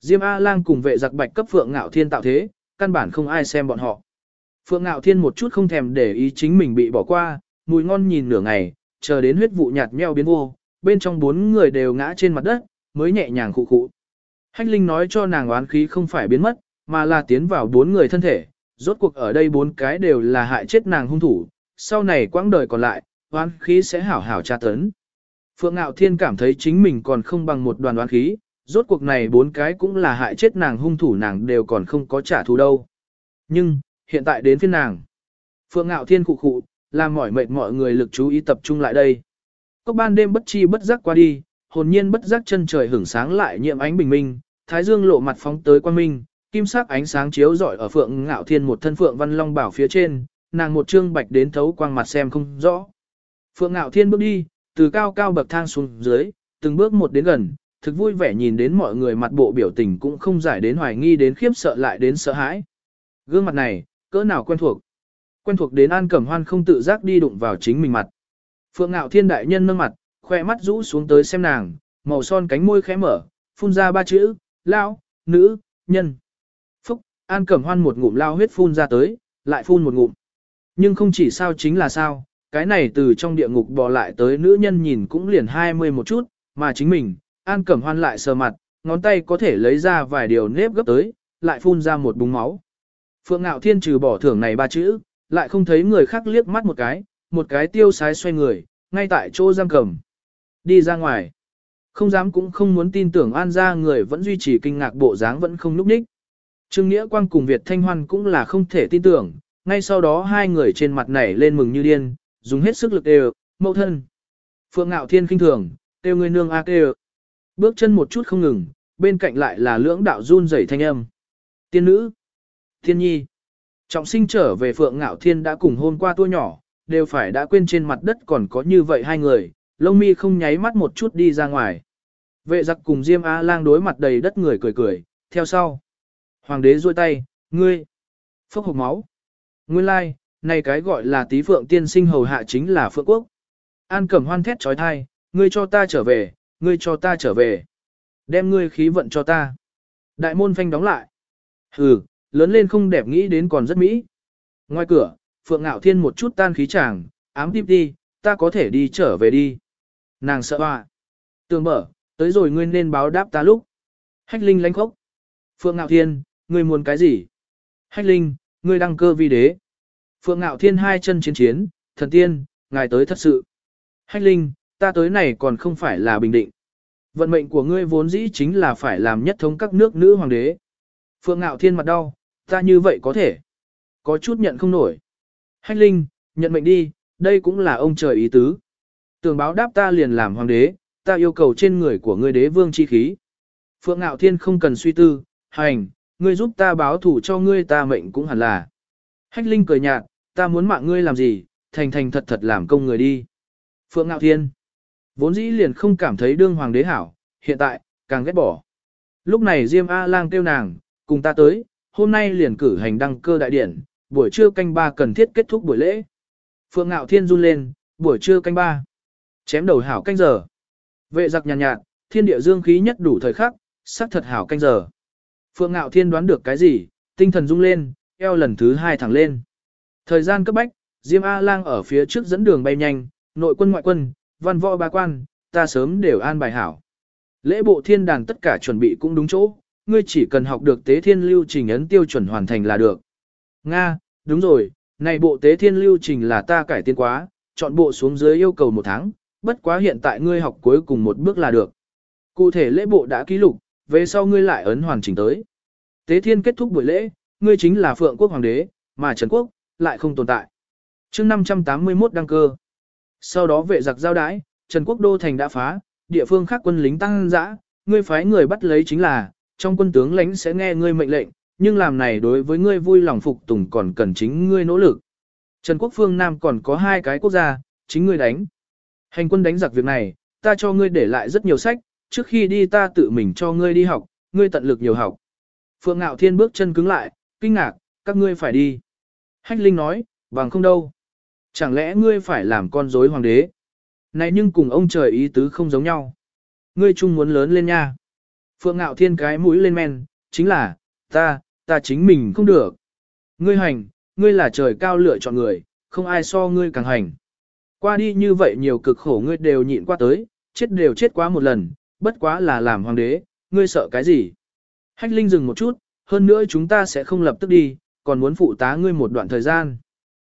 Diêm A-lang cùng vệ giặc bạch cấp Phượng Ngạo Thiên tạo thế, căn bản không ai xem bọn họ. Phượng Ngạo Thiên một chút không thèm để ý chính mình bị bỏ qua, mùi ngon nhìn nửa ngày, chờ đến huyết vụ nhạt meo biến vô, bên trong bốn người đều ngã trên mặt đất, mới nhẹ nhàng khụ khụ. Hách Linh nói cho nàng oán khí không phải biến mất, mà là tiến vào bốn người thân thể, rốt cuộc ở đây bốn cái đều là hại chết nàng hung thủ, sau này quãng đời còn lại, oán khí sẽ hảo hảo tra tấn. Phượng Ngạo Thiên cảm thấy chính mình còn không bằng một đoàn oán khí, rốt cuộc này bốn cái cũng là hại chết nàng hung thủ nàng đều còn không có trả thù đâu. Nhưng, hiện tại đến phiên nàng. Phượng Ngạo Thiên khụ khụ, làm mỏi mệt mọi người lực chú ý tập trung lại đây. Cốc ban đêm bất chi bất giác qua đi, hồn nhiên bất giác chân trời hưởng sáng lại nhiệm ánh bình minh, thái dương lộ mặt phóng tới quan minh, kim sắc ánh sáng chiếu rọi ở Phượng Ngạo Thiên một thân Phượng Văn Long bảo phía trên, nàng một trương bạch đến thấu quang mặt xem không rõ. Phượng Ngạo Thiên bước đi, từ cao cao bậc thang xuống dưới, từng bước một đến gần, thực vui vẻ nhìn đến mọi người mặt bộ biểu tình cũng không giải đến hoài nghi đến khiếp sợ lại đến sợ hãi. Gương mặt này, cỡ nào quen thuộc. Quen thuộc đến An Cẩm Hoan không tự giác đi đụng vào chính mình mặt. Phượng Ngạo Thiên đại nhân nâng mặt, khoe mắt rũ xuống tới xem nàng, màu son cánh môi khẽ mở, phun ra ba chữ, lao, nữ, nhân. Phúc, An Cẩm Hoan một ngụm lao huyết phun ra tới, lại phun một ngụm. Nhưng không chỉ sao chính là sao, cái này từ trong địa ngục bò lại tới nữ nhân nhìn cũng liền hai mươi một chút, mà chính mình, An Cẩm Hoan lại sờ mặt, ngón tay có thể lấy ra vài điều nếp gấp tới, lại phun ra một búng máu. Phượng Ngạo Thiên trừ bỏ thưởng này ba chữ, lại không thấy người khác liếc mắt một cái, một cái tiêu sái xoay người, ngay tại chỗ giam cầm. Đi ra ngoài. Không dám cũng không muốn tin tưởng an ra người vẫn duy trì kinh ngạc bộ dáng vẫn không núp ních. Trương Nghĩa Quang cùng Việt Thanh Hoan cũng là không thể tin tưởng, ngay sau đó hai người trên mặt nảy lên mừng như điên, dùng hết sức lực đều, mẫu thân. Phượng Ngạo Thiên khinh thường, kêu người nương a kêu. Bước chân một chút không ngừng, bên cạnh lại là lưỡng đạo run rẩy thanh âm. Tiên nữ, thiên nhi. Trọng sinh trở về Phượng Ngạo Thiên đã cùng hôn qua tua nhỏ, đều phải đã quên trên mặt đất còn có như vậy hai người, lông mi không nháy mắt một chút đi ra ngoài. Vệ giặc cùng Diêm A lang đối mặt đầy đất người cười cười, theo sau. Hoàng đế duỗi tay, ngươi, phốc hộp máu. Nguyên lai, like, này cái gọi là tí phượng tiên sinh hầu hạ chính là phượng quốc. An cẩm hoan thét trói thai, ngươi cho ta trở về, ngươi cho ta trở về. Đem ngươi khí vận cho ta. Đại môn phanh đóng lại. Hừ, lớn lên không đẹp nghĩ đến còn rất mỹ. Ngoài cửa, Phượng Ngạo Thiên một chút tan khí chàng, ám tiếp đi, ta có thể đi trở về đi. Nàng sợ hoa. Tường mở, tới rồi ngươi nên báo đáp ta lúc. Hách Linh lánh khốc. Phượng Ngạo Thiên, ngươi muốn cái gì? Hách Linh, ngươi đăng cơ vi đế. Phượng Ngạo Thiên hai chân chiến chiến, thần tiên, ngài tới thật sự. Hách Linh, ta tới này còn không phải là bình định. Vận mệnh của ngươi vốn dĩ chính là phải làm nhất thống các nước nữ hoàng đế. Phượng Ngạo Thiên mặt đau, ta như vậy có thể. Có chút nhận không nổi. Hách Linh, nhận mệnh đi, đây cũng là ông trời ý tứ. Tường báo đáp ta liền làm hoàng đế, ta yêu cầu trên người của ngươi đế vương chi khí. Phượng Ngạo Thiên không cần suy tư, hành, ngươi giúp ta báo thủ cho ngươi ta mệnh cũng hẳn là. Hách Linh cười nhạt, ta muốn mạng ngươi làm gì, thành thành thật thật làm công người đi. Phượng Ngạo Thiên, vốn dĩ liền không cảm thấy đương hoàng đế hảo, hiện tại, càng ghét bỏ. Lúc này Diêm A-lang kêu nàng, cùng ta tới, hôm nay liền cử hành đăng cơ đại điển, buổi trưa canh ba cần thiết kết thúc buổi lễ. Phượng Ngạo Thiên run lên, buổi trưa canh ba. Chém đầu hảo canh giờ. Vệ giặc nhàn nhạt, nhạt, thiên địa dương khí nhất đủ thời khắc, sắc thật hảo canh giờ. Phượng Ngạo Thiên đoán được cái gì, tinh thần rung lên, eo lần thứ hai thẳng lên. Thời gian cấp bách, Diêm A-lang ở phía trước dẫn đường bay nhanh, nội quân ngoại quân, văn võ ba quan, ta sớm đều an bài hảo. Lễ bộ thiên đàn tất cả chuẩn bị cũng đúng chỗ, ngươi chỉ cần học được tế thiên lưu trình ấn tiêu chuẩn hoàn thành là được. Nga, đúng rồi, này bộ tế thiên lưu trình là ta cải tiến quá, chọn bộ xuống dưới yêu cầu một tháng, bất quá hiện tại ngươi học cuối cùng một bước là được. Cụ thể lễ bộ đã ký lục, về sau ngươi lại ấn hoàn chỉnh tới. Tế thiên kết thúc buổi lễ, ngươi chính là phượng quốc hoàng đế, mà Trần quốc, lại không tồn tại. chương 581 đăng cơ. Sau đó vệ giặc giao đái, Trần quốc đô thành đã phá, địa phương khác quân lính tăng dã, ngươi phái người bắt lấy chính là, trong quân tướng lãnh sẽ nghe ngươi mệnh lệnh, nhưng làm này đối với ngươi vui lòng phục tùng còn cần chính ngươi nỗ lực. Trần Quốc phương Nam còn có hai cái quốc gia, chính ngươi đánh. Hành quân đánh giặc việc này, ta cho ngươi để lại rất nhiều sách, trước khi đi ta tự mình cho ngươi đi học, ngươi tận lực nhiều học. Phượng Ngạo Thiên bước chân cứng lại, kinh ngạc, các ngươi phải đi. Hách Linh nói, bằng không đâu. Chẳng lẽ ngươi phải làm con rối hoàng đế? Này nhưng cùng ông trời ý tứ không giống nhau. Ngươi chung muốn lớn lên nha. Phượng Ngạo Thiên cái mũi lên men, chính là, ta, ta chính mình không được. Ngươi hành, ngươi là trời cao lựa chọn người, không ai so ngươi càng hành. Qua đi như vậy nhiều cực khổ ngươi đều nhịn qua tới, chết đều chết quá một lần, bất quá là làm hoàng đế, ngươi sợ cái gì? Hách Linh dừng một chút, hơn nữa chúng ta sẽ không lập tức đi, còn muốn phụ tá ngươi một đoạn thời gian.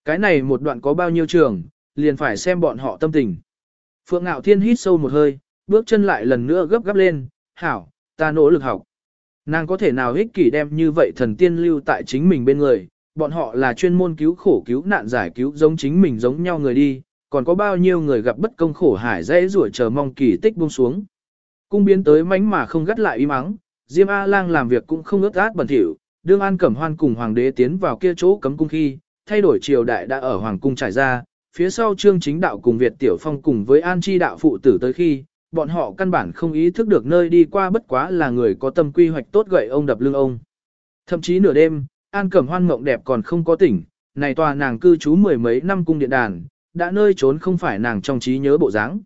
Cái này một đoạn có bao nhiêu trường, liền phải xem bọn họ tâm tình. Phượng Ngạo Thiên hít sâu một hơi, bước chân lại lần nữa gấp gáp lên, hảo, ta nỗ lực học. Nàng có thể nào ích kỷ đem như vậy thần tiên lưu tại chính mình bên người, bọn họ là chuyên môn cứu khổ cứu nạn giải cứu giống chính mình giống nhau người đi, còn có bao nhiêu người gặp bất công khổ hải dễ rủa chờ mong kỳ tích buông xuống. Cung biến tới mánh mà không gắt lại im mắng, Diêm A Lang làm việc cũng không ướt át bẩn thỉu, đương An Cẩm Hoan cùng hoàng đế tiến vào kia chỗ cấm cung khi, thay đổi triều đại đã ở hoàng cung trải ra, phía sau trương chính đạo cùng Việt Tiểu Phong cùng với An Chi đạo phụ tử tới khi, bọn họ căn bản không ý thức được nơi đi qua bất quá là người có tâm quy hoạch tốt gậy ông đập lưng ông. Thậm chí nửa đêm, An Cẩm Hoan mộng đẹp còn không có tỉnh, này tòa nàng cư trú mười mấy năm cung điện đàn, đã nơi trốn không phải nàng trong trí nhớ bộ dáng.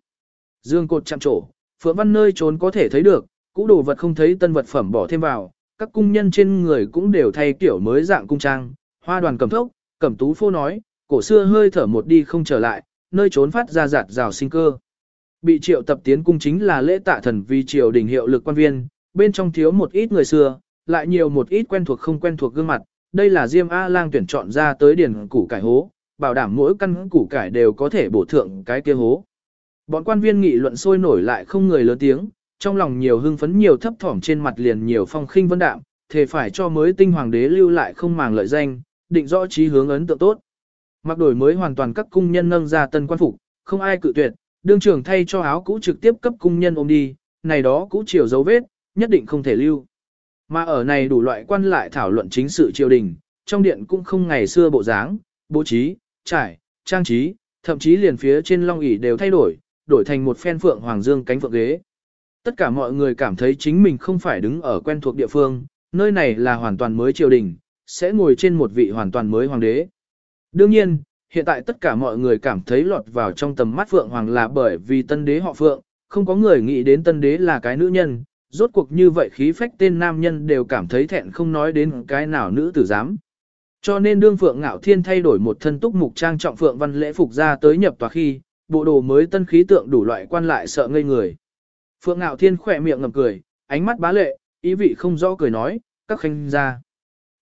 Dương cột chạm trổ, phượng văn nơi trốn có thể thấy được, cũ đồ vật không thấy tân vật phẩm bỏ thêm vào, các cung nhân trên người cũng đều thay kiểu mới dạng cung trang, hoa đoàn cầm thốc, cẩm tú phô nói, cổ xưa hơi thở một đi không trở lại, nơi trốn phát ra giạt rào sinh cơ. Bị triệu tập tiến cung chính là lễ tạ thần vì triều đình hiệu lực quan viên, bên trong thiếu một ít người xưa, lại nhiều một ít quen thuộc không quen thuộc gương mặt, đây là Diêm A Lang tuyển chọn ra tới điển củ cải hố, bảo đảm mỗi căn củ cải đều có thể bổ thượng cái kia hố. Bọn quan viên nghị luận sôi nổi lại không người lớn tiếng, trong lòng nhiều hưng phấn nhiều thấp thỏm trên mặt liền nhiều phong khinh vân đạm, thề phải cho mới tinh hoàng đế lưu lại không màng lợi danh, định rõ trí hướng ấn tượng tốt. Mặc đổi mới hoàn toàn các cung nhân nâng ra tân quan phục, không ai cự tuyệt, đương trưởng thay cho áo cũ trực tiếp cấp cung nhân ôm đi, này đó cũ chiều dấu vết, nhất định không thể lưu. Mà ở này đủ loại quan lại thảo luận chính sự triều đình, trong điện cũng không ngày xưa bộ dáng, bố trí, trải, trang trí, thậm chí liền phía trên long ỷ đều thay đổi, đổi thành một phen phượng hoàng dương cánh phượng ghế. Tất cả mọi người cảm thấy chính mình không phải đứng ở quen thuộc địa phương, nơi này là hoàn toàn mới triều đình, sẽ ngồi trên một vị hoàn toàn mới hoàng đế. Đương nhiên, hiện tại tất cả mọi người cảm thấy lọt vào trong tầm mắt Phượng Hoàng là bởi vì tân đế họ Phượng, không có người nghĩ đến tân đế là cái nữ nhân, rốt cuộc như vậy khí phách tên nam nhân đều cảm thấy thẹn không nói đến cái nào nữ tử dám. Cho nên đương Phượng Ngạo Thiên thay đổi một thân túc mục trang trọng Phượng Văn lễ phục ra tới nhập tòa khi, bộ đồ mới tân khí tượng đủ loại quan lại sợ ngây người. Phượng Ngạo Thiên khỏe miệng ngầm cười, ánh mắt bá lệ, ý vị không rõ cười nói, các khanh ra.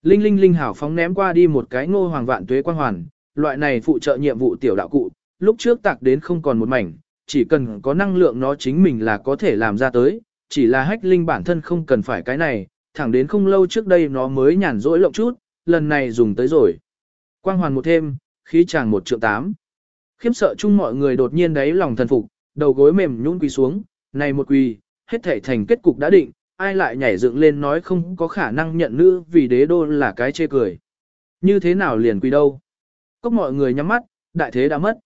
Linh Linh Linh hảo phóng ném qua đi một cái ngô hoàng vạn tuế quan hoàn, loại này phụ trợ nhiệm vụ tiểu đạo cụ, lúc trước tạc đến không còn một mảnh, chỉ cần có năng lượng nó chính mình là có thể làm ra tới, chỉ là hách linh bản thân không cần phải cái này, thẳng đến không lâu trước đây nó mới nhàn rỗi lộng chút, lần này dùng tới rồi. Quang hoàn một thêm, khí chàng một triệu tám. Khiếm sợ chung mọi người đột nhiên đáy lòng thần phục, đầu gối mềm nhún quỳ xuống, này một quỳ, hết thể thành kết cục đã định, ai lại nhảy dựng lên nói không có khả năng nhận nữ vì đế đô là cái chê cười. Như thế nào liền quỳ đâu? Cốc mọi người nhắm mắt, đại thế đã mất.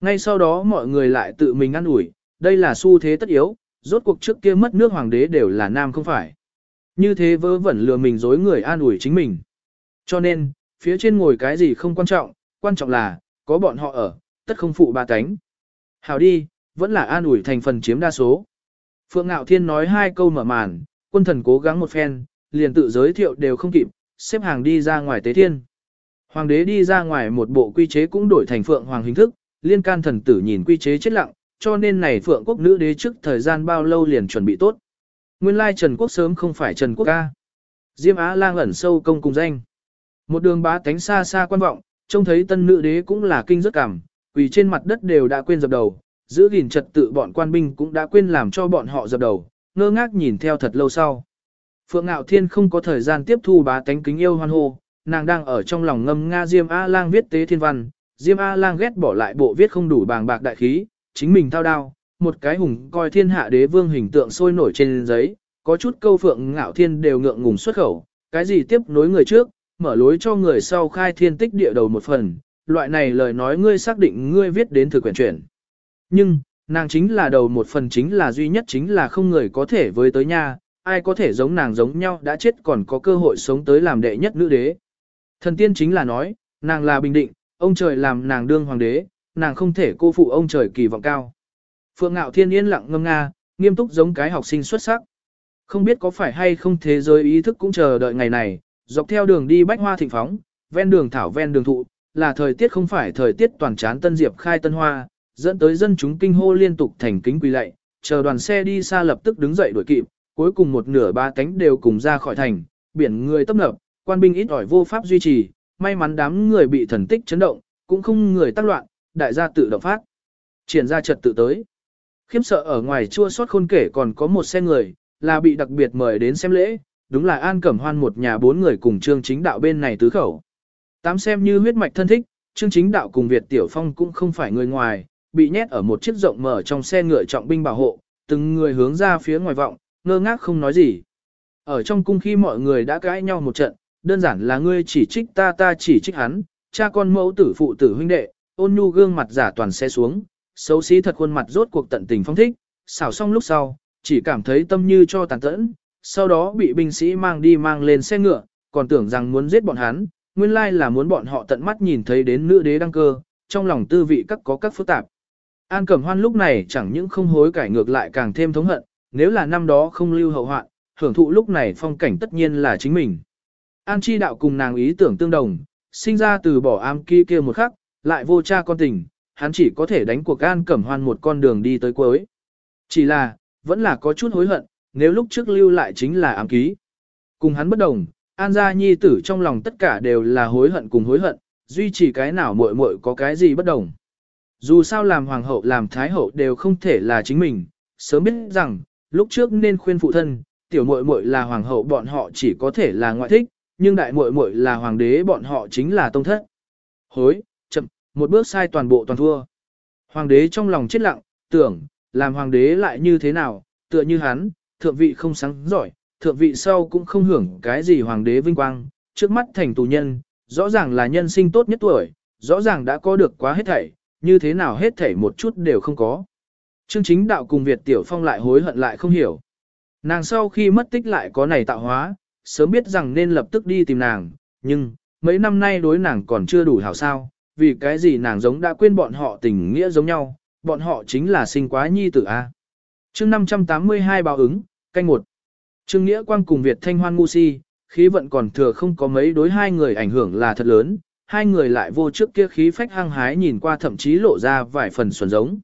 Ngay sau đó mọi người lại tự mình ăn ủi, đây là xu thế tất yếu, rốt cuộc trước kia mất nước hoàng đế đều là nam không phải. Như thế vớ vẩn lừa mình dối người an ủi chính mình. Cho nên, phía trên ngồi cái gì không quan trọng, quan trọng là, có bọn họ ở, tất không phụ ba cánh. Hào đi, vẫn là an ủi thành phần chiếm đa số. Phượng Ngạo Thiên nói hai câu mở màn, quân thần cố gắng một phen, liền tự giới thiệu đều không kịp, xếp hàng đi ra ngoài tế thiên. Hoàng đế đi ra ngoài một bộ quy chế cũng đổi thành phượng hoàng hình thức, liên can thần tử nhìn quy chế chết lặng, cho nên này phượng quốc nữ đế trước thời gian bao lâu liền chuẩn bị tốt. Nguyên lai Trần Quốc sớm không phải Trần Quốc ca. Diêm Á lang ẩn sâu công cùng danh. Một đường bá tánh xa xa quan vọng, trông thấy tân nữ đế cũng là kinh rất cảm, quỳ trên mặt đất đều đã quên dập đầu, giữ gìn trật tự bọn quan binh cũng đã quên làm cho bọn họ dập đầu, ngơ ngác nhìn theo thật lâu sau. Phượng Ngạo Thiên không có thời gian tiếp thu bá tánh kính yêu hoan hô, nàng đang ở trong lòng ngâm nga Diêm A Lang viết tế thiên văn, Diêm A Lang ghét bỏ lại bộ viết không đủ bàng bạc đại khí, chính mình thao đao, một cái hùng coi thiên hạ đế vương hình tượng sôi nổi trên giấy, có chút câu Phượng Ngạo Thiên đều ngượng ngùng xuất khẩu, cái gì tiếp nối người trước, mở lối cho người sau khai thiên tích địa đầu một phần, loại này lời nói ngươi xác định ngươi viết đến thực quyển chuyển. Nhưng, nàng chính là đầu một phần chính là duy nhất chính là không người có thể với tới nha, ai có thể giống nàng giống nhau đã chết còn có cơ hội sống tới làm đệ nhất nữ đế. Thần tiên chính là nói, nàng là bình định, ông trời làm nàng đương hoàng đế, nàng không thể cô phụ ông trời kỳ vọng cao. Phượng Ngạo Thiên yên lặng ngâm nga, nghiêm túc giống cái học sinh xuất sắc. Không biết có phải hay không thế giới ý thức cũng chờ đợi ngày này, dọc theo đường đi bách hoa thịnh phóng, ven đường thảo ven đường thụ, là thời tiết không phải thời tiết toàn chán tân diệp khai tân hoa, dẫn tới dân chúng kinh hô liên tục thành kính quỳ lạy, chờ đoàn xe đi xa lập tức đứng dậy đuổi kịp, cuối cùng một nửa ba cánh đều cùng ra khỏi thành, biển người tấp nập, quan binh ít ỏi vô pháp duy trì, may mắn đám người bị thần tích chấn động, cũng không người tác loạn, đại gia tự động phát. Triển ra trật tự tới. Khiếm sợ ở ngoài chua sót khôn kể còn có một xe người, là bị đặc biệt mời đến xem lễ, đúng là An Cẩm Hoan một nhà bốn người cùng Trương Chính Đạo bên này tứ khẩu. Tám xem như huyết mạch thân thích, Trương Chính Đạo cùng Việt Tiểu Phong cũng không phải người ngoài, bị nhét ở một chiếc rộng mở trong xe ngựa trọng binh bảo hộ, từng người hướng ra phía ngoài vọng, ngơ ngác không nói gì. Ở trong cung khi mọi người đã cãi nhau một trận, đơn giản là ngươi chỉ trích ta ta chỉ trích hắn, cha con mẫu tử phụ tử huynh đệ, ôn nhu gương mặt giả toàn xe xuống, xấu xí thật khuôn mặt rốt cuộc tận tình phong thích, xảo xong lúc sau, chỉ cảm thấy tâm như cho tàn tẫn, sau đó bị binh sĩ mang đi mang lên xe ngựa, còn tưởng rằng muốn giết bọn hắn, nguyên lai là muốn bọn họ tận mắt nhìn thấy đến nữ đế đăng cơ, trong lòng tư vị các có các phức tạp. An Cẩm Hoan lúc này chẳng những không hối cải ngược lại càng thêm thống hận, nếu là năm đó không lưu hậu hoạn, hưởng thụ lúc này phong cảnh tất nhiên là chính mình. An Chi đạo cùng nàng ý tưởng tương đồng, sinh ra từ bỏ am kia kia một khắc, lại vô cha con tình, hắn chỉ có thể đánh cuộc An Cẩm Hoan một con đường đi tới cuối. Chỉ là, vẫn là có chút hối hận, nếu lúc trước lưu lại chính là ám ký. Cùng hắn bất đồng, An gia nhi tử trong lòng tất cả đều là hối hận cùng hối hận, duy trì cái nào muội muội có cái gì bất đồng. Dù sao làm hoàng hậu làm thái hậu đều không thể là chính mình, sớm biết rằng, lúc trước nên khuyên phụ thân, tiểu muội muội là hoàng hậu bọn họ chỉ có thể là ngoại thích, nhưng đại muội muội là hoàng đế bọn họ chính là tông thất. Hối, chậm, một bước sai toàn bộ toàn thua. Hoàng đế trong lòng chết lặng, tưởng, làm hoàng đế lại như thế nào, tựa như hắn, thượng vị không sáng giỏi, thượng vị sau cũng không hưởng cái gì hoàng đế vinh quang, trước mắt thành tù nhân, rõ ràng là nhân sinh tốt nhất tuổi, rõ ràng đã có được quá hết thảy, như thế nào hết thảy một chút đều không có. Trương chính đạo cùng Việt Tiểu Phong lại hối hận lại không hiểu. Nàng sau khi mất tích lại có này tạo hóa, sớm biết rằng nên lập tức đi tìm nàng, nhưng, mấy năm nay đối nàng còn chưa đủ hảo sao, vì cái gì nàng giống đã quên bọn họ tình nghĩa giống nhau, bọn họ chính là sinh quá nhi tử A. chương 582 báo ứng, canh một. Trương Nghĩa Quang cùng Việt Thanh Hoan ngu si, khí vận còn thừa không có mấy đối hai người ảnh hưởng là thật lớn, hai người lại vô trước kia khí phách hăng hái nhìn qua thậm chí lộ ra vài phần xuẩn giống.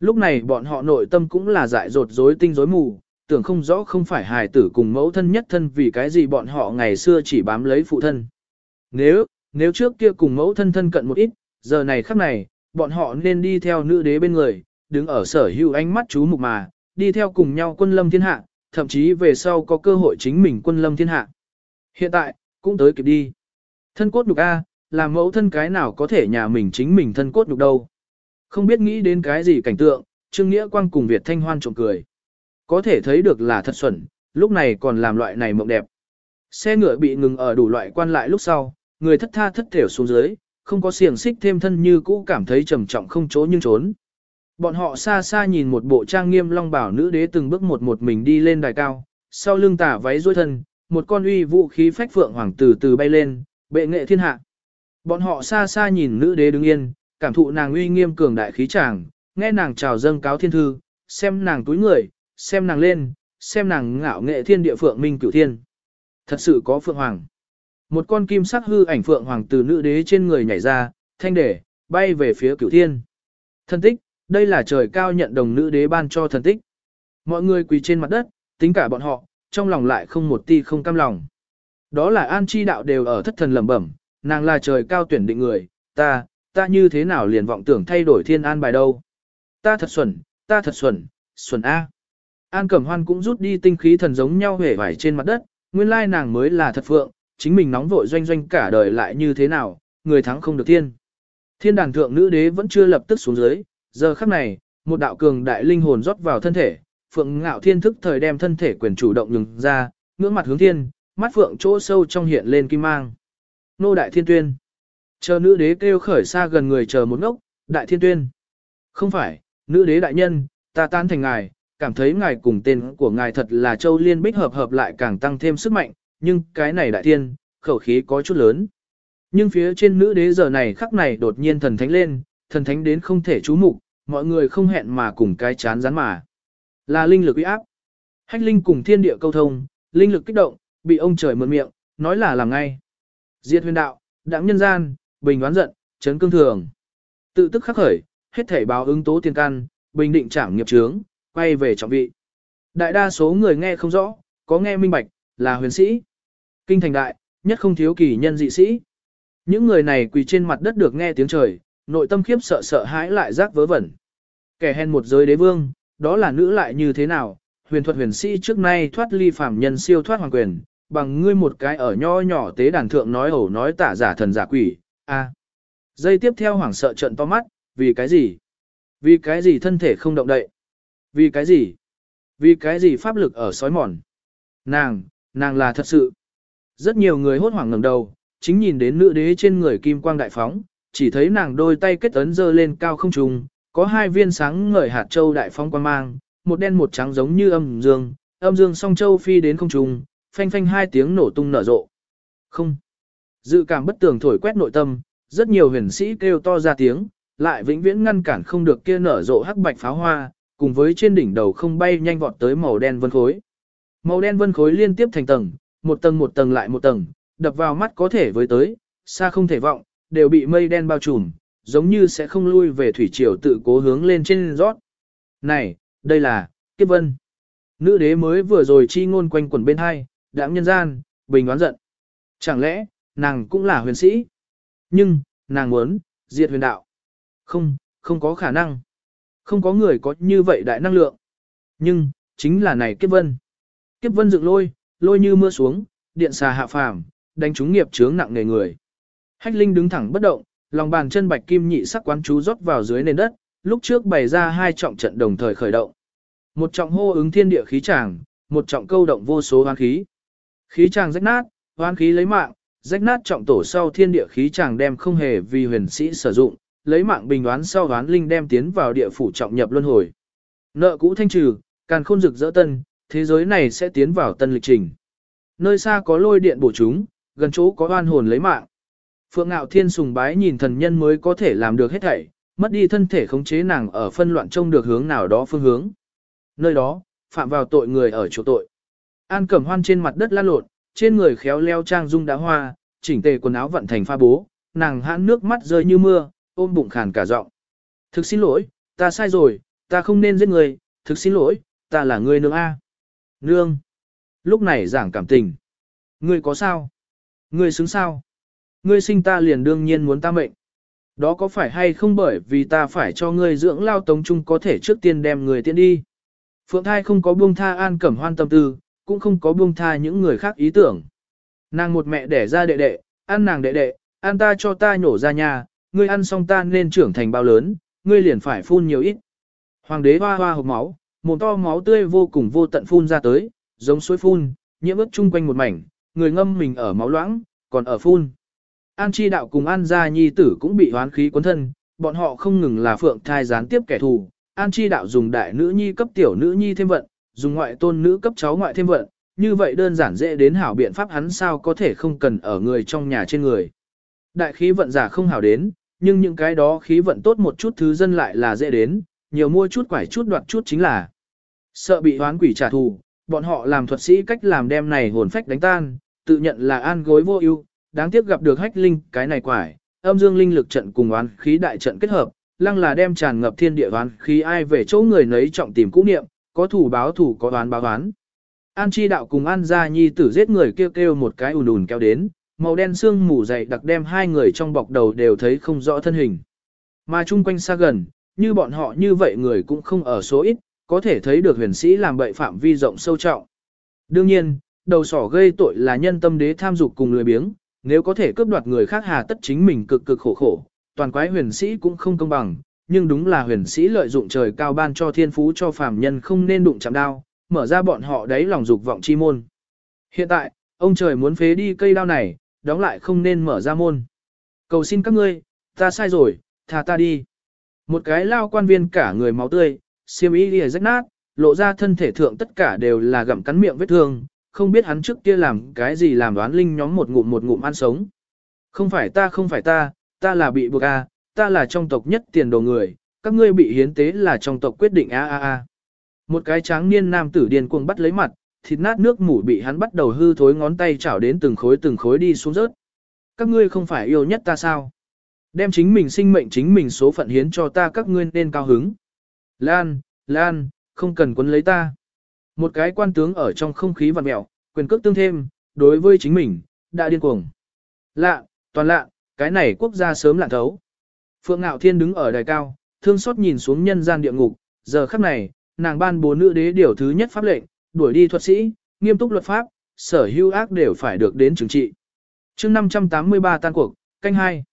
Lúc này bọn họ nội tâm cũng là dại dột rối tinh rối mù, tưởng không rõ không phải hài tử cùng mẫu thân nhất thân vì cái gì bọn họ ngày xưa chỉ bám lấy phụ thân. Nếu, nếu trước kia cùng mẫu thân thân cận một ít, giờ này khắc này, bọn họ nên đi theo nữ đế bên người, đứng ở sở hữu ánh mắt chú mục mà, đi theo cùng nhau quân lâm thiên hạ, thậm chí về sau có cơ hội chính mình quân lâm thiên hạ. Hiện tại, cũng tới kịp đi. Thân cốt nhục A, làm mẫu thân cái nào có thể nhà mình chính mình thân cốt nhục đâu. Không biết nghĩ đến cái gì cảnh tượng, Trương Nghĩa Quang cùng Việt Thanh Hoan trộm cười. Có thể thấy được là thật xuẩn, lúc này còn làm loại này mộng đẹp. Xe ngựa bị ngừng ở đủ loại quan lại lúc sau, người thất tha thất thểu xuống dưới, không có xiềng xích thêm thân như cũ cảm thấy trầm trọng không chỗ nhưng trốn. Bọn họ xa xa nhìn một bộ trang nghiêm long bảo nữ đế từng bước một một mình đi lên đài cao, sau lưng tả váy duỗi thân, một con uy vũ khí phách phượng hoàng từ từ bay lên, bệ nghệ thiên hạ. Bọn họ xa xa nhìn nữ đế đứng yên, cảm thụ nàng uy nghiêm cường đại khí tràng, nghe nàng chào dâng cáo thiên thư, xem nàng túi người, xem nàng lên, xem nàng ngạo nghệ thiên địa phượng minh cửu thiên. Thật sự có phượng hoàng. Một con kim sắc hư ảnh phượng hoàng từ nữ đế trên người nhảy ra, thanh để, bay về phía cửu thiên. Thân tích, đây là trời cao nhận đồng nữ đế ban cho thần tích. Mọi người quỳ trên mặt đất, tính cả bọn họ, trong lòng lại không một ti không cam lòng. Đó là an chi đạo đều ở thất thần lẩm bẩm, nàng là trời cao tuyển định người, ta, ta như thế nào liền vọng tưởng thay đổi thiên an bài đâu. Ta thật xuẩn, ta thật xuẩn, xuẩn A. An Cẩm Hoan cũng rút đi tinh khí thần giống nhau hể vải trên mặt đất, nguyên lai nàng mới là thật phượng, chính mình nóng vội doanh doanh cả đời lại như thế nào, người thắng không được thiên. Thiên đàn thượng nữ đế vẫn chưa lập tức xuống dưới, giờ khắc này, một đạo cường đại linh hồn rót vào thân thể, phượng ngạo thiên thức thời đem thân thể quyền chủ động nhường ra, ngưỡng mặt hướng thiên, mắt phượng chỗ sâu trong hiện lên kim mang. Nô đại thiên tuyên. Chờ nữ đế kêu khởi xa gần người chờ một ngốc, đại thiên tuyên. Không phải, nữ đế đại nhân, ta tan thành ngài, cảm thấy ngài cùng tên của ngài thật là châu liên bích hợp hợp lại càng tăng thêm sức mạnh, nhưng cái này đại thiên, khẩu khí có chút lớn. Nhưng phía trên nữ đế giờ này khắc này đột nhiên thần thánh lên, thần thánh đến không thể chú mục, mọi người không hẹn mà cùng cái chán rán mà. Là linh lực uy áp. Hách linh cùng thiên địa câu thông, linh lực kích động, bị ông trời mượn miệng, nói là làm ngay. Diệt huyền đạo, đặng nhân gian, bình đoán giận, chấn cương thường. Tự tức khắc khởi, hết thể báo ứng tố tiền căn, bình định trảm nghiệp trướng, quay về trọng vị. Đại đa số người nghe không rõ, có nghe minh bạch, là huyền sĩ. Kinh thành đại, nhất không thiếu kỳ nhân dị sĩ. Những người này quỳ trên mặt đất được nghe tiếng trời, nội tâm khiếp sợ sợ hãi lại rác vớ vẩn. Kẻ hèn một giới đế vương, đó là nữ lại như thế nào, huyền thuật huyền sĩ trước nay thoát ly phàm nhân siêu thoát hoàng quyền, bằng ngươi một cái ở nho nhỏ tế đàn thượng nói ẩu nói tả giả thần giả quỷ, a. À. Tiếp theo hoảng sợ trận to mắt, vì cái gì? Vì cái gì thân thể không động đậy? Vì cái gì? Vì cái gì pháp lực ở sói mòn? Nàng, nàng là thật sự. Rất nhiều người hốt hoảng ngẩng đầu, chính nhìn đến nữ đế trên người kim quang đại phóng, chỉ thấy nàng đôi tay kết ấn dơ lên cao không trùng, có hai viên sáng ngời hạt châu đại phóng quang mang, một đen một trắng giống như âm dương, âm dương song châu phi đến không trùng, phanh phanh hai tiếng nổ tung nở rộ. Không. Dự cảm bất tường thổi quét nội tâm, rất nhiều huyền sĩ kêu to ra tiếng, lại vĩnh viễn ngăn cản không được kia nở rộ hắc bạch pháo hoa, cùng với trên đỉnh đầu không bay nhanh vọt tới màu đen vân khối. Màu đen vân khối liên tiếp thành tầng, một tầng một tầng lại một tầng, đập vào mắt có thể với tới, xa không thể vọng, đều bị mây đen bao trùm, giống như sẽ không lui về thủy triều tự cố hướng lên trên rót. Này, đây là, kiếp vân. Nữ đế mới vừa rồi chi ngôn quanh quẩn bên hai, đãng nhân gian, bình đoán giận. Chẳng lẽ, nàng cũng là huyền sĩ? Nhưng, nàng muốn, diệt huyền đạo. Không, không có khả năng. Không có người có như vậy đại năng lượng. Nhưng, chính là này kiếp vân. Kiếp vân dựng lôi, lôi như mưa xuống, điện xà hạ phàm, đánh trúng nghiệp chướng nặng nề người. Hách Linh đứng thẳng bất động, lòng bàn chân bạch kim nhị sắc quán chú rót vào dưới nền đất, lúc trước bày ra hai trọng trận đồng thời khởi động. Một trọng hô ứng thiên địa khí tràng, một trọng câu động vô số hoán khí. Khí tràng rách nát, hoan khí lấy mạng, rách nát trọng tổ sau thiên địa khí tràng đem không hề vì huyền sĩ sử dụng, lấy mạng bình đoán sau đoán linh đem tiến vào địa phủ trọng nhập luân hồi. Nợ cũ thanh trừ, càng khôn rực rỡ tân, thế giới này sẽ tiến vào tân lịch trình. Nơi xa có lôi điện bổ chúng, gần chỗ có oan hồn lấy mạng. Phượng Ngạo Thiên sùng bái nhìn thần nhân mới có thể làm được hết thảy, mất đi thân thể khống chế nàng ở phân loạn trông được hướng nào đó phương hướng. Nơi đó, phạm vào tội người ở chỗ tội. An Cẩm Hoan trên mặt đất lăn lộn, trên người khéo leo trang dung đá hoa, chỉnh tề quần áo vận thành pha bố, nàng hãn nước mắt rơi như mưa, ôm bụng khàn cả giọng. Thực xin lỗi, ta sai rồi, ta không nên giết người, thực xin lỗi, ta là người nương A. Nương. Lúc này giảng cảm tình. Ngươi có sao? Ngươi xứng sao? Ngươi sinh ta liền đương nhiên muốn ta mệnh. Đó có phải hay không bởi vì ta phải cho ngươi dưỡng lao tống trung có thể trước tiên đem người tiên đi. Phượng thai không có buông tha an cẩm hoan tâm tư, cũng không có buông tha những người khác ý tưởng. Nàng một mẹ đẻ ra đệ đệ, ăn nàng đệ đệ, ăn ta cho ta nhổ ra nhà, ngươi ăn xong ta nên trưởng thành bao lớn, ngươi liền phải phun nhiều ít. Hoàng đế hoa hoa hộp máu, một to máu tươi vô cùng vô tận phun ra tới, giống suối phun, nhiễm ướt chung quanh một mảnh, người ngâm mình ở máu loãng, còn ở phun. An chi đạo cùng An gia nhi tử cũng bị hoán khí cuốn thân, bọn họ không ngừng là phượng thai gián tiếp kẻ thù. An chi đạo dùng đại nữ nhi cấp tiểu nữ nhi thêm vận, dùng ngoại tôn nữ cấp cháu ngoại thêm vận, như vậy đơn giản dễ đến hảo biện pháp hắn sao có thể không cần ở người trong nhà trên người. Đại khí vận giả không hảo đến, nhưng những cái đó khí vận tốt một chút thứ dân lại là dễ đến, nhiều mua chút quải chút đoạt chút chính là sợ bị hoán quỷ trả thù, bọn họ làm thuật sĩ cách làm đem này hồn phách đánh tan, tự nhận là an gối vô ưu, đáng tiếc gặp được hách linh, cái này quải, âm dương linh lực trận cùng oán khí đại trận kết hợp, lăng là đem tràn ngập thiên địa oán khí ai về chỗ người nấy trọng tìm cũ niệm, có thủ báo thủ có đoán báo đoán. An chi đạo cùng an gia nhi tử giết người kêu kêu một cái ùn ùn kéo đến, màu đen xương mù dày đặc đem hai người trong bọc đầu đều thấy không rõ thân hình. Mà chung quanh xa gần, như bọn họ như vậy người cũng không ở số ít, có thể thấy được huyền sĩ làm bậy phạm vi rộng sâu trọng. Đương nhiên, đầu sỏ gây tội là nhân tâm đế tham dục cùng lười biếng, nếu có thể cướp đoạt người khác hà tất chính mình cực cực khổ khổ, toàn quái huyền sĩ cũng không công bằng, nhưng đúng là huyền sĩ lợi dụng trời cao ban cho thiên phú cho phàm nhân không nên đụng chạm đao, mở ra bọn họ đấy lòng dục vọng chi môn. Hiện tại, ông trời muốn phế đi cây đao này, đóng lại không nên mở ra môn. Cầu xin các ngươi, ta sai rồi, thả ta đi. Một cái lao quan viên cả người máu tươi, xiêm y lìa rách nát, lộ ra thân thể thượng tất cả đều là gặm cắn miệng vết thương, không biết hắn trước kia làm cái gì làm đoán linh nhóm một ngụm một ngụm ăn sống. Không phải ta không phải ta, ta là bị buộc à ta là trong tộc nhất tiền đồ người, các ngươi bị hiến tế là trong tộc quyết định a a a. Một cái tráng niên nam tử điên cuồng bắt lấy mặt, thịt nát nước mủ bị hắn bắt đầu hư thối ngón tay chảo đến từng khối từng khối đi xuống rớt. Các ngươi không phải yêu nhất ta sao? Đem chính mình sinh mệnh chính mình số phận hiến cho ta các ngươi nên cao hứng. Lan, Lan, không cần quấn lấy ta. Một cái quan tướng ở trong không khí vặn mẹo, quyền cước tương thêm, đối với chính mình, đã điên cuồng. Lạ, toàn lạ, cái này quốc gia sớm lạ thấu. Phượng Ngạo Thiên đứng ở đài cao, thương xót nhìn xuống nhân gian địa ngục, giờ khắc này, nàng ban bố nữ đế điều thứ nhất pháp lệnh, đuổi đi thuật sĩ, nghiêm túc luật pháp, sở hữu ác đều phải được đến trừng trị. chương 583 tan cuộc, canh hai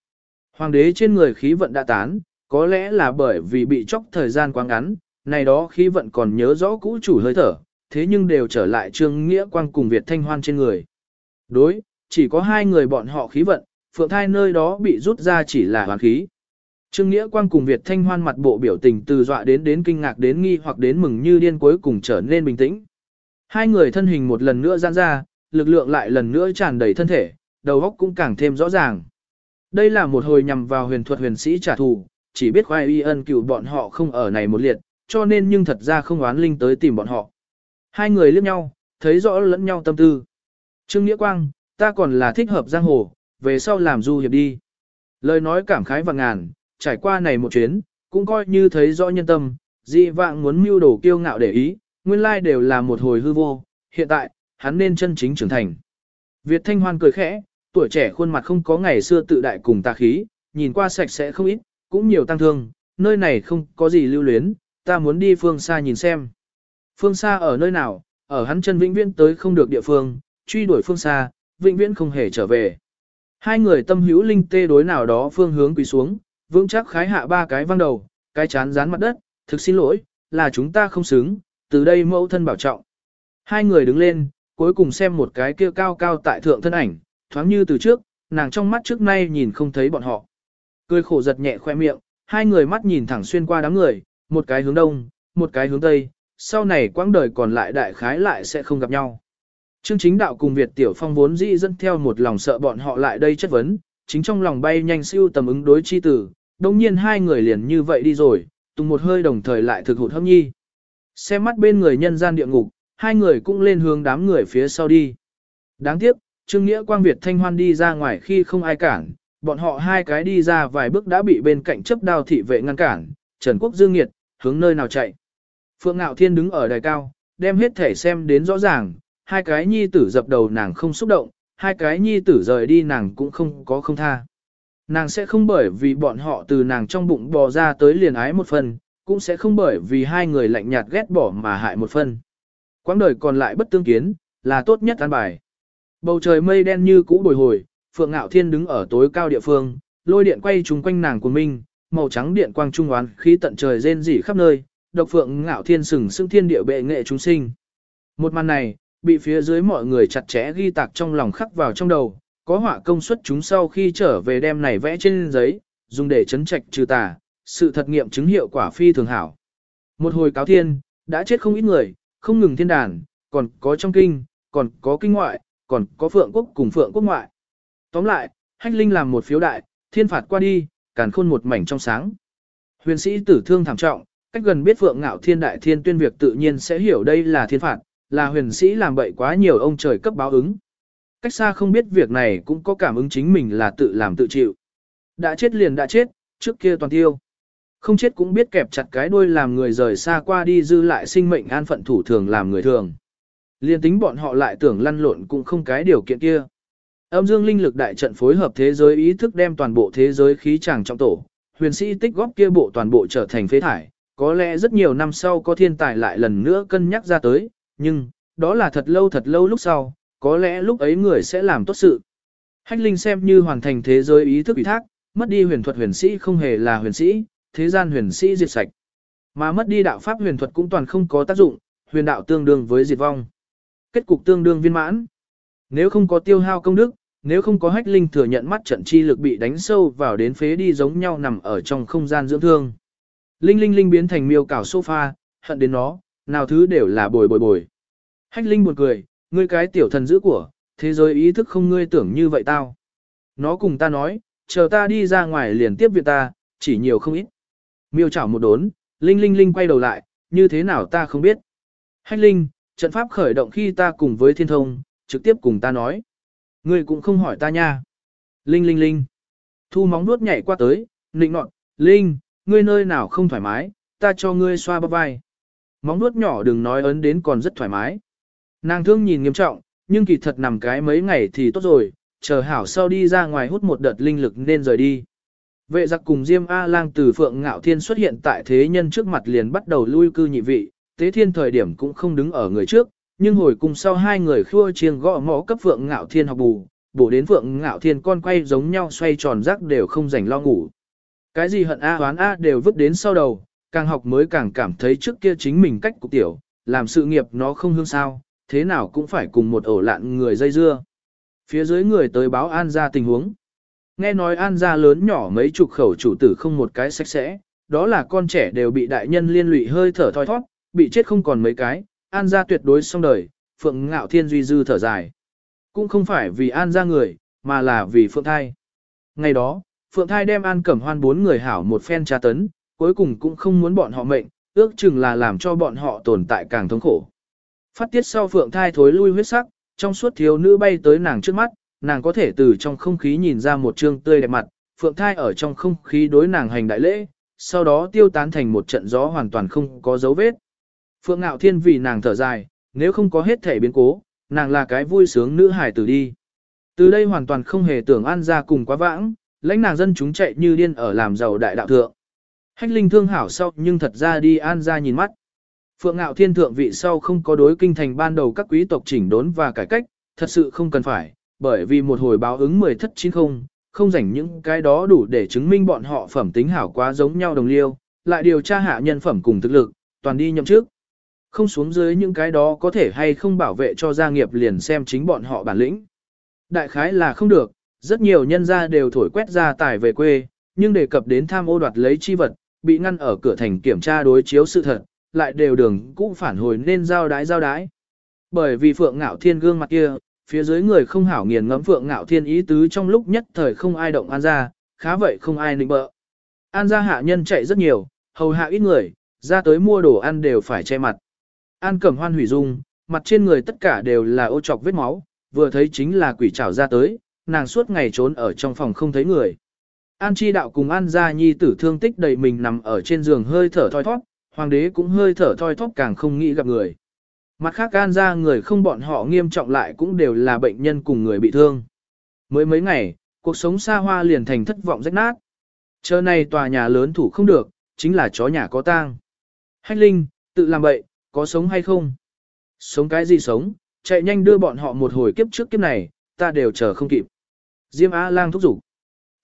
Hoàng đế trên người khí vận đã tán, có lẽ là bởi vì bị chóc thời gian quá ngắn, này đó khí vận còn nhớ rõ cũ chủ hơi thở, thế nhưng đều trở lại trương nghĩa quang cùng Việt thanh hoan trên người. Đối, chỉ có hai người bọn họ khí vận, phượng thai nơi đó bị rút ra chỉ là hoàn khí. Trương Nghĩa Quang cùng Việt Thanh Hoan mặt bộ biểu tình từ dọa đến đến kinh ngạc đến nghi hoặc đến mừng như điên cuối cùng trở nên bình tĩnh. Hai người thân hình một lần nữa giãn ra, lực lượng lại lần nữa tràn đầy thân thể, đầu óc cũng càng thêm rõ ràng. Đây là một hồi nhằm vào huyền thuật huyền sĩ trả thù, chỉ biết khoai y ân cựu bọn họ không ở này một liệt, cho nên nhưng thật ra không oán linh tới tìm bọn họ. Hai người liếc nhau, thấy rõ lẫn nhau tâm tư. Trương Nghĩa Quang, ta còn là thích hợp giang hồ, về sau làm du hiệp đi. Lời nói cảm khái và ngàn, trải qua này một chuyến, cũng coi như thấy rõ nhân tâm, dị vạng muốn mưu đồ kiêu ngạo để ý, nguyên lai đều là một hồi hư vô, hiện tại, hắn nên chân chính trưởng thành. Việt Thanh Hoan cười khẽ, tuổi trẻ khuôn mặt không có ngày xưa tự đại cùng tà khí, nhìn qua sạch sẽ không ít, cũng nhiều tăng thương, nơi này không có gì lưu luyến, ta muốn đi phương xa nhìn xem. Phương xa ở nơi nào, ở hắn chân vĩnh viễn tới không được địa phương, truy đuổi phương xa, vĩnh viễn không hề trở về. Hai người tâm hữu linh tê đối nào đó phương hướng quỳ xuống, vững chắc khái hạ ba cái văng đầu, cái chán dán mặt đất, thực xin lỗi, là chúng ta không xứng, từ đây mẫu thân bảo trọng. Hai người đứng lên, cuối cùng xem một cái kia cao cao tại thượng thân ảnh, thoáng như từ trước, nàng trong mắt trước nay nhìn không thấy bọn họ. Cười khổ giật nhẹ khoe miệng, hai người mắt nhìn thẳng xuyên qua đám người, một cái hướng đông, một cái hướng tây, sau này quãng đời còn lại đại khái lại sẽ không gặp nhau. Trương chính đạo cùng Việt Tiểu Phong vốn dĩ dẫn theo một lòng sợ bọn họ lại đây chất vấn, chính trong lòng bay nhanh siêu tầm ứng đối chi tử, đồng nhiên hai người liền như vậy đi rồi, tung một hơi đồng thời lại thực hụt hâm nhi. Xem mắt bên người nhân gian địa ngục, hai người cũng lên hướng đám người phía sau đi. Đáng tiếc, Trương Nghĩa Quang Việt Thanh Hoan đi ra ngoài khi không ai cản, bọn họ hai cái đi ra vài bước đã bị bên cạnh chấp đao thị vệ ngăn cản, Trần Quốc Dương Nghiệt, hướng nơi nào chạy. Phượng Ngạo Thiên đứng ở đài cao, đem hết thể xem đến rõ ràng, hai cái nhi tử dập đầu nàng không xúc động, hai cái nhi tử rời đi nàng cũng không có không tha. Nàng sẽ không bởi vì bọn họ từ nàng trong bụng bò ra tới liền ái một phần, cũng sẽ không bởi vì hai người lạnh nhạt ghét bỏ mà hại một phần. Quãng đời còn lại bất tương kiến, là tốt nhất an bài. Bầu trời mây đen như cũ bồi hồi, Phượng Ngạo Thiên đứng ở tối cao địa phương, lôi điện quay trùng quanh nàng của mình, màu trắng điện quang trung oán khí tận trời rên rỉ khắp nơi, độc Phượng Ngạo Thiên sừng sững thiên địa bệ nghệ chúng sinh. Một màn này, bị phía dưới mọi người chặt chẽ ghi tạc trong lòng khắc vào trong đầu, có họa công suất chúng sau khi trở về đem này vẽ trên giấy, dùng để chấn trạch trừ tà, sự thật nghiệm chứng hiệu quả phi thường hảo. Một hồi cáo thiên, đã chết không ít người, không ngừng thiên đàn, còn có trong kinh, còn có kinh ngoại, còn có phượng quốc cùng phượng quốc ngoại. Tóm lại, hách linh làm một phiếu đại, thiên phạt qua đi, càn khôn một mảnh trong sáng. Huyền sĩ tử thương thảm trọng, cách gần biết phượng ngạo thiên đại thiên tuyên việc tự nhiên sẽ hiểu đây là thiên phạt, là huyền sĩ làm bậy quá nhiều ông trời cấp báo ứng. Cách xa không biết việc này cũng có cảm ứng chính mình là tự làm tự chịu. Đã chết liền đã chết, trước kia toàn tiêu. Không chết cũng biết kẹp chặt cái đuôi làm người rời xa qua đi dư lại sinh mệnh an phận thủ thường làm người thường. Liên tính bọn họ lại tưởng lăn lộn cũng không cái điều kiện kia. Âm dương linh lực đại trận phối hợp thế giới ý thức đem toàn bộ thế giới khí chàng trong tổ, huyền sĩ tích góp kia bộ toàn bộ trở thành phế thải, có lẽ rất nhiều năm sau có thiên tài lại lần nữa cân nhắc ra tới, nhưng, đó là thật lâu thật lâu lúc sau, có lẽ lúc ấy người sẽ làm tốt sự. Hách linh xem như hoàn thành thế giới ý thức ủy thác, mất đi huyền thuật huyền sĩ không hề là huyền sĩ, thế gian huyền sĩ diệt sạch. Mà mất đi đạo pháp huyền thuật cũng toàn không có tác dụng, huyền đạo tương đương với diệt vong. Kết cục tương đương viên mãn. Nếu không có tiêu hao công đức, nếu không có hách linh thừa nhận mắt trận chi lực bị đánh sâu vào đến phế đi giống nhau nằm ở trong không gian dưỡng thương. Linh linh linh biến thành miêu cảo sofa, hận đến nó, nào thứ đều là bồi bồi bồi. Hách linh buồn cười, ngươi cái tiểu thần giữ của, thế giới ý thức không ngươi tưởng như vậy tao. Nó cùng ta nói, chờ ta đi ra ngoài liền tiếp việc ta, chỉ nhiều không ít. Miêu chảo một đốn, linh linh linh quay đầu lại, như thế nào ta không biết. Hách Linh, trận pháp khởi động khi ta cùng với thiên thông, trực tiếp cùng ta nói. Ngươi cũng không hỏi ta nha. Linh linh linh. Thu móng nuốt nhảy qua tới, nịnh nọt, Linh, ngươi nơi nào không thoải mái, ta cho ngươi xoa bắp vai. Móng nuốt nhỏ đừng nói ấn đến còn rất thoải mái. Nàng thương nhìn nghiêm trọng, nhưng kỳ thật nằm cái mấy ngày thì tốt rồi, chờ hảo sau đi ra ngoài hút một đợt linh lực nên rời đi. Vệ giặc cùng Diêm A-lang từ Phượng Ngạo Thiên xuất hiện tại thế nhân trước mặt liền bắt đầu lui cư nhị vị, tế thiên thời điểm cũng không đứng ở người trước, nhưng hồi cùng sau hai người khua chiêng gõ mõ cấp Phượng Ngạo Thiên học bù, bổ đến Phượng Ngạo Thiên con quay giống nhau xoay tròn rắc đều không rảnh lo ngủ. Cái gì hận A hoán A đều vứt đến sau đầu, càng học mới càng cảm thấy trước kia chính mình cách cục tiểu, làm sự nghiệp nó không hương sao, thế nào cũng phải cùng một ổ lạn người dây dưa. Phía dưới người tới báo An ra tình huống. Nghe nói An gia lớn nhỏ mấy chục khẩu chủ tử không một cái sạch sẽ, đó là con trẻ đều bị đại nhân liên lụy hơi thở thoi thoát, bị chết không còn mấy cái, An gia tuyệt đối xong đời, Phượng Ngạo Thiên duy dư thở dài. Cũng không phải vì An gia người, mà là vì Phượng Thai. Ngày đó, Phượng Thai đem An Cẩm Hoan bốn người hảo một phen tra tấn, cuối cùng cũng không muốn bọn họ mệnh, ước chừng là làm cho bọn họ tồn tại càng thống khổ. Phát tiết sau Phượng Thai thối lui huyết sắc, trong suốt thiếu nữ bay tới nàng trước mắt, nàng có thể từ trong không khí nhìn ra một trương tươi đẹp mặt, Phượng Thai ở trong không khí đối nàng hành đại lễ, sau đó tiêu tán thành một trận gió hoàn toàn không có dấu vết. Phượng Ngạo Thiên vì nàng thở dài, nếu không có hết thể biến cố, nàng là cái vui sướng nữ hải tử đi. Từ đây hoàn toàn không hề tưởng an ra cùng quá vãng, lãnh nàng dân chúng chạy như điên ở làm giàu đại đạo thượng. Hách linh thương hảo sau nhưng thật ra đi an ra nhìn mắt. Phượng Ngạo Thiên thượng vị sau không có đối kinh thành ban đầu các quý tộc chỉnh đốn và cải cách, thật sự không cần phải, bởi vì một hồi báo ứng mười thất chín không, không rảnh những cái đó đủ để chứng minh bọn họ phẩm tính hảo quá giống nhau đồng liêu, lại điều tra hạ nhân phẩm cùng thực lực, toàn đi nhậm trước. Không xuống dưới những cái đó có thể hay không bảo vệ cho gia nghiệp liền xem chính bọn họ bản lĩnh. Đại khái là không được, rất nhiều nhân gia đều thổi quét ra tài về quê, nhưng đề cập đến tham ô đoạt lấy chi vật, bị ngăn ở cửa thành kiểm tra đối chiếu sự thật, lại đều đường cũ phản hồi nên giao đái giao đái. Bởi vì Phượng Ngạo Thiên gương mặt kia, phía dưới người không hảo nghiền ngẫm Phượng Ngạo Thiên ý tứ trong lúc nhất thời không ai động An gia, khá vậy không ai nịnh bợ. An gia hạ nhân chạy rất nhiều, hầu hạ ít người, ra tới mua đồ ăn đều phải che mặt. An Cẩm Hoan hủy dung, mặt trên người tất cả đều là ô trọc vết máu, vừa thấy chính là quỷ trảo ra tới, nàng suốt ngày trốn ở trong phòng không thấy người. An Chi đạo cùng An gia nhi tử thương tích đầy mình nằm ở trên giường hơi thở thoi thoát, hoàng đế cũng hơi thở thoi thoát càng không nghĩ gặp người. Mặt khác An gia người không bọn họ nghiêm trọng lại cũng đều là bệnh nhân cùng người bị thương. Mới mấy ngày, cuộc sống xa hoa liền thành thất vọng rách nát. Chờ này tòa nhà lớn thủ không được, chính là chó nhà có tang. Hách Linh, tự làm bậy, có sống hay không? Sống cái gì sống, chạy nhanh đưa bọn họ một hồi kiếp trước kiếp này, ta đều chờ không kịp. Diêm Á lang thúc giục.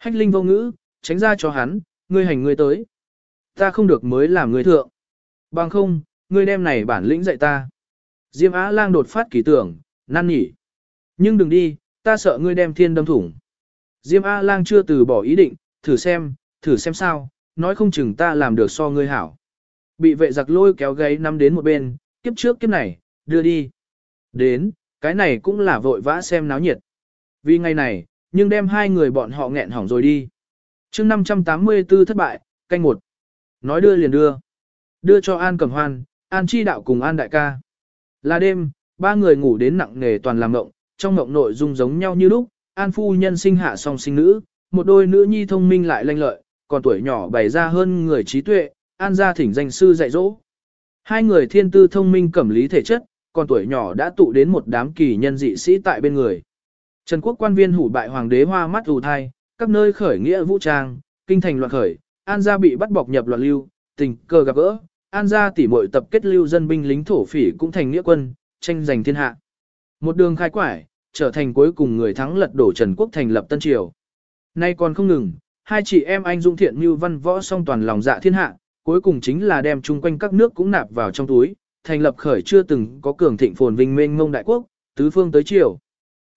Hách Linh vô ngữ, tránh ra cho hắn, ngươi hành ngươi tới. Ta không được mới làm ngươi thượng. Bằng không, ngươi đem này bản lĩnh dạy ta. Diêm Á lang đột phát kỳ tưởng, năn nhỉ. Nhưng đừng đi, ta sợ ngươi đem thiên đâm thủng. Diêm A lang chưa từ bỏ ý định, thử xem, thử xem sao, nói không chừng ta làm được so ngươi hảo. Bị vệ giặc lôi kéo gáy nắm đến một bên, kiếp trước kiếp này, đưa đi. Đến, cái này cũng là vội vã xem náo nhiệt. Vì ngày này, nhưng đem hai người bọn họ nghẹn hỏng rồi đi. chương 584 thất bại, canh một. Nói đưa liền đưa. Đưa cho An Cẩm Hoan, An Chi Đạo cùng An Đại ca. Là đêm, ba người ngủ đến nặng nề toàn làm ngộng, trong ngộng nội dung giống nhau như lúc, An phu nhân sinh hạ song sinh nữ, một đôi nữ nhi thông minh lại lanh lợi, còn tuổi nhỏ bày ra hơn người trí tuệ, An gia thỉnh danh sư dạy dỗ. Hai người thiên tư thông minh cẩm lý thể chất, còn tuổi nhỏ đã tụ đến một đám kỳ nhân dị sĩ tại bên người. Trần quốc quan viên hủ bại hoàng đế hoa mắt ù thai, các nơi khởi nghĩa vũ trang, kinh thành loạn khởi, An gia bị bắt bọc nhập loạn lưu, tình cờ gặp gỡ, An gia tỉ muội tập kết lưu dân binh lính thổ phỉ cũng thành nghĩa quân, tranh giành thiên hạ. Một đường khai quải, trở thành cuối cùng người thắng lật đổ Trần Quốc thành lập Tân Triều. Nay còn không ngừng, hai chị em anh dung thiện như văn võ song toàn lòng dạ thiên hạ, cuối cùng chính là đem chung quanh các nước cũng nạp vào trong túi, thành lập khởi chưa từng có cường thịnh phồn vinh mênh mông đại quốc, tứ phương tới triều.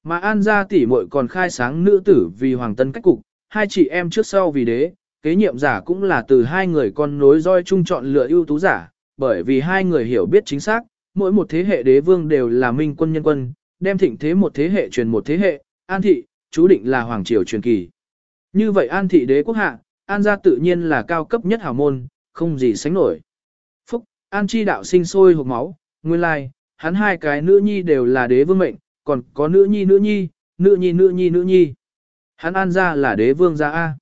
Mà An gia tỷ muội còn khai sáng nữ tử vì hoàng tân cách cục, hai chị em trước sau vì đế, kế nhiệm giả cũng là từ hai người con nối roi chung chọn lựa ưu tú giả, bởi vì hai người hiểu biết chính xác, mỗi một thế hệ đế vương đều là minh quân nhân quân, đem thịnh thế một thế hệ truyền một thế hệ, an thị, chú định là hoàng triều truyền kỳ. Như vậy an thị đế quốc hạ, an gia tự nhiên là cao cấp nhất hào môn, không gì sánh nổi. Phúc, an chi đạo sinh sôi hộp máu, Nguyên lai, like, hắn hai cái nữ nhi đều là đế vương mệnh, còn có nữ nhi nữ nhi, nữ nhi nữ nhi nữ nhi. Hắn an ra là đế vương gia A.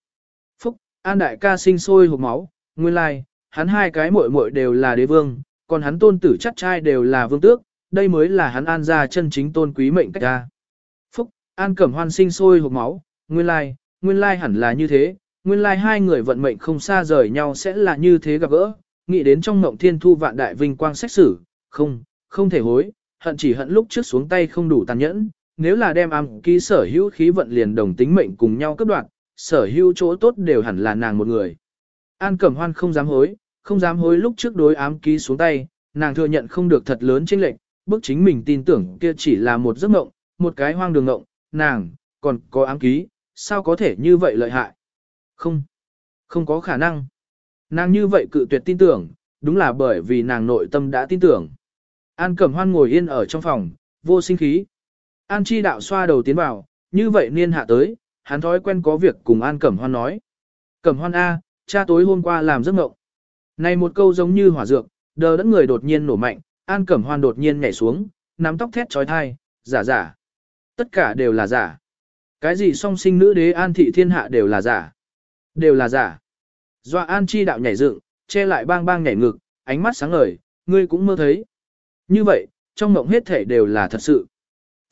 Phúc, an đại ca sinh sôi hộp máu, nguyên lai, like, hắn hai cái muội muội đều là đế vương, còn hắn tôn tử chắc trai đều là vương tước, đây mới là hắn an ra chân chính tôn quý mệnh cách A. Phúc, an cẩm hoan sinh sôi hộp máu, nguyên lai, like, nguyên lai hẳn là như thế, nguyên lai hai người vận mệnh không xa rời nhau sẽ là như thế gặp gỡ, nghĩ đến trong mộng thiên thu vạn đại vinh quang xét xử, không, không thể hối, hận chỉ hận lúc trước xuống tay không đủ tàn nhẫn, nếu là đem ám ký sở hữu khí vận liền đồng tính mệnh cùng nhau cấp đoạt sở hữu chỗ tốt đều hẳn là nàng một người. An Cẩm Hoan không dám hối, không dám hối lúc trước đối ám ký xuống tay, nàng thừa nhận không được thật lớn chênh lệnh, bức chính mình tin tưởng kia chỉ là một giấc mộng, một cái hoang đường mộng, nàng, còn có ám ký, sao có thể như vậy lợi hại? Không, không có khả năng. Nàng như vậy cự tuyệt tin tưởng, đúng là bởi vì nàng nội tâm đã tin tưởng. An Cẩm Hoan ngồi yên ở trong phòng, vô sinh khí. An Chi đạo xoa đầu tiến vào, như vậy niên hạ tới, hắn thói quen có việc cùng An Cẩm Hoan nói. Cẩm Hoan A, cha tối hôm qua làm giấc mộng. Này một câu giống như hỏa dược, đờ đẫn người đột nhiên nổ mạnh, An Cẩm Hoan đột nhiên nhảy xuống, nắm tóc thét trói thai, giả giả. Tất cả đều là giả. Cái gì song sinh nữ đế An Thị Thiên Hạ đều là giả. Đều là giả. Dọa An Chi đạo nhảy dựng, che lại bang bang nhảy ngực, ánh mắt sáng ngời, ngươi cũng mơ thấy. Như vậy, trong mộng hết thể đều là thật sự.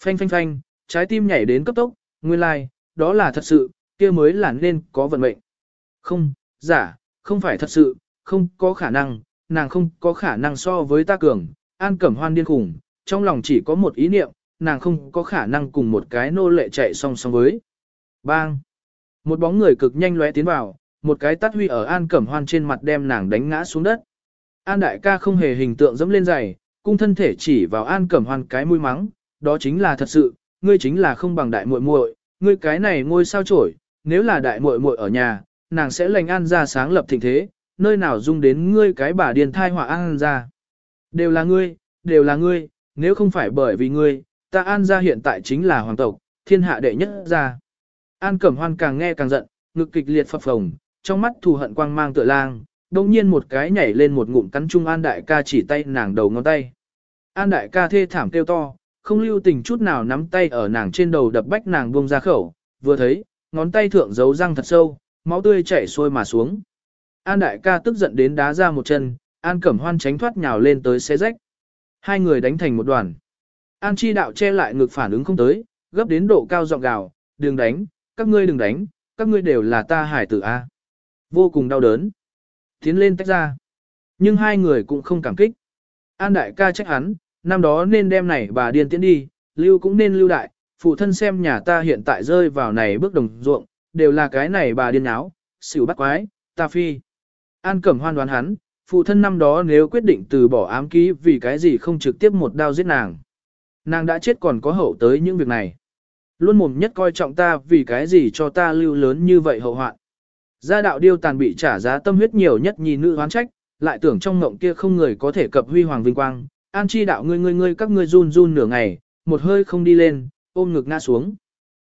Phanh phanh phanh, trái tim nhảy đến cấp tốc, nguyên lai, like, đó là thật sự, kia mới là nên có vận mệnh. Không, giả, không phải thật sự, không có khả năng, nàng không có khả năng so với ta cường, an cẩm hoan điên khủng, trong lòng chỉ có một ý niệm, nàng không có khả năng cùng một cái nô lệ chạy song song với. Bang! Một bóng người cực nhanh lóe tiến vào, một cái tắt huy ở an cẩm hoan trên mặt đem nàng đánh ngã xuống đất. An đại ca không hề hình tượng dẫm lên giày, cung thân thể chỉ vào an cẩm hoan cái mũi mắng, đó chính là thật sự, ngươi chính là không bằng đại muội muội, ngươi cái này ngôi sao trổi, nếu là đại muội muội ở nhà, nàng sẽ lành an ra sáng lập thịnh thế, nơi nào dung đến ngươi cái bà điền thai họa an ra. Đều là ngươi, đều là ngươi, nếu không phải bởi vì ngươi, ta an ra hiện tại chính là hoàng tộc, thiên hạ đệ nhất gia. An Cẩm Hoan càng nghe càng giận, ngực kịch liệt phập phồng, trong mắt thù hận quang mang tựa lang, đồng nhiên một cái nhảy lên một ngụm cắn chung An Đại ca chỉ tay nàng đầu ngón tay. An Đại ca thê thảm kêu to, không lưu tình chút nào nắm tay ở nàng trên đầu đập bách nàng buông ra khẩu, vừa thấy, ngón tay thượng giấu răng thật sâu, máu tươi chảy xuôi mà xuống. An Đại ca tức giận đến đá ra một chân, An Cẩm Hoan tránh thoát nhào lên tới xé rách. Hai người đánh thành một đoàn. An Chi đạo che lại ngực phản ứng không tới, gấp đến độ cao giọng gào, đừng đánh, các ngươi đừng đánh, các ngươi đều là ta hải tử A. Vô cùng đau đớn. Tiến lên tách ra. Nhưng hai người cũng không cảm kích. An đại ca trách hắn, năm đó nên đem này bà điên tiến đi, lưu cũng nên lưu đại, phụ thân xem nhà ta hiện tại rơi vào này bước đồng ruộng, đều là cái này bà điên áo, xỉu bắt quái, ta phi. An cẩm hoan đoán hắn, phụ thân năm đó nếu quyết định từ bỏ ám ký vì cái gì không trực tiếp một đao giết nàng. Nàng đã chết còn có hậu tới những việc này. Luôn mồm nhất coi trọng ta vì cái gì cho ta lưu lớn như vậy hậu hoạn. Gia đạo điêu tàn bị trả giá tâm huyết nhiều nhất nhì nữ hoán trách, lại tưởng trong ngộng kia không người có thể cập huy hoàng vinh quang. An chi đạo ngươi ngươi ngươi các ngươi run run nửa ngày, một hơi không đi lên, ôm ngực ngã xuống.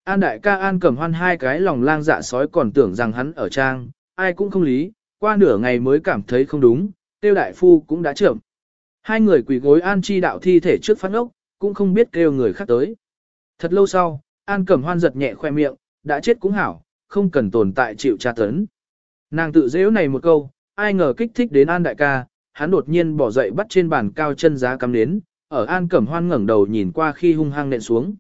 An đại ca an cầm hoan hai cái lòng lang dạ sói còn tưởng rằng hắn ở trang, ai cũng không lý, qua nửa ngày mới cảm thấy không đúng, tiêu đại phu cũng đã trưởng. Hai người quỳ gối an chi đạo thi thể trước phát ốc, cũng không biết kêu người khác tới. Thật lâu sau, An Cẩm Hoan giật nhẹ khoe miệng, đã chết cũng hảo, không cần tồn tại chịu tra tấn. Nàng tự dễu này một câu, ai ngờ kích thích đến An đại ca, hắn đột nhiên bỏ dậy bắt trên bàn cao chân giá cắm đến, ở An Cẩm Hoan ngẩng đầu nhìn qua khi hung hăng nện xuống.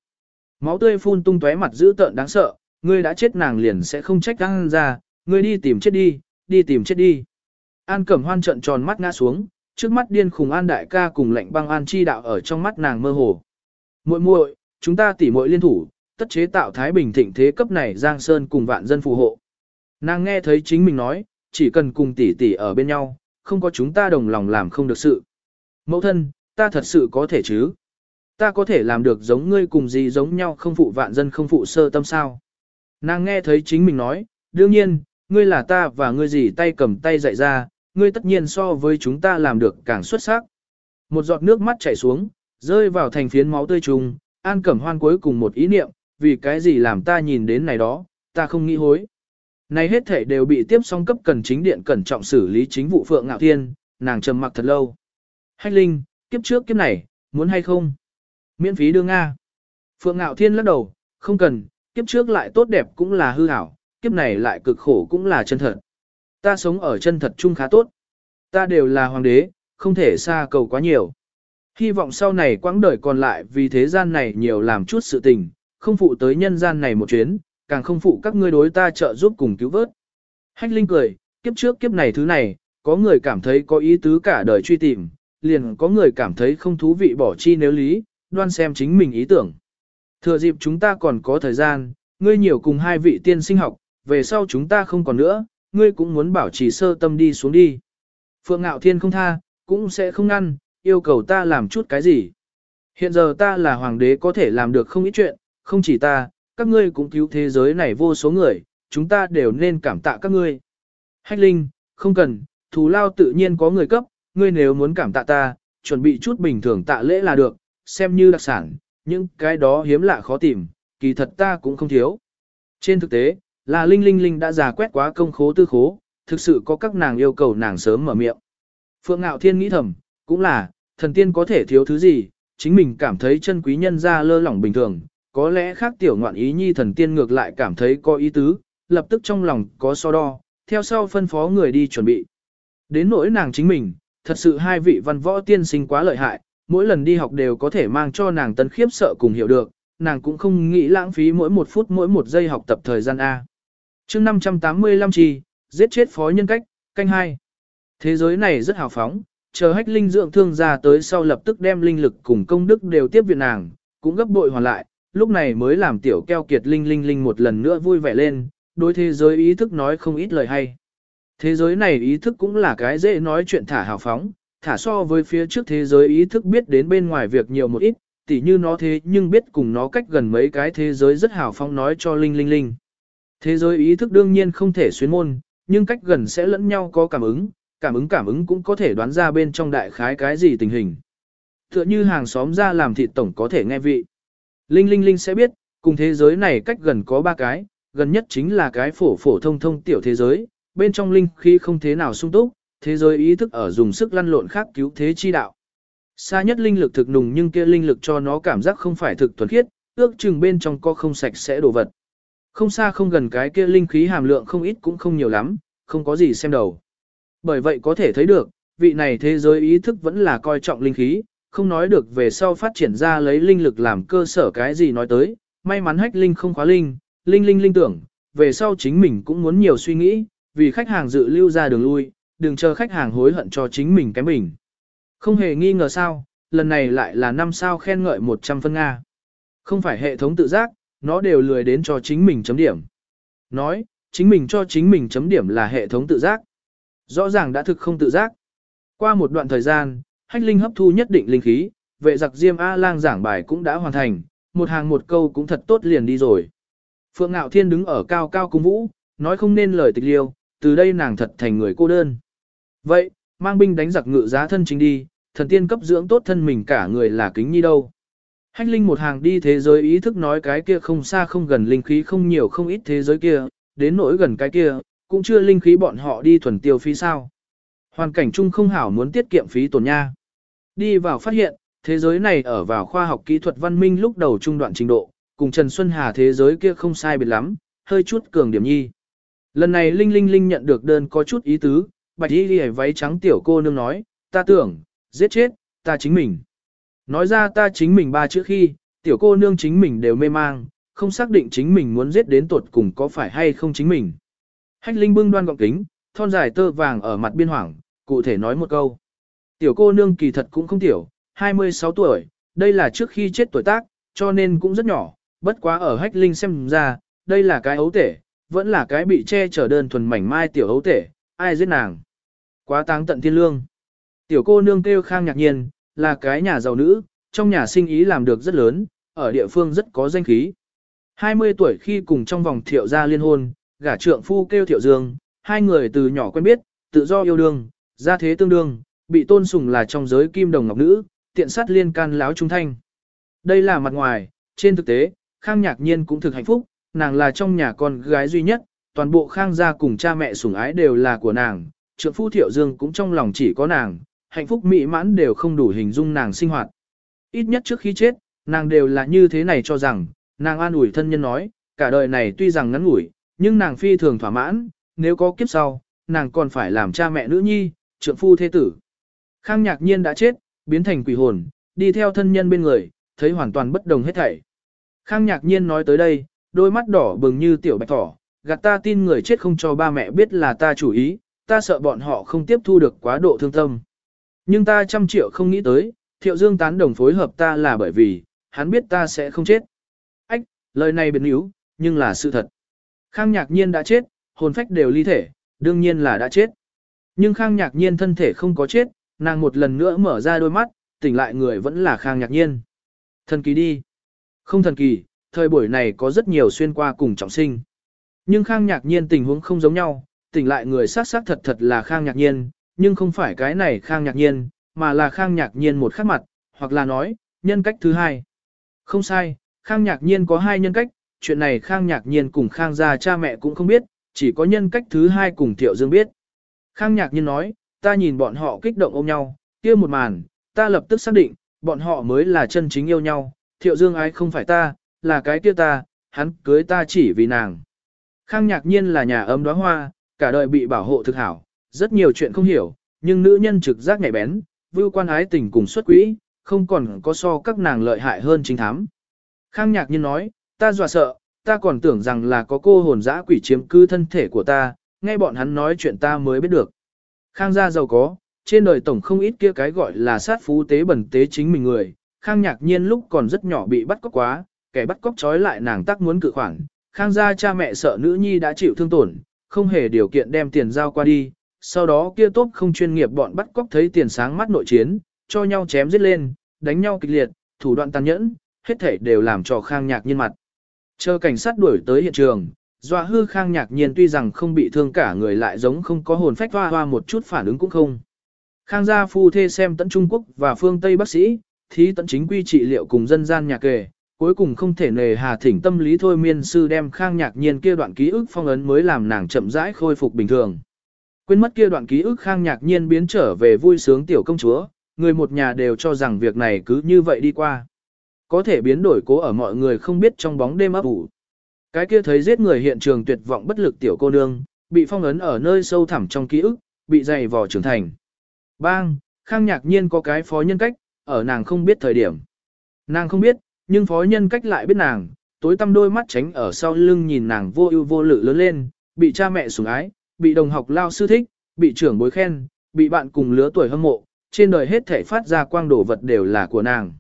Máu tươi phun tung tóe mặt dữ tợn đáng sợ, ngươi đã chết nàng liền sẽ không trách An ra, ngươi đi tìm chết đi, đi tìm chết đi. An Cẩm Hoan trợn tròn mắt ngã xuống, trước mắt điên khùng An đại ca cùng lệnh băng An chi đạo ở trong mắt nàng mơ hồ. Muội muội, chúng ta tỉ muội liên thủ, tất chế tạo Thái Bình thịnh thế cấp này Giang Sơn cùng vạn dân phù hộ. Nàng nghe thấy chính mình nói, chỉ cần cùng tỷ tỷ ở bên nhau, không có chúng ta đồng lòng làm không được sự. Mẫu thân, ta thật sự có thể chứ? Ta có thể làm được giống ngươi cùng gì giống nhau không phụ vạn dân không phụ sơ tâm sao? Nàng nghe thấy chính mình nói, đương nhiên, ngươi là ta và ngươi gì tay cầm tay dạy ra, ngươi tất nhiên so với chúng ta làm được càng xuất sắc. Một giọt nước mắt chảy xuống, rơi vào thành phiến máu tươi trùng, an cẩm hoan cuối cùng một ý niệm, vì cái gì làm ta nhìn đến này đó, ta không nghĩ hối. Này hết thể đều bị tiếp song cấp cần chính điện cẩn trọng xử lý chính vụ Phượng Ngạo Thiên, nàng trầm mặc thật lâu. Hách Linh, kiếp trước kiếp này, muốn hay không? Miễn phí đưa Nga. Phượng Ngạo Thiên lắc đầu, không cần, kiếp trước lại tốt đẹp cũng là hư ảo, kiếp này lại cực khổ cũng là chân thật. Ta sống ở chân thật chung khá tốt. Ta đều là hoàng đế, không thể xa cầu quá nhiều. Hy vọng sau này quãng đời còn lại vì thế gian này nhiều làm chút sự tình, không phụ tới nhân gian này một chuyến, càng không phụ các ngươi đối ta trợ giúp cùng cứu vớt. Hách Linh cười, kiếp trước kiếp này thứ này, có người cảm thấy có ý tứ cả đời truy tìm, liền có người cảm thấy không thú vị bỏ chi nếu lý, đoan xem chính mình ý tưởng. Thừa dịp chúng ta còn có thời gian, ngươi nhiều cùng hai vị tiên sinh học, về sau chúng ta không còn nữa, ngươi cũng muốn bảo trì sơ tâm đi xuống đi. Phượng Ngạo Thiên không tha, cũng sẽ không ngăn, yêu cầu ta làm chút cái gì. Hiện giờ ta là hoàng đế có thể làm được không ít chuyện, không chỉ ta, các ngươi cũng cứu thế giới này vô số người, chúng ta đều nên cảm tạ các ngươi. Hách Linh, không cần, thù lao tự nhiên có người cấp, ngươi nếu muốn cảm tạ ta, chuẩn bị chút bình thường tạ lễ là được, xem như đặc sản, những cái đó hiếm lạ khó tìm, kỳ thật ta cũng không thiếu. Trên thực tế, là Linh Linh Linh đã già quét quá công khố tư khố, thực sự có các nàng yêu cầu nàng sớm mở miệng. Phượng Ngạo Thiên nghĩ thầm, cũng là, thần tiên có thể thiếu thứ gì, chính mình cảm thấy chân quý nhân ra lơ lỏng bình thường, có lẽ khác tiểu ngoạn ý nhi thần tiên ngược lại cảm thấy có ý tứ, lập tức trong lòng có so đo, theo sau phân phó người đi chuẩn bị. Đến nỗi nàng chính mình, thật sự hai vị văn võ tiên sinh quá lợi hại, mỗi lần đi học đều có thể mang cho nàng tân khiếp sợ cùng hiểu được, nàng cũng không nghĩ lãng phí mỗi một phút mỗi một giây học tập thời gian A. chương 585 chi, giết chết phó nhân cách, canh hai. Thế giới này rất hào phóng, chờ hách linh dưỡng thương ra tới sau lập tức đem linh lực cùng công đức đều tiếp viện nàng, cũng gấp bội hoàn lại, lúc này mới làm tiểu keo kiệt linh linh linh một lần nữa vui vẻ lên, đối thế giới ý thức nói không ít lời hay. Thế giới này ý thức cũng là cái dễ nói chuyện thả hào phóng, thả so với phía trước thế giới ý thức biết đến bên ngoài việc nhiều một ít, tỉ như nó thế nhưng biết cùng nó cách gần mấy cái thế giới rất hào phóng nói cho linh linh linh. Thế giới ý thức đương nhiên không thể xuyên môn, nhưng cách gần sẽ lẫn nhau có cảm ứng, cảm ứng cảm ứng cũng có thể đoán ra bên trong đại khái cái gì tình hình. Tựa như hàng xóm ra làm thịt tổng có thể nghe vị. Linh Linh Linh sẽ biết, cùng thế giới này cách gần có ba cái, gần nhất chính là cái phổ phổ thông thông tiểu thế giới, bên trong linh khí không thế nào sung túc, thế giới ý thức ở dùng sức lăn lộn khác cứu thế chi đạo. Xa nhất linh lực thực nùng nhưng kia linh lực cho nó cảm giác không phải thực thuần khiết, ước chừng bên trong có không sạch sẽ đồ vật. Không xa không gần cái kia linh khí hàm lượng không ít cũng không nhiều lắm, không có gì xem đầu. Bởi vậy có thể thấy được, vị này thế giới ý thức vẫn là coi trọng linh khí, không nói được về sau phát triển ra lấy linh lực làm cơ sở cái gì nói tới, may mắn hách linh không khóa linh, linh linh linh tưởng, về sau chính mình cũng muốn nhiều suy nghĩ, vì khách hàng dự lưu ra đường lui, đừng chờ khách hàng hối hận cho chính mình cái mình. Không hề nghi ngờ sao, lần này lại là năm sao khen ngợi 100 phân Nga. Không phải hệ thống tự giác, nó đều lười đến cho chính mình chấm điểm. Nói, chính mình cho chính mình chấm điểm là hệ thống tự giác. Rõ ràng đã thực không tự giác. Qua một đoạn thời gian, hách linh hấp thu nhất định linh khí, vệ giặc diêm A-lang giảng bài cũng đã hoàn thành, một hàng một câu cũng thật tốt liền đi rồi. Phượng Ngạo Thiên đứng ở cao cao cung vũ, nói không nên lời tịch liêu, từ đây nàng thật thành người cô đơn. Vậy, mang binh đánh giặc ngự giá thân chính đi, thần tiên cấp dưỡng tốt thân mình cả người là kính nhi đâu. Hách linh một hàng đi thế giới ý thức nói cái kia không xa không gần linh khí không nhiều không ít thế giới kia, đến nỗi gần cái kia, cũng chưa linh khí bọn họ đi thuần tiêu phí sao. Hoàn cảnh chung không hảo muốn tiết kiệm phí tổn nha. Đi vào phát hiện, thế giới này ở vào khoa học kỹ thuật văn minh lúc đầu trung đoạn trình độ, cùng Trần Xuân Hà thế giới kia không sai biệt lắm, hơi chút cường điểm nhi. Lần này Linh Linh Linh nhận được đơn có chút ý tứ, bạch y ghi váy trắng tiểu cô nương nói, ta tưởng, giết chết, ta chính mình. Nói ra ta chính mình ba chữ khi, tiểu cô nương chính mình đều mê mang, không xác định chính mình muốn giết đến tột cùng có phải hay không chính mình. Hách Linh bưng đoan gọng kính, thon dài tơ vàng ở mặt biên hoảng, cụ thể nói một câu. Tiểu cô nương kỳ thật cũng không tiểu, 26 tuổi, đây là trước khi chết tuổi tác, cho nên cũng rất nhỏ, bất quá ở hách linh xem ra, đây là cái ấu tể, vẫn là cái bị che chở đơn thuần mảnh mai tiểu ấu tể, ai giết nàng. Quá táng tận thiên lương. Tiểu cô nương kêu khang nhạc nhiên, là cái nhà giàu nữ, trong nhà sinh ý làm được rất lớn, ở địa phương rất có danh khí. 20 tuổi khi cùng trong vòng thiệu gia liên hôn, gả trượng phu kêu thiệu dương, hai người từ nhỏ quen biết, tự do yêu đương, gia thế tương đương, bị tôn sùng là trong giới kim đồng ngọc nữ, tiện sát liên can láo trung thanh. Đây là mặt ngoài, trên thực tế, Khang Nhạc Nhiên cũng thực hạnh phúc, nàng là trong nhà con gái duy nhất, toàn bộ Khang gia cùng cha mẹ sủng ái đều là của nàng, trượng phu Thiệu Dương cũng trong lòng chỉ có nàng, hạnh phúc mỹ mãn đều không đủ hình dung nàng sinh hoạt. Ít nhất trước khi chết, nàng đều là như thế này cho rằng, nàng an ủi thân nhân nói, cả đời này tuy rằng ngắn ngủi, nhưng nàng phi thường thỏa mãn, nếu có kiếp sau, nàng còn phải làm cha mẹ nữ nhi, trượng phu thế tử. Khang nhạc nhiên đã chết, biến thành quỷ hồn, đi theo thân nhân bên người, thấy hoàn toàn bất đồng hết thảy. Khang nhạc nhiên nói tới đây, đôi mắt đỏ bừng như tiểu bạch thỏ, gạt ta tin người chết không cho ba mẹ biết là ta chủ ý, ta sợ bọn họ không tiếp thu được quá độ thương tâm. Nhưng ta trăm triệu không nghĩ tới, thiệu dương tán đồng phối hợp ta là bởi vì, hắn biết ta sẽ không chết. Ách, lời này biến yếu, nhưng là sự thật. Khang nhạc nhiên đã chết, hồn phách đều ly thể, đương nhiên là đã chết. Nhưng Khang nhạc nhiên thân thể không có chết, nàng một lần nữa mở ra đôi mắt, tỉnh lại người vẫn là Khang nhạc nhiên. Thần kỳ đi. Không thần kỳ, thời buổi này có rất nhiều xuyên qua cùng trọng sinh. Nhưng Khang nhạc nhiên tình huống không giống nhau, tỉnh lại người sát sát thật thật là Khang nhạc nhiên, nhưng không phải cái này Khang nhạc nhiên, mà là Khang nhạc nhiên một khác mặt, hoặc là nói, nhân cách thứ hai. Không sai, Khang nhạc nhiên có hai nhân cách, chuyện này Khang nhạc nhiên cùng Khang gia cha mẹ cũng không biết, chỉ có nhân cách thứ hai cùng Thiệu Dương biết. Khang nhạc nhiên nói, ta nhìn bọn họ kích động ôm nhau, kia một màn, ta lập tức xác định, bọn họ mới là chân chính yêu nhau, Thiệu Dương ái không phải ta, là cái kia ta, hắn cưới ta chỉ vì nàng. Khang nhạc nhiên là nhà ấm đóa hoa, cả đời bị bảo hộ thực hảo, rất nhiều chuyện không hiểu, nhưng nữ nhân trực giác nhạy bén, vưu quan ái tình cùng xuất quỹ, không còn có so các nàng lợi hại hơn chính thám. Khang nhạc nhiên nói, ta dọa sợ, ta còn tưởng rằng là có cô hồn dã quỷ chiếm cư thân thể của ta, nghe bọn hắn nói chuyện ta mới biết được. Khang gia giàu có, trên đời tổng không ít kia cái gọi là sát phú tế bẩn tế chính mình người, Khang nhạc nhiên lúc còn rất nhỏ bị bắt cóc quá, kẻ bắt cóc trói lại nàng tác muốn cự khoản, Khang gia cha mẹ sợ nữ nhi đã chịu thương tổn, không hề điều kiện đem tiền giao qua đi, sau đó kia tốt không chuyên nghiệp bọn bắt cóc thấy tiền sáng mắt nội chiến, cho nhau chém giết lên, đánh nhau kịch liệt, thủ đoạn tàn nhẫn, hết thảy đều làm cho Khang nhạc nhiên mặt. Chờ cảnh sát đuổi tới hiện trường, Dọa hư khang nhạc nhiên tuy rằng không bị thương cả người lại giống không có hồn phách hoa hoa một chút phản ứng cũng không. Khang gia phu thê xem tận Trung Quốc và phương Tây bác sĩ, thí tận chính quy trị liệu cùng dân gian nhà kề, cuối cùng không thể nề hà thỉnh tâm lý thôi miên sư đem khang nhạc nhiên kia đoạn ký ức phong ấn mới làm nàng chậm rãi khôi phục bình thường. Quên mất kia đoạn ký ức khang nhạc nhiên biến trở về vui sướng tiểu công chúa, người một nhà đều cho rằng việc này cứ như vậy đi qua. Có thể biến đổi cố ở mọi người không biết trong bóng đêm ấp ủ. Cái kia thấy giết người hiện trường tuyệt vọng bất lực tiểu cô nương, bị phong ấn ở nơi sâu thẳm trong ký ức, bị dày vò trưởng thành. Bang, Khang nhạc nhiên có cái phó nhân cách, ở nàng không biết thời điểm. Nàng không biết, nhưng phó nhân cách lại biết nàng, tối tăm đôi mắt tránh ở sau lưng nhìn nàng vô ưu vô lự lớn lên, bị cha mẹ sủng ái, bị đồng học lao sư thích, bị trưởng bối khen, bị bạn cùng lứa tuổi hâm mộ, trên đời hết thể phát ra quang đổ vật đều là của nàng.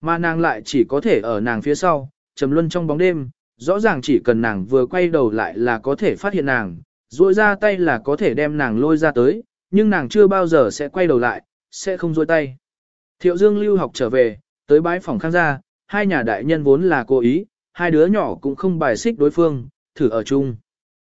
Mà nàng lại chỉ có thể ở nàng phía sau, trầm luân trong bóng đêm, rõ ràng chỉ cần nàng vừa quay đầu lại là có thể phát hiện nàng, duỗi ra tay là có thể đem nàng lôi ra tới, nhưng nàng chưa bao giờ sẽ quay đầu lại, sẽ không duỗi tay. Thiệu Dương lưu học trở về, tới bãi phòng khang gia, hai nhà đại nhân vốn là cố ý, hai đứa nhỏ cũng không bài xích đối phương, thử ở chung.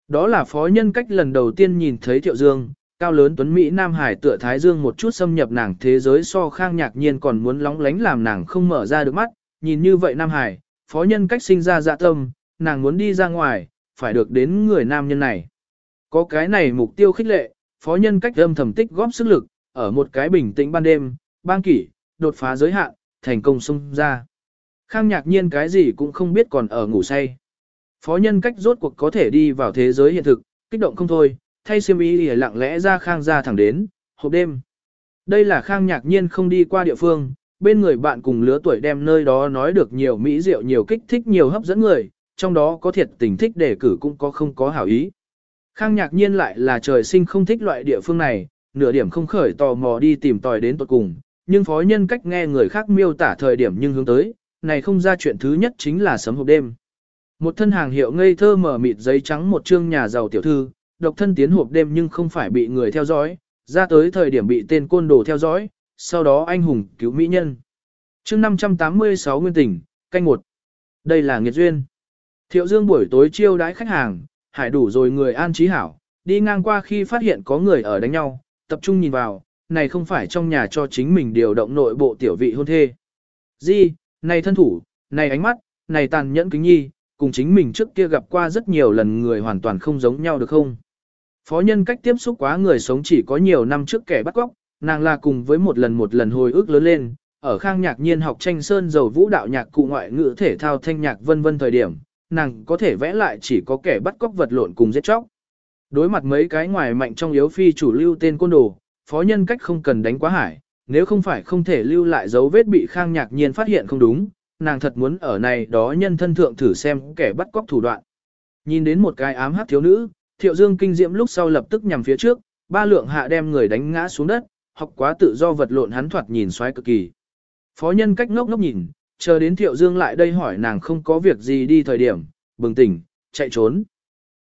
Đó là phó nhân cách lần đầu tiên nhìn thấy Thiệu Dương, cao lớn tuấn Mỹ Nam Hải tựa Thái Dương một chút xâm nhập nàng thế giới so khang nhạc nhiên còn muốn lóng lánh làm nàng không mở ra được mắt, nhìn như vậy Nam Hải, phó nhân cách sinh ra dạ tâm, nàng muốn đi ra ngoài, phải được đến người nam nhân này. Có cái này mục tiêu khích lệ, phó nhân cách âm thầm tích góp sức lực, ở một cái bình tĩnh ban đêm, bang kỷ, đột phá giới hạn, thành công xông ra. Khang nhạc nhiên cái gì cũng không biết còn ở ngủ say. Phó nhân cách rốt cuộc có thể đi vào thế giới hiện thực, kích động không thôi, thay siêm ý lặng lẽ ra khang ra thẳng đến, hộp đêm. Đây là khang nhạc nhiên không đi qua địa phương, bên người bạn cùng lứa tuổi đem nơi đó nói được nhiều mỹ diệu nhiều kích thích nhiều hấp dẫn người, trong đó có thiệt tình thích đề cử cũng có không có hảo ý. Khang nhạc nhiên lại là trời sinh không thích loại địa phương này, nửa điểm không khởi tò mò đi tìm tòi đến tuột cùng, nhưng phó nhân cách nghe người khác miêu tả thời điểm nhưng hướng tới, này không ra chuyện thứ nhất chính là sấm hộp đêm. Một thân hàng hiệu ngây thơ mở mịt giấy trắng một chương nhà giàu tiểu thư, độc thân tiến hộp đêm nhưng không phải bị người theo dõi, ra tới thời điểm bị tên côn đồ theo dõi, sau đó anh hùng cứu mỹ nhân. chương 586 nguyên tỉnh, canh một. Đây là nghiệt duyên. Thiệu Dương buổi tối chiêu đãi khách hàng, hải đủ rồi người an trí hảo, đi ngang qua khi phát hiện có người ở đánh nhau, tập trung nhìn vào, này không phải trong nhà cho chính mình điều động nội bộ tiểu vị hôn thê. Di, này thân thủ, này ánh mắt, này tàn nhẫn kính nhi, cùng chính mình trước kia gặp qua rất nhiều lần người hoàn toàn không giống nhau được không? Phó nhân cách tiếp xúc quá người sống chỉ có nhiều năm trước kẻ bắt cóc, nàng là cùng với một lần một lần hồi ức lớn lên, ở khang nhạc nhiên học tranh sơn dầu vũ đạo nhạc cụ ngoại ngữ thể thao thanh nhạc vân vân thời điểm, nàng có thể vẽ lại chỉ có kẻ bắt cóc vật lộn cùng giết chóc. Đối mặt mấy cái ngoài mạnh trong yếu phi chủ lưu tên côn đồ, phó nhân cách không cần đánh quá hải, nếu không phải không thể lưu lại dấu vết bị khang nhạc nhiên phát hiện không đúng, nàng thật muốn ở này đó nhân thân thượng thử xem kẻ bắt cóc thủ đoạn. Nhìn đến một cái ám hắc thiếu nữ, thiệu dương kinh diễm lúc sau lập tức nhằm phía trước, ba lượng hạ đem người đánh ngã xuống đất, học quá tự do vật lộn hắn thoạt nhìn xoáy cực kỳ. Phó nhân cách ngốc ngốc nhìn, chờ đến thiệu dương lại đây hỏi nàng không có việc gì đi thời điểm, bừng tỉnh, chạy trốn.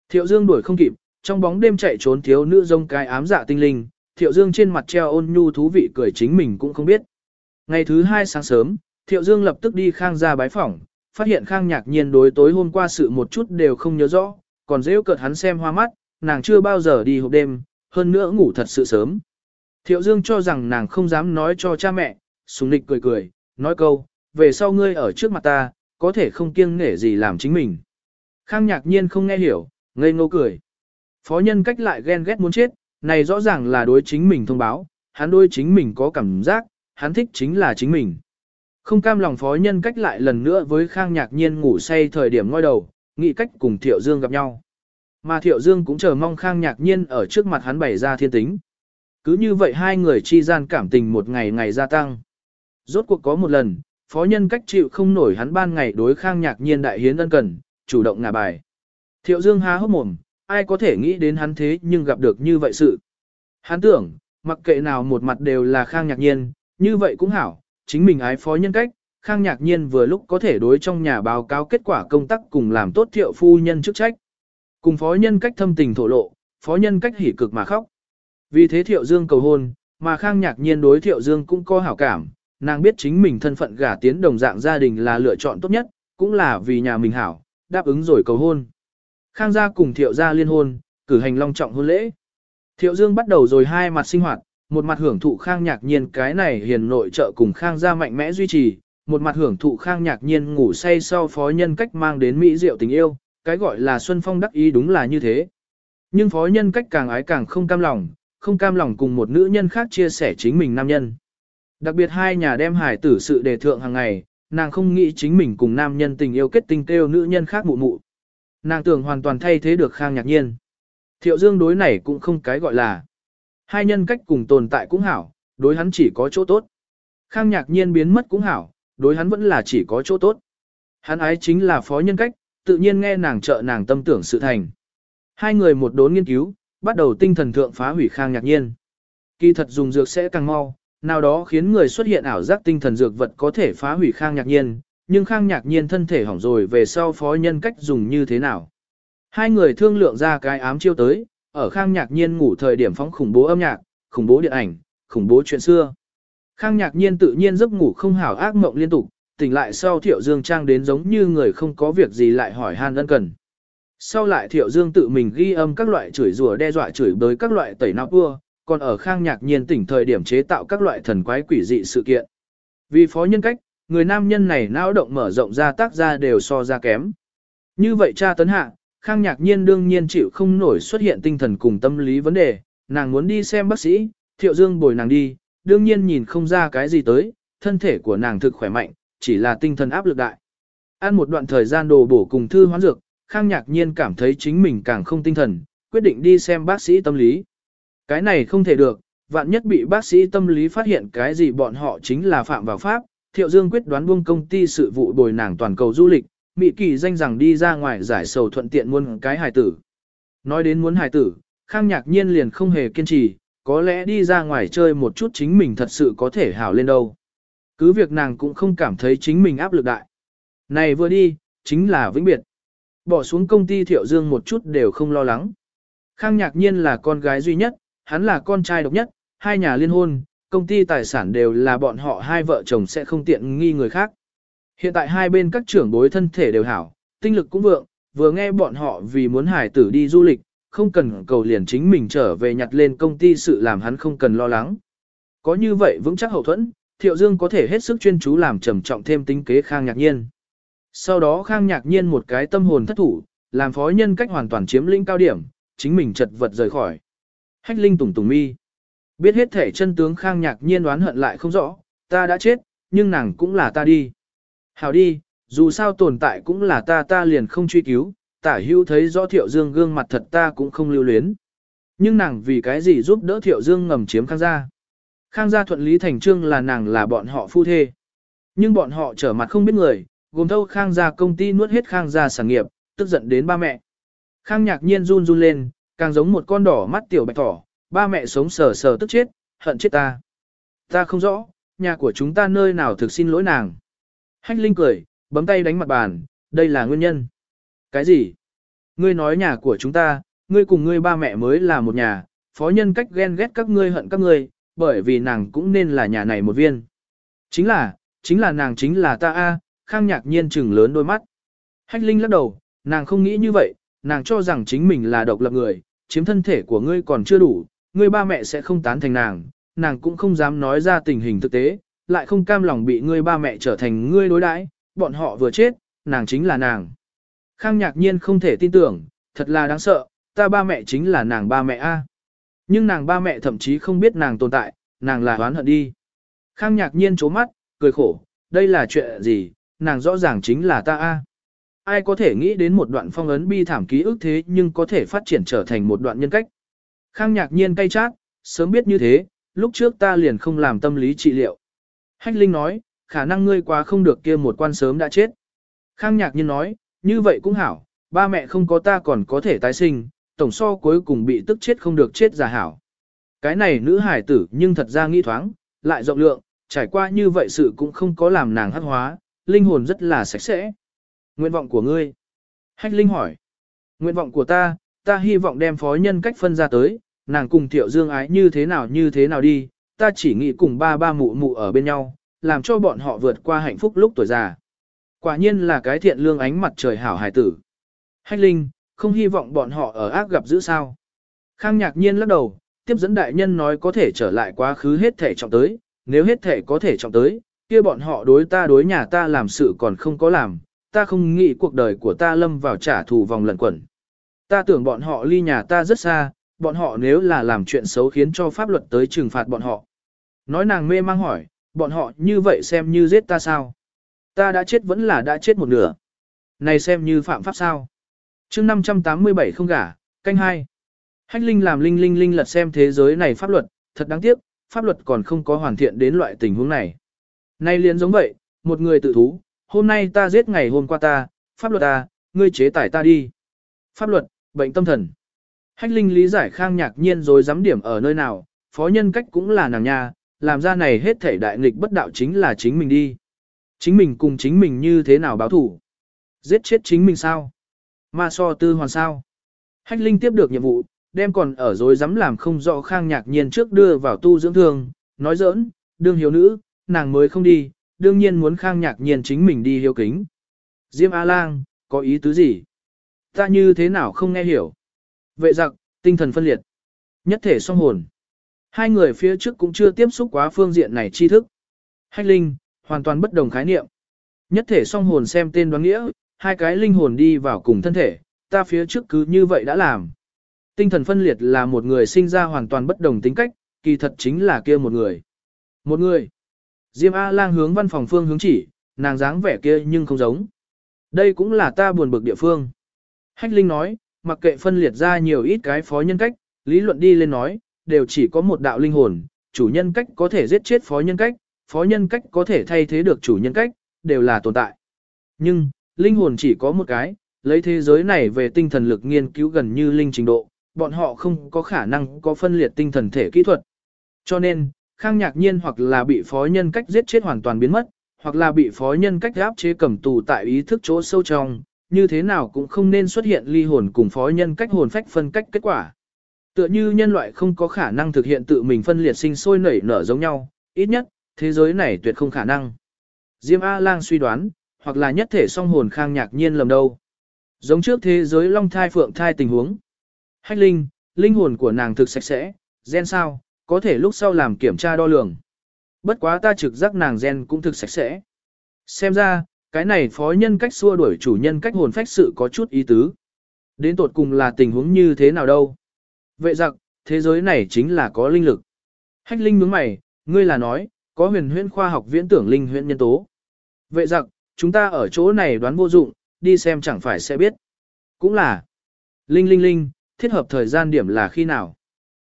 Thiệu dương đuổi không kịp, trong bóng đêm chạy trốn thiếu nữ rông cái ám dạ tinh linh, thiệu dương trên mặt treo ôn nhu thú vị cười chính mình cũng không biết. Ngày thứ hai sáng sớm, thiệu dương lập tức đi khang ra bái phỏng, phát hiện khang nhạc nhiên đối tối hôm qua sự một chút đều không nhớ rõ, còn dễ cợt hắn xem hoa mắt, nàng chưa bao giờ đi hộp đêm, hơn nữa ngủ thật sự sớm. Thiệu Dương cho rằng nàng không dám nói cho cha mẹ, sùng nịch cười cười, nói câu, về sau ngươi ở trước mặt ta, có thể không kiêng nể gì làm chính mình. Khang nhạc nhiên không nghe hiểu, ngây ngô cười. Phó nhân cách lại ghen ghét muốn chết, này rõ ràng là đối chính mình thông báo, hắn đối chính mình có cảm giác, hắn thích chính là chính mình. Không cam lòng phó nhân cách lại lần nữa với Khang nhạc nhiên ngủ say thời điểm ngoi đầu, nghĩ cách cùng Thiệu Dương gặp nhau. Mà Thiệu Dương cũng chờ mong Khang nhạc nhiên ở trước mặt hắn bày ra thiên tính. Cứ như vậy hai người chi gian cảm tình một ngày ngày gia tăng. Rốt cuộc có một lần, phó nhân cách chịu không nổi hắn ban ngày đối Khang nhạc nhiên đại hiến ân cần, chủ động ngả bài. Thiệu Dương há hốc mồm, ai có thể nghĩ đến hắn thế nhưng gặp được như vậy sự. Hắn tưởng, mặc kệ nào một mặt đều là Khang nhạc nhiên, như vậy cũng hảo, chính mình ái phó nhân cách, Khang nhạc nhiên vừa lúc có thể đối trong nhà báo cáo kết quả công tác cùng làm tốt thiệu phu nhân chức trách. Cùng phó nhân cách thâm tình thổ lộ, phó nhân cách hỉ cực mà khóc. Vì thế thiệu dương cầu hôn, mà Khang nhạc nhiên đối thiệu dương cũng có hảo cảm, nàng biết chính mình thân phận gả tiến đồng dạng gia đình là lựa chọn tốt nhất, cũng là vì nhà mình hảo, đáp ứng rồi cầu hôn. Khang gia cùng thiệu gia liên hôn, cử hành long trọng hôn lễ. Thiệu dương bắt đầu rồi hai mặt sinh hoạt, một mặt hưởng thụ khang nhạc nhiên cái này hiền nội trợ cùng khang gia mạnh mẽ duy trì, một mặt hưởng thụ khang nhạc nhiên ngủ say sau phó nhân cách mang đến mỹ diệu tình yêu, cái gọi là xuân phong đắc ý đúng là như thế. Nhưng phó nhân cách càng ái càng không cam lòng, không cam lòng cùng một nữ nhân khác chia sẻ chính mình nam nhân. Đặc biệt hai nhà đem hải tử sự đề thượng hàng ngày, nàng không nghĩ chính mình cùng nam nhân tình yêu kết tình kêu nữ nhân khác mụ mụ. Nàng tưởng hoàn toàn thay thế được khang nhạc nhiên. Thiệu dương đối này cũng không cái gọi là. Hai nhân cách cùng tồn tại cũng hảo, đối hắn chỉ có chỗ tốt. Khang nhạc nhiên biến mất cũng hảo, đối hắn vẫn là chỉ có chỗ tốt. Hắn ái chính là phó nhân cách, tự nhiên nghe nàng trợ nàng tâm tưởng sự thành. Hai người một đốn nghiên cứu, bắt đầu tinh thần thượng phá hủy khang nhạc nhiên. Kỳ thật dùng dược sẽ càng mau, nào đó khiến người xuất hiện ảo giác tinh thần dược vật có thể phá hủy khang nhạc nhiên, nhưng khang nhạc nhiên thân thể hỏng rồi về sau phó nhân cách dùng như thế nào. Hai người thương lượng ra cái ám chiêu tới, ở khang nhạc nhiên ngủ thời điểm phóng khủng bố âm nhạc, khủng bố điện ảnh, khủng bố chuyện xưa. Khang nhạc nhiên tự nhiên giấc ngủ không hảo ác mộng liên tục, tỉnh lại sau thiệu dương trang đến giống như người không có việc gì lại hỏi han ân cần. Sau lại thiệu dương tự mình ghi âm các loại chửi rủa đe dọa chửi bới các loại tẩy não vua, còn ở khang nhạc nhiên tỉnh thời điểm chế tạo các loại thần quái quỷ dị sự kiện. Vì phó nhân cách, người nam nhân này não động mở rộng ra tác ra đều so ra kém. Như vậy cha tấn hạ, khang nhạc nhiên đương nhiên chịu không nổi xuất hiện tinh thần cùng tâm lý vấn đề, nàng muốn đi xem bác sĩ, thiệu dương bồi nàng đi, đương nhiên nhìn không ra cái gì tới, thân thể của nàng thực khỏe mạnh, chỉ là tinh thần áp lực đại. Ăn một đoạn thời gian đồ bổ cùng thư hoán dược, khang nhạc nhiên cảm thấy chính mình càng không tinh thần, quyết định đi xem bác sĩ tâm lý. Cái này không thể được, vạn nhất bị bác sĩ tâm lý phát hiện cái gì bọn họ chính là phạm vào pháp, Thiệu Dương quyết đoán buông công ty sự vụ bồi nàng toàn cầu du lịch, Mỹ Kỳ danh rằng đi ra ngoài giải sầu thuận tiện muôn cái hài tử. Nói đến muốn hài tử, Khang Nhạc Nhiên liền không hề kiên trì, có lẽ đi ra ngoài chơi một chút chính mình thật sự có thể hảo lên đâu. Cứ việc nàng cũng không cảm thấy chính mình áp lực đại. Này vừa đi, chính là vĩnh biệt. Bỏ xuống công ty Thiệu Dương một chút đều không lo lắng. Khang Nhạc Nhiên là con gái duy nhất, hắn là con trai độc nhất, hai nhà liên hôn, công ty tài sản đều là bọn họ hai vợ chồng sẽ không tiện nghi người khác. Hiện tại hai bên các trưởng bối thân thể đều hảo, tinh lực cũng vượng, vừa nghe bọn họ vì muốn hải tử đi du lịch, không cần cầu liền chính mình trở về nhặt lên công ty sự làm hắn không cần lo lắng. Có như vậy vững chắc hậu thuẫn, Thiệu Dương có thể hết sức chuyên chú làm trầm trọng thêm tính kế Khang Nhạc Nhiên. Sau đó Khang Nhạc Nhiên một cái tâm hồn thất thủ, làm phó nhân cách hoàn toàn chiếm lĩnh cao điểm, chính mình chật vật rời khỏi. Hách Linh tùng tùng mi. Biết hết thể chân tướng khang nhạc nhiên đoán hận lại không rõ, ta đã chết, nhưng nàng cũng là ta đi. Hảo đi, dù sao tồn tại cũng là ta ta liền không truy cứu, tả hưu thấy rõ thiệu dương gương mặt thật ta cũng không lưu luyến. Nhưng nàng vì cái gì giúp đỡ thiệu dương ngầm chiếm khang gia. Khang gia thuận lý thành trương là nàng là bọn họ phu thê. Nhưng bọn họ trở mặt không biết người, gồm thâu khang gia công ty nuốt hết khang gia sản nghiệp, tức giận đến ba mẹ. Khang nhạc nhiên run run lên, càng giống một con đỏ mắt tiểu bạch thỏ, ba mẹ sống sờ sờ tức chết, hận chết ta. Ta không rõ, nhà của chúng ta nơi nào thực xin lỗi nàng. Hách Linh cười, bấm tay đánh mặt bàn, đây là nguyên nhân. Cái gì? Ngươi nói nhà của chúng ta, ngươi cùng ngươi ba mẹ mới là một nhà, phó nhân cách ghen ghét các ngươi hận các ngươi, bởi vì nàng cũng nên là nhà này một viên. Chính là, chính là nàng chính là ta a, Khang Nhạc Nhiên chừng lớn đôi mắt. Hách Linh lắc đầu, nàng không nghĩ như vậy, nàng cho rằng chính mình là độc lập người, chiếm thân thể của ngươi còn chưa đủ, ngươi ba mẹ sẽ không tán thành nàng, nàng cũng không dám nói ra tình hình thực tế, lại không cam lòng bị ngươi ba mẹ trở thành ngươi đối đãi, bọn họ vừa chết, nàng chính là nàng. Khang Nhạc Nhiên không thể tin tưởng, thật là đáng sợ, ta ba mẹ chính là nàng ba mẹ a. Nhưng nàng ba mẹ thậm chí không biết nàng tồn tại, nàng là oán hận đi. Khang Nhạc Nhiên chố mắt, cười khổ, đây là chuyện gì, nàng rõ ràng chính là ta a. Ai có thể nghĩ đến một đoạn phong ấn bi thảm ký ức thế nhưng có thể phát triển trở thành một đoạn nhân cách. Khang nhạc nhiên cay chát, sớm biết như thế, lúc trước ta liền không làm tâm lý trị liệu. Hách Linh nói, khả năng ngươi quá không được kia một quan sớm đã chết. Khang nhạc nhiên nói, như vậy cũng hảo, ba mẹ không có ta còn có thể tái sinh, tổng so cuối cùng bị tức chết không được chết già hảo. Cái này nữ hải tử nhưng thật ra nghi thoáng, lại rộng lượng, trải qua như vậy sự cũng không có làm nàng hắc hóa, linh hồn rất là sạch sẽ. Nguyện vọng của ngươi. Hách Linh hỏi. Nguyện vọng của ta, ta hy vọng đem phó nhân cách phân ra tới, nàng cùng Thiệu Dương ái như thế nào như thế nào đi, ta chỉ nghĩ cùng ba ba mụ mụ ở bên nhau, làm cho bọn họ vượt qua hạnh phúc lúc tuổi già. Quả nhiên là cái thiện lương ánh mặt trời hảo hài tử. Hách Linh, không hy vọng bọn họ ở ác gặp dữ sao. Khang nhạc nhiên lắc đầu, tiếp dẫn đại nhân nói có thể trở lại quá khứ hết thể trọng tới, nếu hết thể có thể trọng tới, kia bọn họ đối ta đối nhà ta làm sự còn không có làm, ta không nghĩ cuộc đời của ta lâm vào trả thù vòng lẩn quẩn. Ta tưởng bọn họ ly nhà ta rất xa, bọn họ nếu là làm chuyện xấu khiến cho pháp luật tới trừng phạt bọn họ. Nói nàng mê mang hỏi, bọn họ như vậy xem như giết ta sao? Ta đã chết vẫn là đã chết một nửa. Này xem như phạm pháp sao? chương 587 không gả, canh hai. Hách Linh làm Linh Linh Linh lật xem thế giới này pháp luật, thật đáng tiếc, pháp luật còn không có hoàn thiện đến loại tình huống này. Nay liền giống vậy, một người tự thú, hôm nay ta giết ngày hôm qua ta, pháp luật ta, ngươi chế tải ta đi. Pháp luật, bệnh tâm thần. Hách Linh lý giải khang nhạc nhiên rồi dám điểm ở nơi nào, phó nhân cách cũng là nàng nha, làm ra này hết thể đại nghịch bất đạo chính là chính mình đi. Chính mình cùng chính mình như thế nào báo thủ. Giết chết chính mình sao? Ma so tư hoàn sao? Hách Linh tiếp được nhiệm vụ, đem còn ở dối dám làm không rõ khang nhạc nhiên trước đưa vào tu dưỡng thương, nói giỡn, đương hiếu nữ, nàng mới không đi, đương nhiên muốn khang nhạc nhiên chính mình đi hiếu kính. Diêm A-lang, có ý tứ gì? Ta như thế nào không nghe hiểu? Vệ giặc, tinh thần phân liệt. Nhất thể song hồn. Hai người phía trước cũng chưa tiếp xúc quá phương diện này tri thức. Hách linh, hoàn toàn bất đồng khái niệm. Nhất thể song hồn xem tên đoán nghĩa, hai cái linh hồn đi vào cùng thân thể, ta phía trước cứ như vậy đã làm. Tinh thần phân liệt là một người sinh ra hoàn toàn bất đồng tính cách, kỳ thật chính là kia một người. Một người. Diêm A-lang hướng văn phòng phương hướng chỉ, nàng dáng vẻ kia nhưng không giống. Đây cũng là ta buồn bực địa phương. Hách Linh nói, mặc kệ phân liệt ra nhiều ít cái phó nhân cách, lý luận đi lên nói, đều chỉ có một đạo linh hồn, chủ nhân cách có thể giết chết phó nhân cách, phó nhân cách có thể thay thế được chủ nhân cách, đều là tồn tại. Nhưng, linh hồn chỉ có một cái, lấy thế giới này về tinh thần lực nghiên cứu gần như linh trình độ, bọn họ không có khả năng có phân liệt tinh thần thể kỹ thuật. Cho nên, Khang Nhạc Nhiên hoặc là bị phó nhân cách giết chết hoàn toàn biến mất, hoặc là bị phó nhân cách áp chế cầm tù tại ý thức chỗ sâu trong, như thế nào cũng không nên xuất hiện ly hồn cùng phó nhân cách hồn phách phân cách kết quả. Tựa như nhân loại không có khả năng thực hiện tự mình phân liệt sinh sôi nảy nở giống nhau, ít nhất, thế giới này tuyệt không khả năng. Diêm A-lang suy đoán, hoặc là nhất thể song hồn khang nhạc nhiên lầm đâu. Giống trước thế giới long thai phượng thai tình huống. Hách linh, linh hồn của nàng thực sạch sẽ, gen sao, có thể lúc sau làm kiểm tra đo lường. Bất quá ta trực giác nàng gen cũng thực sạch sẽ. Xem ra, cái này phó nhân cách xua đuổi chủ nhân cách hồn phách sự có chút ý tứ. Đến tột cùng là tình huống như thế nào đâu. Vệ giặc, thế giới này chính là có linh lực. Hách Linh nhướng mày, ngươi là nói, có huyền huyễn khoa học viễn tưởng linh huyễn nhân tố. Vệ giặc, chúng ta ở chỗ này đoán vô dụng, đi xem chẳng phải sẽ biết. Cũng là, linh linh linh, thiết hợp thời gian điểm là khi nào.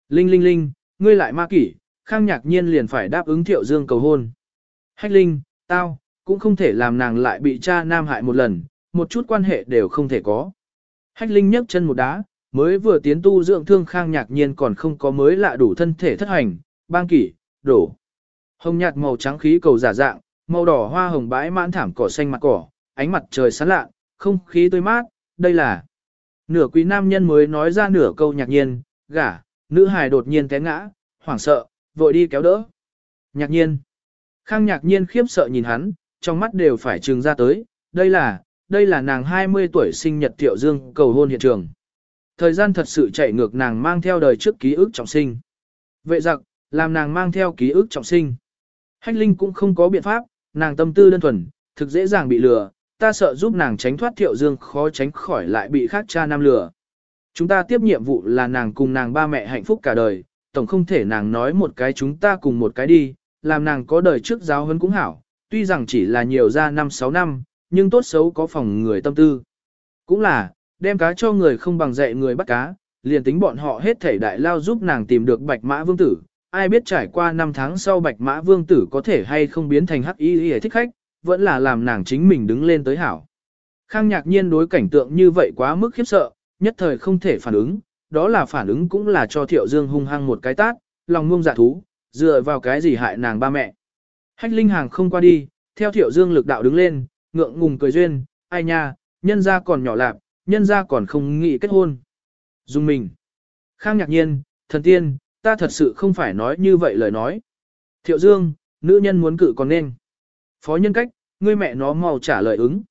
Linh linh linh, ngươi lại ma kỷ, khang nhạc nhiên liền phải đáp ứng thiệu dương cầu hôn. Hách linh, tao, cũng không thể làm nàng lại bị cha nam hại một lần, một chút quan hệ đều không thể có. Hách linh nhấc chân một đá, mới vừa tiến tu dưỡng thương khang nhạc nhiên còn không có mới lạ đủ thân thể thất hành, bang kỷ, đổ. Hồng nhạt màu trắng khí cầu giả dạng, màu đỏ hoa hồng bãi mãn thảm cỏ xanh mặt cỏ, ánh mặt trời sáng lạ, không khí tươi mát, đây là. Nửa quý nam nhân mới nói ra nửa câu nhạc nhiên, gả, nữ hài đột nhiên té ngã, hoảng sợ, vội đi kéo đỡ. Nhạc nhiên. Khang nhạc nhiên khiếp sợ nhìn hắn, trong mắt đều phải trừng ra tới, đây là, đây là nàng 20 tuổi sinh nhật Tiểu Dương cầu hôn hiện trường. Thời gian thật sự chạy ngược nàng mang theo đời trước ký ức trọng sinh. Vệ giặc, làm nàng mang theo ký ức trọng sinh. Hách Linh cũng không có biện pháp, nàng tâm tư đơn thuần, thực dễ dàng bị lừa, ta sợ giúp nàng tránh thoát Thiệu Dương khó tránh khỏi lại bị khác cha nam lừa. Chúng ta tiếp nhiệm vụ là nàng cùng nàng ba mẹ hạnh phúc cả đời, tổng không thể nàng nói một cái chúng ta cùng một cái đi, làm nàng có đời trước giáo hơn cũng hảo, tuy rằng chỉ là nhiều ra 5-6 năm, nhưng tốt xấu có phòng người tâm tư. Cũng là, đem cá cho người không bằng dạy người bắt cá, liền tính bọn họ hết thể đại lao giúp nàng tìm được bạch mã vương tử, ai biết trải qua 5 tháng sau bạch mã vương tử có thể hay không biến thành hắc y y thích khách, vẫn là làm nàng chính mình đứng lên tới hảo. Khang nhạc nhiên đối cảnh tượng như vậy quá mức khiếp sợ, nhất thời không thể phản ứng, đó là phản ứng cũng là cho thiệu dương hung hăng một cái tát, lòng ngông dạ thú, dựa vào cái gì hại nàng ba mẹ. Hách linh hàng không qua đi, theo thiệu dương lực đạo đứng lên, ngượng ngùng cười duyên, ai nha, nhân ra còn nhỏ lạp, nhân ra còn không nghĩ kết hôn. Dung mình. Khang nhạc nhiên, thần tiên, ta thật sự không phải nói như vậy lời nói. Thiệu dương, nữ nhân muốn cự còn nên. Phó nhân cách, ngươi mẹ nó mau trả lời ứng.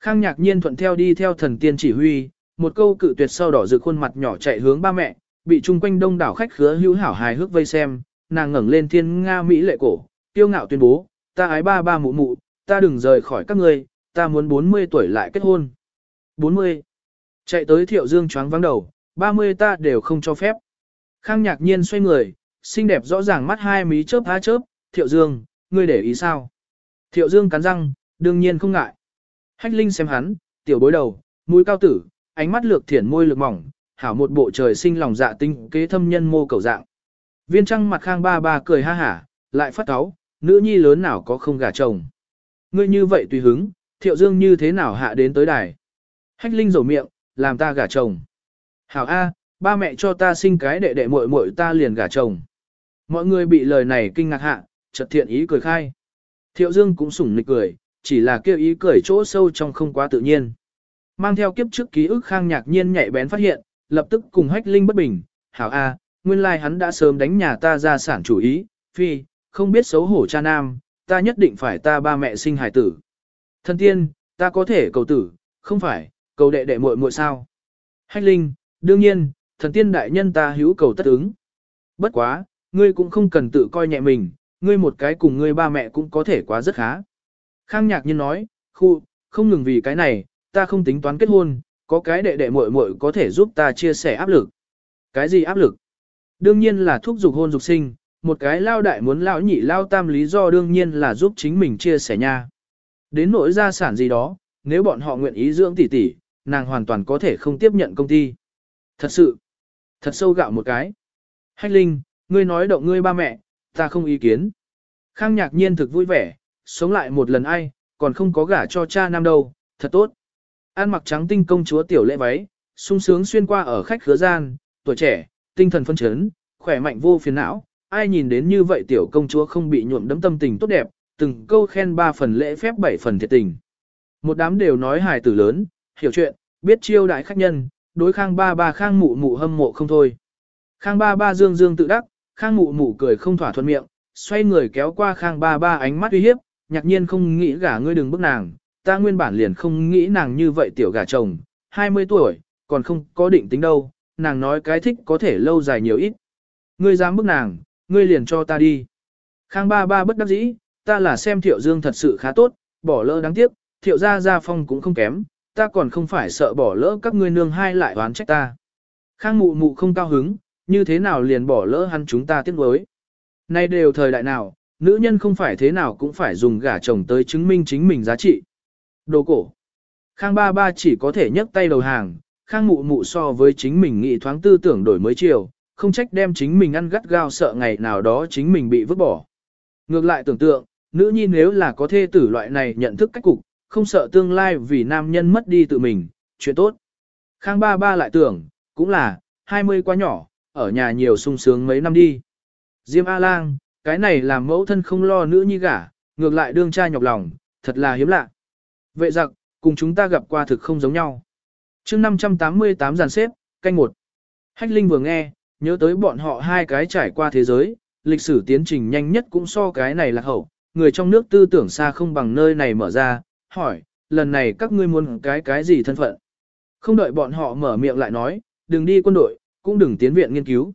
Khang nhạc nhiên thuận theo đi theo thần tiên chỉ huy, một câu cự tuyệt sau đỏ rực khuôn mặt nhỏ chạy hướng ba mẹ, bị chung quanh đông đảo khách khứa hữu hảo hài hước vây xem, nàng ngẩng lên thiên nga mỹ lệ cổ, kiêu ngạo tuyên bố, ta ái ba ba mụ mụ, ta đừng rời khỏi các ngươi, ta muốn 40 tuổi lại kết hôn. 40. Chạy tới thiệu dương choáng vắng đầu, 30 ta đều không cho phép. Khang nhạc nhiên xoay người, xinh đẹp rõ ràng mắt hai mí chớp há chớp, thiệu dương, ngươi để ý sao? Thiệu dương cắn răng, đương nhiên không ngại. Hách linh xem hắn, tiểu bối đầu, mũi cao tử, ánh mắt lược thiển môi lược mỏng, hảo một bộ trời sinh lòng dạ tinh kế thâm nhân mô cầu dạng. Viên trăng mặt khang ba ba cười ha hả, lại phát cáu, nữ nhi lớn nào có không gả chồng. Ngươi như vậy tùy hứng, thiệu dương như thế nào hạ đến tới đài. Hách linh rổ miệng, làm ta gả chồng. Hảo A, ba mẹ cho ta sinh cái đệ đệ muội muội ta liền gả chồng. Mọi người bị lời này kinh ngạc hạ, chợt thiện ý cười khai. Thiệu dương cũng sủng nịch cười, chỉ là kêu ý cười chỗ sâu trong không quá tự nhiên. Mang theo kiếp trước ký ức khang nhạc nhiên nhạy bén phát hiện, lập tức cùng hách linh bất bình, hảo A, nguyên lai like hắn đã sớm đánh nhà ta ra sản chủ ý, phi, không biết xấu hổ cha nam, ta nhất định phải ta ba mẹ sinh hài tử. Thân tiên, ta có thể cầu tử, không phải, cầu đệ đệ muội muội sao. Hách linh, đương nhiên, thần tiên đại nhân ta hữu cầu tất ứng. Bất quá, ngươi cũng không cần tự coi nhẹ mình, ngươi một cái cùng ngươi ba mẹ cũng có thể quá rất khá. Khang nhạc nhiên nói, khu, không ngừng vì cái này, ta không tính toán kết hôn, có cái đệ đệ muội muội có thể giúp ta chia sẻ áp lực. Cái gì áp lực? Đương nhiên là thúc dục hôn dục sinh, một cái lao đại muốn lao nhị lao tam lý do đương nhiên là giúp chính mình chia sẻ nha. Đến nỗi gia sản gì đó, nếu bọn họ nguyện ý dưỡng tỷ tỷ, nàng hoàn toàn có thể không tiếp nhận công ty. Thật sự, thật sâu gạo một cái. Hách Linh, ngươi nói động ngươi ba mẹ, ta không ý kiến. Khang nhạc nhiên thực vui vẻ, sống lại một lần ai, còn không có gả cho cha nam đâu, thật tốt. An mặc trắng tinh công chúa tiểu lễ váy, sung sướng xuyên qua ở khách khứa gian, tuổi trẻ, tinh thần phân chấn, khỏe mạnh vô phiền não, ai nhìn đến như vậy tiểu công chúa không bị nhuộm đấm tâm tình tốt đẹp, từng câu khen ba phần lễ phép bảy phần thiệt tình. Một đám đều nói hài tử lớn, hiểu chuyện, biết chiêu đại khách nhân, đối khang ba ba khang mụ mụ hâm mộ không thôi. Khang ba ba dương dương tự đắc, khang mụ mụ cười không thỏa thuận miệng, xoay người kéo qua khang ba ba ánh mắt uy hiếp, nhạc nhiên không nghĩ gả ngươi đừng bức nàng, ta nguyên bản liền không nghĩ nàng như vậy tiểu gả chồng, 20 tuổi, còn không có định tính đâu, nàng nói cái thích có thể lâu dài nhiều ít. Ngươi dám bức nàng, ngươi liền cho ta đi. Khang ba ba bất đắc dĩ, ta là xem thiệu dương thật sự khá tốt, bỏ lỡ đáng tiếc, thiệu gia gia phong cũng không kém, ta còn không phải sợ bỏ lỡ các ngươi nương hai lại oán trách ta. Khang mụ mụ không cao hứng, như thế nào liền bỏ lỡ hắn chúng ta tiếc nuối. Nay đều thời đại nào, nữ nhân không phải thế nào cũng phải dùng gả chồng tới chứng minh chính mình giá trị. Đồ cổ. Khang ba ba chỉ có thể nhấc tay đầu hàng, khang mụ mụ so với chính mình nghĩ thoáng tư tưởng đổi mới chiều, không trách đem chính mình ăn gắt gao sợ ngày nào đó chính mình bị vứt bỏ. Ngược lại tưởng tượng, nữ nhi nếu là có thê tử loại này nhận thức cách cục, không sợ tương lai vì nam nhân mất đi tự mình, chuyện tốt. Khang ba ba lại tưởng, cũng là, 20 quá nhỏ, ở nhà nhiều sung sướng mấy năm đi. Diêm A-lang, cái này làm mẫu thân không lo nữ nhi gả, ngược lại đương cha nhọc lòng, thật là hiếm lạ. Vệ giặc, cùng chúng ta gặp qua thực không giống nhau. chương 588 giàn xếp, canh một. Hách Linh vừa nghe, nhớ tới bọn họ hai cái trải qua thế giới, lịch sử tiến trình nhanh nhất cũng so cái này là hậu, người trong nước tư tưởng xa không bằng nơi này mở ra, hỏi, lần này các ngươi muốn cái cái gì thân phận? Không đợi bọn họ mở miệng lại nói, đừng đi quân đội, cũng đừng tiến viện nghiên cứu.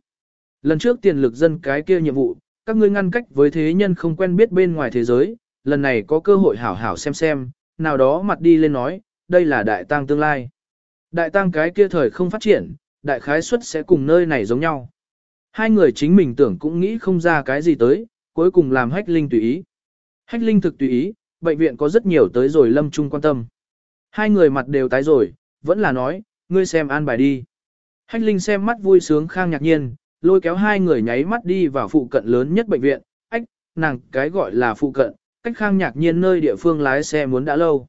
Lần trước tiền lực dân cái kia nhiệm vụ, các ngươi ngăn cách với thế nhân không quen biết bên ngoài thế giới, lần này có cơ hội hảo hảo xem xem, nào đó mặt đi lên nói, đây là đại tăng tương lai. Đại tăng cái kia thời không phát triển, đại khái suất sẽ cùng nơi này giống nhau. Hai người chính mình tưởng cũng nghĩ không ra cái gì tới, cuối cùng làm hách linh tùy ý. Hách linh thực tùy ý, bệnh viện có rất nhiều tới rồi lâm trung quan tâm. Hai người mặt đều tái rồi, vẫn là nói, ngươi xem an bài đi. Hách linh xem mắt vui sướng khang nhạc nhiên, lôi kéo hai người nháy mắt đi vào phụ cận lớn nhất bệnh viện, ách, nàng cái gọi là phụ cận, cách khang nhạc nhiên nơi địa phương lái xe muốn đã lâu.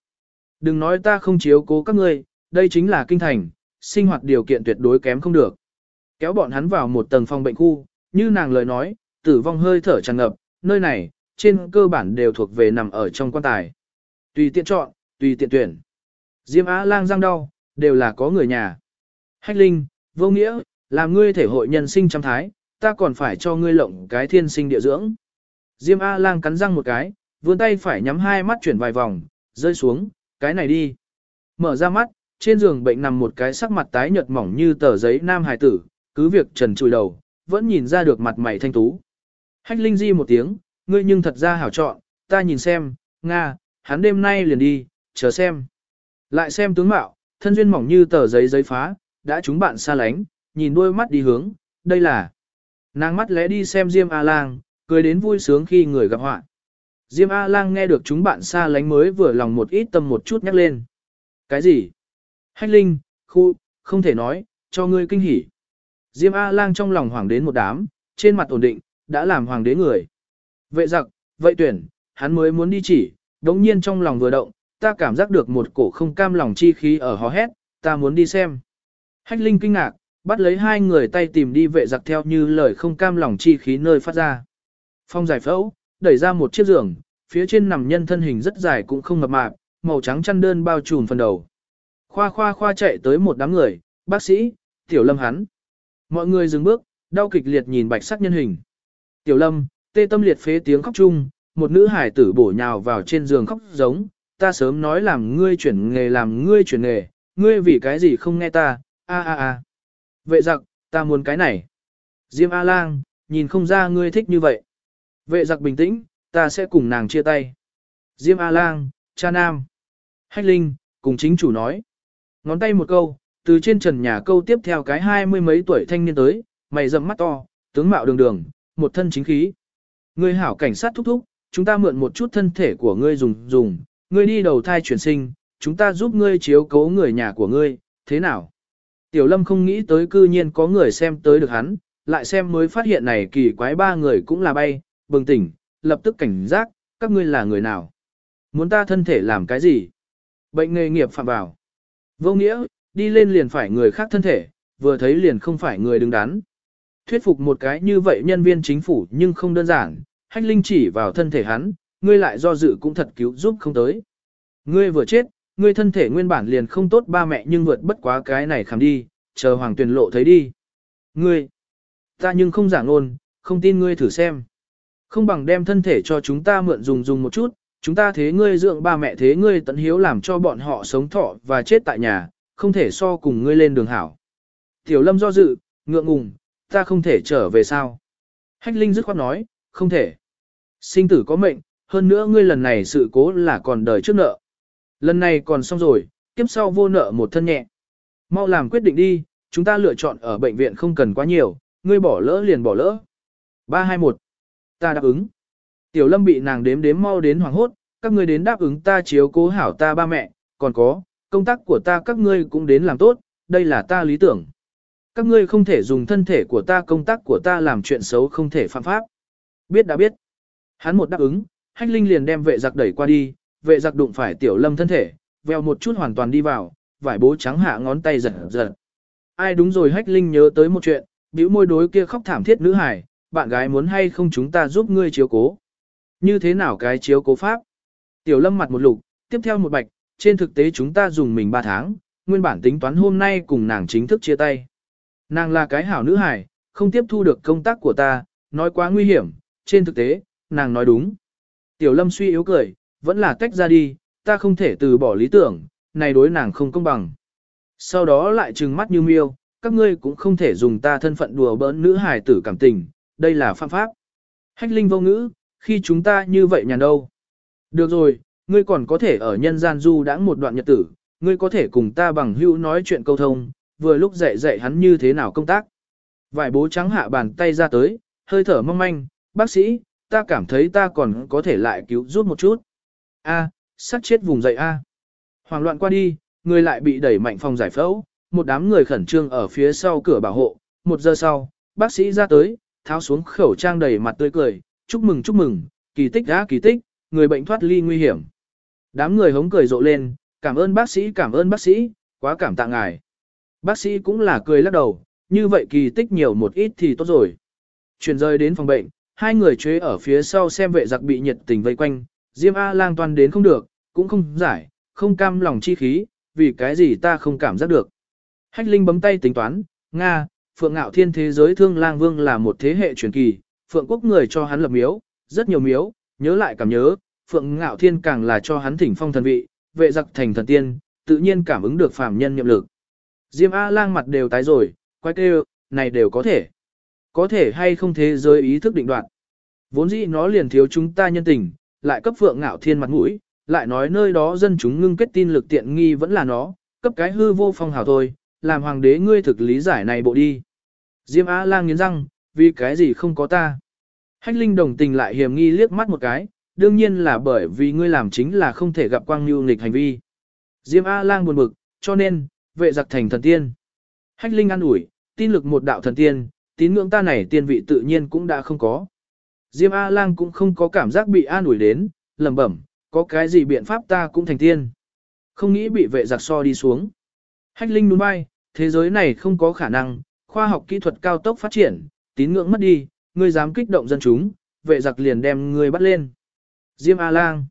Đừng nói ta không chiếu cố các ngươi, đây chính là kinh thành, sinh hoạt điều kiện tuyệt đối kém không được. Kéo bọn hắn vào một tầng phòng bệnh khu, như nàng lời nói, tử vong hơi thở tràn ngập, nơi này, trên cơ bản đều thuộc về nằm ở trong quan tài. Tùy tiện chọn, tùy tiện tuyển. Diêm Á lang răng đau, đều là có người nhà. Hách Linh, vô nghĩa, làm ngươi thể hội nhân sinh trăm thái, ta còn phải cho ngươi lộng cái thiên sinh địa dưỡng. Diêm A lang cắn răng một cái, vươn tay phải nhắm hai mắt chuyển vài vòng, rơi xuống, cái này đi. Mở ra mắt, trên giường bệnh nằm một cái sắc mặt tái nhợt mỏng như tờ giấy nam hài tử, cứ việc trần trụi đầu, vẫn nhìn ra được mặt mày thanh tú. Hách Linh Di một tiếng, ngươi nhưng thật ra hảo chọn, ta nhìn xem, Nga, hắn đêm nay liền đi, chờ xem. Lại xem tướng mạo, thân duyên mỏng như tờ giấy giấy phá, đã chúng bạn xa lánh, nhìn đôi mắt đi hướng, đây là. Nàng mắt lẽ đi xem Diêm A-Lang, cười đến vui sướng khi người gặp họa. Diêm A-Lang nghe được chúng bạn xa lánh mới vừa lòng một ít tâm một chút nhắc lên. Cái gì? Hách Linh, khu, không thể nói, cho ngươi kinh hỉ. Diêm A-Lang trong lòng hoàng đến một đám, trên mặt ổn định, đã làm hoàng đế người. Vệ giặc, vậy tuyển, hắn mới muốn đi chỉ, đống nhiên trong lòng vừa động, ta cảm giác được một cổ không cam lòng chi khí ở hò hét, ta muốn đi xem. Hách Linh kinh ngạc, bắt lấy hai người tay tìm đi vệ giặc theo như lời không cam lòng chi khí nơi phát ra. Phong giải phẫu, đẩy ra một chiếc giường, phía trên nằm nhân thân hình rất dài cũng không mập mạp, màu trắng chăn đơn bao trùm phần đầu. Khoa khoa khoa chạy tới một đám người, bác sĩ, tiểu lâm hắn. Mọi người dừng bước, đau kịch liệt nhìn bạch sắc nhân hình. Tiểu lâm, tê tâm liệt phế tiếng khóc chung, một nữ hải tử bổ nhào vào trên giường khóc giống, ta sớm nói làm ngươi chuyển nghề làm ngươi chuyển nghề, ngươi vì cái gì không nghe ta, a a a. Vệ giặc, ta muốn cái này. Diêm A-lang, nhìn không ra ngươi thích như vậy. Vệ giặc bình tĩnh, ta sẽ cùng nàng chia tay. Diêm A-lang, cha nam. Hách Linh, cùng chính chủ nói. Ngón tay một câu, từ trên trần nhà câu tiếp theo cái hai mươi mấy tuổi thanh niên tới, mày rậm mắt to, tướng mạo đường đường, một thân chính khí. Ngươi hảo cảnh sát thúc thúc, chúng ta mượn một chút thân thể của ngươi dùng dùng, ngươi đi đầu thai chuyển sinh, chúng ta giúp ngươi chiếu cố người nhà của ngươi, thế nào? Tiểu lâm không nghĩ tới cư nhiên có người xem tới được hắn, lại xem mới phát hiện này kỳ quái ba người cũng là bay, bừng tỉnh, lập tức cảnh giác, các ngươi là người nào? Muốn ta thân thể làm cái gì? Bệnh nghề nghiệp phạm vào. Vô nghĩa, đi lên liền phải người khác thân thể, vừa thấy liền không phải người đứng đắn. Thuyết phục một cái như vậy nhân viên chính phủ nhưng không đơn giản, hách linh chỉ vào thân thể hắn, ngươi lại do dự cũng thật cứu giúp không tới. Ngươi vừa chết, ngươi thân thể nguyên bản liền không tốt ba mẹ nhưng vượt bất quá cái này khám đi, chờ hoàng tuyển lộ thấy đi. Ngươi, ta nhưng không giả ngôn, không tin ngươi thử xem. Không bằng đem thân thể cho chúng ta mượn dùng dùng một chút, chúng ta thế ngươi dưỡng ba mẹ thế ngươi tận hiếu làm cho bọn họ sống thọ và chết tại nhà, không thể so cùng ngươi lên đường hảo. Tiểu lâm do dự, ngượng ngùng, ta không thể trở về sao. Hách Linh dứt khoát nói, không thể. Sinh tử có mệnh, hơn nữa ngươi lần này sự cố là còn đời trước nợ. Lần này còn xong rồi, kiếp sau vô nợ một thân nhẹ. Mau làm quyết định đi, chúng ta lựa chọn ở bệnh viện không cần quá nhiều, ngươi bỏ lỡ liền bỏ lỡ. 321 Ta đáp ứng. Tiểu lâm bị nàng đếm đếm mau đến hoàng hốt, các ngươi đến đáp ứng ta chiếu cố hảo ta ba mẹ, còn có, công tác của ta các ngươi cũng đến làm tốt, đây là ta lý tưởng. Các ngươi không thể dùng thân thể của ta công tác của ta làm chuyện xấu không thể phạm pháp. Biết đã biết. Hắn một đáp ứng, hách linh liền đem vệ giặc đẩy qua đi, vệ giặc đụng phải tiểu lâm thân thể, veo một chút hoàn toàn đi vào, vải bố trắng hạ ngón tay giật giật. Ai đúng rồi hách linh nhớ tới một chuyện, bĩu môi đối kia khóc thảm thiết nữ hải, bạn gái muốn hay không chúng ta giúp ngươi chiếu cố. Như thế nào cái chiếu cố pháp? Tiểu lâm mặt một lục, tiếp theo một bạch, trên thực tế chúng ta dùng mình 3 tháng, nguyên bản tính toán hôm nay cùng nàng chính thức chia tay. Nàng là cái hảo nữ hải, không tiếp thu được công tác của ta, nói quá nguy hiểm, trên thực tế, nàng nói đúng. Tiểu lâm suy yếu cười, vẫn là tách ra đi, ta không thể từ bỏ lý tưởng, này đối nàng không công bằng. Sau đó lại trừng mắt như miêu, các ngươi cũng không thể dùng ta thân phận đùa bỡn nữ hài tử cảm tình, đây là phạm pháp. Hách linh vô ngữ, khi chúng ta như vậy nhàn đâu. Được rồi, ngươi còn có thể ở nhân gian du đãng một đoạn nhật tử, ngươi có thể cùng ta bằng hữu nói chuyện câu thông, vừa lúc dạy dạy hắn như thế nào công tác. Vài bố trắng hạ bàn tay ra tới, hơi thở mong manh, bác sĩ, ta cảm thấy ta còn có thể lại cứu giúp một chút. A, sát chết vùng dậy A. Hoàng loạn qua đi, người lại bị đẩy mạnh phòng giải phẫu, một đám người khẩn trương ở phía sau cửa bảo hộ, một giờ sau, bác sĩ ra tới, tháo xuống khẩu trang đầy mặt tươi cười, chúc mừng chúc mừng, kỳ tích đã kỳ tích, người bệnh thoát ly nguy hiểm. Đám người hống cười rộ lên, cảm ơn bác sĩ cảm ơn bác sĩ, quá cảm tạ ngài. Bác sĩ cũng là cười lắc đầu, như vậy kỳ tích nhiều một ít thì tốt rồi. Chuyển rời đến phòng bệnh, hai người chế ở phía sau xem vệ giặc bị nhiệt tình vây quanh, Diêm A lang toàn đến không được, cũng không giải, không cam lòng chi khí, vì cái gì ta không cảm giác được. Hách Linh bấm tay tính toán, Nga, Phượng Ngạo Thiên thế giới thương lang vương là một thế hệ truyền kỳ, Phượng quốc người cho hắn lập miếu, rất nhiều miếu, nhớ lại cảm nhớ, Phượng Ngạo Thiên càng là cho hắn thỉnh phong thần vị, vệ giặc thành thần tiên, tự nhiên cảm ứng được phàm nhân nhiệm lực. Diêm A lang mặt đều tái rồi, quay kêu, này đều có thể. Có thể hay không thế giới ý thức định đoạn. Vốn dĩ nó liền thiếu chúng ta nhân tình, lại cấp Phượng Ngạo Thiên mặt mũi, lại nói nơi đó dân chúng ngưng kết tin lực tiện nghi vẫn là nó, cấp cái hư vô phong hào thôi, làm hoàng đế ngươi thực lý giải này bộ đi. Diêm Á lang nghiến răng, vì cái gì không có ta. Hách Linh đồng tình lại hiểm nghi liếc mắt một cái, đương nhiên là bởi vì ngươi làm chính là không thể gặp quang nhu nghịch hành vi. Diêm A lang buồn bực, cho nên, vệ giặc thành thần tiên. Hách Linh an ủi, tin lực một đạo thần tiên, tín ngưỡng ta này tiên vị tự nhiên cũng đã không có. Diêm A lang cũng không có cảm giác bị an ủi đến, lẩm bẩm, có cái gì biện pháp ta cũng thành tiên. Không nghĩ bị vệ giặc so đi xuống. Hách Linh đúng bay, thế giới này không có khả năng, khoa học kỹ thuật cao tốc phát triển, tín ngưỡng mất đi, ngươi dám kích động dân chúng, vệ giặc liền đem ngươi bắt lên. Diêm A-lang.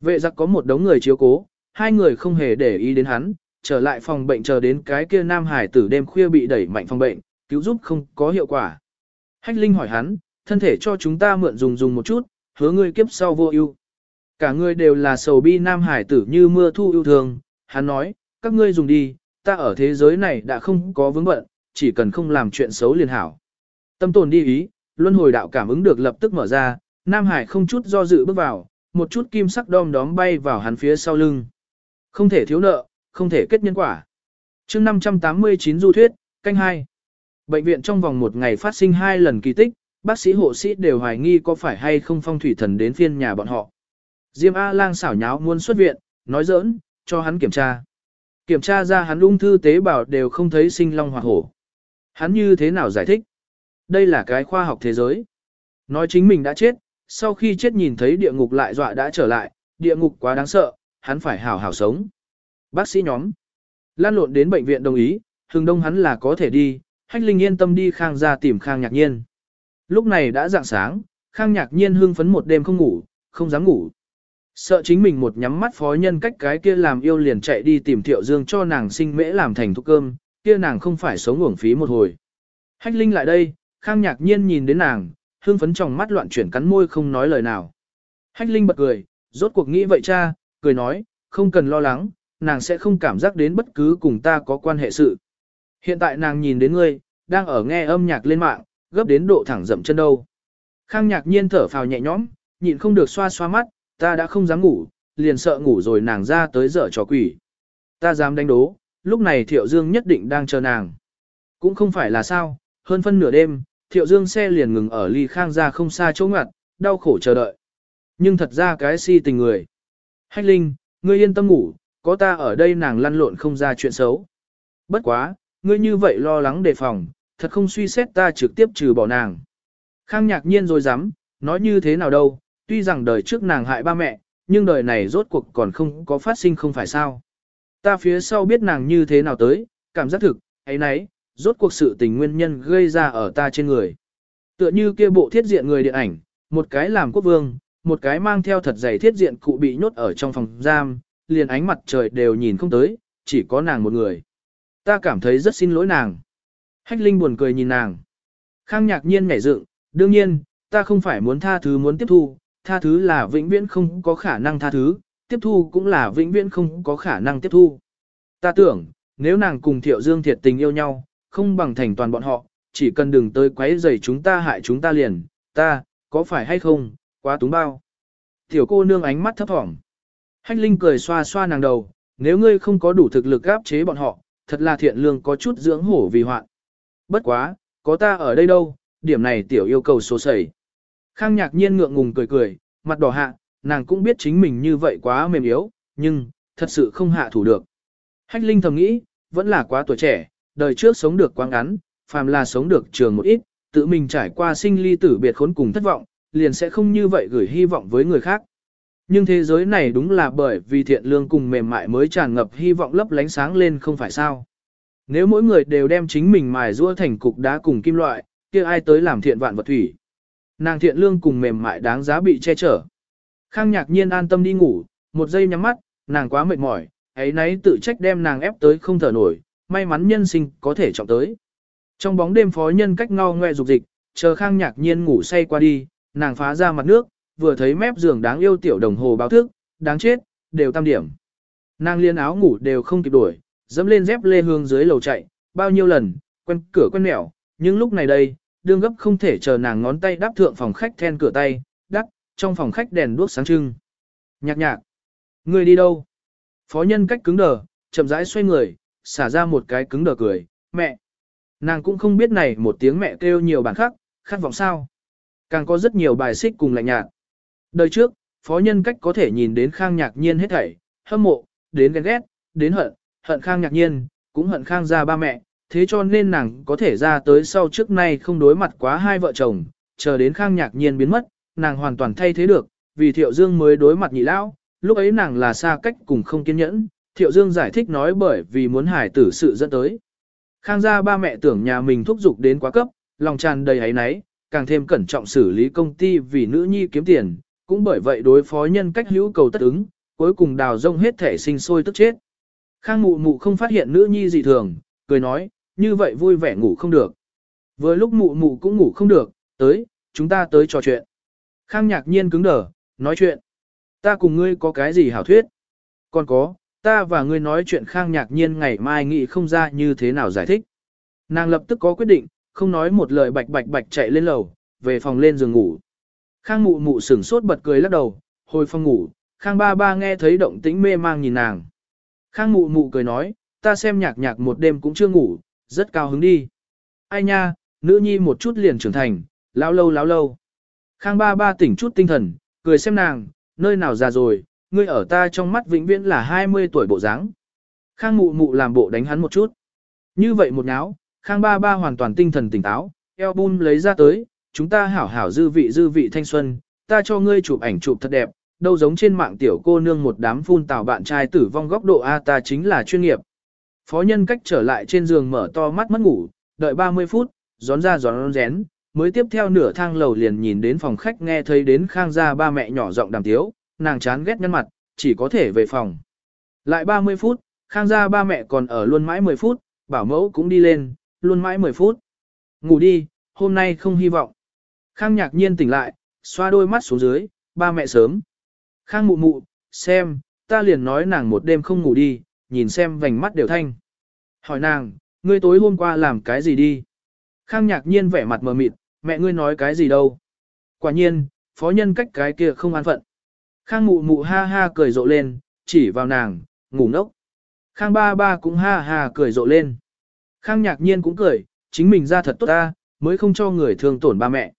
Vệ giặc có một đống người chiếu cố, hai người không hề để ý đến hắn, trở lại phòng bệnh chờ đến cái kia nam hải tử đêm khuya bị đẩy mạnh phòng bệnh, cứu giúp không có hiệu quả. Hách Linh hỏi hắn, thân thể cho chúng ta mượn dùng dùng một chút, hứa ngươi kiếp sau vô ưu. Cả người đều là sầu bi nam hải tử như mưa thu yêu thương, hắn nói, các ngươi dùng đi, ta ở thế giới này đã không có vướng bận, chỉ cần không làm chuyện xấu liền hảo. Tâm tồn đi ý, luân hồi đạo cảm ứng được lập tức mở ra, Nam Hải không chút do dự bước vào, một chút kim sắc đom đóm bay vào hắn phía sau lưng. Không thể thiếu nợ, không thể kết nhân quả. chương 589 du thuyết, canh 2. Bệnh viện trong vòng một ngày phát sinh hai lần kỳ tích, bác sĩ hộ sĩ đều hoài nghi có phải hay không phong thủy thần đến phiên nhà bọn họ. Diêm A-lang xảo nháo muốn xuất viện, nói giỡn, cho hắn kiểm tra. Kiểm tra ra hắn ung thư tế bào đều không thấy sinh long hoặc hổ. Hắn như thế nào giải thích? Đây là cái khoa học thế giới. Nói chính mình đã chết, sau khi chết nhìn thấy địa ngục lại dọa đã trở lại, địa ngục quá đáng sợ, hắn phải hảo hảo sống. Bác sĩ nhóm. Lan lộn đến bệnh viện đồng ý, hừng đông hắn là có thể đi, hách linh yên tâm đi khang ra tìm khang nhạc nhiên. Lúc này đã dạng sáng, khang nhạc nhiên hưng phấn một đêm không ngủ, không dám ngủ. Sợ chính mình một nhắm mắt phó nhân cách cái kia làm yêu liền chạy đi tìm Thiệu Dương cho nàng sinh mễ làm thành thuốc cơm, kia nàng không phải sống uổng phí một hồi. Hách Linh lại đây, Khang nhạc nhiên nhìn đến nàng, hương phấn trong mắt loạn chuyển cắn môi không nói lời nào. Hách Linh bật cười, rốt cuộc nghĩ vậy cha, cười nói, không cần lo lắng, nàng sẽ không cảm giác đến bất cứ cùng ta có quan hệ sự. Hiện tại nàng nhìn đến ngươi, đang ở nghe âm nhạc lên mạng, gấp đến độ thẳng dậm chân đâu. Khang nhạc nhiên thở phào nhẹ nhõm, nhịn không được xoa xoa mắt, ta đã không dám ngủ, liền sợ ngủ rồi nàng ra tới dở trò quỷ. Ta dám đánh đố, lúc này Thiệu Dương nhất định đang chờ nàng. Cũng không phải là sao, hơn phân nửa đêm, Thiệu Dương xe liền ngừng ở ly khang ra không xa chỗ ngặt, đau khổ chờ đợi. Nhưng thật ra cái si tình người. Hách Linh, ngươi yên tâm ngủ, có ta ở đây nàng lăn lộn không ra chuyện xấu. Bất quá, ngươi như vậy lo lắng đề phòng, thật không suy xét ta trực tiếp trừ bỏ nàng. Khang nhạc nhiên rồi dám, nói như thế nào đâu, tuy rằng đời trước nàng hại ba mẹ, nhưng đời này rốt cuộc còn không có phát sinh không phải sao. Ta phía sau biết nàng như thế nào tới, cảm giác thực, ấy nấy, rốt cuộc sự tình nguyên nhân gây ra ở ta trên người. Tựa như kia bộ thiết diện người điện ảnh, một cái làm quốc vương, một cái mang theo thật dày thiết diện cụ bị nhốt ở trong phòng giam, liền ánh mặt trời đều nhìn không tới, chỉ có nàng một người. Ta cảm thấy rất xin lỗi nàng. Hách Linh buồn cười nhìn nàng. Khang nhạc nhiên nhảy dựng, đương nhiên, ta không phải muốn tha thứ muốn tiếp thu, tha thứ là vĩnh viễn không có khả năng tha thứ, tiếp thu cũng là vĩnh viễn không có khả năng tiếp thu. Ta tưởng, nếu nàng cùng Thiệu Dương thiệt tình yêu nhau, không bằng thành toàn bọn họ, chỉ cần đừng tới quấy rầy chúng ta hại chúng ta liền, ta, có phải hay không, quá túng bao. Tiểu cô nương ánh mắt thấp thỏm. Hách Linh cười xoa xoa nàng đầu, nếu ngươi không có đủ thực lực áp chế bọn họ, thật là thiện lương có chút dưỡng hổ vì hoạn. Bất quá, có ta ở đây đâu, điểm này tiểu yêu cầu số sẩy. Khang nhạc nhiên ngượng ngùng cười cười, mặt đỏ hạ, nàng cũng biết chính mình như vậy quá mềm yếu, nhưng, thật sự không hạ thủ được. Hách Linh thầm nghĩ, vẫn là quá tuổi trẻ, đời trước sống được quá ngắn, phàm là sống được trường một ít, tự mình trải qua sinh ly tử biệt khốn cùng thất vọng, liền sẽ không như vậy gửi hy vọng với người khác. Nhưng thế giới này đúng là bởi vì thiện lương cùng mềm mại mới tràn ngập hy vọng lấp lánh sáng lên không phải sao. Nếu mỗi người đều đem chính mình mài rua thành cục đá cùng kim loại, kia ai tới làm thiện vạn vật thủy. Nàng thiện lương cùng mềm mại đáng giá bị che chở. Khang nhạc nhiên an tâm đi ngủ, một giây nhắm mắt, nàng quá mệt mỏi, ấy nấy tự trách đem nàng ép tới không thở nổi, may mắn nhân sinh có thể trọng tới. Trong bóng đêm phó nhân cách ngao ngoe dục dịch, chờ khang nhạc nhiên ngủ say qua đi, nàng phá ra mặt nước, vừa thấy mép giường đáng yêu tiểu đồng hồ báo thức, đáng chết, đều tam điểm. Nàng liên áo ngủ đều không kịp đuổi, dẫm lên dép lê hương dưới lầu chạy, bao nhiêu lần, quen cửa quen mẹo, nhưng lúc này đây, đương gấp không thể chờ nàng ngón tay đáp thượng phòng khách then cửa tay, đắc, trong phòng khách đèn đuốc sáng trưng. Nhạc nhạc, người đi đâu? Phó nhân cách cứng đờ, chậm rãi xoay người, xả ra một cái cứng đờ cười, mẹ. Nàng cũng không biết này một tiếng mẹ kêu nhiều bản khác, khát vọng sao. Càng có rất nhiều bài xích cùng lạnh nhạt. Đời trước, phó nhân cách có thể nhìn đến khang nhạc nhiên hết thảy, hâm mộ, đến ghen ghét, đến hận, hận khang nhạc nhiên, cũng hận khang ra ba mẹ, thế cho nên nàng có thể ra tới sau trước nay không đối mặt quá hai vợ chồng, chờ đến khang nhạc nhiên biến mất, nàng hoàn toàn thay thế được, vì thiệu dương mới đối mặt nhị lão, lúc ấy nàng là xa cách cùng không kiên nhẫn, thiệu dương giải thích nói bởi vì muốn hải tử sự dẫn tới. Khang gia ba mẹ tưởng nhà mình thúc giục đến quá cấp, lòng tràn đầy ấy náy, càng thêm cẩn trọng xử lý công ty vì nữ nhi kiếm tiền, cũng bởi vậy đối phó nhân cách hữu cầu tất ứng, cuối cùng đào rông hết thể sinh sôi tức chết. Khang mụ mụ không phát hiện nữ nhi dị thường, cười nói, như vậy vui vẻ ngủ không được. Vừa lúc mụ mụ cũng ngủ không được, tới, chúng ta tới trò chuyện. Khang nhạc nhiên cứng đờ, nói chuyện. Ta cùng ngươi có cái gì hảo thuyết? Còn có, ta và ngươi nói chuyện khang nhạc nhiên ngày mai nghĩ không ra như thế nào giải thích. Nàng lập tức có quyết định, không nói một lời bạch bạch bạch chạy lên lầu, về phòng lên giường ngủ. Khang mụ mụ sửng sốt bật cười lắc đầu, hồi phòng ngủ, khang ba ba nghe thấy động tĩnh mê mang nhìn nàng. Khang mụ mụ cười nói, ta xem nhạc nhạc một đêm cũng chưa ngủ, rất cao hứng đi. Ai nha, nữ nhi một chút liền trưởng thành, lão lâu lão lâu. Khang ba ba tỉnh chút tinh thần, cười xem nàng, nơi nào già rồi, ngươi ở ta trong mắt vĩnh viễn là 20 tuổi bộ dáng. Khang mụ mụ làm bộ đánh hắn một chút. Như vậy một náo, Khang ba ba hoàn toàn tinh thần tỉnh táo, album lấy ra tới, chúng ta hảo hảo dư vị dư vị thanh xuân, ta cho ngươi chụp ảnh chụp thật đẹp, đâu giống trên mạng tiểu cô nương một đám phun tào bạn trai tử vong góc độ A ta chính là chuyên nghiệp. Phó nhân cách trở lại trên giường mở to mắt mất ngủ, đợi 30 phút, gión ra gión rén, mới tiếp theo nửa thang lầu liền nhìn đến phòng khách nghe thấy đến khang gia ba mẹ nhỏ giọng đàm tiếu, nàng chán ghét nhăn mặt, chỉ có thể về phòng. Lại 30 phút, khang gia ba mẹ còn ở luôn mãi 10 phút, bảo mẫu cũng đi lên, luôn mãi 10 phút. Ngủ đi, hôm nay không hy vọng. Khang nhạc nhiên tỉnh lại, xoa đôi mắt xuống dưới, ba mẹ sớm. Khang mụ mụ, xem, ta liền nói nàng một đêm không ngủ đi, nhìn xem vành mắt đều thanh. Hỏi nàng, ngươi tối hôm qua làm cái gì đi? Khang nhạc nhiên vẻ mặt mờ mịt, mẹ ngươi nói cái gì đâu? Quả nhiên, phó nhân cách cái kia không an phận. Khang mụ mụ ha ha cười rộ lên, chỉ vào nàng, ngủ ngốc. Khang ba ba cũng ha ha cười rộ lên. Khang nhạc nhiên cũng cười, chính mình ra thật tốt ta, mới không cho người thương tổn ba mẹ.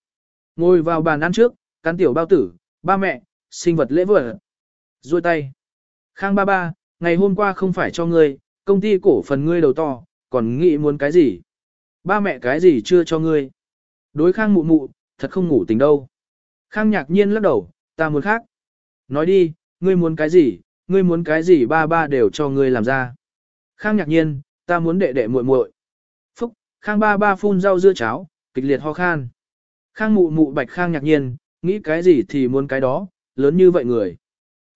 Ngồi vào bàn ăn trước, cắn tiểu bao tử, ba mẹ, sinh vật lễ vật. Rồi tay. Khang ba ba, ngày hôm qua không phải cho ngươi, công ty cổ phần ngươi đầu to, còn nghĩ muốn cái gì? Ba mẹ cái gì chưa cho ngươi? Đối khang mụ mụ, thật không ngủ tình đâu. Khang nhạc nhiên lắc đầu, ta muốn khác. Nói đi, ngươi muốn cái gì, ngươi muốn cái gì ba ba đều cho ngươi làm ra. Khang nhạc nhiên, ta muốn đệ đệ muội muội. Phúc, khang ba ba phun rau dưa cháo, kịch liệt ho khan. Khang mụ mụ bạch khang nhạc nhiên, nghĩ cái gì thì muốn cái đó, lớn như vậy người.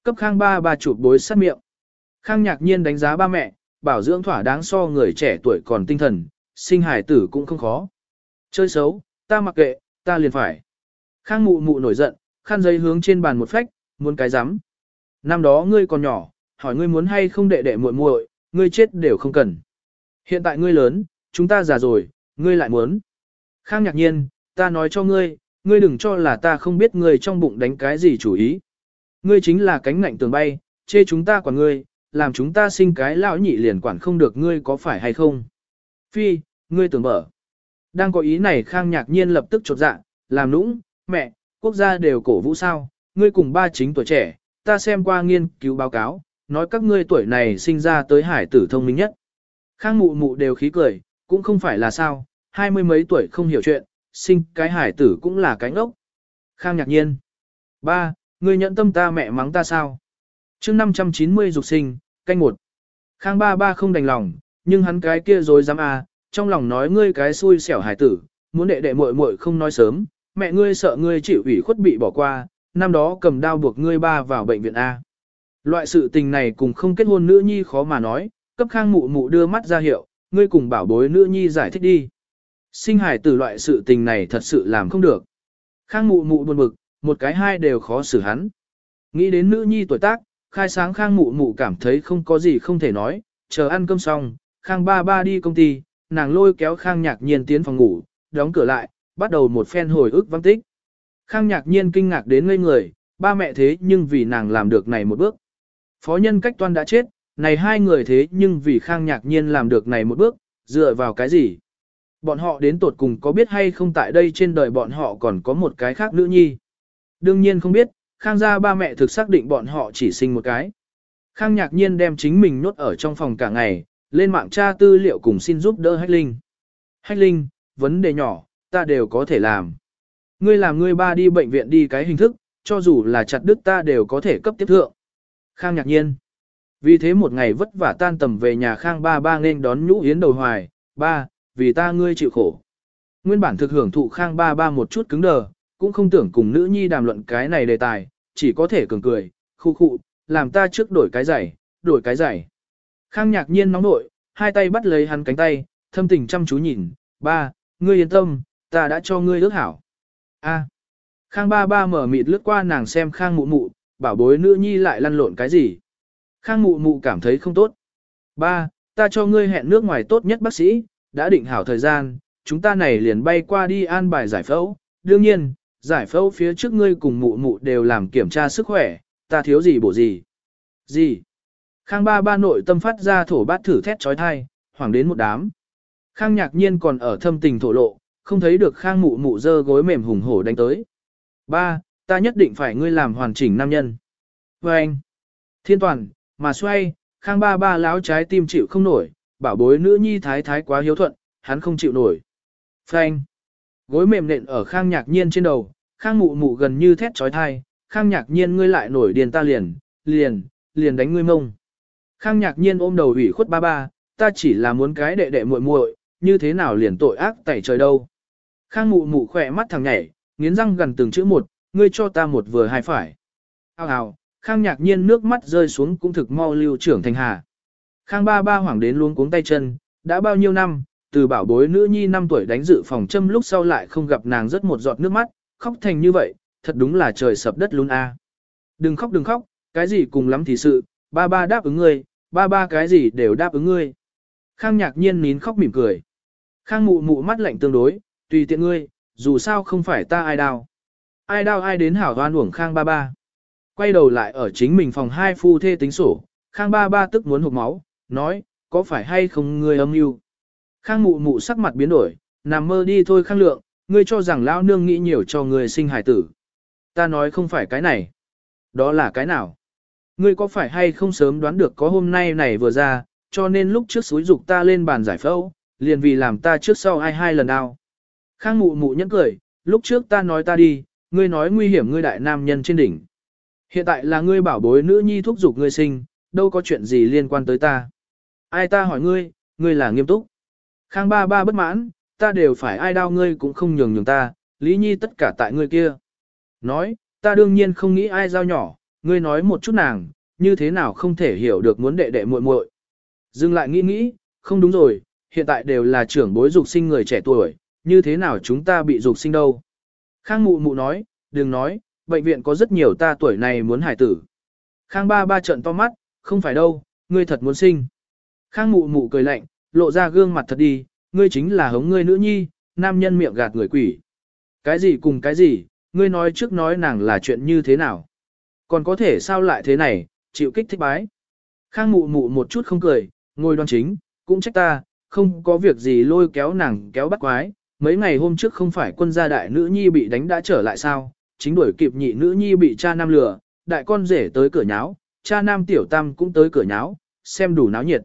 Cấp khang ba ba chụp bối sát miệng. Khang nhạc nhiên đánh giá ba mẹ, bảo dưỡng thỏa đáng so người trẻ tuổi còn tinh thần, sinh hài tử cũng không khó. Chơi xấu, ta mặc kệ, ta liền phải. Khang mụ mụ nổi giận, khăn giấy hướng trên bàn một phách, muốn cái rắm Năm đó ngươi còn nhỏ, hỏi ngươi muốn hay không đệ đệ muội muội, ngươi chết đều không cần. Hiện tại ngươi lớn, chúng ta già rồi, ngươi lại muốn. Khang nhạc nhiên, ta nói cho ngươi, ngươi đừng cho là ta không biết ngươi trong bụng đánh cái gì chủ ý. Ngươi chính là cánh ngạnh tường bay, chê chúng ta quản ngươi, làm chúng ta sinh cái lão nhị liền quản không được ngươi có phải hay không. Phi, ngươi tưởng mở. Đang có ý này Khang nhạc nhiên lập tức chột dạ, làm nũng, mẹ, quốc gia đều cổ vũ sao, ngươi cùng ba chính tuổi trẻ, ta xem qua nghiên cứu báo cáo, nói các ngươi tuổi này sinh ra tới hải tử thông minh nhất. Khang mụ mụ đều khí cười, cũng không phải là sao, hai mươi mấy tuổi không hiểu chuyện, sinh cái hải tử cũng là cái ngốc. Khang nhạc nhiên. Ba, ngươi nhận tâm ta mẹ mắng ta sao? chương 590 dục sinh, canh một. Khang ba ba không đành lòng, nhưng hắn cái kia rồi dám à, trong lòng nói ngươi cái xui xẻo hải tử, muốn đệ đệ muội muội không nói sớm, mẹ ngươi sợ ngươi chịu ủy khuất bị bỏ qua, năm đó cầm đao buộc ngươi ba vào bệnh viện A. Loại sự tình này cùng không kết hôn nữ nhi khó mà nói, cấp khang mụ mụ đưa mắt ra hiệu, ngươi cùng bảo bối nữ nhi giải thích đi. Sinh hải tử loại sự tình này thật sự làm không được. Khang mụ mụ buồn bực, một cái hai đều khó xử hắn. Nghĩ đến nữ nhi tuổi tác, khai sáng khang mụ mụ cảm thấy không có gì không thể nói, chờ ăn cơm xong, khang ba ba đi công ty, nàng lôi kéo khang nhạc nhiên tiến phòng ngủ, đóng cửa lại, bắt đầu một phen hồi ức văng tích. Khang nhạc nhiên kinh ngạc đến ngây người, ba mẹ thế nhưng vì nàng làm được này một bước. Phó nhân cách toan đã chết, này hai người thế nhưng vì khang nhạc nhiên làm được này một bước, dựa vào cái gì? Bọn họ đến tột cùng có biết hay không tại đây trên đời bọn họ còn có một cái khác nữ nhi? Đương nhiên không biết, khang gia ba mẹ thực xác định bọn họ chỉ sinh một cái. Khang nhạc nhiên đem chính mình nhốt ở trong phòng cả ngày, lên mạng tra tư liệu cùng xin giúp đỡ Hách Linh. Hách Linh, vấn đề nhỏ, ta đều có thể làm. Ngươi làm ngươi ba đi bệnh viện đi cái hình thức, cho dù là chặt đứt ta đều có thể cấp tiếp thượng. Khang nhạc nhiên. Vì thế một ngày vất vả tan tầm về nhà Khang ba ba nên đón nhũ yến đầu hoài, ba, vì ta ngươi chịu khổ. Nguyên bản thực hưởng thụ Khang ba ba một chút cứng đờ, cũng không tưởng cùng nữ nhi đàm luận cái này đề tài, chỉ có thể cường cười, khu khu, làm ta trước đổi cái giày, đổi cái giày. Khang nhạc nhiên nóng nội, hai tay bắt lấy hắn cánh tay, thâm tình chăm chú nhìn, ba, ngươi yên tâm, ta đã cho ngươi ước hảo. A. Khang ba ba mở mịt lướt qua nàng xem khang mụ mụ, bảo bối nữ nhi lại lăn lộn cái gì. Khang mụ mụ cảm thấy không tốt. Ba, ta cho ngươi hẹn nước ngoài tốt nhất bác sĩ, đã định hảo thời gian, chúng ta này liền bay qua đi an bài giải phẫu. Đương nhiên, giải phẫu phía trước ngươi cùng mụ mụ đều làm kiểm tra sức khỏe, ta thiếu gì bổ gì. Gì? Khang ba ba nội tâm phát ra thổ bát thử thét trói thai, hoảng đến một đám. Khang nhạc nhiên còn ở thâm tình thổ lộ, không thấy được khang mụ mụ dơ gối mềm hùng hổ đánh tới. Ba, ta nhất định phải ngươi làm hoàn chỉnh nam nhân. Và anh, thiên toàn, mà xoay, khang ba ba láo trái tim chịu không nổi, bảo bối nữ nhi thái thái quá hiếu thuận, hắn không chịu nổi. Phanh, gối mềm nện ở khang nhạc nhiên trên đầu, khang mụ mụ gần như thét trói thai, khang nhạc nhiên ngươi lại nổi điền ta liền, liền, liền đánh ngươi mông. Khang nhạc nhiên ôm đầu ủy khuất ba ba, ta chỉ là muốn cái đệ đệ muội muội, như thế nào liền tội ác tẩy trời đâu. Khang mụ mụ khỏe mắt thằng nhảy, nghiến răng gần từng chữ một, ngươi cho ta một vừa hai phải. Hào hào, Khang nhạc nhiên nước mắt rơi xuống cũng thực mau lưu trưởng thành hà. Khang ba ba hoảng đến luôn cuống tay chân, đã bao nhiêu năm, từ bảo bối nữ nhi 5 tuổi đánh dự phòng châm lúc sau lại không gặp nàng rất một giọt nước mắt, khóc thành như vậy, thật đúng là trời sập đất luôn a. Đừng khóc đừng khóc, cái gì cùng lắm thì sự, ba ba đáp ứng ngươi, ba ba cái gì đều đáp ứng ngươi. Khang nhạc nhiên nín khóc mỉm cười. Khang mụ mụ mắt lạnh tương đối, tùy tiện ngươi, dù sao không phải ta ai đau. Ai đau ai đến hảo hoan uổng Khang ba ba. Quay đầu lại ở chính mình phòng hai phu thê tính sổ, Khang ba ba tức muốn hụt máu, nói, có phải hay không ngươi âm mưu? Khang mụ mụ sắc mặt biến đổi, nằm mơ đi thôi Khang lượng, ngươi cho rằng lão nương nghĩ nhiều cho ngươi sinh hải tử. Ta nói không phải cái này. Đó là cái nào? Ngươi có phải hay không sớm đoán được có hôm nay này vừa ra, cho nên lúc trước suối dục ta lên bàn giải phẫu, liền vì làm ta trước sau ai hai lần nào. Khang mụ mụ nhẫn cười, lúc trước ta nói ta đi, ngươi nói nguy hiểm ngươi đại nam nhân trên đỉnh. Hiện tại là ngươi bảo bối nữ nhi thúc giục ngươi sinh, đâu có chuyện gì liên quan tới ta. Ai ta hỏi ngươi, ngươi là nghiêm túc. Khang ba ba bất mãn, ta đều phải ai đau ngươi cũng không nhường nhường ta, lý nhi tất cả tại ngươi kia. Nói, ta đương nhiên không nghĩ ai giao nhỏ, ngươi nói một chút nàng, như thế nào không thể hiểu được muốn đệ đệ muội muội. Dừng lại nghĩ nghĩ, không đúng rồi, hiện tại đều là trưởng bối dục sinh người trẻ tuổi, như thế nào chúng ta bị dục sinh đâu. Khang mụ mụ nói, đừng nói, bệnh viện có rất nhiều ta tuổi này muốn hải tử. Khang ba ba trận to mắt, không phải đâu, ngươi thật muốn sinh. Khang mụ mụ cười lạnh, lộ ra gương mặt thật đi, ngươi chính là hống ngươi nữ nhi, nam nhân miệng gạt người quỷ. Cái gì cùng cái gì, ngươi nói trước nói nàng là chuyện như thế nào. Còn có thể sao lại thế này, chịu kích thích bái. Khang mụ mụ một chút không cười, ngồi đoan chính, cũng trách ta, không có việc gì lôi kéo nàng kéo bắt quái. Mấy ngày hôm trước không phải quân gia đại nữ nhi bị đánh đã trở lại sao, chính đuổi kịp nhị nữ nhi bị cha nam lừa, đại con rể tới cửa nháo, cha nam tiểu tam cũng tới cửa nháo, xem đủ náo nhiệt.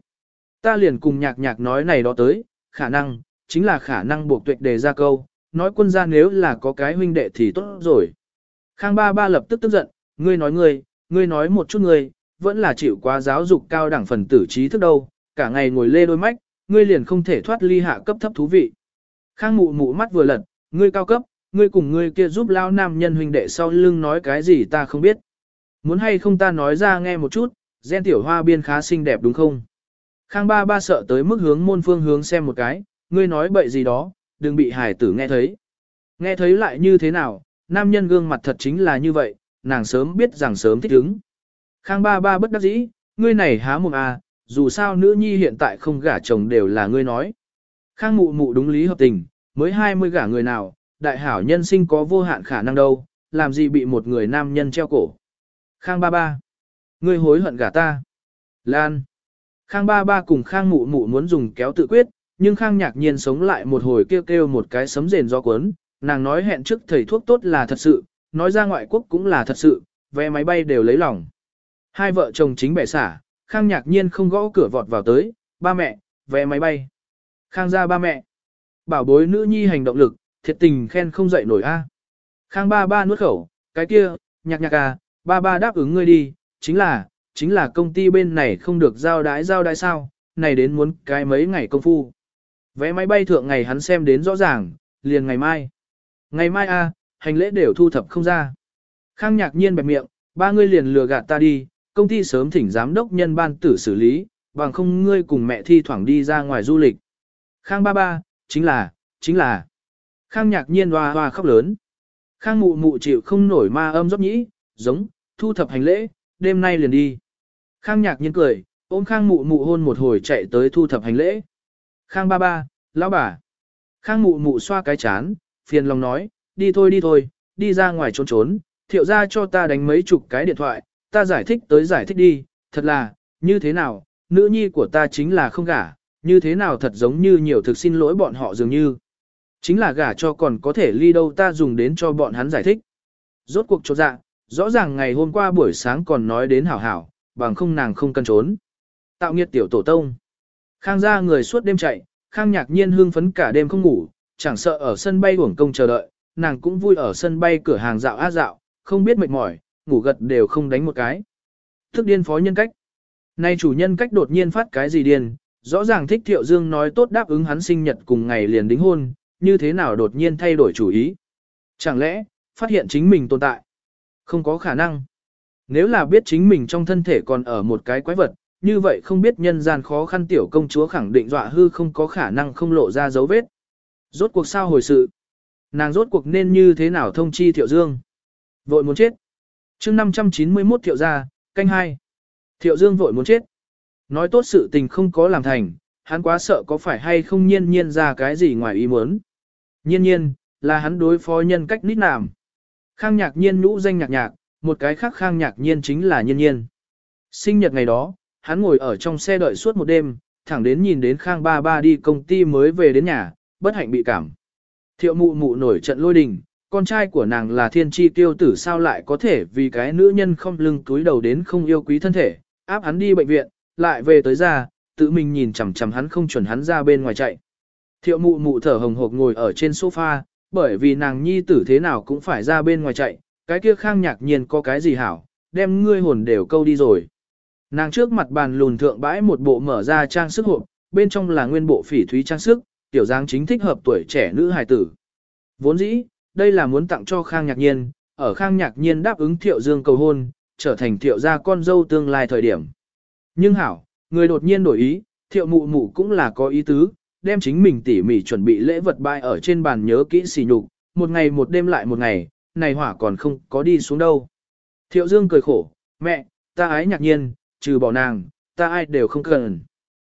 Ta liền cùng nhạc nhạc nói này đó tới, khả năng, chính là khả năng buộc tuệ đề ra câu, nói quân gia nếu là có cái huynh đệ thì tốt rồi. Khang ba ba lập tức tức giận, ngươi nói ngươi, ngươi nói một chút ngươi, vẫn là chịu quá giáo dục cao đẳng phần tử trí thức đâu, cả ngày ngồi lê đôi mách, ngươi liền không thể thoát ly hạ cấp thấp thú vị. Khang mụ mụ mắt vừa lật, ngươi cao cấp, ngươi cùng ngươi kia giúp lao nam nhân huynh đệ sau lưng nói cái gì ta không biết. Muốn hay không ta nói ra nghe một chút, gen tiểu hoa biên khá xinh đẹp đúng không? Khang ba ba sợ tới mức hướng môn phương hướng xem một cái, ngươi nói bậy gì đó, đừng bị hải tử nghe thấy. Nghe thấy lại như thế nào, nam nhân gương mặt thật chính là như vậy, nàng sớm biết rằng sớm thích ứng. Khang ba ba bất đắc dĩ, ngươi này há mồm à, dù sao nữ nhi hiện tại không gả chồng đều là ngươi nói. Khang mụ mụ đúng lý hợp tình, mới 20 gả người nào, đại hảo nhân sinh có vô hạn khả năng đâu, làm gì bị một người nam nhân treo cổ. Khang ba ba, ngươi hối hận gả ta. Lan. Khang ba ba cùng Khang mụ mụ muốn dùng kéo tự quyết, nhưng Khang nhạc nhiên sống lại một hồi kêu kêu một cái sấm rền do cuốn, nàng nói hẹn trước thầy thuốc tốt là thật sự, nói ra ngoại quốc cũng là thật sự, vé máy bay đều lấy lòng. Hai vợ chồng chính bẻ xả, Khang nhạc nhiên không gõ cửa vọt vào tới, ba mẹ, vé máy bay. Khang ra ba mẹ. Bảo bối nữ nhi hành động lực, thiệt tình khen không dậy nổi a. Khang ba ba nuốt khẩu, cái kia, nhạc nhạc à, ba ba đáp ứng ngươi đi, chính là, chính là công ty bên này không được giao đái giao đái sao, này đến muốn cái mấy ngày công phu. Vé máy bay thượng ngày hắn xem đến rõ ràng, liền ngày mai. Ngày mai a, hành lễ đều thu thập không ra. Khang nhạc nhiên bẹp miệng, ba ngươi liền lừa gạt ta đi, công ty sớm thỉnh giám đốc nhân ban tử xử lý, bằng không ngươi cùng mẹ thi thoảng đi ra ngoài du lịch. Khang ba ba, chính là, chính là. Khang nhạc nhiên hoa hoa khóc lớn. Khang mụ mụ chịu không nổi ma âm dốc nhĩ, giống, thu thập hành lễ, đêm nay liền đi. Khang nhạc nhiên cười, ôm khang mụ mụ hôn một hồi chạy tới thu thập hành lễ. Khang ba ba, lão bà. Khang mụ mụ xoa cái chán, phiền lòng nói, đi thôi đi thôi, đi ra ngoài trốn trốn, thiệu ra cho ta đánh mấy chục cái điện thoại, ta giải thích tới giải thích đi, thật là, như thế nào, nữ nhi của ta chính là không gả, như thế nào thật giống như nhiều thực xin lỗi bọn họ dường như. Chính là gả cho còn có thể ly đâu ta dùng đến cho bọn hắn giải thích. Rốt cuộc chỗ dạ, rõ ràng ngày hôm qua buổi sáng còn nói đến hảo hảo, bằng không nàng không cần trốn. Tạo nghiệt tiểu tổ tông. Khang ra người suốt đêm chạy, Khang nhạc nhiên hương phấn cả đêm không ngủ, chẳng sợ ở sân bay uổng công chờ đợi, nàng cũng vui ở sân bay cửa hàng dạo á dạo, không biết mệt mỏi, ngủ gật đều không đánh một cái. Thức điên phó nhân cách. Nay chủ nhân cách đột nhiên phát cái gì điên, rõ ràng thích Thiệu Dương nói tốt đáp ứng hắn sinh nhật cùng ngày liền đính hôn, như thế nào đột nhiên thay đổi chủ ý. Chẳng lẽ, phát hiện chính mình tồn tại? Không có khả năng. Nếu là biết chính mình trong thân thể còn ở một cái quái vật, như vậy không biết nhân gian khó khăn tiểu công chúa khẳng định dọa hư không có khả năng không lộ ra dấu vết. Rốt cuộc sao hồi sự? Nàng rốt cuộc nên như thế nào thông chi Thiệu Dương? Vội muốn chết. chương 591 Thiệu gia, canh hai. Thiệu Dương vội muốn chết. Nói tốt sự tình không có làm thành, hắn quá sợ có phải hay không nhiên nhiên ra cái gì ngoài ý muốn. Nhiên nhiên, là hắn đối phó nhân cách nít nàm. Khang nhạc nhiên nhũ danh nhạc nhạc, một cái khác khang nhạc nhiên chính là nhiên nhiên. Sinh nhật ngày đó, hắn ngồi ở trong xe đợi suốt một đêm, thẳng đến nhìn đến khang ba ba đi công ty mới về đến nhà, bất hạnh bị cảm. Thiệu mụ mụ nổi trận lôi đình, con trai của nàng là thiên tri tiêu tử sao lại có thể vì cái nữ nhân không lưng túi đầu đến không yêu quý thân thể, áp hắn đi bệnh viện, lại về tới ra, tự mình nhìn chằm chằm hắn không chuẩn hắn ra bên ngoài chạy. Thiệu mụ mụ thở hồng hộc ngồi ở trên sofa, bởi vì nàng nhi tử thế nào cũng phải ra bên ngoài chạy, cái kia khang nhạc nhiên có cái gì hảo, đem ngươi hồn đều câu đi rồi. Nàng trước mặt bàn lùn thượng bãi một bộ mở ra trang sức hộp, bên trong là nguyên bộ phỉ thúy trang sức, tiểu dáng chính thích hợp tuổi trẻ nữ hài tử. Vốn dĩ, đây là muốn tặng cho Khang Nhạc Nhiên, ở Khang Nhạc Nhiên đáp ứng Thiệu Dương cầu hôn, trở thành Thiệu gia con dâu tương lai thời điểm. Nhưng hảo, người đột nhiên đổi ý, Thiệu mụ mụ cũng là có ý tứ, đem chính mình tỉ mỉ chuẩn bị lễ vật bại ở trên bàn nhớ kỹ xỉ nhục, một ngày một đêm lại một ngày, này hỏa còn không có đi xuống đâu. Thiệu Dương cười khổ, mẹ, ta ái nhạc nhiên, trừ bỏ nàng, ta ai đều không cần.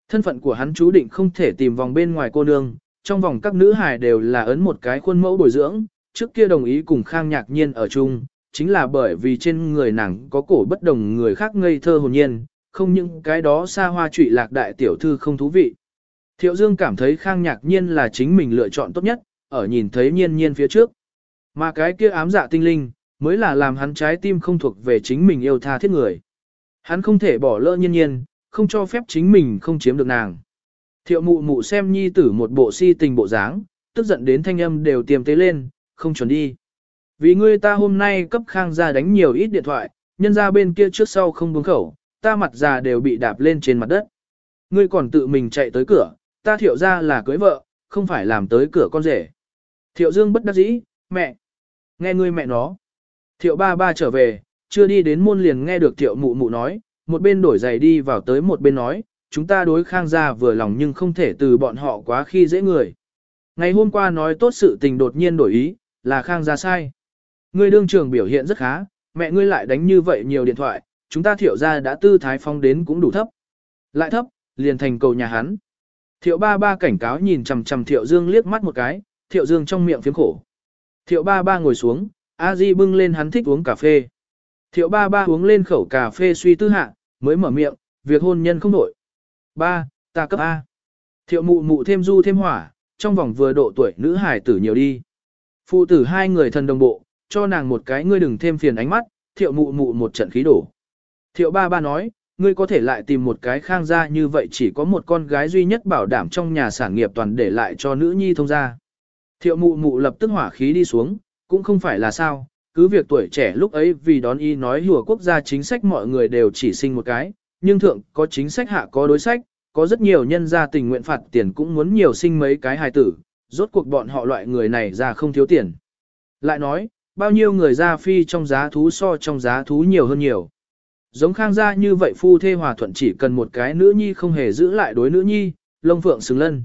Thân phận của hắn chú định không thể tìm vòng bên ngoài cô nương, trong vòng các nữ hài đều là ấn một cái khuôn mẫu bồi dưỡng, trước kia đồng ý cùng Khang Nhạc Nhiên ở chung, chính là bởi vì trên người nàng có cổ bất đồng người khác ngây thơ hồn nhiên, không những cái đó xa hoa trụy lạc đại tiểu thư không thú vị. Thiệu Dương cảm thấy Khang Nhạc Nhiên là chính mình lựa chọn tốt nhất, ở nhìn thấy nhiên nhiên phía trước. Mà cái kia ám dạ tinh linh, mới là làm hắn trái tim không thuộc về chính mình yêu tha thiết người. Hắn không thể bỏ lỡ nhiên nhiên, không cho phép chính mình không chiếm được nàng. Thiệu mụ mụ xem nhi tử một bộ si tình bộ dáng, tức giận đến thanh âm đều tiềm tế lên, không chuẩn đi. Vì ngươi ta hôm nay cấp khang ra đánh nhiều ít điện thoại, nhân ra bên kia trước sau không buông khẩu, ta mặt già đều bị đạp lên trên mặt đất. Ngươi còn tự mình chạy tới cửa, ta thiệu ra là cưới vợ, không phải làm tới cửa con rể. Thiệu dương bất đắc dĩ, mẹ. Nghe ngươi mẹ nó. Thiệu ba ba trở về, chưa đi đến môn liền nghe được thiệu mụ mụ nói, một bên đổi giày đi vào tới một bên nói, chúng ta đối khang gia vừa lòng nhưng không thể từ bọn họ quá khi dễ người. Ngày hôm qua nói tốt sự tình đột nhiên đổi ý, là khang gia sai. Ngươi đương trường biểu hiện rất khá, mẹ ngươi lại đánh như vậy nhiều điện thoại, chúng ta thiệu ra đã tư thái phong đến cũng đủ thấp. Lại thấp, liền thành cầu nhà hắn. Thiệu ba ba cảnh cáo nhìn chằm chằm thiệu dương liếc mắt một cái, thiệu dương trong miệng phiếm khổ. Thiệu ba ba ngồi xuống, a di bưng lên hắn thích uống cà phê. Thiệu ba ba uống lên khẩu cà phê suy tư hạ, mới mở miệng, việc hôn nhân không nổi. Ba, ta cấp A. Thiệu mụ mụ thêm du thêm hỏa, trong vòng vừa độ tuổi nữ hải tử nhiều đi. Phụ tử hai người thần đồng bộ, cho nàng một cái ngươi đừng thêm phiền ánh mắt, thiệu mụ mụ một trận khí đổ. Thiệu ba ba nói, ngươi có thể lại tìm một cái khang gia như vậy chỉ có một con gái duy nhất bảo đảm trong nhà sản nghiệp toàn để lại cho nữ nhi thông gia. Thiệu mụ mụ lập tức hỏa khí đi xuống, cũng không phải là sao, cứ việc tuổi trẻ lúc ấy vì đón y nói hùa quốc gia chính sách mọi người đều chỉ sinh một cái, nhưng thượng có chính sách hạ có đối sách, có rất nhiều nhân gia tình nguyện phạt tiền cũng muốn nhiều sinh mấy cái hài tử, rốt cuộc bọn họ loại người này ra không thiếu tiền. Lại nói, bao nhiêu người ra phi trong giá thú so trong giá thú nhiều hơn nhiều. Giống khang gia như vậy phu thê hòa thuận chỉ cần một cái nữ nhi không hề giữ lại đối nữ nhi, lông phượng xứng lân.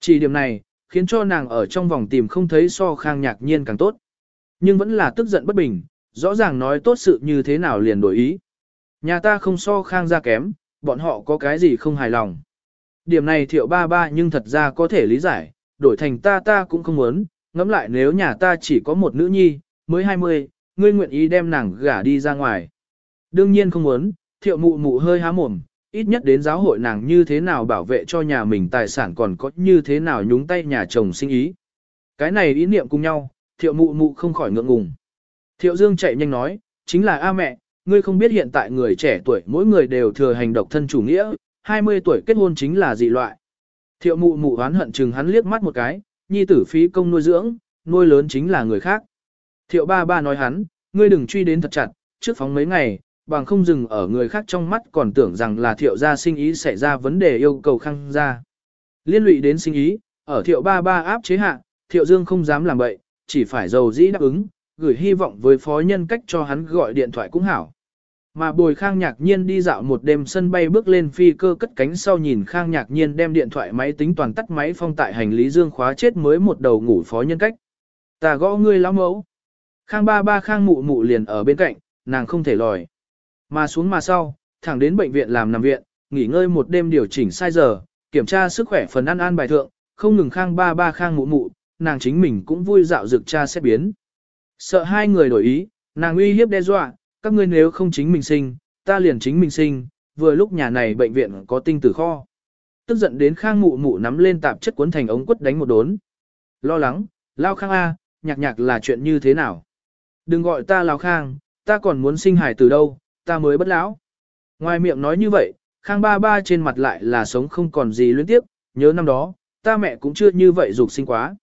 Chỉ điểm này, khiến cho nàng ở trong vòng tìm không thấy so khang nhạc nhiên càng tốt. Nhưng vẫn là tức giận bất bình, rõ ràng nói tốt sự như thế nào liền đổi ý. Nhà ta không so khang ra kém, bọn họ có cái gì không hài lòng. Điểm này thiệu ba ba nhưng thật ra có thể lý giải, đổi thành ta ta cũng không muốn, ngẫm lại nếu nhà ta chỉ có một nữ nhi, mới 20, ngươi nguyện ý đem nàng gả đi ra ngoài. Đương nhiên không muốn, thiệu mụ mụ hơi há mồm, ít nhất đến giáo hội nàng như thế nào bảo vệ cho nhà mình tài sản còn có như thế nào nhúng tay nhà chồng sinh ý. Cái này ý niệm cùng nhau, thiệu mụ mụ không khỏi ngượng ngùng. Thiệu Dương chạy nhanh nói, chính là A mẹ, ngươi không biết hiện tại người trẻ tuổi mỗi người đều thừa hành độc thân chủ nghĩa, 20 tuổi kết hôn chính là dị loại. Thiệu mụ mụ oán hận chừng hắn liếc mắt một cái, nhi tử phí công nuôi dưỡng, nuôi lớn chính là người khác. Thiệu ba ba nói hắn, ngươi đừng truy đến thật chặt, trước phóng mấy ngày, bằng không dừng ở người khác trong mắt còn tưởng rằng là thiệu gia sinh ý xảy ra vấn đề yêu cầu khăng ra. Liên lụy đến sinh ý, ở thiệu ba ba áp chế hạ, thiệu dương không dám làm bậy, chỉ phải dầu dĩ đáp ứng, gửi hy vọng với phó nhân cách cho hắn gọi điện thoại cũng hảo. Mà bồi khang nhạc nhiên đi dạo một đêm sân bay bước lên phi cơ cất cánh sau nhìn khang nhạc nhiên đem điện thoại máy tính toàn tắt máy phong tại hành lý dương khóa chết mới một đầu ngủ phó nhân cách. Ta gõ ngươi lão mẫu. Khang ba ba khang mụ mụ liền ở bên cạnh, nàng không thể lòi. Mà xuống mà sau, thẳng đến bệnh viện làm nằm viện, nghỉ ngơi một đêm điều chỉnh sai giờ, kiểm tra sức khỏe phần ăn ăn bài thượng, không ngừng khang ba ba khang mụ mụ, nàng chính mình cũng vui dạo dược cha sẽ biến. Sợ hai người đổi ý, nàng uy hiếp đe dọa, các ngươi nếu không chính mình sinh, ta liền chính mình sinh, vừa lúc nhà này bệnh viện có tinh tử kho. Tức giận đến khang mụ mụ nắm lên tạp chất cuốn thành ống quất đánh một đốn. Lo lắng, lao khang A, nhạc nhạc là chuyện như thế nào. Đừng gọi ta lao Khang, ta còn muốn sinh hài từ đâu, ta mới bất lão. Ngoài miệng nói như vậy, Khang ba ba trên mặt lại là sống không còn gì liên tiếp, nhớ năm đó, ta mẹ cũng chưa như vậy dục sinh quá.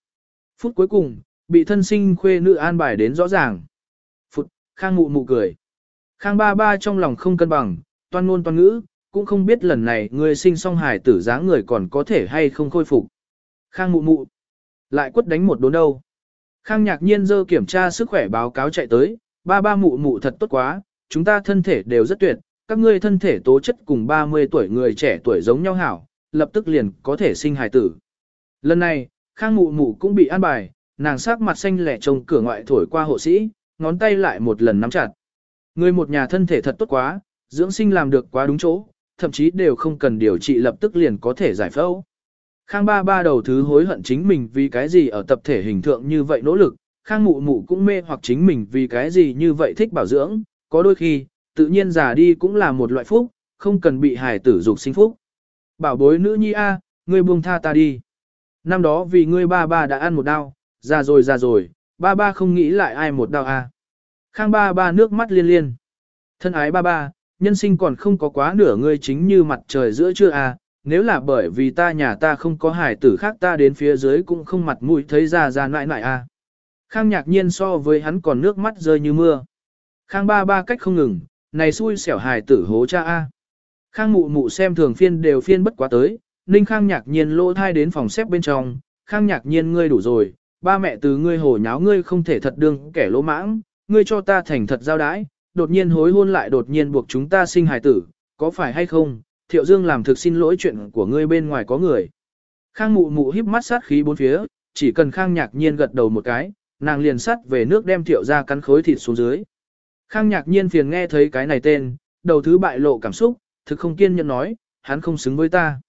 Phút cuối cùng, bị thân sinh khuê nữ an bài đến rõ ràng. Phút, Khang mụ mụ cười. Khang ba ba trong lòng không cân bằng, toan ngôn toan ngữ, cũng không biết lần này người sinh song hài tử dáng người còn có thể hay không khôi phục. Khang mụ mụ, lại quất đánh một đốn đâu. Khang nhạc nhiên dơ kiểm tra sức khỏe báo cáo chạy tới, ba ba mụ mụ thật tốt quá, chúng ta thân thể đều rất tuyệt, các ngươi thân thể tố chất cùng 30 tuổi người trẻ tuổi giống nhau hảo, lập tức liền có thể sinh hài tử. Lần này, Khang mụ mụ cũng bị an bài, nàng sắc mặt xanh lẻ trông cửa ngoại thổi qua hộ sĩ, ngón tay lại một lần nắm chặt. Người một nhà thân thể thật tốt quá, dưỡng sinh làm được quá đúng chỗ, thậm chí đều không cần điều trị lập tức liền có thể giải phẫu. Khang ba ba đầu thứ hối hận chính mình vì cái gì ở tập thể hình thượng như vậy nỗ lực, Khang mụ mụ cũng mê hoặc chính mình vì cái gì như vậy thích bảo dưỡng, có đôi khi, tự nhiên già đi cũng là một loại phúc, không cần bị hài tử dục sinh phúc. Bảo bối nữ nhi a, ngươi buông tha ta đi. Năm đó vì ngươi ba ba đã ăn một đau, già rồi già rồi, ba ba không nghĩ lại ai một đau a. Khang ba ba nước mắt liên liên. Thân ái ba ba, nhân sinh còn không có quá nửa ngươi chính như mặt trời giữa trưa a, nếu là bởi vì ta nhà ta không có hài tử khác ta đến phía dưới cũng không mặt mũi thấy ra ra nại nại a. Khang nhạc nhiên so với hắn còn nước mắt rơi như mưa. Khang ba ba cách không ngừng, này xui xẻo hài tử hố cha a. Khang mụ mụ xem thường phiên đều phiên bất quá tới, Ninh Khang nhạc nhiên lỗ thai đến phòng xếp bên trong, Khang nhạc nhiên ngươi đủ rồi, ba mẹ từ ngươi hồ nháo ngươi không thể thật đương kẻ lỗ mãng, ngươi cho ta thành thật giao đái, đột nhiên hối hôn lại đột nhiên buộc chúng ta sinh hài tử, có phải hay không, Thiệu Dương làm thực xin lỗi chuyện của ngươi bên ngoài có người. Khang mụ mụ híp mắt sát khí bốn phía, chỉ cần Khang nhạc nhiên gật đầu một cái, nàng liền sắt về nước đem Thiệu ra cắn khối thịt xuống dưới. Khang nhạc nhiên phiền nghe thấy cái này tên, đầu thứ bại lộ cảm xúc, thực không kiên nhẫn nói, hắn không xứng với ta.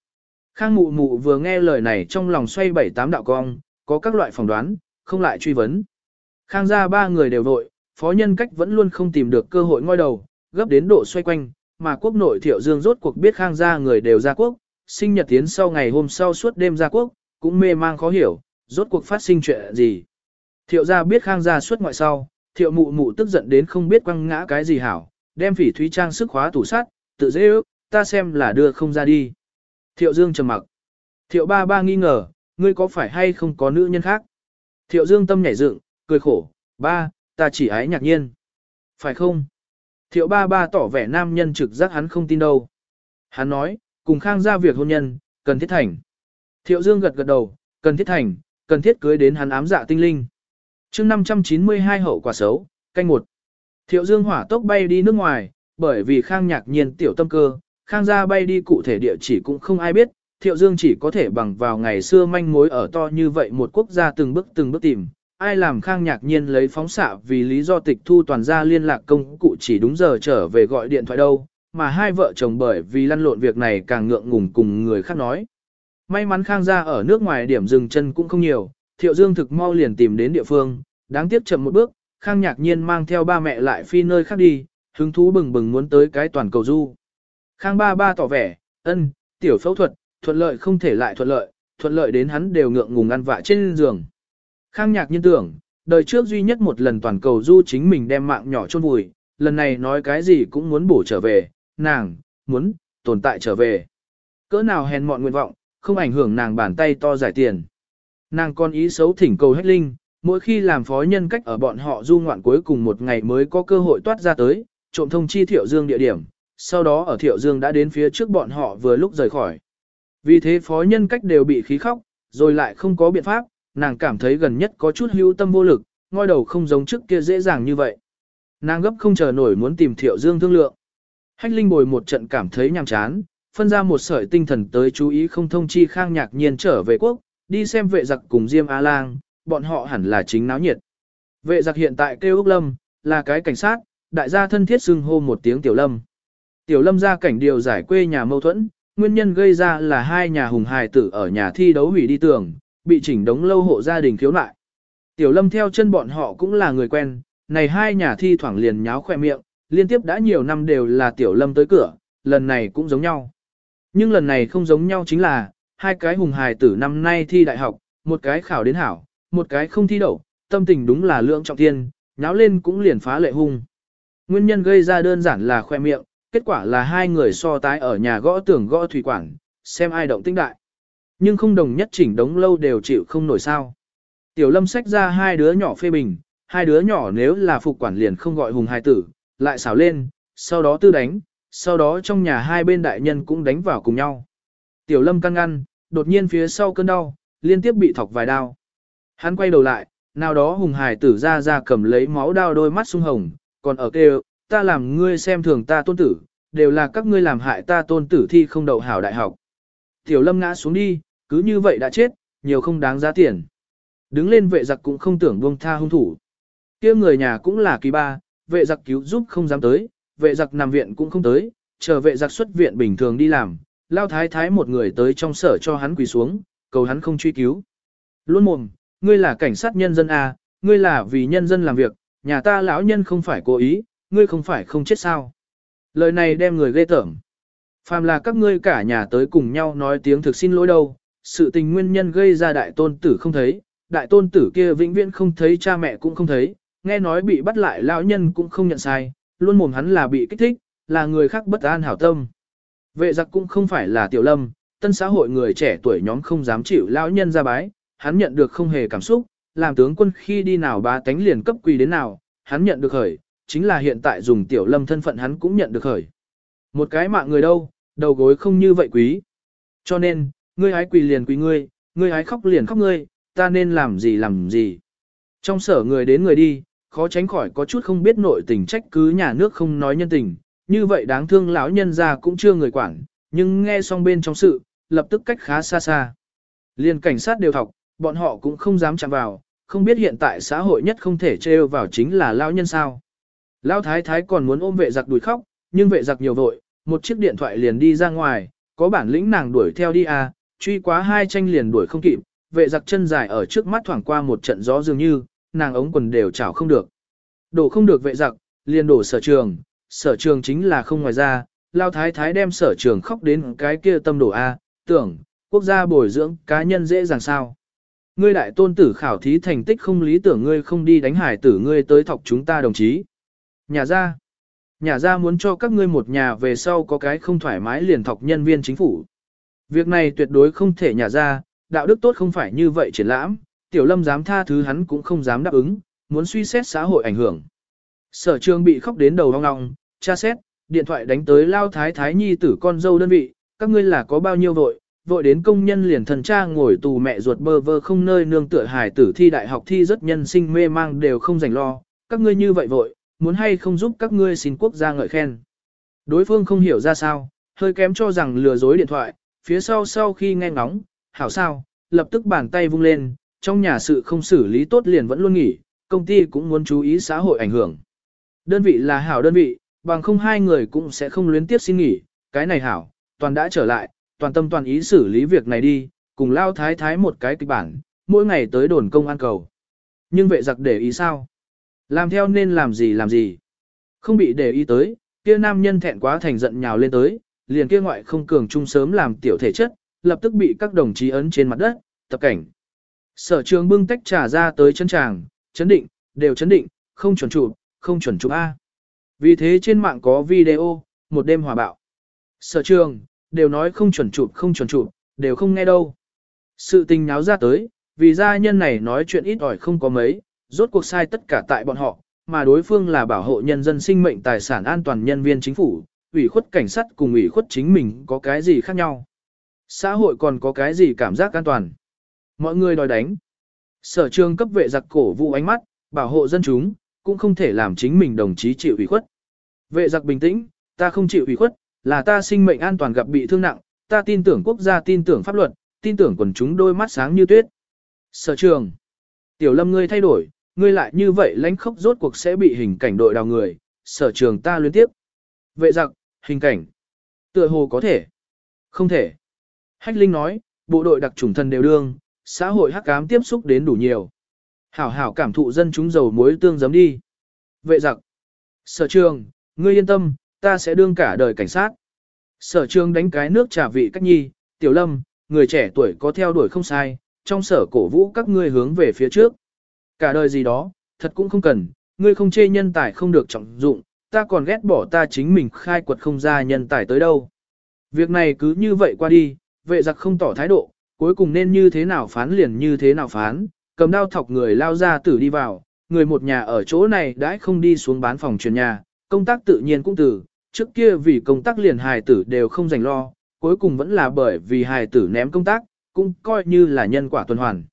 Khang mụ mụ vừa nghe lời này trong lòng xoay bảy tám đạo cong, có các loại phỏng đoán, không lại truy vấn. Khang gia ba người đều vội, phó nhân cách vẫn luôn không tìm được cơ hội ngoi đầu, gấp đến độ xoay quanh, mà quốc nội thiệu dương rốt cuộc biết khang gia người đều ra quốc, sinh nhật tiến sau ngày hôm sau suốt đêm ra quốc, cũng mê mang khó hiểu, rốt cuộc phát sinh chuyện gì. Thiệu gia biết khang gia suốt ngoại sau, thiệu mụ mụ tức giận đến không biết quăng ngã cái gì hảo, đem phỉ thúy trang sức khóa tủ sắt, tự dễ ước, ta xem là đưa không ra đi. Thiệu Dương trầm mặc. Thiệu ba ba nghi ngờ, ngươi có phải hay không có nữ nhân khác? Thiệu Dương tâm nhảy dựng, cười khổ, ba, ta chỉ ái nhạc nhiên. Phải không? Thiệu ba ba tỏ vẻ nam nhân trực giác hắn không tin đâu. Hắn nói, cùng khang ra việc hôn nhân, cần thiết thành. Thiệu Dương gật gật đầu, cần thiết thành, cần thiết cưới đến hắn ám dạ tinh linh chương 592 hậu quả xấu, canh một. Thiệu Dương hỏa tốc bay đi nước ngoài, bởi vì khang nhạc nhiên tiểu tâm cơ, khang gia bay đi cụ thể địa chỉ cũng không ai biết, Thiệu Dương chỉ có thể bằng vào ngày xưa manh mối ở to như vậy một quốc gia từng bước từng bước tìm, ai làm khang nhạc nhiên lấy phóng xạ vì lý do tịch thu toàn gia liên lạc công cụ chỉ đúng giờ trở về gọi điện thoại đâu, mà hai vợ chồng bởi vì lăn lộn việc này càng ngượng ngùng cùng người khác nói. May mắn khang gia ở nước ngoài điểm dừng chân cũng không nhiều, Thiệu Dương thực mau liền tìm đến địa phương, đáng tiếc chậm một bước, khang nhạc nhiên mang theo ba mẹ lại phi nơi khác đi, hứng thú bừng bừng muốn tới cái toàn cầu du. Khang ba ba tỏ vẻ, ân, tiểu phẫu thuật, thuận lợi không thể lại thuận lợi, thuận lợi đến hắn đều ngượng ngùng ăn vạ trên giường. Khang nhạc nhiên tưởng, đời trước duy nhất một lần toàn cầu du chính mình đem mạng nhỏ chôn vùi, lần này nói cái gì cũng muốn bổ trở về, nàng, muốn, tồn tại trở về. Cỡ nào hèn mọn nguyện vọng, không ảnh hưởng nàng bàn tay to giải tiền. Nàng con ý xấu thỉnh cầu hết linh, mỗi khi làm phó nhân cách ở bọn họ du ngoạn cuối cùng một ngày mới có cơ hội toát ra tới, trộm thông chi thiệu dương địa điểm, sau đó ở thiệu dương đã đến phía trước bọn họ vừa lúc rời khỏi. Vì thế phó nhân cách đều bị khí khóc, rồi lại không có biện pháp, nàng cảm thấy gần nhất có chút hữu tâm vô lực, ngôi đầu không giống trước kia dễ dàng như vậy. Nàng gấp không chờ nổi muốn tìm thiệu dương thương lượng. Hách linh bồi một trận cảm thấy nhàm chán, phân ra một sợi tinh thần tới chú ý không thông chi khang nhạc nhiên trở về quốc, đi xem vệ giặc cùng Diêm A-Lang, bọn họ hẳn là chính náo nhiệt. Vệ giặc hiện tại kêu Úc Lâm, là cái cảnh sát, đại gia thân thiết xưng hô một tiếng Tiểu Lâm. Tiểu Lâm ra cảnh điều giải quê nhà mâu thuẫn, nguyên nhân gây ra là hai nhà hùng hài tử ở nhà thi đấu hủy đi tường, bị chỉnh đống lâu hộ gia đình khiếu nại. Tiểu Lâm theo chân bọn họ cũng là người quen, này hai nhà thi thoảng liền nháo khoe miệng, liên tiếp đã nhiều năm đều là Tiểu Lâm tới cửa, lần này cũng giống nhau. Nhưng lần này không giống nhau chính là, hai cái hùng hài tử năm nay thi đại học, một cái khảo đến hảo, một cái không thi đậu, tâm tình đúng là lượng trọng thiên, nháo lên cũng liền phá lệ hung. Nguyên nhân gây ra đơn giản là khoe miệng, kết quả là hai người so tái ở nhà gõ tường gõ thủy quản, xem ai động tinh đại. Nhưng không đồng nhất chỉnh đống lâu đều chịu không nổi sao. Tiểu lâm xách ra hai đứa nhỏ phê bình, hai đứa nhỏ nếu là phục quản liền không gọi hùng hài tử, lại xảo lên, sau đó tư đánh, sau đó trong nhà hai bên đại nhân cũng đánh vào cùng nhau. Tiểu lâm căng ngăn, đột nhiên phía sau cơn đau, liên tiếp bị thọc vài đao. Hắn quay đầu lại, nào đó hùng hài tử ra ra cầm lấy máu đao đôi mắt sung hồng, còn ở kêu, ta làm ngươi xem thường ta tôn tử, đều là các ngươi làm hại ta tôn tử thi không đậu hảo đại học. Tiểu lâm ngã xuống đi, cứ như vậy đã chết, nhiều không đáng giá tiền. Đứng lên vệ giặc cũng không tưởng buông tha hung thủ. kia người nhà cũng là kỳ ba, vệ giặc cứu giúp không dám tới, vệ giặc nằm viện cũng không tới, chờ vệ giặc xuất viện bình thường đi làm, lao thái thái một người tới trong sở cho hắn quỳ xuống, cầu hắn không truy cứu. Luôn mồm, ngươi là cảnh sát nhân dân à, ngươi là vì nhân dân làm việc, nhà ta lão nhân không phải cố ý, ngươi không phải không chết sao. Lời này đem người ghê tởm. Phàm là các ngươi cả nhà tới cùng nhau nói tiếng thực xin lỗi đâu, sự tình nguyên nhân gây ra đại tôn tử không thấy, đại tôn tử kia vĩnh viễn không thấy cha mẹ cũng không thấy, nghe nói bị bắt lại lão nhân cũng không nhận sai, luôn mồm hắn là bị kích thích, là người khác bất an hảo tâm. Vệ giặc cũng không phải là tiểu lâm, tân xã hội người trẻ tuổi nhóm không dám chịu lão nhân ra bái, hắn nhận được không hề cảm xúc, làm tướng quân khi đi nào ba tánh liền cấp quỳ đến nào, hắn nhận được khởi, chính là hiện tại dùng tiểu lâm thân phận hắn cũng nhận được khởi. Một cái mạng người đâu, đầu gối không như vậy quý. Cho nên, ngươi hái quỳ liền quỳ ngươi, ngươi hái khóc liền khóc ngươi, ta nên làm gì làm gì. Trong sở người đến người đi, khó tránh khỏi có chút không biết nội tình trách cứ nhà nước không nói nhân tình, như vậy đáng thương lão nhân ra cũng chưa người quản, nhưng nghe xong bên trong sự, lập tức cách khá xa xa. Liên cảnh sát đều thọc bọn họ cũng không dám chạm vào, không biết hiện tại xã hội nhất không thể trêu vào chính là lão nhân sao. Lão thái thái còn muốn ôm vệ giặc đuổi khóc, nhưng vệ giặc nhiều vội, một chiếc điện thoại liền đi ra ngoài, có bản lĩnh nàng đuổi theo đi à, truy quá hai tranh liền đuổi không kịp, vệ giặc chân dài ở trước mắt thoảng qua một trận gió dường như, nàng ống quần đều chảo không được. Đổ không được vệ giặc, liền đổ sở trường, sở trường chính là không ngoài ra, lao thái thái đem sở trường khóc đến cái kia tâm đổ A, tưởng, quốc gia bồi dưỡng cá nhân dễ dàng sao. Ngươi đại tôn tử khảo thí thành tích không lý tưởng ngươi không đi đánh hải tử ngươi tới thọc chúng ta đồng chí. Nhà ra, nhà ra muốn cho các ngươi một nhà về sau có cái không thoải mái liền thọc nhân viên chính phủ. Việc này tuyệt đối không thể nhà ra, đạo đức tốt không phải như vậy triển lãm, tiểu lâm dám tha thứ hắn cũng không dám đáp ứng, muốn suy xét xã hội ảnh hưởng. Sở trường bị khóc đến đầu hoang ngọng, tra xét, điện thoại đánh tới lao thái thái nhi tử con dâu đơn vị, các ngươi là có bao nhiêu vội, vội đến công nhân liền thần cha ngồi tù mẹ ruột bơ vơ không nơi nương tựa hài tử thi đại học thi rất nhân sinh mê mang đều không dành lo, các ngươi như vậy vội, muốn hay không giúp các ngươi xin quốc gia ngợi khen. Đối phương không hiểu ra sao, hơi kém cho rằng lừa dối điện thoại, phía sau sau khi nghe ngóng, hảo sao, lập tức bàn tay vung lên, trong nhà sự không xử lý tốt liền vẫn luôn nghỉ, công ty cũng muốn chú ý xã hội ảnh hưởng. Đơn vị là hảo đơn vị, bằng không hai người cũng sẽ không luyến tiếp xin nghỉ, cái này hảo, toàn đã trở lại, toàn tâm toàn ý xử lý việc này đi, cùng lao thái thái một cái kịch bản, mỗi ngày tới đồn công an cầu. Nhưng vệ giặc để ý sao? Làm theo nên làm gì làm gì? Không bị để ý tới, kia nam nhân thẹn quá thành giận nhào lên tới, liền kia ngoại không cường trung sớm làm tiểu thể chất, lập tức bị các đồng chí ấn trên mặt đất, tập cảnh. Sở trường bưng tách trà ra tới chân tràng, chấn định, đều chấn định, không chuẩn chụp, không chuẩn chụp A. Vì thế trên mạng có video, một đêm hòa bạo. Sở trường, đều nói không chuẩn chụp không chuẩn chụp, đều không nghe đâu. Sự tình náo ra tới, vì gia nhân này nói chuyện ít ỏi không có mấy, rốt cuộc sai tất cả tại bọn họ, mà đối phương là bảo hộ nhân dân sinh mệnh tài sản an toàn nhân viên chính phủ, ủy khuất cảnh sát cùng ủy khuất chính mình có cái gì khác nhau. Xã hội còn có cái gì cảm giác an toàn. Mọi người đòi đánh. Sở trường cấp vệ giặc cổ vụ ánh mắt, bảo hộ dân chúng, cũng không thể làm chính mình đồng chí chịu ủy khuất. Vệ giặc bình tĩnh, ta không chịu ủy khuất, là ta sinh mệnh an toàn gặp bị thương nặng, ta tin tưởng quốc gia tin tưởng pháp luật, tin tưởng quần chúng đôi mắt sáng như tuyết. Sở trường. Tiểu lâm ngươi thay đổi, ngươi lại như vậy lãnh khốc rốt cuộc sẽ bị hình cảnh đội đào người, sở trường ta luyến tiếp. Vệ giặc, hình cảnh. Tựa hồ có thể. Không thể. Hách Linh nói, bộ đội đặc trùng thần đều đương, xã hội hắc ám tiếp xúc đến đủ nhiều. Hảo hảo cảm thụ dân chúng giàu muối tương giấm đi. Vệ giặc. Sở trường, ngươi yên tâm, ta sẽ đương cả đời cảnh sát. Sở trường đánh cái nước trà vị cách nhi, tiểu lâm, người trẻ tuổi có theo đuổi không sai, trong sở cổ vũ các ngươi hướng về phía trước. Cả đời gì đó, thật cũng không cần, ngươi không chê nhân tài không được trọng dụng, ta còn ghét bỏ ta chính mình khai quật không ra nhân tài tới đâu. Việc này cứ như vậy qua đi, vệ giặc không tỏ thái độ, cuối cùng nên như thế nào phán liền như thế nào phán, cầm đao thọc người lao ra tử đi vào, người một nhà ở chỗ này đãi không đi xuống bán phòng truyền nhà, công tác tự nhiên cũng từ, trước kia vì công tác liền hài tử đều không dành lo, cuối cùng vẫn là bởi vì hài tử ném công tác, cũng coi như là nhân quả tuần hoàn.